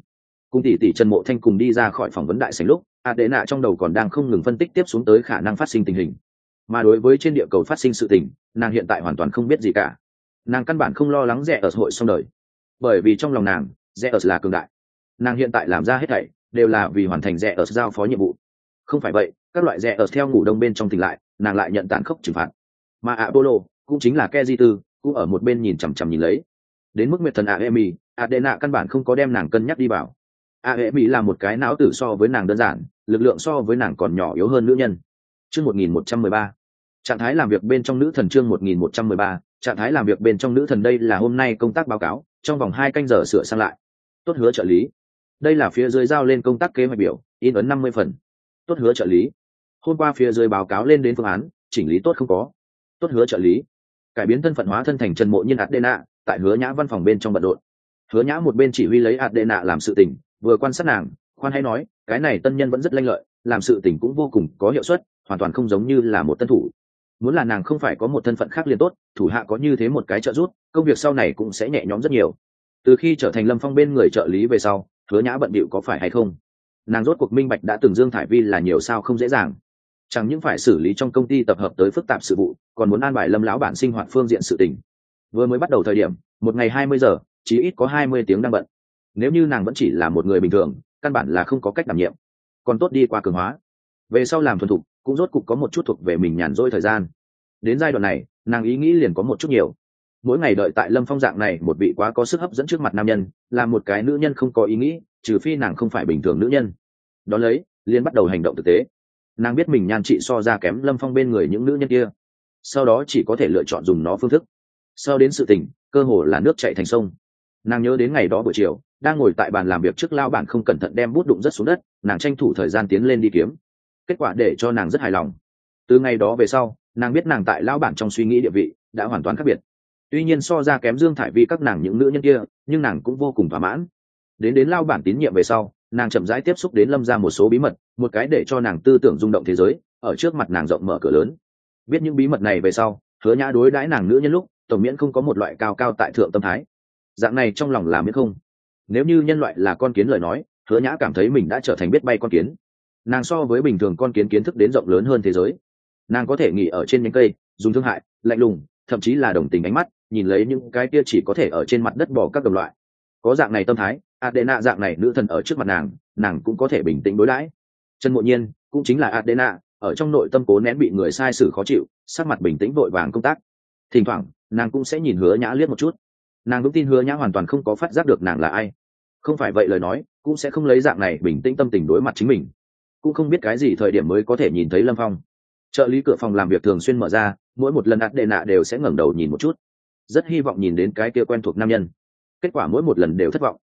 Cùng tỷ tỷ trần mộ thanh cùng đi ra khỏi phỏng vấn đại sành lúc a đệ nạ trong đầu còn đang không ngừng phân tích tiếp xuống tới khả năng phát sinh tình hình. Mà đối với trên địa cầu phát sinh sự tình, nàng hiện tại hoàn toàn không biết gì cả. Nàng căn bản không lo lắng rẻ ở hội xong đời. Bởi vì trong lòng nàng rẽ ở là cường đại. Nàng hiện tại làm ra hết thảy đều là vì hoàn thành rẽ ở giao phó nhiệm vụ. Không phải vậy, các loại rẽ ở theo ngủ đông bên trong tỉnh lại, nàng lại nhận tàn khốc trừng phạt. Mà apollo cũng chính là ke di tư cũng ở một bên nhìn chằm chằm nhìn lấy. Đến mức nguyệt thần aemi, adena căn bản không có đem nàng cân nhắc đi vào. Aemi là một cái não tử so với nàng đơn giản, lực lượng so với nàng còn nhỏ yếu hơn nữ nhân. Chương một nghìn một trăm mười ba. Trạng thái làm việc bên trong nữ thần chương một nghìn một trăm mười ba. Trạng thái làm việc bên trong nữ thần đây là hôm nay công tác báo cáo, trong vòng hai canh giờ sửa sang lại tốt hứa trợ lý. Đây là phía dưới giao lên công tác kế hoạch biểu, in ấn năm mươi phần. Tốt hứa trợ lý. Hôm qua phía dưới báo cáo lên đến phương án, chỉnh lý tốt không có. Tốt hứa trợ lý. Cải biến thân phận hóa thân thành trần mộ nhiên adena, tại hứa nhã văn phòng bên trong bận rộn. Hứa nhã một bên chỉ huy lấy adena làm sự tình, vừa quan sát nàng, khoan hay nói, cái này tân nhân vẫn rất lanh lợi, làm sự tình cũng vô cùng có hiệu suất, hoàn toàn không giống như là một tân thủ. Muốn là nàng không phải có một thân phận khác liền tốt, thủ hạ có như thế một cái trợ giúp, công việc sau này cũng sẽ nhẹ nhõm rất nhiều từ khi trở thành lâm phong bên người trợ lý về sau, hứa nhã bận bịu có phải hay không? Nàng rốt cuộc minh bạch đã từng dương thải vi là nhiều sao không dễ dàng. Chẳng những phải xử lý trong công ty tập hợp tới phức tạp sự vụ, còn muốn an bài lâm lão bản sinh hoạt phương diện sự tình. Vừa mới bắt đầu thời điểm, một ngày hai mươi giờ chỉ ít có hai mươi tiếng đang bận. Nếu như nàng vẫn chỉ là một người bình thường, căn bản là không có cách đảm nhiệm. Còn tốt đi qua cường hóa. Về sau làm thuần thục, cũng rốt cục có một chút thuộc về mình nhàn rỗi thời gian. Đến giai đoạn này, nàng ý nghĩ liền có một chút nhiều mỗi ngày đợi tại lâm phong dạng này, một vị quá có sức hấp dẫn trước mặt nam nhân, là một cái nữ nhân không có ý nghĩ, trừ phi nàng không phải bình thường nữ nhân. Đón lấy liên bắt đầu hành động thực tế. Nàng biết mình nhan trị so ra kém lâm phong bên người những nữ nhân kia. Sau đó chỉ có thể lựa chọn dùng nó phương thức. Sau đến sự tình, cơ hồ là nước chạy thành sông. Nàng nhớ đến ngày đó buổi chiều, đang ngồi tại bàn làm việc trước lao bản không cẩn thận đem bút đụng rất xuống đất, nàng tranh thủ thời gian tiến lên đi kiếm. Kết quả để cho nàng rất hài lòng. Từ ngày đó về sau, nàng biết nàng tại lao bản trong suy nghĩ địa vị đã hoàn toàn khác biệt tuy nhiên so ra kém dương thải vi các nàng những nữ nhân kia, nhưng nàng cũng vô cùng thỏa mãn. Đến đến lao bản tín nhiệm về sau, nàng chậm rãi tiếp xúc đến lâm ra một số bí mật, một cái để cho nàng tư tưởng rung động thế giới, ở trước mặt nàng rộng mở cửa lớn. Biết những bí mật này về sau, hứa nhã đối đãi nàng nữ nhân lúc, tổng miễn không có một loại cao cao tại thượng tâm thái. Dạng này trong lòng là miễn không. Nếu như nhân loại là con kiến lời nói, hứa nhã cảm thấy mình đã trở thành biết bay con kiến. Nàng so với bình thường con kiến kiến thức đến rộng lớn hơn thế giới. Nàng có thể nghỉ ở trên nhánh cây, dùng thương hại, lạnh lùng, thậm chí là đồng tình ánh mắt nhìn lấy những cái kia chỉ có thể ở trên mặt đất bỏ các đồng loại. Có dạng này tâm thái, adena dạng này nữ thần ở trước mặt nàng nàng cũng có thể bình tĩnh đối đãi. Trần mộ nhiên, cũng chính là adena, ở trong nội tâm cố nén bị người sai sử khó chịu, sắc mặt bình tĩnh vội vàng công tác. Thỉnh thoảng, nàng cũng sẽ nhìn hứa nhã liếc một chút. Nàng cũng tin hứa nhã hoàn toàn không có phát giác được nàng là ai. Không phải vậy lời nói, cũng sẽ không lấy dạng này bình tĩnh tâm tình đối mặt chính mình. Cũng không biết cái gì thời điểm mới có thể nhìn thấy lâm phong. Trợ lý cửa phòng làm việc thường xuyên mở ra, mỗi một lần ạt đệ nạ đều sẽ ngẩng đầu nhìn một chút rất hy vọng nhìn đến cái kia quen thuộc nam nhân. Kết quả mỗi một lần đều thất vọng.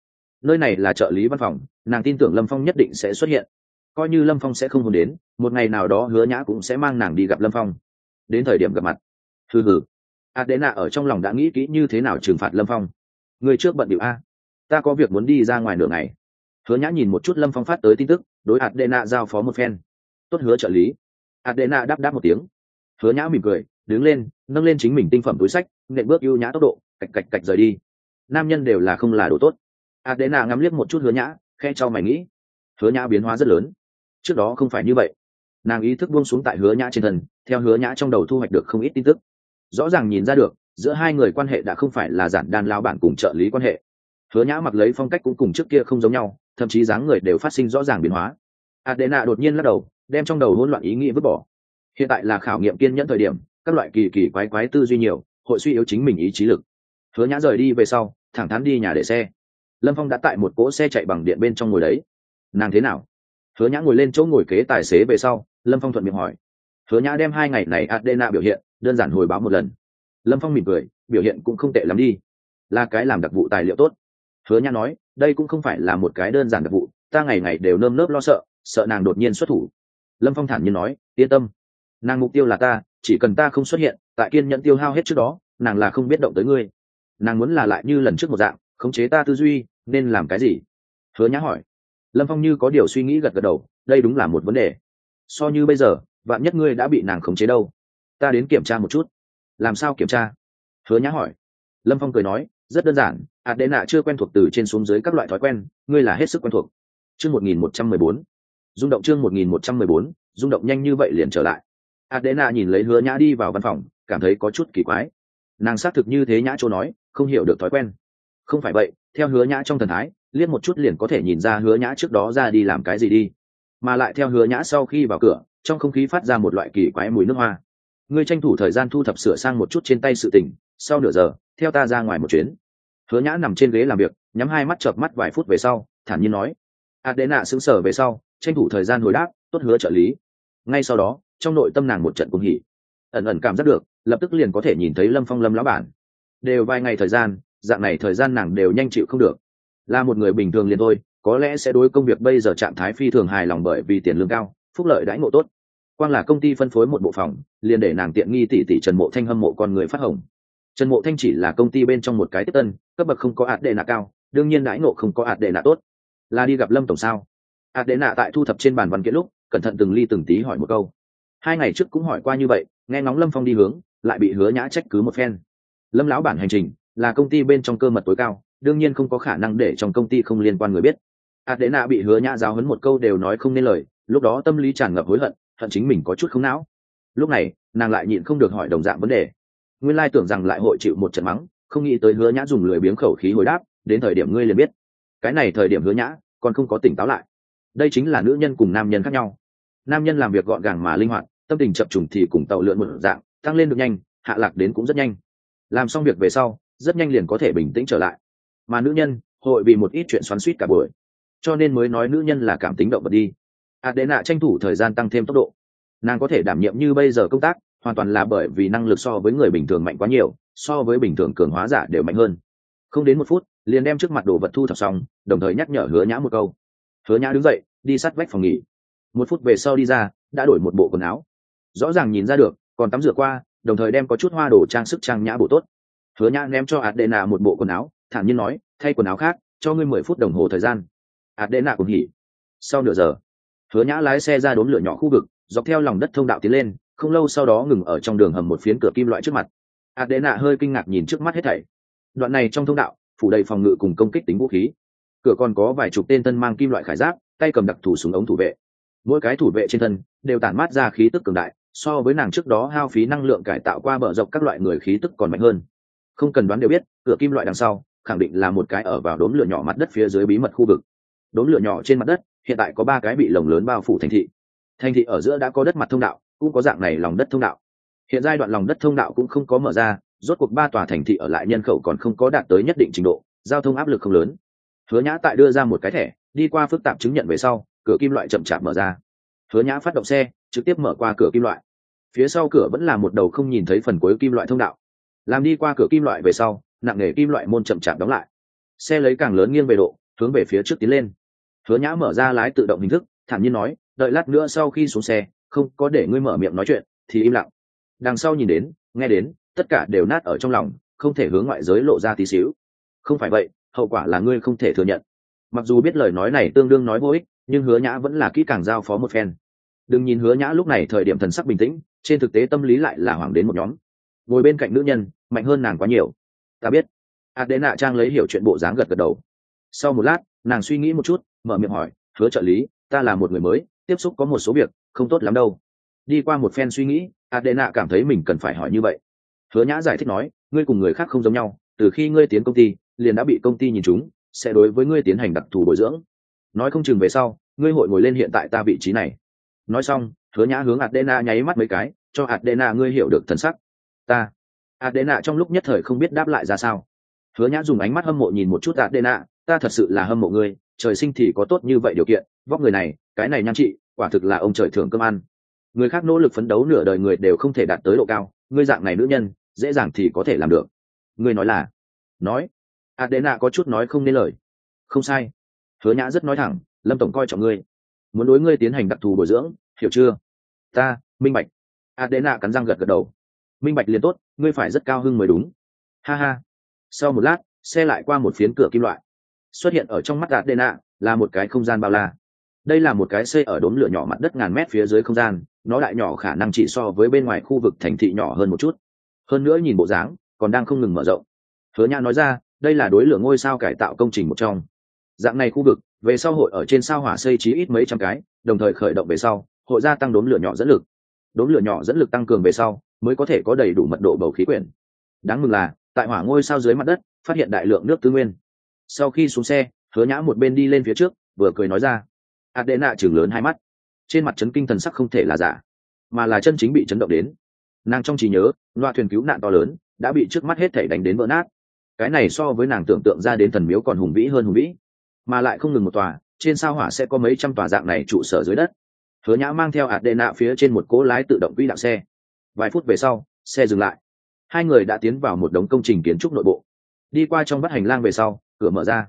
Nơi này là trợ lý văn phòng, nàng tin tưởng lâm phong nhất định sẽ xuất hiện. Coi như lâm phong sẽ không hôn đến, một ngày nào đó hứa nhã cũng sẽ mang nàng đi gặp lâm phong. Đến thời điểm gặp mặt. Hừ hừ. Adena ở trong lòng đã nghĩ kỹ như thế nào trừng phạt lâm phong. Người trước bận điệu a. Ta có việc muốn đi ra ngoài nửa ngày. Hứa nhã nhìn một chút lâm phong phát tới tin tức, đối adena giao phó một phen. Tốt hứa trợ lý. Adena đáp đáp một tiếng. Hứa nhã mỉm cười, đứng lên nâng lên chính mình tinh phẩm túi sách, nện bước ưu nhã tốc độ, cạch cạch cạch rời đi. Nam nhân đều là không là đồ tốt. Adena ngắm liếc một chút hứa nhã khe cho mày nghĩ. Hứa nhã biến hóa rất lớn. Trước đó không phải như vậy. Nàng ý thức buông xuống tại hứa nhã trên thân, theo hứa nhã trong đầu thu hoạch được không ít tin tức. Rõ ràng nhìn ra được, giữa hai người quan hệ đã không phải là giản đan lao bản cùng trợ lý quan hệ. Hứa nhã mặc lấy phong cách cũng cùng trước kia không giống nhau, thậm chí dáng người đều phát sinh rõ ràng biến hóa. Adena đột nhiên lắc đầu, đem trong đầu hỗn loạn ý nghĩ vứt bỏ. Hiện tại là khảo nghiệm kiên nhẫn thời điểm các loại kỳ kỳ quái quái tư duy nhiều, hội suy yếu chính mình ý chí lực. Hứa nhã rời đi về sau, thẳng thắn đi nhà để xe. Lâm phong đã tại một cỗ xe chạy bằng điện bên trong ngồi đấy. Nàng thế nào? Hứa nhã ngồi lên chỗ ngồi kế tài xế về sau, lâm phong thuận miệng hỏi. Hứa nhã đem hai ngày này adena biểu hiện, đơn giản hồi báo một lần. Lâm phong mỉm cười, biểu hiện cũng không tệ lắm đi. Là cái làm đặc vụ tài liệu tốt. Hứa nhã nói, đây cũng không phải là một cái đơn giản đặc vụ, ta ngày ngày đều nơm nớp lo sợ sợ nàng đột nhiên xuất thủ. Lâm phong thản nhiên nói, yên tâm. Nàng mục tiêu là ta chỉ cần ta không xuất hiện, tại kiên nhận tiêu hao hết trước đó, nàng là không biết động tới ngươi. Nàng muốn là lại như lần trước một dạng, khống chế ta tư duy, nên làm cái gì? Hứa nhã hỏi. Lâm phong như có điều suy nghĩ gật gật đầu, đây đúng là một vấn đề. So như bây giờ, vạn nhất ngươi đã bị nàng khống chế đâu? Ta đến kiểm tra một chút. Làm sao kiểm tra? Hứa nhã hỏi. Lâm phong cười nói, rất đơn giản hạt đệ nạ chưa quen thuộc từ trên xuống dưới các loại thói quen, ngươi là hết sức quen thuộc. Chương một nghìn một trăm mười bốn. Rung động chương một nghìn một trăm mười bốn, rung động nhanh như vậy liền trở lại. Adena nhìn lấy hứa nhã đi vào văn phòng, cảm thấy có chút kỳ quái. Nàng xác thực như thế nhã chỗ nói, không hiểu được thói quen. Không phải vậy, theo hứa nhã trong thần thái, liếc một chút liền có thể nhìn ra hứa nhã trước đó ra đi làm cái gì đi. Mà lại theo hứa nhã sau khi vào cửa, trong không khí phát ra một loại kỳ quái mùi nước hoa. Ngươi tranh thủ thời gian thu thập sửa sang một chút trên tay sự tình, sau nửa giờ, theo ta ra ngoài một chuyến. Hứa nhã nằm trên ghế làm việc, nhắm hai mắt chợp mắt vài phút về sau, thản nhiên nói. Adena sững sờ về sau, tranh thủ thời gian hồi đáp, tốt hứa trợ lý. Ngay sau đó trong nội tâm nàng một trận cùng hỉ. Ẩn ẩn cảm giác được, lập tức liền có thể nhìn thấy lâm phong lâm lão bản. Đều vài ngày thời gian, dạng này thời gian nàng đều nhanh chịu không được. Là một người bình thường liền thôi, có lẽ sẽ đối công việc bây giờ trạng thái phi thường hài lòng bởi vì tiền lương cao, phúc lợi đãi ngộ tốt. Quang là công ty phân phối một bộ phòng, liền để nàng tiện nghi tỷ tỷ trần mộ thanh hâm mộ con người phát hồng. Trần mộ thanh chỉ là công ty bên trong một cái tiếp tân, cấp bậc không có ạt đệ nạ cao, đương nhiên đãi ngộ không có ạt đệ nạ tốt. Là đi gặp lâm tổng sao? Ạt đệ nạ tại thu thập trên bàn văn kiện lúc, cẩn thận từng ly từng tí hỏi một câu hai ngày trước cũng hỏi qua như vậy, nghe ngóng lâm phong đi hướng, lại bị hứa nhã trách cứ một phen. Lâm lão bản hành trình là công ty bên trong cơ mật tối cao, đương nhiên không có khả năng để trong công ty không liên quan người biết. Adena bị hứa nhã giáo hấn một câu đều nói không nên lời, lúc đó tâm lý tràn ngập hối hận hận chính mình có chút không não. Lúc này, nàng lại nhịn không được hỏi đồng dạng vấn đề. Nguyên lai tưởng rằng lại hội chịu một trận mắng, không nghĩ tới hứa nhã dùng lười biếng khẩu khí hồi đáp, đến thời điểm ngươi liền biết. Cái này thời điểm hứa nhã còn không có tỉnh táo lại. Đây chính là nữ nhân cùng nam nhân khác nhau. Nam nhân làm việc gọn gàng mà linh hoạt tâm tình chập trùng thì cùng tàu lượn một dạng, tăng lên được nhanh, hạ lạc đến cũng rất nhanh. Làm xong việc về sau, rất nhanh liền có thể bình tĩnh trở lại. Mà nữ nhân, hội vì một ít chuyện xoắn suýt cả buổi. Cho nên mới nói nữ nhân là cảm tính động vật đi. Adena tranh thủ thời gian tăng thêm tốc độ. Nàng có thể đảm nhiệm như bây giờ công tác, hoàn toàn là bởi vì năng lực so với người bình thường mạnh quá nhiều, so với bình thường cường hóa giả đều mạnh hơn. Không đến một phút, liền đem trước mặt đồ vật thu thập xong, đồng thời nhắc nhở hứa nhã một câu. Hứa nhã đứng dậy, đi sát vách phòng nghỉ. Một phút về sau đi ra, đã đổi một bộ quần áo rõ ràng nhìn ra được, còn tắm rửa qua, đồng thời đem có chút hoa đồ trang sức trang nhã bộ tốt. Hứa nhã ném cho adena một bộ quần áo, thản nhiên nói, thay quần áo khác, cho ngươi mười phút đồng hồ thời gian. Adena cũng nghỉ sau nửa giờ, hứa nhã lái xe ra đốn lửa nhỏ khu vực, dọc theo lòng đất thông đạo tiến lên, không lâu sau đó ngừng ở trong đường hầm một phiến cửa kim loại trước mặt. Adena hơi kinh ngạc nhìn trước mắt hết thảy. Đoạn này trong thông đạo, phủ đầy phòng ngự cùng công kích tính vũ khí. Cửa còn có vài chục tên tân mang kim loại khải giáp, tay cầm đặc thủ súng ống thủ vệ. Mỗi cái thủ vệ trên thân đều tản mát ra khí tức cường đại so với nàng trước đó hao phí năng lượng cải tạo qua bờ dọc các loại người khí tức còn mạnh hơn. Không cần đoán đều biết, cửa kim loại đằng sau, khẳng định là một cái ở vào đốm lửa nhỏ mặt đất phía dưới bí mật khu vực. Đốm lửa nhỏ trên mặt đất, hiện tại có ba cái bị lồng lớn bao phủ thành thị. Thành thị ở giữa đã có đất mặt thông đạo, cũng có dạng này lòng đất thông đạo. Hiện giai đoạn lòng đất thông đạo cũng không có mở ra, rốt cuộc ba tòa thành thị ở lại nhân khẩu còn không có đạt tới nhất định trình độ, giao thông áp lực không lớn. Hứa nhã tại đưa ra một cái thẻ, đi qua phức tạp chứng nhận về sau, cửa kim loại chậm chạp mở ra. Hứa nhã phát động xe, trực tiếp mở qua cửa kim loại phía sau cửa vẫn là một đầu không nhìn thấy phần cuối kim loại thông đạo. Làm đi qua cửa kim loại về sau, nặng nề kim loại môn chậm chạp đóng lại. Xe lấy càng lớn nghiêng về độ, hướng về phía trước tiến lên. Hứa nhã mở ra lái tự động hình thức, thản nhiên nói, đợi lát nữa sau khi xuống xe, không có để ngươi mở miệng nói chuyện, thì im lặng. Đằng sau nhìn đến, nghe đến, tất cả đều nát ở trong lòng, không thể hướng ngoại giới lộ ra tí xíu. Không phải vậy, hậu quả là ngươi không thể thừa nhận. Mặc dù biết lời nói này tương đương nói vô ích, nhưng hứa nhã vẫn là kỹ càng giao phó một phen. Đừng nhìn hứa nhã lúc này thời điểm thần sắc bình tĩnh trên thực tế tâm lý lại là hoảng đến một nhóm. Ngồi bên cạnh nữ nhân, mạnh hơn nàng quá nhiều. Ta biết. Adena trang lấy hiểu chuyện bộ dáng gật gật đầu. Sau một lát, nàng suy nghĩ một chút, mở miệng hỏi, hứa trợ lý, ta là một người mới, tiếp xúc có một số việc, không tốt lắm đâu. Đi qua một phen suy nghĩ, adena cảm thấy mình cần phải hỏi như vậy. Hứa nhã giải thích nói, ngươi cùng người khác không giống nhau, từ khi ngươi tiến công ty, liền đã bị công ty nhìn chúng, sẽ đối với ngươi tiến hành đặc thù bồi dưỡng. Nói không chừng về sau, ngươi hội ngồi lên hiện tại ta vị trí này. Nói xong hứa nhã hướng adena nháy mắt mấy cái, cho adena ngươi hiểu được thần sắc. Ta. Adena trong lúc nhất thời không biết đáp lại ra sao. Hứa nhã dùng ánh mắt hâm mộ nhìn một chút adena, ta thật sự là hâm mộ ngươi, trời sinh thì có tốt như vậy điều kiện, vóc người này, cái này nhan trị, quả thực là ông trời thưởng cơm ăn. Người khác nỗ lực phấn đấu nửa đời người đều không thể đạt tới độ cao, ngươi dạng này nữ nhân, dễ dàng thì có thể làm được. Ngươi nói là? Nói. Adena có chút nói không nên lời. Không sai. Hứa nhã rất nói thẳng, lâm tổng coi trọng ngươi. Muốn đối ngươi tiến hành đặc thù bồi dưỡng, hiểu chưa? Ta, minh bạch. Adena cắn răng gật gật đầu. Minh bạch liền tốt, ngươi phải rất cao hưng mới đúng. Ha ha. Sau một lát, xe lại qua một phiến cửa kim loại. Xuất hiện ở trong mắt adena là một cái không gian bao la. Đây là một cái xây ở đốm lửa nhỏ mặt đất ngàn mét phía dưới không gian, nó đại nhỏ khả năng chỉ so với bên ngoài khu vực thành thị nhỏ hơn một chút. Hơn nữa nhìn bộ dáng, còn đang không ngừng mở rộng. Hứa nhã nói ra, đây là đối lửa ngôi sao cải tạo công trình một trong. Dạng này khu vực, về sau hội ở trên sao hỏa xây chí ít mấy trăm cái, đồng thời khởi động về sau hội gia tăng đốm lửa nhỏ dẫn lực. Đốm lửa nhỏ dẫn lực tăng cường về sau, mới có thể có đầy đủ mật độ bầu khí quyển. Đáng mừng là, tại hỏa ngôi sao dưới mặt đất, phát hiện đại lượng nước tư nguyên. Sau khi xuống xe, hứa nhã một bên đi lên phía trước, vừa cười nói ra. Adena chừng lớn hai mắt. Trên mặt chấn kinh thần sắc không thể là giả, mà là chân chính bị chấn động đến. Nàng trong trí nhớ, loa thuyền cứu nạn to lớn, đã bị trước mắt hết thể đánh đến vỡ nát. Cái này so với nàng tưởng tượng ra đến thần miếu còn hùng vĩ hơn hùng vĩ. Mà lại không ngừng một tòa, trên sao hỏa sẽ có mấy trăm tòa dạng này trụ sở dưới đất hứa nhã mang theo hạt đệ nạ phía trên một cỗ lái tự động quỹ đạo xe. Vài phút về sau, xe dừng lại. Hai người đã tiến vào một đống công trình kiến trúc nội bộ. Đi qua trong bắt hành lang về sau, cửa mở ra.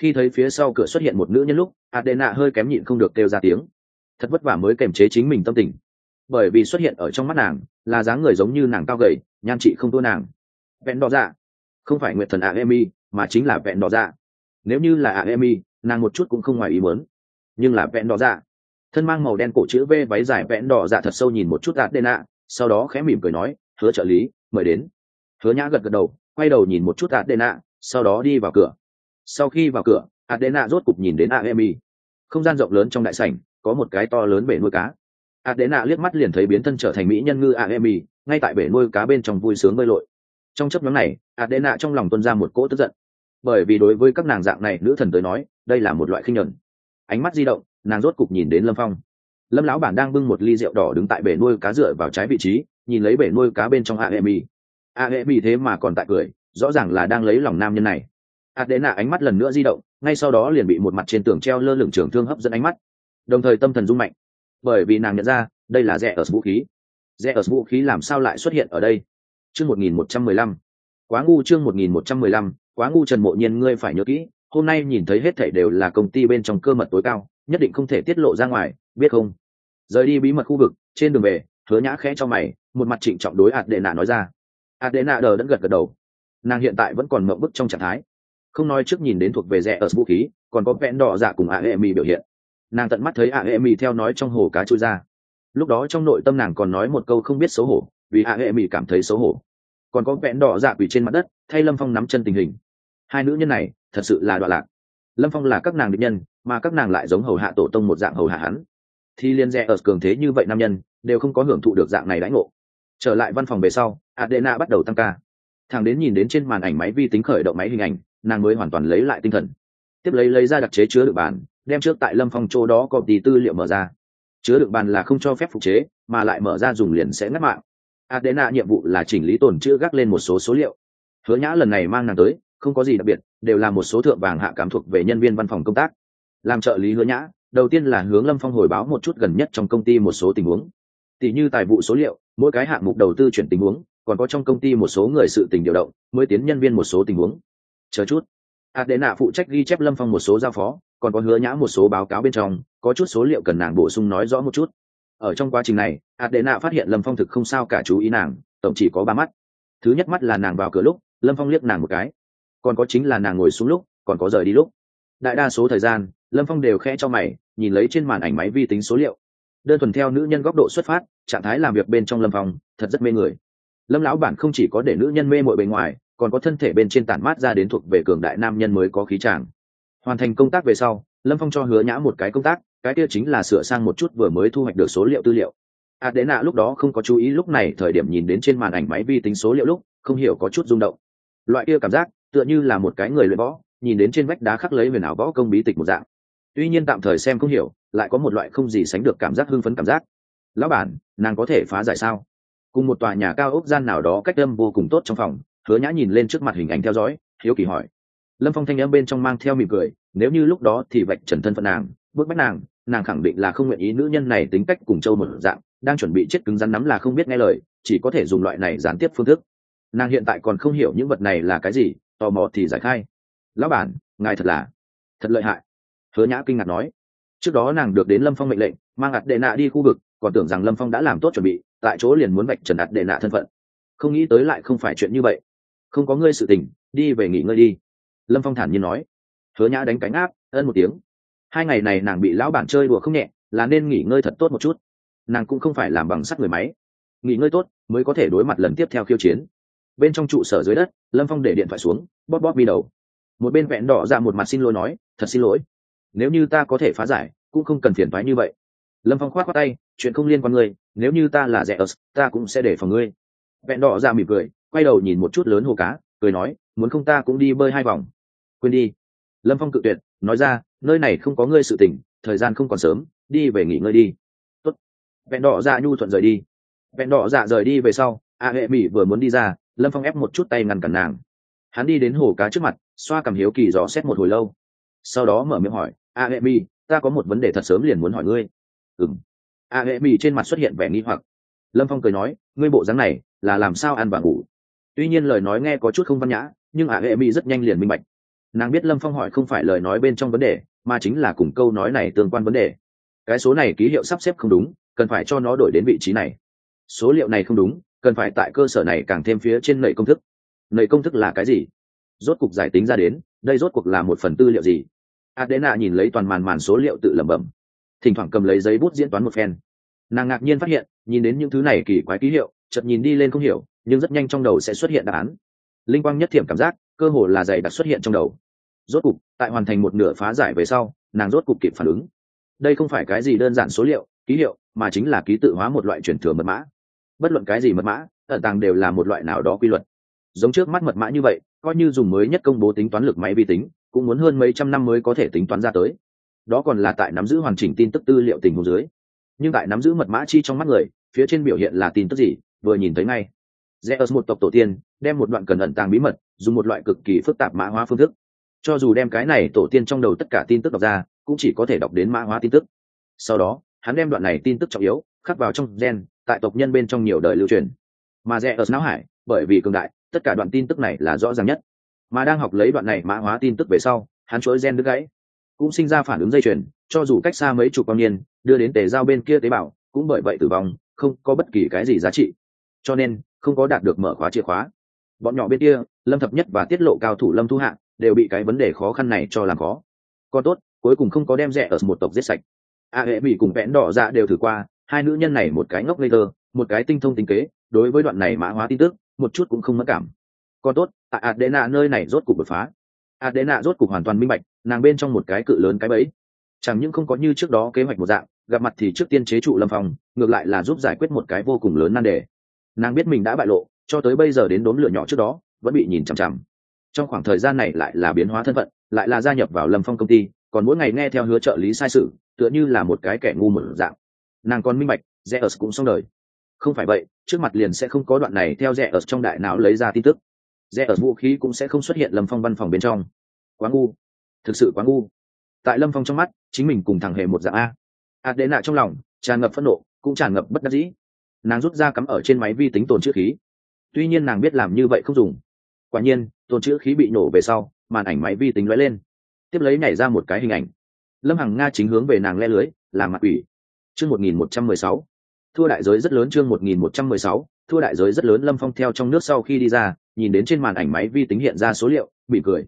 Khi thấy phía sau cửa xuất hiện một nữ nhân lúc adena hơi kém nhịn không được kêu ra tiếng. Thật vất vả mới kềm chế chính mình tâm tình. Bởi vì xuất hiện ở trong mắt nàng, là dáng người giống như nàng cao gầy, nhan chị không thua nàng. Vẹn đỏ dạ. Không phải nguyện thần a emi mà chính là vẹn đỏ dạ. Nếu như là a emi nàng một chút cũng không ngoài ý muốn. Nhưng là vẹn đỏ dạ thân mang màu đen cổ chữ v váy dài vẹn đỏ dạ thật sâu nhìn một chút adena, sau đó khẽ mỉm cười nói, hứa trợ lý, mời đến. Hứa nhã gật gật đầu, quay đầu nhìn một chút adena, sau đó đi vào cửa. Sau khi vào cửa, adena rốt cục nhìn đến aemi không gian rộng lớn trong đại sảnh, có một cái to lớn bể nuôi cá. Adena liếc mắt liền thấy biến thân trở thành mỹ nhân ngư aemi ngay tại bể nuôi cá bên trong vui sướng bơi lội. Trong chấp nhóm này, adena trong lòng tuân ra một cỗ tức giận. Bởi vì đối với các nàng dạng này, nữ thần tới nói, đây là một loại khinh nhuận. Ánh mắt di động nàng rốt cục nhìn đến lâm phong lâm lão bản đang bưng một ly rượu đỏ đứng tại bể nuôi cá dựa vào trái vị trí nhìn lấy bể nuôi cá bên trong aemi aemi thế mà còn tại cười rõ ràng là đang lấy lòng nam nhân này adena ánh mắt lần nữa di động ngay sau đó liền bị một mặt trên tường treo lơ lửng trường thương hấp dẫn ánh mắt đồng thời tâm thần rung mạnh bởi vì nàng nhận ra đây là rẽ ở vũ khí rẽ ở vũ khí làm sao lại xuất hiện ở đây chương một nghìn một trăm mười lăm quá ngu chương một nghìn một trăm mười lăm quá ngu trần mộ nhiên ngươi phải nhớ kỹ hôm nay nhìn thấy hết thảy đều là công ty bên trong cơ mật tối cao nhất định không thể tiết lộ ra ngoài, biết không? Rời đi bí mật khu vực, trên đường về, hứa nhã khẽ cho mày, một mặt trịnh trọng đối ạt đệ nạ nói ra. Ạt đệ nạ đờ đẫn gật gật đầu. Nàng hiện tại vẫn còn mộng bức trong trạng thái. Không nói trước nhìn đến thuộc về rẻ ở vũ khí, còn có vẹn đỏ dạ cùng a e mi biểu hiện. Nàng tận mắt thấy a e mi theo nói trong hồ cá trôi ra. Lúc đó trong nội tâm nàng còn nói một câu không biết xấu hổ, vì a e mi cảm thấy xấu hổ. Còn có vẹn đỏ dạ quỷ trên mặt đất, thay lâm phong nắm chân tình hình. Hai nữ nhân này, thật sự là đoạn lạc lâm phong là các nàng định nhân, mà các nàng lại giống hầu hạ tổ tông một dạng hầu hạ hắn. Thì liên dạ rẽ ở cường thế như vậy nam nhân, đều không có hưởng thụ được dạng này đãi ngộ. Trở lại văn phòng về sau, adena bắt đầu tăng ca. Thằng đến nhìn đến trên màn ảnh máy vi tính khởi động máy hình ảnh, nàng mới hoàn toàn lấy lại tinh thần. Tiếp lấy lấy ra đặc chế chứa đựng bàn, đem trước tại lâm phong chỗ đó có tí tư liệu mở ra. Chứa đựng bàn là không cho phép phục chế, mà lại mở ra dùng liền sẽ ngắt mạng. Adena nhiệm vụ là chỉnh lý tồn chữ gác lên một số số liệu. Hứa nhã lần này mang nàng tới, không có gì đặc biệt đều là một số thượng vàng hạ cảm thuộc về nhân viên văn phòng công tác. Làm trợ lý hứa nhã, đầu tiên là hướng lâm phong hồi báo một chút gần nhất trong công ty một số tình huống. Tỷ như tài vụ số liệu, mỗi cái hạng mục đầu tư chuyển tình huống, còn có trong công ty một số người sự tình điều động, mới tiến nhân viên một số tình huống. Chờ chút. Hạt đệ nạ phụ trách ghi chép lâm phong một số giao phó, còn có hứa nhã một số báo cáo bên trong, có chút số liệu cần nàng bổ sung nói rõ một chút. Ở trong quá trình này, hạt đệ nạ phát hiện lâm phong thực không sao cả chú ý nàng, tổng chỉ có ba mắt. Thứ nhất mắt là nàng vào cửa lúc, lâm phong liếc nàng một cái còn có chính là nàng ngồi xuống lúc, còn có rời đi lúc. Đại đa số thời gian, lâm phong đều khẽ cho mày, nhìn lấy trên màn ảnh máy vi tính số liệu. Đơn thuần theo nữ nhân góc độ xuất phát, trạng thái làm việc bên trong lâm phong, thật rất mê người. Lâm lão bản không chỉ có để nữ nhân mê mội bề ngoài, còn có thân thể bên trên tản mát ra đến thuộc về cường đại nam nhân mới có khí tràng hoàn thành công tác về sau, lâm phong cho hứa nhã một cái công tác, cái kia chính là sửa sang một chút vừa mới thu hoạch được số liệu tư liệu. À, A đế nạ lúc đó không có chú ý lúc này, thời điểm nhìn đến trên màn ảnh máy vi tính số liệu lúc, không hiểu có chút rung động. Loại kia cảm giác tựa như là một cái người luyện võ, nhìn đến trên vách đá khắc lấy huyền ảo võ công bí tịch một dạng. Tuy nhiên tạm thời xem không hiểu, lại có một loại không gì sánh được cảm giác hưng phấn cảm giác. Lão bản, nàng có thể phá giải sao? Cùng một tòa nhà cao ốc gian nào đó cách âm vô cùng tốt trong phòng, hứa nhã nhìn lên trước mặt hình ảnh theo dõi, hiếu kỳ hỏi. Lâm phong thanh âm bên trong mang theo mỉm cười, nếu như lúc đó thì vạch trần thân phận nàng bước bách nàng nàng khẳng định là không nguyện ý nữ nhân này tính cách cùng châu một dạng, đang chuẩn bị chết cứng rắn nắm là không biết nghe lời, chỉ có thể dùng loại này gián tiếp phương thức. Nàng hiện tại còn không hiểu những vật này là cái gì tò mò thì giải khai. Lão bản, ngài thật là, thật lợi hại. Hứa nhã kinh ngạc nói. Trước đó nàng được đến lâm phong mệnh lệnh, mang ạt đệ nạ đi khu vực, còn tưởng rằng lâm phong đã làm tốt chuẩn bị, tại chỗ liền muốn vạch trần ạt đệ nạ thân phận. Không nghĩ tới lại không phải chuyện như vậy. Không có ngươi sự tình, đi về nghỉ ngơi đi. Lâm phong thản nhiên nói. Hứa nhã đánh cánh áp, ân một tiếng. Hai ngày này nàng bị lão bản chơi đùa không nhẹ, là nên nghỉ ngơi thật tốt một chút. Nàng cũng không phải làm bằng sắt người máy. Nghỉ ngơi tốt mới có thể đối mặt lần tiếp theo khiêu chiến bên trong trụ sở dưới đất, lâm phong để điện thoại xuống, bóp bóp bi đầu. Một bên vẹn đỏ ra một mặt xin lỗi nói, thật xin lỗi. Nếu như ta có thể phá giải, cũng không cần phiền thoái như vậy. Lâm phong khoát khoát tay, chuyện không liên quan ngươi, nếu như ta là rẻ ớt, ta cũng sẽ để phòng ngươi. Vẹn đỏ ra mỉm cười, quay đầu nhìn một chút lớn hồ cá, cười nói, muốn không ta cũng đi bơi hai vòng. Quên đi. Lâm phong cự tuyệt, nói ra, nơi này không có ngươi sự tỉnh thời gian không còn sớm, đi về nghỉ ngơi đi. Tốt. vẹn đỏ dạ nhu thuận rời đi. Vẹn đỏ dạ rời đi về sau, a hệ mỹ vừa muốn đi ra lâm phong ép một chút tay ngăn cản nàng. Hắn đi đến hồ cá trước mặt, xoa cầm hiếu kỳ dò xét một hồi lâu. Sau đó mở miệng hỏi, a hệ mi ta có một vấn đề thật sớm liền muốn hỏi ngươi. Ừng a hệ mi trên mặt xuất hiện vẻ nghi hoặc. Lâm phong cười nói, ngươi bộ dáng này là làm sao ăn và ngủ? Tuy nhiên lời nói nghe có chút không văn nhã, nhưng a hệ mi rất nhanh liền minh bạch. Nàng biết lâm phong hỏi không phải lời nói bên trong vấn đề, mà chính là cùng câu nói này tương quan vấn đề. Cái số này ký hiệu sắp xếp không đúng, cần phải cho nó đổi đến vị trí này. Số liệu này không đúng cần phải tại cơ sở này càng thêm phía trên nệ công thức. Nệ công thức là cái gì? Rốt cuộc giải tính ra đến, đây rốt cuộc là một phần tư liệu gì? Adena nhìn lấy toàn màn màn số liệu tự lẩm bẩm. Thỉnh thoảng cầm lấy giấy bút diễn toán một phen. Nàng ngạc nhiên phát hiện, nhìn đến những thứ này kỳ quái ký hiệu, chợt nhìn đi lên không hiểu, nhưng rất nhanh trong đầu sẽ xuất hiện đáp án. Linh quang nhất thiểm cảm giác, cơ hồ là dày đặc xuất hiện trong đầu. Rốt cục, tại hoàn thành một nửa phá giải về sau, nàng rốt cục kịp phản ứng. Đây không phải cái gì đơn giản số liệu, ký hiệu, mà chính là ký tự hóa một loại truyền thừa mật mã bất luận cái gì mật mã, ẩn tàng đều là một loại nào đó quy luật. Giống trước mắt mật mã như vậy, coi như dùng mới nhất công bố tính toán lực máy vi tính, cũng muốn hơn mấy trăm năm mới có thể tính toán ra tới. Đó còn là tại nắm giữ hoàn chỉnh tin tức tư liệu tình huống dưới. Nhưng tại nắm giữ mật mã chi trong mắt người, phía trên biểu hiện là tin tức gì, vừa nhìn thấy ngay. Zeus một tộc tổ tiên, đem một đoạn cần ẩn tàng bí mật, dùng một loại cực kỳ phức tạp mã hóa phương thức. Cho dù đem cái này tổ tiên trong đầu tất cả tin tức đọc ra, cũng chỉ có thể đọc đến mã hóa tin tức. Sau đó, hắn đem đoạn này tin tức trọng yếu, khắc vào trong gen tại tộc nhân bên trong nhiều đời lưu truyền. Mà rẽ ở não hải, bởi vì cường đại, tất cả đoạn tin tức này là rõ ràng nhất. Mà đang học lấy đoạn này mã hóa tin tức về sau, hắn chuỗi gen đứt gãy. Cũng sinh ra phản ứng dây chuyền, cho dù cách xa mấy chục bao niên đưa đến tề giao bên kia tế bào, cũng bởi vậy tử vong, không có bất kỳ cái gì giá trị. Cho nên, không có đạt được mở khóa chìa khóa. Bọn nhỏ bên kia, lâm thập nhất và tiết lộ cao thủ lâm thu hạng đều bị cái vấn đề khó khăn này cho làm khó. Còn tốt, cuối cùng không có đem rẻ ở một tộc giết sạch. A hệ bị cùng vẽn đỏ ra đều thử qua hai nữ nhân này một cái ngốc ngây thơ, một cái tinh thông tính kế, đối với đoạn này mã hóa tin tức, một chút cũng không mất cảm. Còn tốt, tại adena nơi này rốt cục đột phá. Adena rốt cục hoàn toàn minh bạch, nàng bên trong một cái cự lớn cái bẫy. Chẳng những không có như trước đó kế hoạch một dạng, gặp mặt thì trước tiên chế trụ lâm phòng ngược lại là giúp giải quyết một cái vô cùng lớn nan đề. Nàng biết mình đã bại lộ, cho tới bây giờ đến đốn lửa nhỏ trước đó, vẫn bị nhìn chằm chằm. Trong khoảng thời gian này lại là biến hóa thân phận, lại là gia nhập vào lâm phong công ty, còn mỗi ngày nghe theo hứa trợ lý sai sự, tựa như là một cái kẻ ngu một dạng nàng còn minh bạch rẽ ớt cũng xong đời. Không phải vậy, trước mặt liền sẽ không có đoạn này theo rẽ ớt trong đại não lấy ra tin tức. Rẽ ớt vũ khí cũng sẽ không xuất hiện lâm phong văn phòng bên trong. Quá ngu. Thực sự quá ngu. Tại lâm phong trong mắt, chính mình cùng thằng hề một dạng a. Ạt đệ nạ trong lòng, tràn ngập phẫn nộ, cũng tràn ngập bất đắc dĩ. Nàng rút ra cắm ở trên máy vi tính tồn chữ khí. Tuy nhiên nàng biết làm như vậy không dùng. Quả nhiên, tồn chữ khí bị nổ về sau, màn ảnh máy vi tính lóe lên. Tiếp lấy nhảy ra một cái hình ảnh. Lâm hằng nga chính hướng về nàng le lưới làm mặt ủy chương một nghìn một trăm mười sáu. Thua đại giới rất lớn chương một nghìn một trăm mười sáu. Thua đại giới rất lớn lâm phong theo trong nước sau khi đi ra, nhìn đến trên màn ảnh máy vi tính hiện ra số liệu bị cười.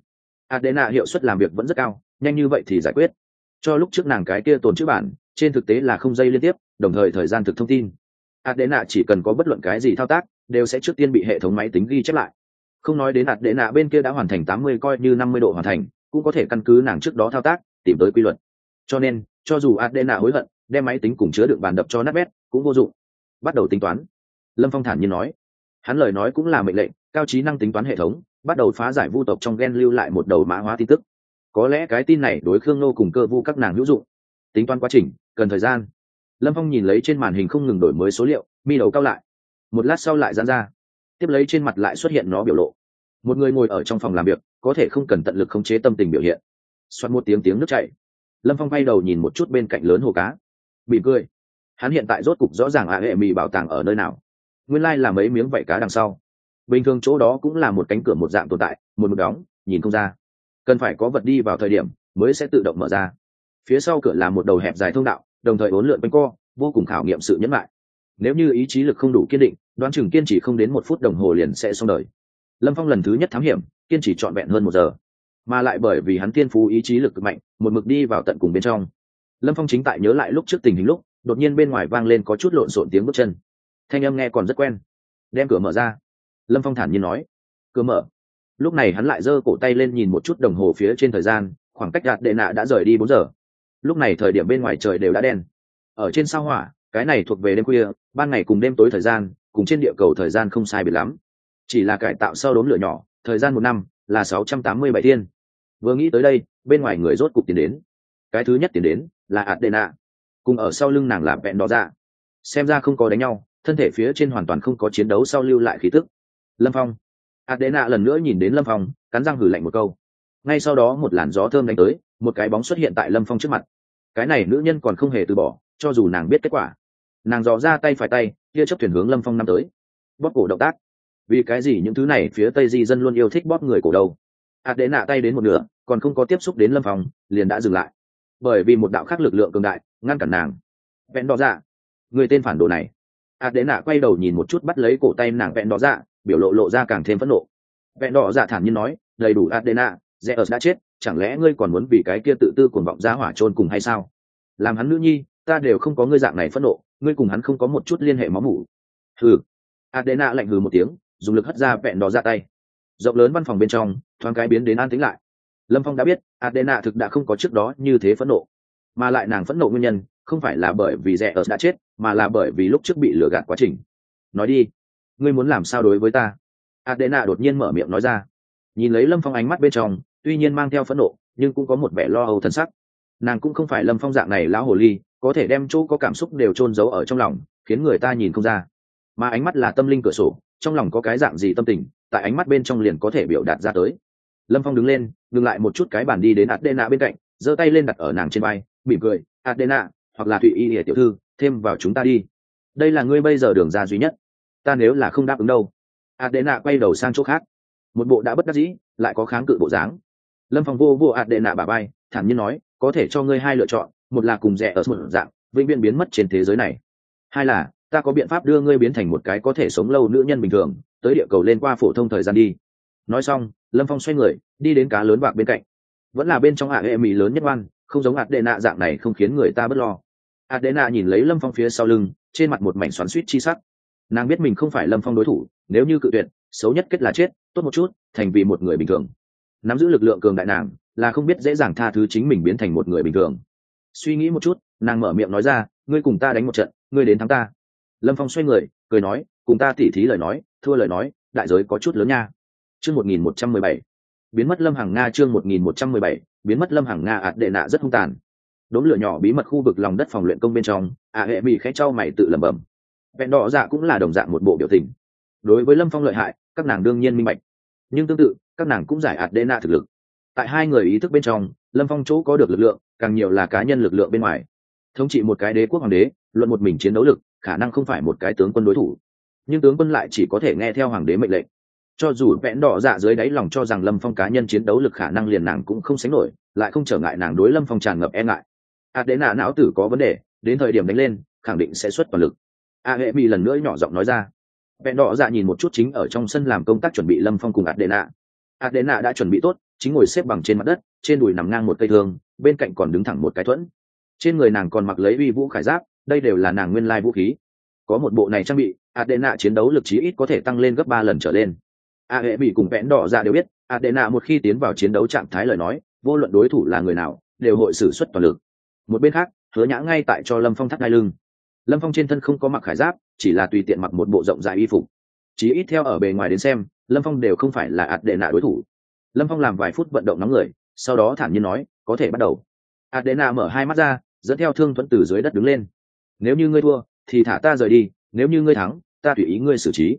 Adena hiệu suất làm việc vẫn rất cao, nhanh như vậy thì giải quyết. Cho lúc trước nàng cái kia tồn chữ bản, trên thực tế là không dây liên tiếp, đồng thời thời gian thực thông tin. Adena chỉ cần có bất luận cái gì thao tác, đều sẽ trước tiên bị hệ thống máy tính ghi chép lại. Không nói đến adena bên kia đã hoàn thành tám mươi, coi như năm mươi độ hoàn thành, cũng có thể căn cứ nàng trước đó thao tác, tìm tới quy luật. Cho nên, cho dù adena hối hận đem máy tính cùng chứa đựng bàn đập cho nát bét, cũng vô dụng. Bắt đầu tính toán. Lâm phong thản nhiên nói. Hắn lời nói cũng là mệnh lệnh, cao trí năng tính toán hệ thống, bắt đầu phá giải vu tộc trong gen lưu lại một đầu mã hóa tin tức. Có lẽ cái tin này đối khương nô cùng cơ vu các nàng hữu dụng. Tính toán quá trình, cần thời gian. Lâm phong nhìn lấy trên màn hình không ngừng đổi mới số liệu, mi đầu cao lại. Một lát sau lại dán ra. Tiếp lấy trên mặt lại xuất hiện nó biểu lộ. Một người ngồi ở trong phòng làm việc, có thể không cần tận lực khống chế tâm tình biểu hiện. Xoắn một tiếng tiếng nước chảy. Lâm phong bay đầu nhìn một chút bên cạnh lớn hồ cá bị cười. Hắn hiện tại rốt cục rõ ràng ạ hệ mì bảo tàng ở nơi nào. Nguyên lai、like、là mấy miếng vảy cá đằng sau. Bình thường chỗ đó cũng là một cánh cửa một dạng tồn tại, một mực đóng, nhìn không ra. Cần phải có vật đi vào thời điểm mới sẽ tự động mở ra. Phía sau cửa là một đầu hẹp dài thông đạo, đồng thời bốn lượn quanh co, vô cùng khảo nghiệm sự nhẫn lại. Nếu như ý chí lực không đủ kiên định, đoán chừng kiên trì không đến một phút đồng hồ liền sẽ xong đời. Lâm phong lần thứ nhất thám hiểm, kiên trì trọn vẹn hơn một giờ. Mà lại bởi vì hắn tiên phú ý chí lực mạnh, một mực đi vào tận cùng bên trong lâm phong chính tại nhớ lại lúc trước tình hình lúc, đột nhiên bên ngoài vang lên có chút lộn xộn tiếng bước chân. Thanh âm nghe còn rất quen. Đem cửa mở ra. Lâm phong thản nhiên nói. Cửa mở. Lúc này hắn lại giơ cổ tay lên nhìn một chút đồng hồ phía trên thời gian, khoảng cách đạt đệ nạ đã rời đi bốn giờ. Lúc này thời điểm bên ngoài trời đều đã đen. Ở trên sao hỏa, cái này thuộc về đêm khuya, ban ngày cùng đêm tối thời gian, cùng trên địa cầu thời gian không sai biệt lắm. Chỉ là cải tạo sau đốm lửa nhỏ, thời gian một năm là sáu trăm tám mươi bảy thiên. Vừa nghĩ tới đây, bên ngoài người rốt cục tiến đến. Cái thứ nhất tiến đến là adena cùng ở sau lưng nàng là vẹn đỏ dạ. Xem ra không có đánh nhau, thân thể phía trên hoàn toàn không có chiến đấu sau lưu lại khí tức. Lâm phong. Adena lần nữa nhìn đến lâm phong, cắn răng hử lạnh một câu. Ngay sau đó một làn gió thơm đánh tới, một cái bóng xuất hiện tại lâm phong trước mặt. Cái này nữ nhân còn không hề từ bỏ, cho dù nàng biết kết quả. Nàng dò ra tay phải tay kia chấp thuyền hướng lâm phong năm tới. Bóp cổ động tác. Vì cái gì những thứ này phía tây di dân luôn yêu thích bóp người cổ đầu ạt nạ tay đến một nửa, còn không có tiếp xúc đến lâm phong, liền đã dừng lại bởi vì một đạo khác lực lượng cường đại, ngăn cản nàng. Vẹn đỏ dạ người tên phản đồ này. Ạt đế nạ quay đầu nhìn một chút bắt lấy cổ tay nàng vẹn đỏ dạ biểu lộ lộ ra càng thêm phẫn nộ. Vẹn đỏ dạ thản nhiên nói, đầy đủ ạt đế nạ dễ ớt đã chết, chẳng lẽ ngươi còn muốn vì cái kia tự tư cuồng vọng ra hỏa trôn cùng hay sao? Làm hắn nữ nhi, ta đều không có ngươi dạng này phẫn nộ, ngươi cùng hắn không có một chút liên hệ máu mủ. Hừ. Adena lạnh hừ một tiếng, dùng lực hất ra vẹn đỏ ra tay. Rộng lớn văn phòng bên trong, thoáng cái biến đến an tĩnh lại lâm phong đã biết, adena thực đã không có trước đó như thế phẫn nộ. Mà lại nàng phẫn nộ nguyên nhân, không phải là bởi vì rẻ ớt đã chết, mà là bởi vì lúc trước bị lừa gạt quá trình. Nói đi, ngươi muốn làm sao đối với ta? Adena đột nhiên mở miệng nói ra. Nhìn lấy lâm phong ánh mắt bên trong, tuy nhiên mang theo phẫn nộ, nhưng cũng có một vẻ lo âu thân sắc. Nàng cũng không phải lâm phong dạng này lão hồ ly, có thể đem chỗ có cảm xúc đều chôn giấu ở trong lòng, khiến người ta nhìn không ra. Mà ánh mắt là tâm linh cửa sổ, trong lòng có cái dạng gì tâm tình, tại ánh mắt bên trong liền có thể biểu đạt ra tới lâm phong đứng lên, ngừng lại một chút cái bàn đi đến adena bên cạnh, giơ tay lên đặt ở nàng trên vai, mỉm cười, adena, hoặc là thụy y địa tiểu thư, thêm vào chúng ta đi. Đây là ngươi bây giờ đường ra duy nhất. Ta nếu là không đáp ứng đâu. Adena quay đầu sang chỗ khác. Một bộ đã bất đắc dĩ, lại có kháng cự bộ dáng. Lâm phong vô vô adena bà bay thản nhiên nói, có thể cho ngươi hai lựa chọn, một là cùng rẻ ở một dạng, vĩnh viễn biến mất trên thế giới này. Hai là, ta có biện pháp đưa ngươi biến thành một cái có thể sống lâu nữ nhân bình thường, tới địa cầu lên qua phổ thông thời gian đi. Nói xong lâm phong xoay người, đi đến cá lớn bạc bên cạnh. Vẫn là bên trong hạ hệ mỹ lớn nhất oan, không giống hạt đệ nạ dạng này không khiến người ta b ấ t lo. hạt đệ nạ nhìn lấy lâm phong phía sau lưng, trên mặt một mảnh xoắn suýt chi sắc. Nàng biết mình không phải lâm phong đối thủ, nếu như cự tuyệt, xấu nhất kết là chết, tốt một chút, thành vì một người bình thường. Nắm giữ lực lượng cường đại nàng, là không biết dễ dàng tha thứ chính mình biến thành một người bình thường. Suy nghĩ một chút, nàng mở miệng nói ra, ngươi cùng ta đánh một trận, ngươi đến thắng ta. Lâm phong xoay người, cười nói, cùng ta tỉ thí lời nói, thua lời nói, đại giới có chút lớn nha chương một nghìn một trăm mười bảy. Biến mất lâm hàng nga chương một nghìn một trăm mười bảy. Biến mất lâm hàng nga ạt đệ nạ rất hung tàn. Đốm lửa nhỏ bí mật khu vực lòng đất phòng luyện công bên trong, ạ hệ bị khẽ trao mày tự lẩm bẩm. Vẹn đỏ dạ cũng là đồng dạng một bộ biểu tình. Đối với lâm phong lợi hại, các nàng đương nhiên minh bạch. Nhưng tương tự, các nàng cũng giải ạt đệ nạ thực lực. Tại hai người ý thức bên trong, lâm phong chỗ có được lực lượng, càng nhiều là cá nhân lực lượng bên ngoài. Thống trị một cái đế quốc hoàng đế, luận một mình chiến đấu lực, khả năng không phải một cái tướng quân đối thủ. Nhưng tướng quân lại chỉ có thể nghe theo hoàng đế mệnh lệnh cho dù vẽn đỏ dạ dưới đáy lòng cho rằng lâm phong cá nhân chiến đấu lực khả năng liền nàng cũng không sánh nổi, lại không trở ngại nàng đối lâm phong tràn ngập e ngại. À, a đế nạ não tử có vấn đề, đến thời điểm đánh lên, khẳng định sẽ xuất toàn lực. A hệ Mi lần nữa nhỏ giọng nói ra. Vẹn đỏ dạ nhìn một chút chính ở trong sân làm công tác chuẩn bị lâm phong cùng a đế nạ a đế nạ đã chuẩn bị tốt, chính ngồi xếp bằng trên mặt đất, trên đùi nằm ngang một cây thương, bên cạnh còn đứng thẳng một cái thuẫn. Trên người nàng còn mặc lấy uy vũ khải giáp, đây đều là nàng nguyên lai vũ khí. Có một bộ này trang bị a đế nạ chiến đấu lực chí ít có thể tăng lên gấp ba lần trở lên a hệ bị cùng vẽn đỏ ra đều biết adena một khi tiến vào chiến đấu trạng thái lời nói, vô luận đối thủ là người nào, đều hội xử suất toàn lực. Một bên khác, hứa nhã ngay tại cho lâm phong thắt hai lưng. Lâm phong trên thân không có mặc khải giáp, chỉ là tùy tiện mặc một bộ rộng dài y phục. Chí ít theo ở bề ngoài đến xem, lâm phong đều không phải là ạt đệ nạ đối thủ. Lâm phong làm vài phút vận động nóng người, sau đó thản nhiên nói, có thể bắt đầu. Ạt đệ nạ mở hai mắt ra, dẫn theo thương thuẫn từ dưới đất đứng lên. Nếu như ngươi thua, thì thả ta rời đi, nếu như ngươi thắng, ta tùy ý ngươi xử trí.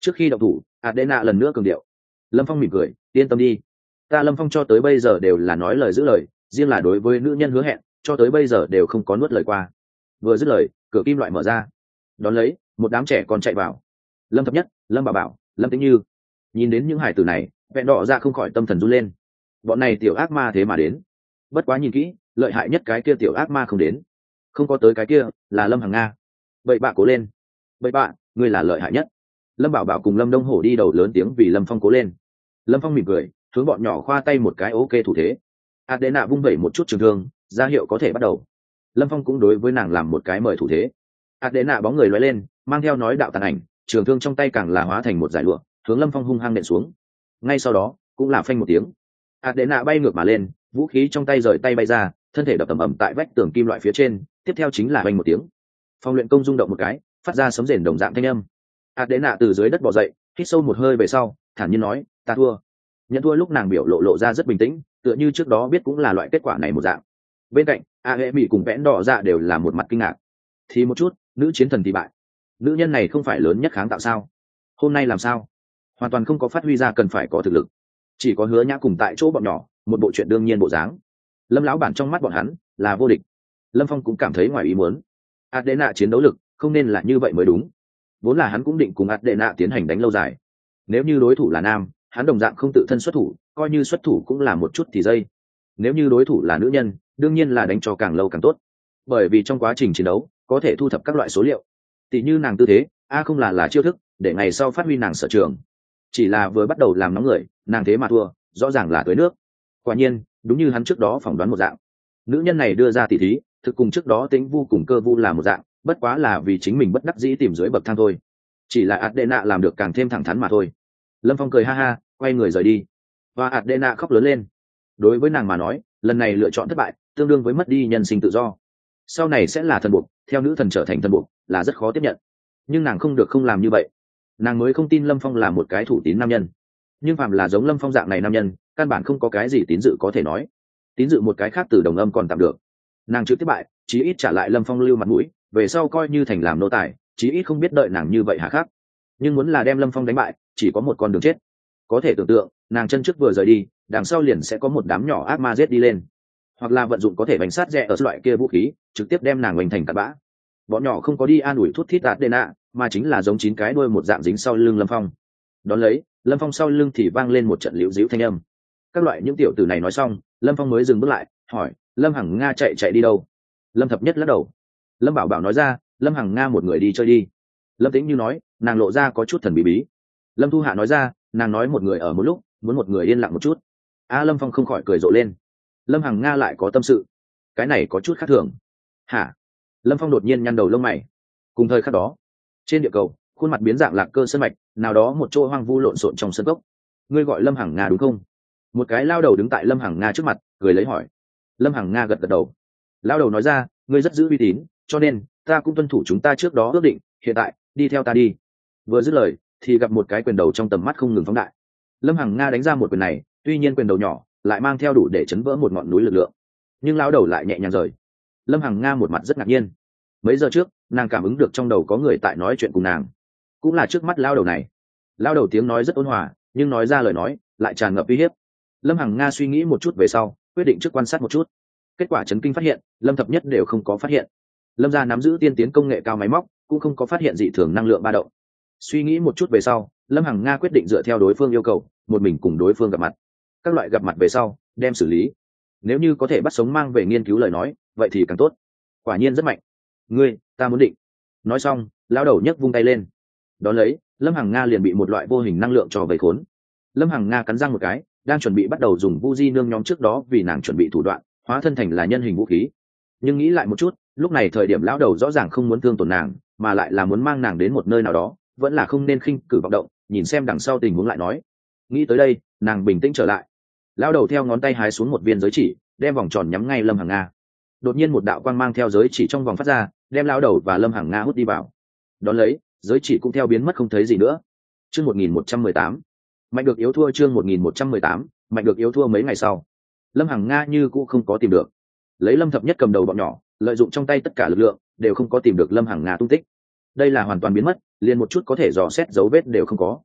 Trước khi động thủ adena đệ lần nữa cường điệu. Lâm phong mỉm cười, yên tâm đi. Ta lâm phong cho tới bây giờ đều là nói lời giữ lời, riêng là đối với nữ nhân hứa hẹn, cho tới bây giờ đều không có nuốt lời qua. Vừa dứt lời, cửa kim loại mở ra. Đón lấy, một đám trẻ còn chạy vào. Lâm thập nhất, lâm bà bảo, lâm tĩnh như. Nhìn đến những hải tử này vẹn đỏ ra không khỏi tâm thần run lên. Bọn này tiểu ác ma thế mà đến. Bất quá nhìn kỹ, lợi hại nhất cái kia tiểu ác ma không đến. Không có tới cái kia là lâm hằng nga. Bảy bạ cố lên. Bảy bạ, ngươi là lợi hại nhất lâm bảo bảo cùng lâm đông hổ đi đầu lớn tiếng vì lâm phong cố lên. Lâm phong mỉm cười, hướng bọn nhỏ khoa tay một cái ok thủ thế. Adena vung vẩy một chút trường thương, ra hiệu có thể bắt đầu. Lâm phong cũng đối với nàng làm một cái mời thủ thế. Adena bóng người loay lên, mang theo nói đạo tàn ảnh, trường thương trong tay càng là hóa thành một giải lụa, hướng lâm phong hung hăng nện xuống. Ngay sau đó, cũng là phanh một tiếng. Adena bay ngược mà lên, vũ khí trong tay rời tay bay ra, thân thể đập tầm ầm tại vách tường kim loại phía trên, tiếp theo chính là vanh một tiếng. Phong luyện công rung động một cái, phát ra sấm rền đồng dạng thanh âm adena từ dưới đất bỏ dậy, hít sâu một hơi về sau, thản nhiên nói, ta thua. Nhận thua lúc nàng biểu lộ lộ ra rất bình tĩnh, tựa như trước đó biết cũng là loại kết quả này một dạng. Bên cạnh, a hệ mỹ cùng vẽn đỏ ra đều là một mặt kinh ngạc. Thì một chút, nữ chiến thần thì bại. Nữ nhân này không phải lớn nhất kháng tạo sao? Hôm nay làm sao? Hoàn toàn không có phát huy ra cần phải có thực lực. Chỉ có hứa nhã cùng tại chỗ bọn nhỏ, một bộ chuyện đương nhiên bộ dáng. Lâm lão bản trong mắt bọn hắn là vô địch. Lâm phong cũng cảm thấy ngoài ý muốn. A đế nạ chiến đấu lực không nên là như vậy mới đúng vốn là hắn cũng định cùng ạt đệ nạ tiến hành đánh lâu dài. Nếu như đối thủ là nam, hắn đồng dạng không tự thân xuất thủ, coi như xuất thủ cũng là một chút thì dây. Nếu như đối thủ là nữ nhân, đương nhiên là đánh cho càng lâu càng tốt. Bởi vì trong quá trình chiến đấu, có thể thu thập các loại số liệu. Tỷ như nàng tư thế, a không là là chiêu thức, để ngày sau phát huy nàng sở trường. Chỉ là vừa bắt đầu làm nóng người, nàng thế mà thua, rõ ràng là tới nước. Quả nhiên, đúng như hắn trước đó phỏng đoán một dạng. Nữ nhân này đưa ra tỷ thí, thực cùng trước đó tính vu cùng cơ vu là một dạng bất quá là vì chính mình bất đắc dĩ tìm dưới bậc thang thôi. Chỉ là adena làm được càng thêm thẳng thắn mà thôi. Lâm phong cười ha ha, quay người rời đi. Và adena khóc lớn lên. Đối với nàng mà nói, lần này lựa chọn thất bại, tương đương với mất đi nhân sinh tự do. Sau này sẽ là thần buộc, theo nữ thần trở thành thần buộc, là rất khó tiếp nhận. Nhưng nàng không được không làm như vậy. Nàng mới không tin lâm phong là một cái thủ tín nam nhân. Nhưng phạm là giống lâm phong dạng này nam nhân, căn bản không có cái gì tín dự có thể nói. Tín dự một cái khác từ đồng âm còn tạm được. Nàng chưa tiếp bại, chí ít trả lại lâm phong lưu mặt mũi về sau coi như thành làm nô tài, chí ít không biết đợi nàng như vậy hà khác. Nhưng muốn là đem lâm phong đánh bại, chỉ có một con đường chết. Có thể tưởng tượng, nàng chân trước vừa rời đi, đằng sau liền sẽ có một đám nhỏ ác ma giết đi lên. Hoặc là vận dụng có thể bánh sát rẽ ở loại kia vũ khí, trực tiếp đem nàng hoành thành tạt bã. Bọn nhỏ không có đi an ủi thút thít đạt đê nạ, mà chính là giống chín cái đuôi một dạng dính sau lưng lâm phong. Đón lấy, lâm phong sau lưng thì vang lên một trận liễu dĩu thanh âm. Các loại những tiểu tử này nói xong, lâm phong mới dừng bước lại, hỏi, lâm hằng nga chạy chạy đi đâu? Lâm thập nhất lắc đầu lâm bảo bảo nói ra, lâm hằng nga một người đi chơi đi. Lâm tĩnh như nói, nàng lộ ra có chút thần bí bí. Lâm thu hạ nói ra, nàng nói một người ở một lúc, muốn một người yên lặng một chút. A lâm phong không khỏi cười rộ lên. Lâm hằng nga lại có tâm sự. Cái này có chút khác thường. Hả? Lâm phong đột nhiên nhăn đầu lông mày. Cùng thời khắc đó, trên địa cầu, khuôn mặt biến dạng lạc cơ sân mạch, nào đó một chỗ hoang vu lộn xộn trong sân gốc. Ngươi gọi lâm hằng nga đúng không? Một cái lao đầu đứng tại lâm hằng nga trước mặt, cười lấy hỏi. Lâm hằng nga gật gật đầu. Lao đầu nói ra, ngươi rất giữ uy tín cho nên, ta cũng tuân thủ chúng ta trước đó ước định, hiện tại, đi theo ta đi. Vừa dứt lời, thì gặp một cái quyền đầu trong tầm mắt không ngừng phóng đại. Lâm hằng nga đánh ra một quyền này, tuy nhiên quyền đầu nhỏ, lại mang theo đủ để chấn vỡ một ngọn núi lực lượng. Nhưng lao đầu lại nhẹ nhàng rời. Lâm hằng nga một mặt rất ngạc nhiên. Mấy giờ trước, nàng cảm ứng được trong đầu có người tại nói chuyện cùng nàng. Cũng là trước mắt lao đầu này. Lao đầu tiếng nói rất ôn hòa, nhưng nói ra lời nói, lại tràn ngập uy hiếp. Lâm hằng nga suy nghĩ một chút về sau, quyết định trước quan sát một chút. Kết quả chấn kinh phát hiện, lâm thập nhất đều không có phát hiện lâm gia nắm giữ tiên tiến công nghệ cao máy móc, cũng không có phát hiện dị thường năng lượng ba động. Suy nghĩ một chút về sau, lâm hằng nga quyết định dựa theo đối phương yêu cầu, một mình cùng đối phương gặp mặt. Các loại gặp mặt về sau, đem xử lý. Nếu như có thể bắt sống mang về nghiên cứu lời nói, vậy thì càng tốt. Quả nhiên rất mạnh. Ngươi, ta muốn định. Nói xong lao đầu nhấc vung tay lên. Đón lấy, lâm hằng nga liền bị một loại vô hình năng lượng cho vây khốn. Lâm hằng nga cắn răng một cái, đang chuẩn bị bắt đầu dùng vu di nương nhóm trước đó vì nàng chuẩn bị thủ đoạn, hóa thân thành là nhân hình vũ khí. Nhưng nghĩ lại một chút lúc này thời điểm lão đầu rõ ràng không muốn thương tổn nàng, mà lại là muốn mang nàng đến một nơi nào đó, vẫn là không nên khinh cử vọng động, nhìn xem đằng sau tình huống lại nói. Nghĩ tới đây, nàng bình tĩnh trở lại. Lão đầu theo ngón tay hái xuống một viên giới chỉ, đem vòng tròn nhắm ngay lâm hàng nga. Đột nhiên một đạo quang mang theo giới chỉ trong vòng phát ra, đem lão đầu và lâm hàng nga hút đi vào. Đón lấy, giới chỉ cũng theo biến mất không thấy gì nữa. Chương một nghìn một trăm mười tám. Mạnh được yếu thua chương một nghìn một trăm mười tám, mạnh được yếu thua mấy ngày sau. Lâm hàng nga như cũng không có tìm được. Lấy lâm thập nhất cầm đầu bọn nhỏ lợi dụng trong tay tất cả lực lượng, đều không có tìm được lâm hằng nga tung tích. Đây là hoàn toàn biến mất, liền một chút có thể dò xét dấu vết đều không có.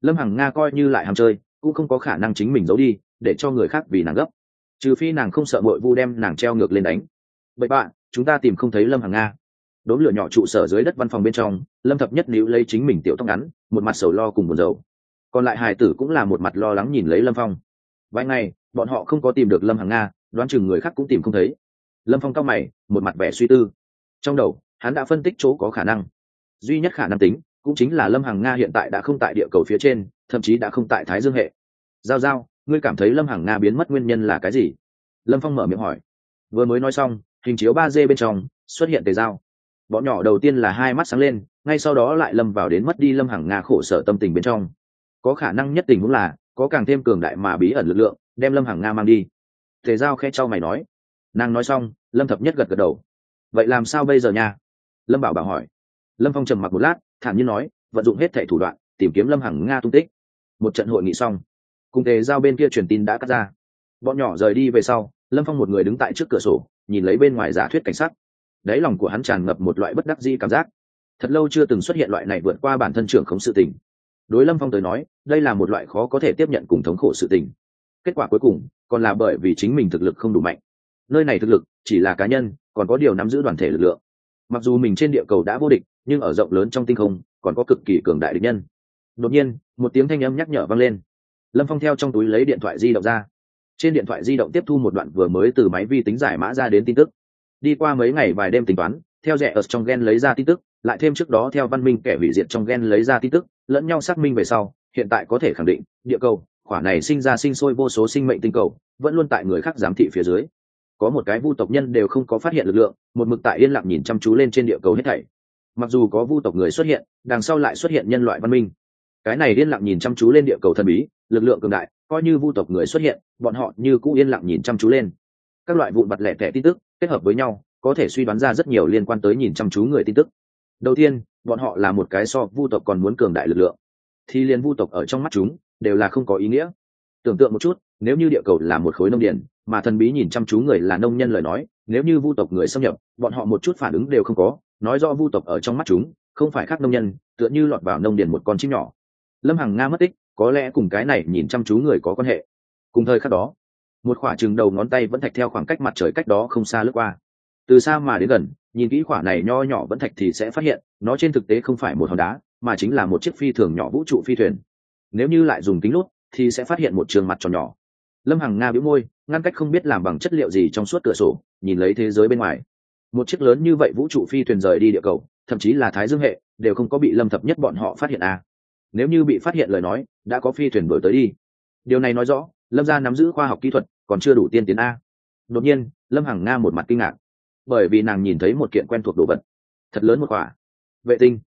Lâm hằng nga coi như lại ham chơi, cũng không có khả năng chính mình giấu đi, để cho người khác vì nàng gấp. Trừ phi nàng không sợ bội vu đem nàng treo ngược lên đánh. Vậy bạn, chúng ta tìm không thấy lâm hằng nga. Đốn lửa nhỏ trụ sở dưới đất văn phòng bên trong, lâm thập nhất níu lấy chính mình tiểu tóc ngắn, một mặt sầu lo cùng buồn dầu còn lại hải tử cũng là một mặt lo lắng nhìn lấy lâm phong. Vài ngày, bọn họ không có tìm được lâm hằng nga, đoán chừng người khác cũng tìm không thấy lâm phong cao mày, một mặt vẻ suy tư. Trong đầu, hắn đã phân tích chỗ có khả năng. Duy nhất khả năng tính, cũng chính là lâm hằng nga hiện tại đã không tại địa cầu phía trên, thậm chí đã không tại thái dương hệ. Giao giao, ngươi cảm thấy lâm hằng nga biến mất nguyên nhân là cái gì? Lâm phong mở miệng hỏi. Vừa mới nói xong, hình chiếu ba d bên trong, xuất hiện tề giao. Bọn nhỏ đầu tiên là hai mắt sáng lên, ngay sau đó lại lâm vào đến mất đi lâm hằng nga khổ sở tâm tình bên trong. Có khả năng nhất tình cũng là, có càng thêm cường đại mà bí ẩn lực lượng, đem lâm hằng nga mang đi. Tề giao khe trao mày nói nàng nói xong, lâm thập nhất gật gật đầu. Vậy làm sao bây giờ nha? Lâm bảo bảo hỏi. Lâm phong trầm mặc một lát, thản nhiên nói, vận dụng hết thẻ thủ đoạn, tìm kiếm lâm hằng nga tung tích. Một trận hội nghị xong, cùng tề giao bên kia truyền tin đã cắt ra. Bọn nhỏ rời đi về sau, lâm phong một người đứng tại trước cửa sổ, nhìn lấy bên ngoài giả thuyết cảnh sắc. Đáy lòng của hắn tràn ngập một loại bất đắc di cảm giác. Thật lâu chưa từng xuất hiện loại này vượt qua bản thân trưởng khống sự tình. Đối lâm phong tới nói, đây là một loại khó có thể tiếp nhận cùng thống khổ sự tình. Kết quả cuối cùng, còn là bởi vì chính mình thực lực không đủ mạnh nơi này thực lực, chỉ là cá nhân, còn có điều nắm giữ đoàn thể lực lượng. Mặc dù mình trên địa cầu đã vô địch, nhưng ở rộng lớn trong tinh không, còn có cực kỳ cường đại địch nhân. Đột nhiên, một tiếng thanh âm nhắc nhở vang lên. Lâm phong theo trong túi lấy điện thoại di động ra. Trên điện thoại di động tiếp thu một đoạn vừa mới từ máy vi tính giải mã ra đến tin tức. Đi qua mấy ngày vài đêm tính toán, theo rẻ ở trong gen lấy ra tin tức, lại thêm trước đó theo văn minh kẻ hủy diệt trong gen lấy ra tin tức, lẫn nhau xác minh về sau, hiện tại có thể khẳng định, địa cầu, khỏa này sinh ra sinh sôi vô số sinh mệnh tinh cầu, vẫn luôn tại người khác giám thị phía dưới có một cái vu tộc nhân đều không có phát hiện lực lượng, một mực tại yên lặng nhìn chăm chú lên trên địa cầu hết thảy. Mặc dù có vu tộc người xuất hiện, đằng sau lại xuất hiện nhân loại văn minh. Cái này yên lặng nhìn chăm chú lên địa cầu thần bí, lực lượng cường đại, coi như vu tộc người xuất hiện, bọn họ như cũ yên lặng nhìn chăm chú lên. Các loại vụn vặt lẻ tẻ tin tức, kết hợp với nhau, có thể suy đoán ra rất nhiều liên quan tới nhìn chăm chú người tin tức. Đầu tiên, bọn họ là một cái so vu tộc còn muốn cường đại lực lượng. Thì liền vu tộc ở trong mắt chúng, đều là không có ý nghĩa. Tưởng tượng một chút, nếu như địa cầu là một khối nông điển mà thần bí nhìn chăm chú người là nông nhân lời nói, nếu như vu tộc người xâm nhập, bọn họ một chút phản ứng đều không có, nói do vu tộc ở trong mắt chúng, không phải khác nông nhân, tựa như lọt vào nông điển một con chim nhỏ. Lâm hằng nga mất tích, có lẽ cùng cái này nhìn chăm chú người có quan hệ. Cùng thời khắc đó, một khoả chừng đầu ngón tay vẫn thạch theo khoảng cách mặt trời cách đó không xa lướt qua. Từ xa mà đến gần, nhìn kỹ khoả này nho nhỏ vẫn thạch thì sẽ phát hiện, nó trên thực tế không phải một hòn đá, mà chính là một chiếc phi thường nhỏ vũ trụ phi thuyền. Nếu như lại dùng kính lút thì sẽ phát hiện một trường mặt tròn nhỏ. Lâm hằng nga biếu môi ngăn cách không biết làm bằng chất liệu gì trong suốt cửa sổ, nhìn lấy thế giới bên ngoài. Một chiếc lớn như vậy vũ trụ phi thuyền rời đi địa cầu, thậm chí là thái dương hệ, đều không có bị lâm thập nhất bọn họ phát hiện à. nếu như bị phát hiện lời nói, đã có phi thuyền đổi tới đi. Điều này nói rõ, lâm gia nắm giữ khoa học kỹ thuật, còn chưa đủ tiên tiến a. Đột nhiên, lâm hằng nga một mặt kinh ngạc. Bởi vì nàng nhìn thấy một kiện quen thuộc đồ vật. Thật lớn một quả. Vệ tinh.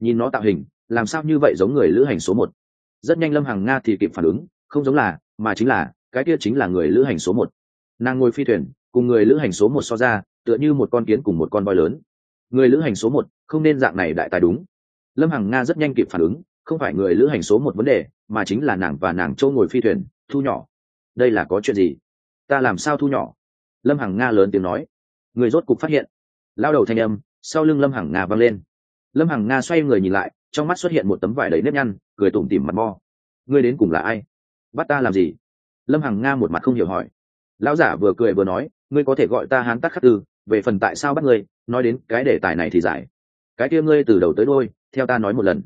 Nhìn nó tạo hình, làm sao như vậy giống người lữ hành số một? Rất nhanh lâm hằng nga thì kịp phản ứng, không giống là, mà chính là cái kia chính là người lữ hành số một. Nàng ngồi phi thuyền, cùng người lữ hành số một so ra, tựa như một con kiến cùng một con voi lớn. Người lữ hành số một, không nên dạng này đại tài đúng. Lâm hằng nga rất nhanh kịp phản ứng, không phải người lữ hành số một vấn đề, mà chính là nàng và nàng châu ngồi phi thuyền, thu nhỏ. Đây là có chuyện gì? Ta làm sao thu nhỏ? Lâm hằng nga lớn tiếng nói. Người rốt cục phát hiện. Lao đầu thanh âm, sau lưng lâm hằng nga văng lên. Lâm hằng nga xoay người nhìn lại, trong mắt xuất hiện một tấm vải đầy nếp nhăn, cười tủm tỉm mặt mo. Ngươi đến cùng là ai? Bắt ta làm gì? Lâm hằng nga một mặt không hiểu hỏi. Lão giả vừa cười vừa nói, ngươi có thể gọi ta hán tắc khắc tư, về phần tại sao bắt ngươi, nói đến cái đề tài này thì giải. Cái kia ngươi từ đầu tới đôi theo ta nói một lần.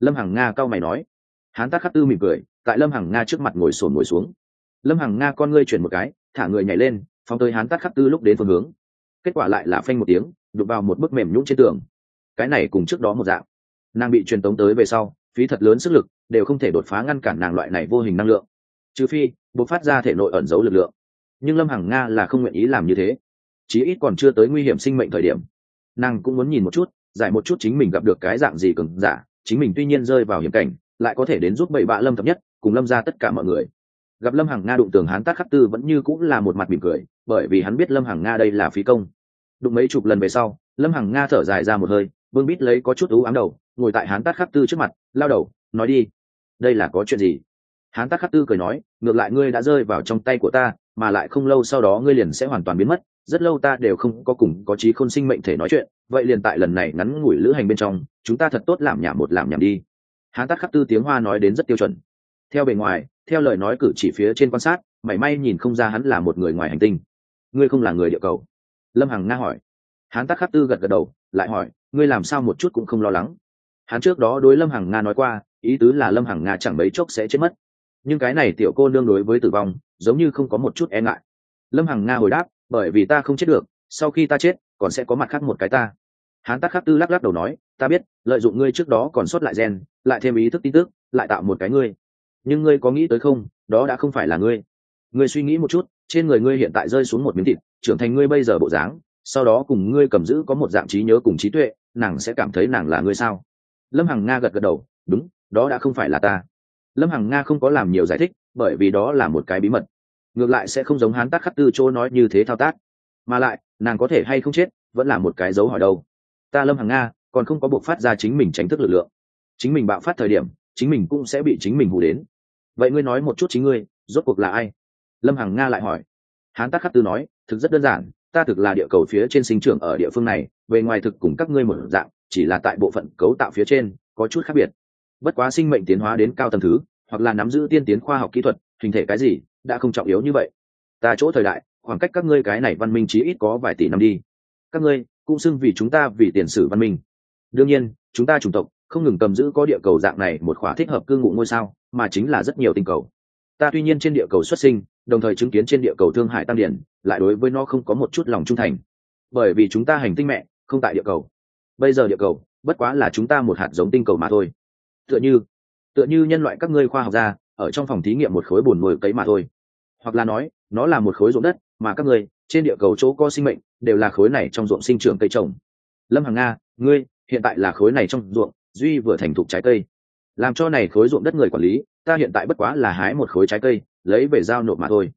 Lâm hằng nga cau mày nói. Hán tắc khắc tư mỉm cười, tại lâm hằng nga trước mặt ngồi sồn ngồi xuống. Lâm hằng nga con ngươi chuyển một cái, thả người nhảy lên, phóng tới hán tắc khắc tư lúc đến phương hướng. Kết quả lại là phanh một tiếng đục vào một bức mềm nhũng trên tường. Cái này cùng trước đó một dạng. Nàng bị truyền tống tới về sau, phí thật lớn sức lực, đều không thể đột phá ngăn cản nàng loại này vô hình năng lượng trừ phi bộc phát ra thể nội ẩn giấu lực lượng. Nhưng lâm hằng nga là không nguyện ý làm như thế. Chí ít còn chưa tới nguy hiểm sinh mệnh thời điểm. Nàng cũng muốn nhìn một chút, giải một chút chính mình gặp được cái dạng gì cứng giả, chính mình tuy nhiên rơi vào hiểm cảnh, lại có thể đến giúp bảy bạ lâm thập nhất, cùng lâm ra tất cả mọi người. Gặp lâm hằng nga đụng tường hán tác khắc tư vẫn như cũng là một mặt mỉm cười, bởi vì hắn biết lâm hằng nga đây là phí công. Đụng mấy chục lần về sau, lâm hằng nga thở dài ra một hơi, vương bít lấy có chút ú ám đầu, ngồi tại hán tác khắc tư trước mặt, lao đầu, nói đi, đây là có chuyện gì? Hán tác khắc tư cười nói, ngược lại ngươi đã rơi vào trong tay của ta, mà lại không lâu sau đó ngươi liền sẽ hoàn toàn biến mất. Rất lâu ta đều không có cùng có trí khôn sinh mệnh thể nói chuyện, vậy liền tại lần này ngắn ngủi lữ hành bên trong, chúng ta thật tốt làm nhảm một làm nhảm đi. Hán tác khắc tư tiếng hoa nói đến rất tiêu chuẩn. Theo bề ngoài, theo lời nói cử chỉ phía trên quan sát, mảy may nhìn không ra hắn là một người ngoài hành tinh. Ngươi không là người địa cầu? Lâm hằng nga hỏi. Hán tác khắc tư gật gật đầu, lại hỏi, ngươi làm sao một chút cũng không lo lắng? Hắn trước đó đối lâm hằng nga nói qua, ý tứ là lâm hằng nga chẳng mấy chốc sẽ chết mất nhưng cái này tiểu cô nương đối với tử vong giống như không có một chút e ngại. Lâm hằng nga hồi đáp, bởi vì ta không chết được, sau khi ta chết, còn sẽ có mặt khác một cái ta. Hán tắc khắc tư lắc lắc đầu nói, ta biết, lợi dụng ngươi trước đó còn sót lại gen, lại thêm ý thức tin tức, lại tạo một cái ngươi. Nhưng ngươi có nghĩ tới không? Đó đã không phải là ngươi. Ngươi suy nghĩ một chút, trên người ngươi hiện tại rơi xuống một miếng thịt, trưởng thành ngươi bây giờ bộ dáng, sau đó cùng ngươi cầm giữ có một dạng trí nhớ cùng trí tuệ, nàng sẽ cảm thấy nàng là ngươi sao? Lâm hằng nga gật gật đầu, đúng, đó đã không phải là ta lâm hằng nga không có làm nhiều giải thích, bởi vì đó là một cái bí mật. Ngược lại sẽ không giống hán tác khắc tư chỗ nói như thế thao tác. Mà lại, nàng có thể hay không chết, vẫn là một cái dấu hỏi đâu. Ta lâm hằng nga, còn không có buộc phát ra chính mình tránh thức lực lượng. Chính mình bạo phát thời điểm, chính mình cũng sẽ bị chính mình hù đến. Vậy ngươi nói một chút chính ngươi, rốt cuộc là ai? Lâm hằng nga lại hỏi. Hán tác khắc tư nói, thực rất đơn giản, ta thực là địa cầu phía trên sinh trưởng ở địa phương này về ngoài thực cùng các ngươi một dạng, chỉ là tại bộ phận cấu tạo phía trên, có chút khác biệt bất quá sinh mệnh tiến hóa đến cao tầng thứ, hoặc là nắm giữ tiên tiến khoa học kỹ thuật, hình thể cái gì, đã không trọng yếu như vậy. Ta chỗ thời đại, khoảng cách các ngươi cái này văn minh chí ít có vài tỷ năm đi. Các ngươi, cũng xưng vì chúng ta vì tiền sử văn minh. Đương nhiên, chúng ta chủng tộc, không ngừng cầm giữ có địa cầu dạng này một khóa thích hợp cư ngụ ngôi sao, mà chính là rất nhiều tinh cầu. Ta tuy nhiên trên địa cầu xuất sinh, đồng thời chứng kiến trên địa cầu thương hải tăng điển, lại đối với nó không có một chút lòng trung thành. Bởi vì chúng ta hành tinh mẹ, không tại địa cầu. Bây giờ địa cầu, bất quá là chúng ta một hạt giống tinh cầu mà thôi tựa như tựa như nhân loại các ngươi khoa học gia, ở trong phòng thí nghiệm một khối bùn ngồi cấy mà thôi. Hoặc là nói, nó là một khối ruộng đất, mà các ngươi, trên địa cầu chỗ có sinh mệnh, đều là khối này trong ruộng sinh trưởng cây trồng. Lâm hằng nga, ngươi, hiện tại là khối này trong ruộng, duy vừa thành thục trái cây. Làm cho này khối ruộng đất người quản lý, ta hiện tại bất quá là hái một khối trái cây, lấy về giao nộp mà thôi.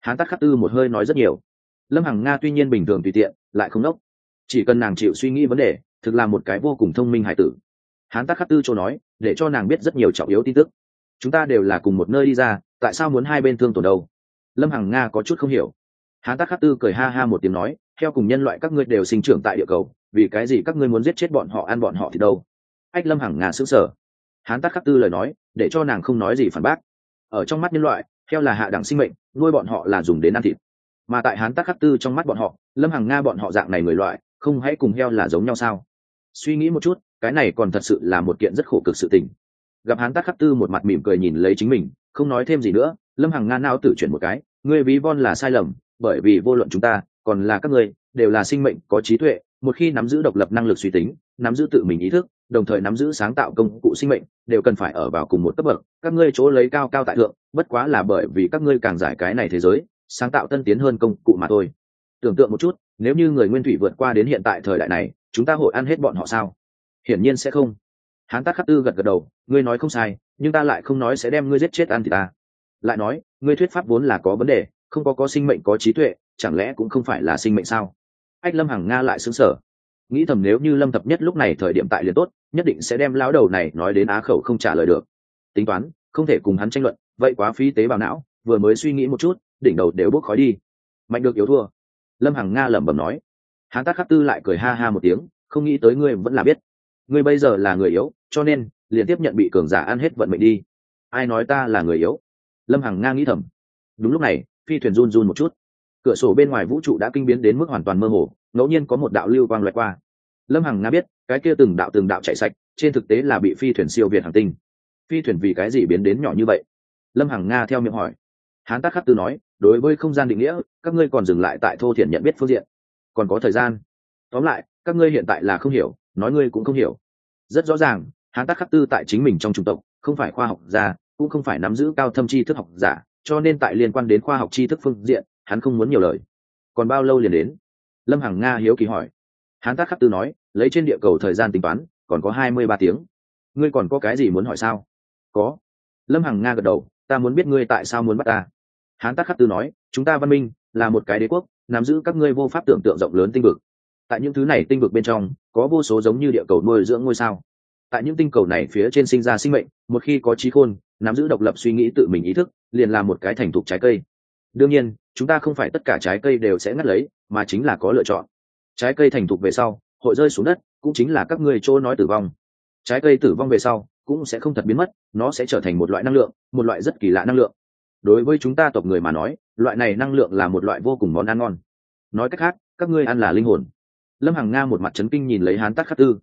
Hán tắc khắc tư một hơi nói rất nhiều. Lâm hằng nga tuy nhiên bình thường tùy tiện, lại không nốc chỉ cần nàng chịu suy nghĩ vấn đề, thực là một cái vô cùng thông minh hải tử hán tắc khắc tư chỗ nói, để cho nàng biết rất nhiều trọng yếu tin tức. Chúng ta đều là cùng một nơi đi ra, tại sao muốn hai bên thương tổn đâu? Lâm hằng nga có chút không hiểu. Hán tắc khắc tư cười ha ha một tiếng nói, theo cùng nhân loại các ngươi đều sinh trưởng tại địa cầu, vì cái gì các ngươi muốn giết chết bọn họ, ăn bọn họ thì đâu? Ách lâm hằng nga xứng sở hán tắc khắc tư lời nói, để cho nàng không nói gì phản bác. Ở trong mắt nhân loại heo là hạ đẳng sinh mệnh, nuôi bọn họ là dùng đến ăn thịt. Mà tại hán tắc khắc tư trong mắt bọn họ, lâm hằng nga bọn họ dạng này người loại, không hãy cùng heo là giống nhau sao? Suy nghĩ một chút cái này còn thật sự là một kiện rất khổ cực sự tình. Gặp hắn tắc khắc tư một mặt mỉm cười nhìn lấy chính mình, không nói thêm gì nữa, lâm hằng nga nao tử chuyển một cái, ngươi ví von là sai lầm, bởi vì vô luận chúng ta, còn là các ngươi, đều là sinh mệnh có trí tuệ, một khi nắm giữ độc lập năng lực suy tính, nắm giữ tự mình ý thức, đồng thời nắm giữ sáng tạo công cụ sinh mệnh, đều cần phải ở vào cùng một cấp bậc, các ngươi chỗ lấy cao cao tại thượng, bất quá là bởi vì các ngươi càng giải cái này thế giới, sáng tạo tân tiến hơn công cụ mà thôi. Tưởng tượng một chút, nếu như người nguyên thủy vượt qua đến hiện tại thời đại này, chúng ta hội ăn hết bọn họ sao? Hiển nhiên sẽ không. Hán tác khắc tư gật gật đầu, ngươi nói không sai, nhưng ta lại không nói sẽ đem ngươi giết chết ăn thì ta. Lại nói, ngươi thuyết pháp vốn là có vấn đề, không có có sinh mệnh có trí tuệ, chẳng lẽ cũng không phải là sinh mệnh sao? Ách lâm hằng nga lại xứng sở nghĩ thầm nếu như lâm thập nhất lúc này thời điểm tại liền tốt, nhất định sẽ đem lão đầu này nói đến á khẩu không trả lời được. Tính toán, không thể cùng hắn tranh luận, vậy quá phí tế bào não, vừa mới suy nghĩ một chút, đỉnh đầu đều bốc khói đi. Mạnh được yếu thua. Lâm hằng nga lẩm bẩm nói. Hắn tác khắc tư lại cười ha ha một tiếng, không nghĩ tới ngươi vẫn là biết ngươi bây giờ là người yếu, cho nên, liền tiếp nhận bị cường giả ăn hết vận mệnh đi. Ai nói ta là người yếu? Lâm hằng nga nghĩ thầm. Đúng lúc này, phi thuyền run run một chút. Cửa sổ bên ngoài vũ trụ đã kinh biến đến mức hoàn toàn mơ hồ, ngẫu nhiên có một đạo lưu quang loại qua. Lâm hằng nga biết, cái kia từng đạo từng đạo chạy sạch, trên thực tế là bị phi thuyền siêu việt hàng tinh. Phi thuyền vì cái gì biến đến nhỏ như vậy? Lâm hằng nga theo miệng hỏi. Hán tác khắc tư nói, đối với không gian định nghĩa, các ngươi còn dừng lại tại thô thiện nhận biết phương diện. Còn có thời gian. Tóm lại, các ngươi hiện tại là không hiểu nói ngươi cũng không hiểu. Rất rõ ràng, hán tác khắc tư tại chính mình trong trung tộc, không phải khoa học gia, cũng không phải nắm giữ cao thâm tri thức học giả, cho nên tại liên quan đến khoa học tri thức phương diện, hắn không muốn nhiều lời. Còn bao lâu liền đến? Lâm hằng nga hiếu kỳ hỏi. Hán tác khắc tư nói, lấy trên địa cầu thời gian tính toán, còn có hai mươi ba tiếng. Ngươi còn có cái gì muốn hỏi sao? Có. Lâm hằng nga gật đầu, ta muốn biết ngươi tại sao muốn bắt ta. Hán tác khắc tư nói, chúng ta văn minh là một cái đế quốc, nắm giữ các ngươi vô pháp tưởng tượng rộng lớn tinh vực tại những thứ này tinh vực bên trong, có vô số giống như địa cầu nuôi dưỡng ngôi sao. Tại những tinh cầu này phía trên sinh ra sinh mệnh, một khi có trí khôn, nắm giữ độc lập suy nghĩ tự mình ý thức, liền là một cái thành thục trái cây. Đương nhiên, chúng ta không phải tất cả trái cây đều sẽ ngắt lấy, mà chính là có lựa chọn. Trái cây thành thục về sau, hội rơi xuống đất, cũng chính là các ngươi chỗ nói tử vong. Trái cây tử vong về sau, cũng sẽ không thật biến mất, nó sẽ trở thành một loại năng lượng, một loại rất kỳ lạ năng lượng. Đối với chúng ta tộc người mà nói, loại này năng lượng là một loại vô cùng món ăn ngon. Nói cách khác, các ngươi ăn là linh hồn lâm hằng nga một mặt trấn kinh nhìn lấy hán tắc khắc tư.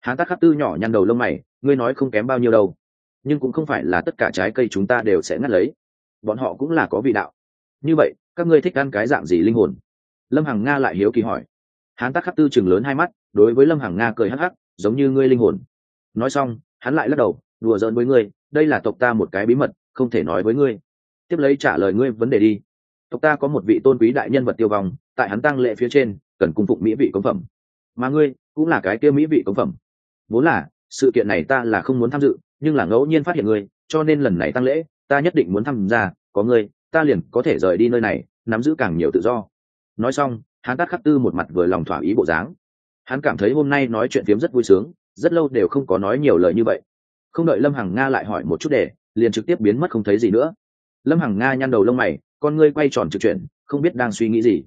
Hán tắc khắc tư nhỏ nhăn đầu lông mày, ngươi nói không kém bao nhiêu đâu. Nhưng cũng không phải là tất cả trái cây chúng ta đều sẽ ngắt lấy. Bọn họ cũng là có vị đạo. Như vậy, các ngươi thích ăn cái dạng gì linh hồn? Lâm hằng nga lại hiếu kỳ hỏi. Hán tắc khắc tư chừng lớn hai mắt, đối với lâm hằng nga cười hắc hắc, giống như ngươi linh hồn. Nói xong, hắn lại lắc đầu, đùa giỡn với ngươi, đây là tộc ta một cái bí mật, không thể nói với ngươi. Tiếp lấy trả lời ngươi vấn đề đi. Tộc ta có một vị tôn quý đại nhân vật tiêu vong, tại hắn tăng lệ phía trên cần cung phụng mỹ vị công phẩm. Mà ngươi cũng là cái kia mỹ vị công phẩm. Vốn là, sự kiện này ta là không muốn tham dự, nhưng là ngẫu nhiên phát hiện ngươi, cho nên lần này tăng lễ, ta nhất định muốn tham gia, có ngươi, ta liền có thể rời đi nơi này, nắm giữ càng nhiều tự do. Nói xong, hắn tát khắc tư một mặt vừa lòng thỏa ý bộ dáng. Hắn cảm thấy hôm nay nói chuyện phiếm rất vui sướng, rất lâu đều không có nói nhiều lời như vậy. Không đợi lâm hằng nga lại hỏi một chút để liền trực tiếp biến mất không thấy gì nữa. Lâm hằng nga nhăn đầu lông mày, con ngươi quay tròn trực chuyển, không biết đang suy nghĩ gì.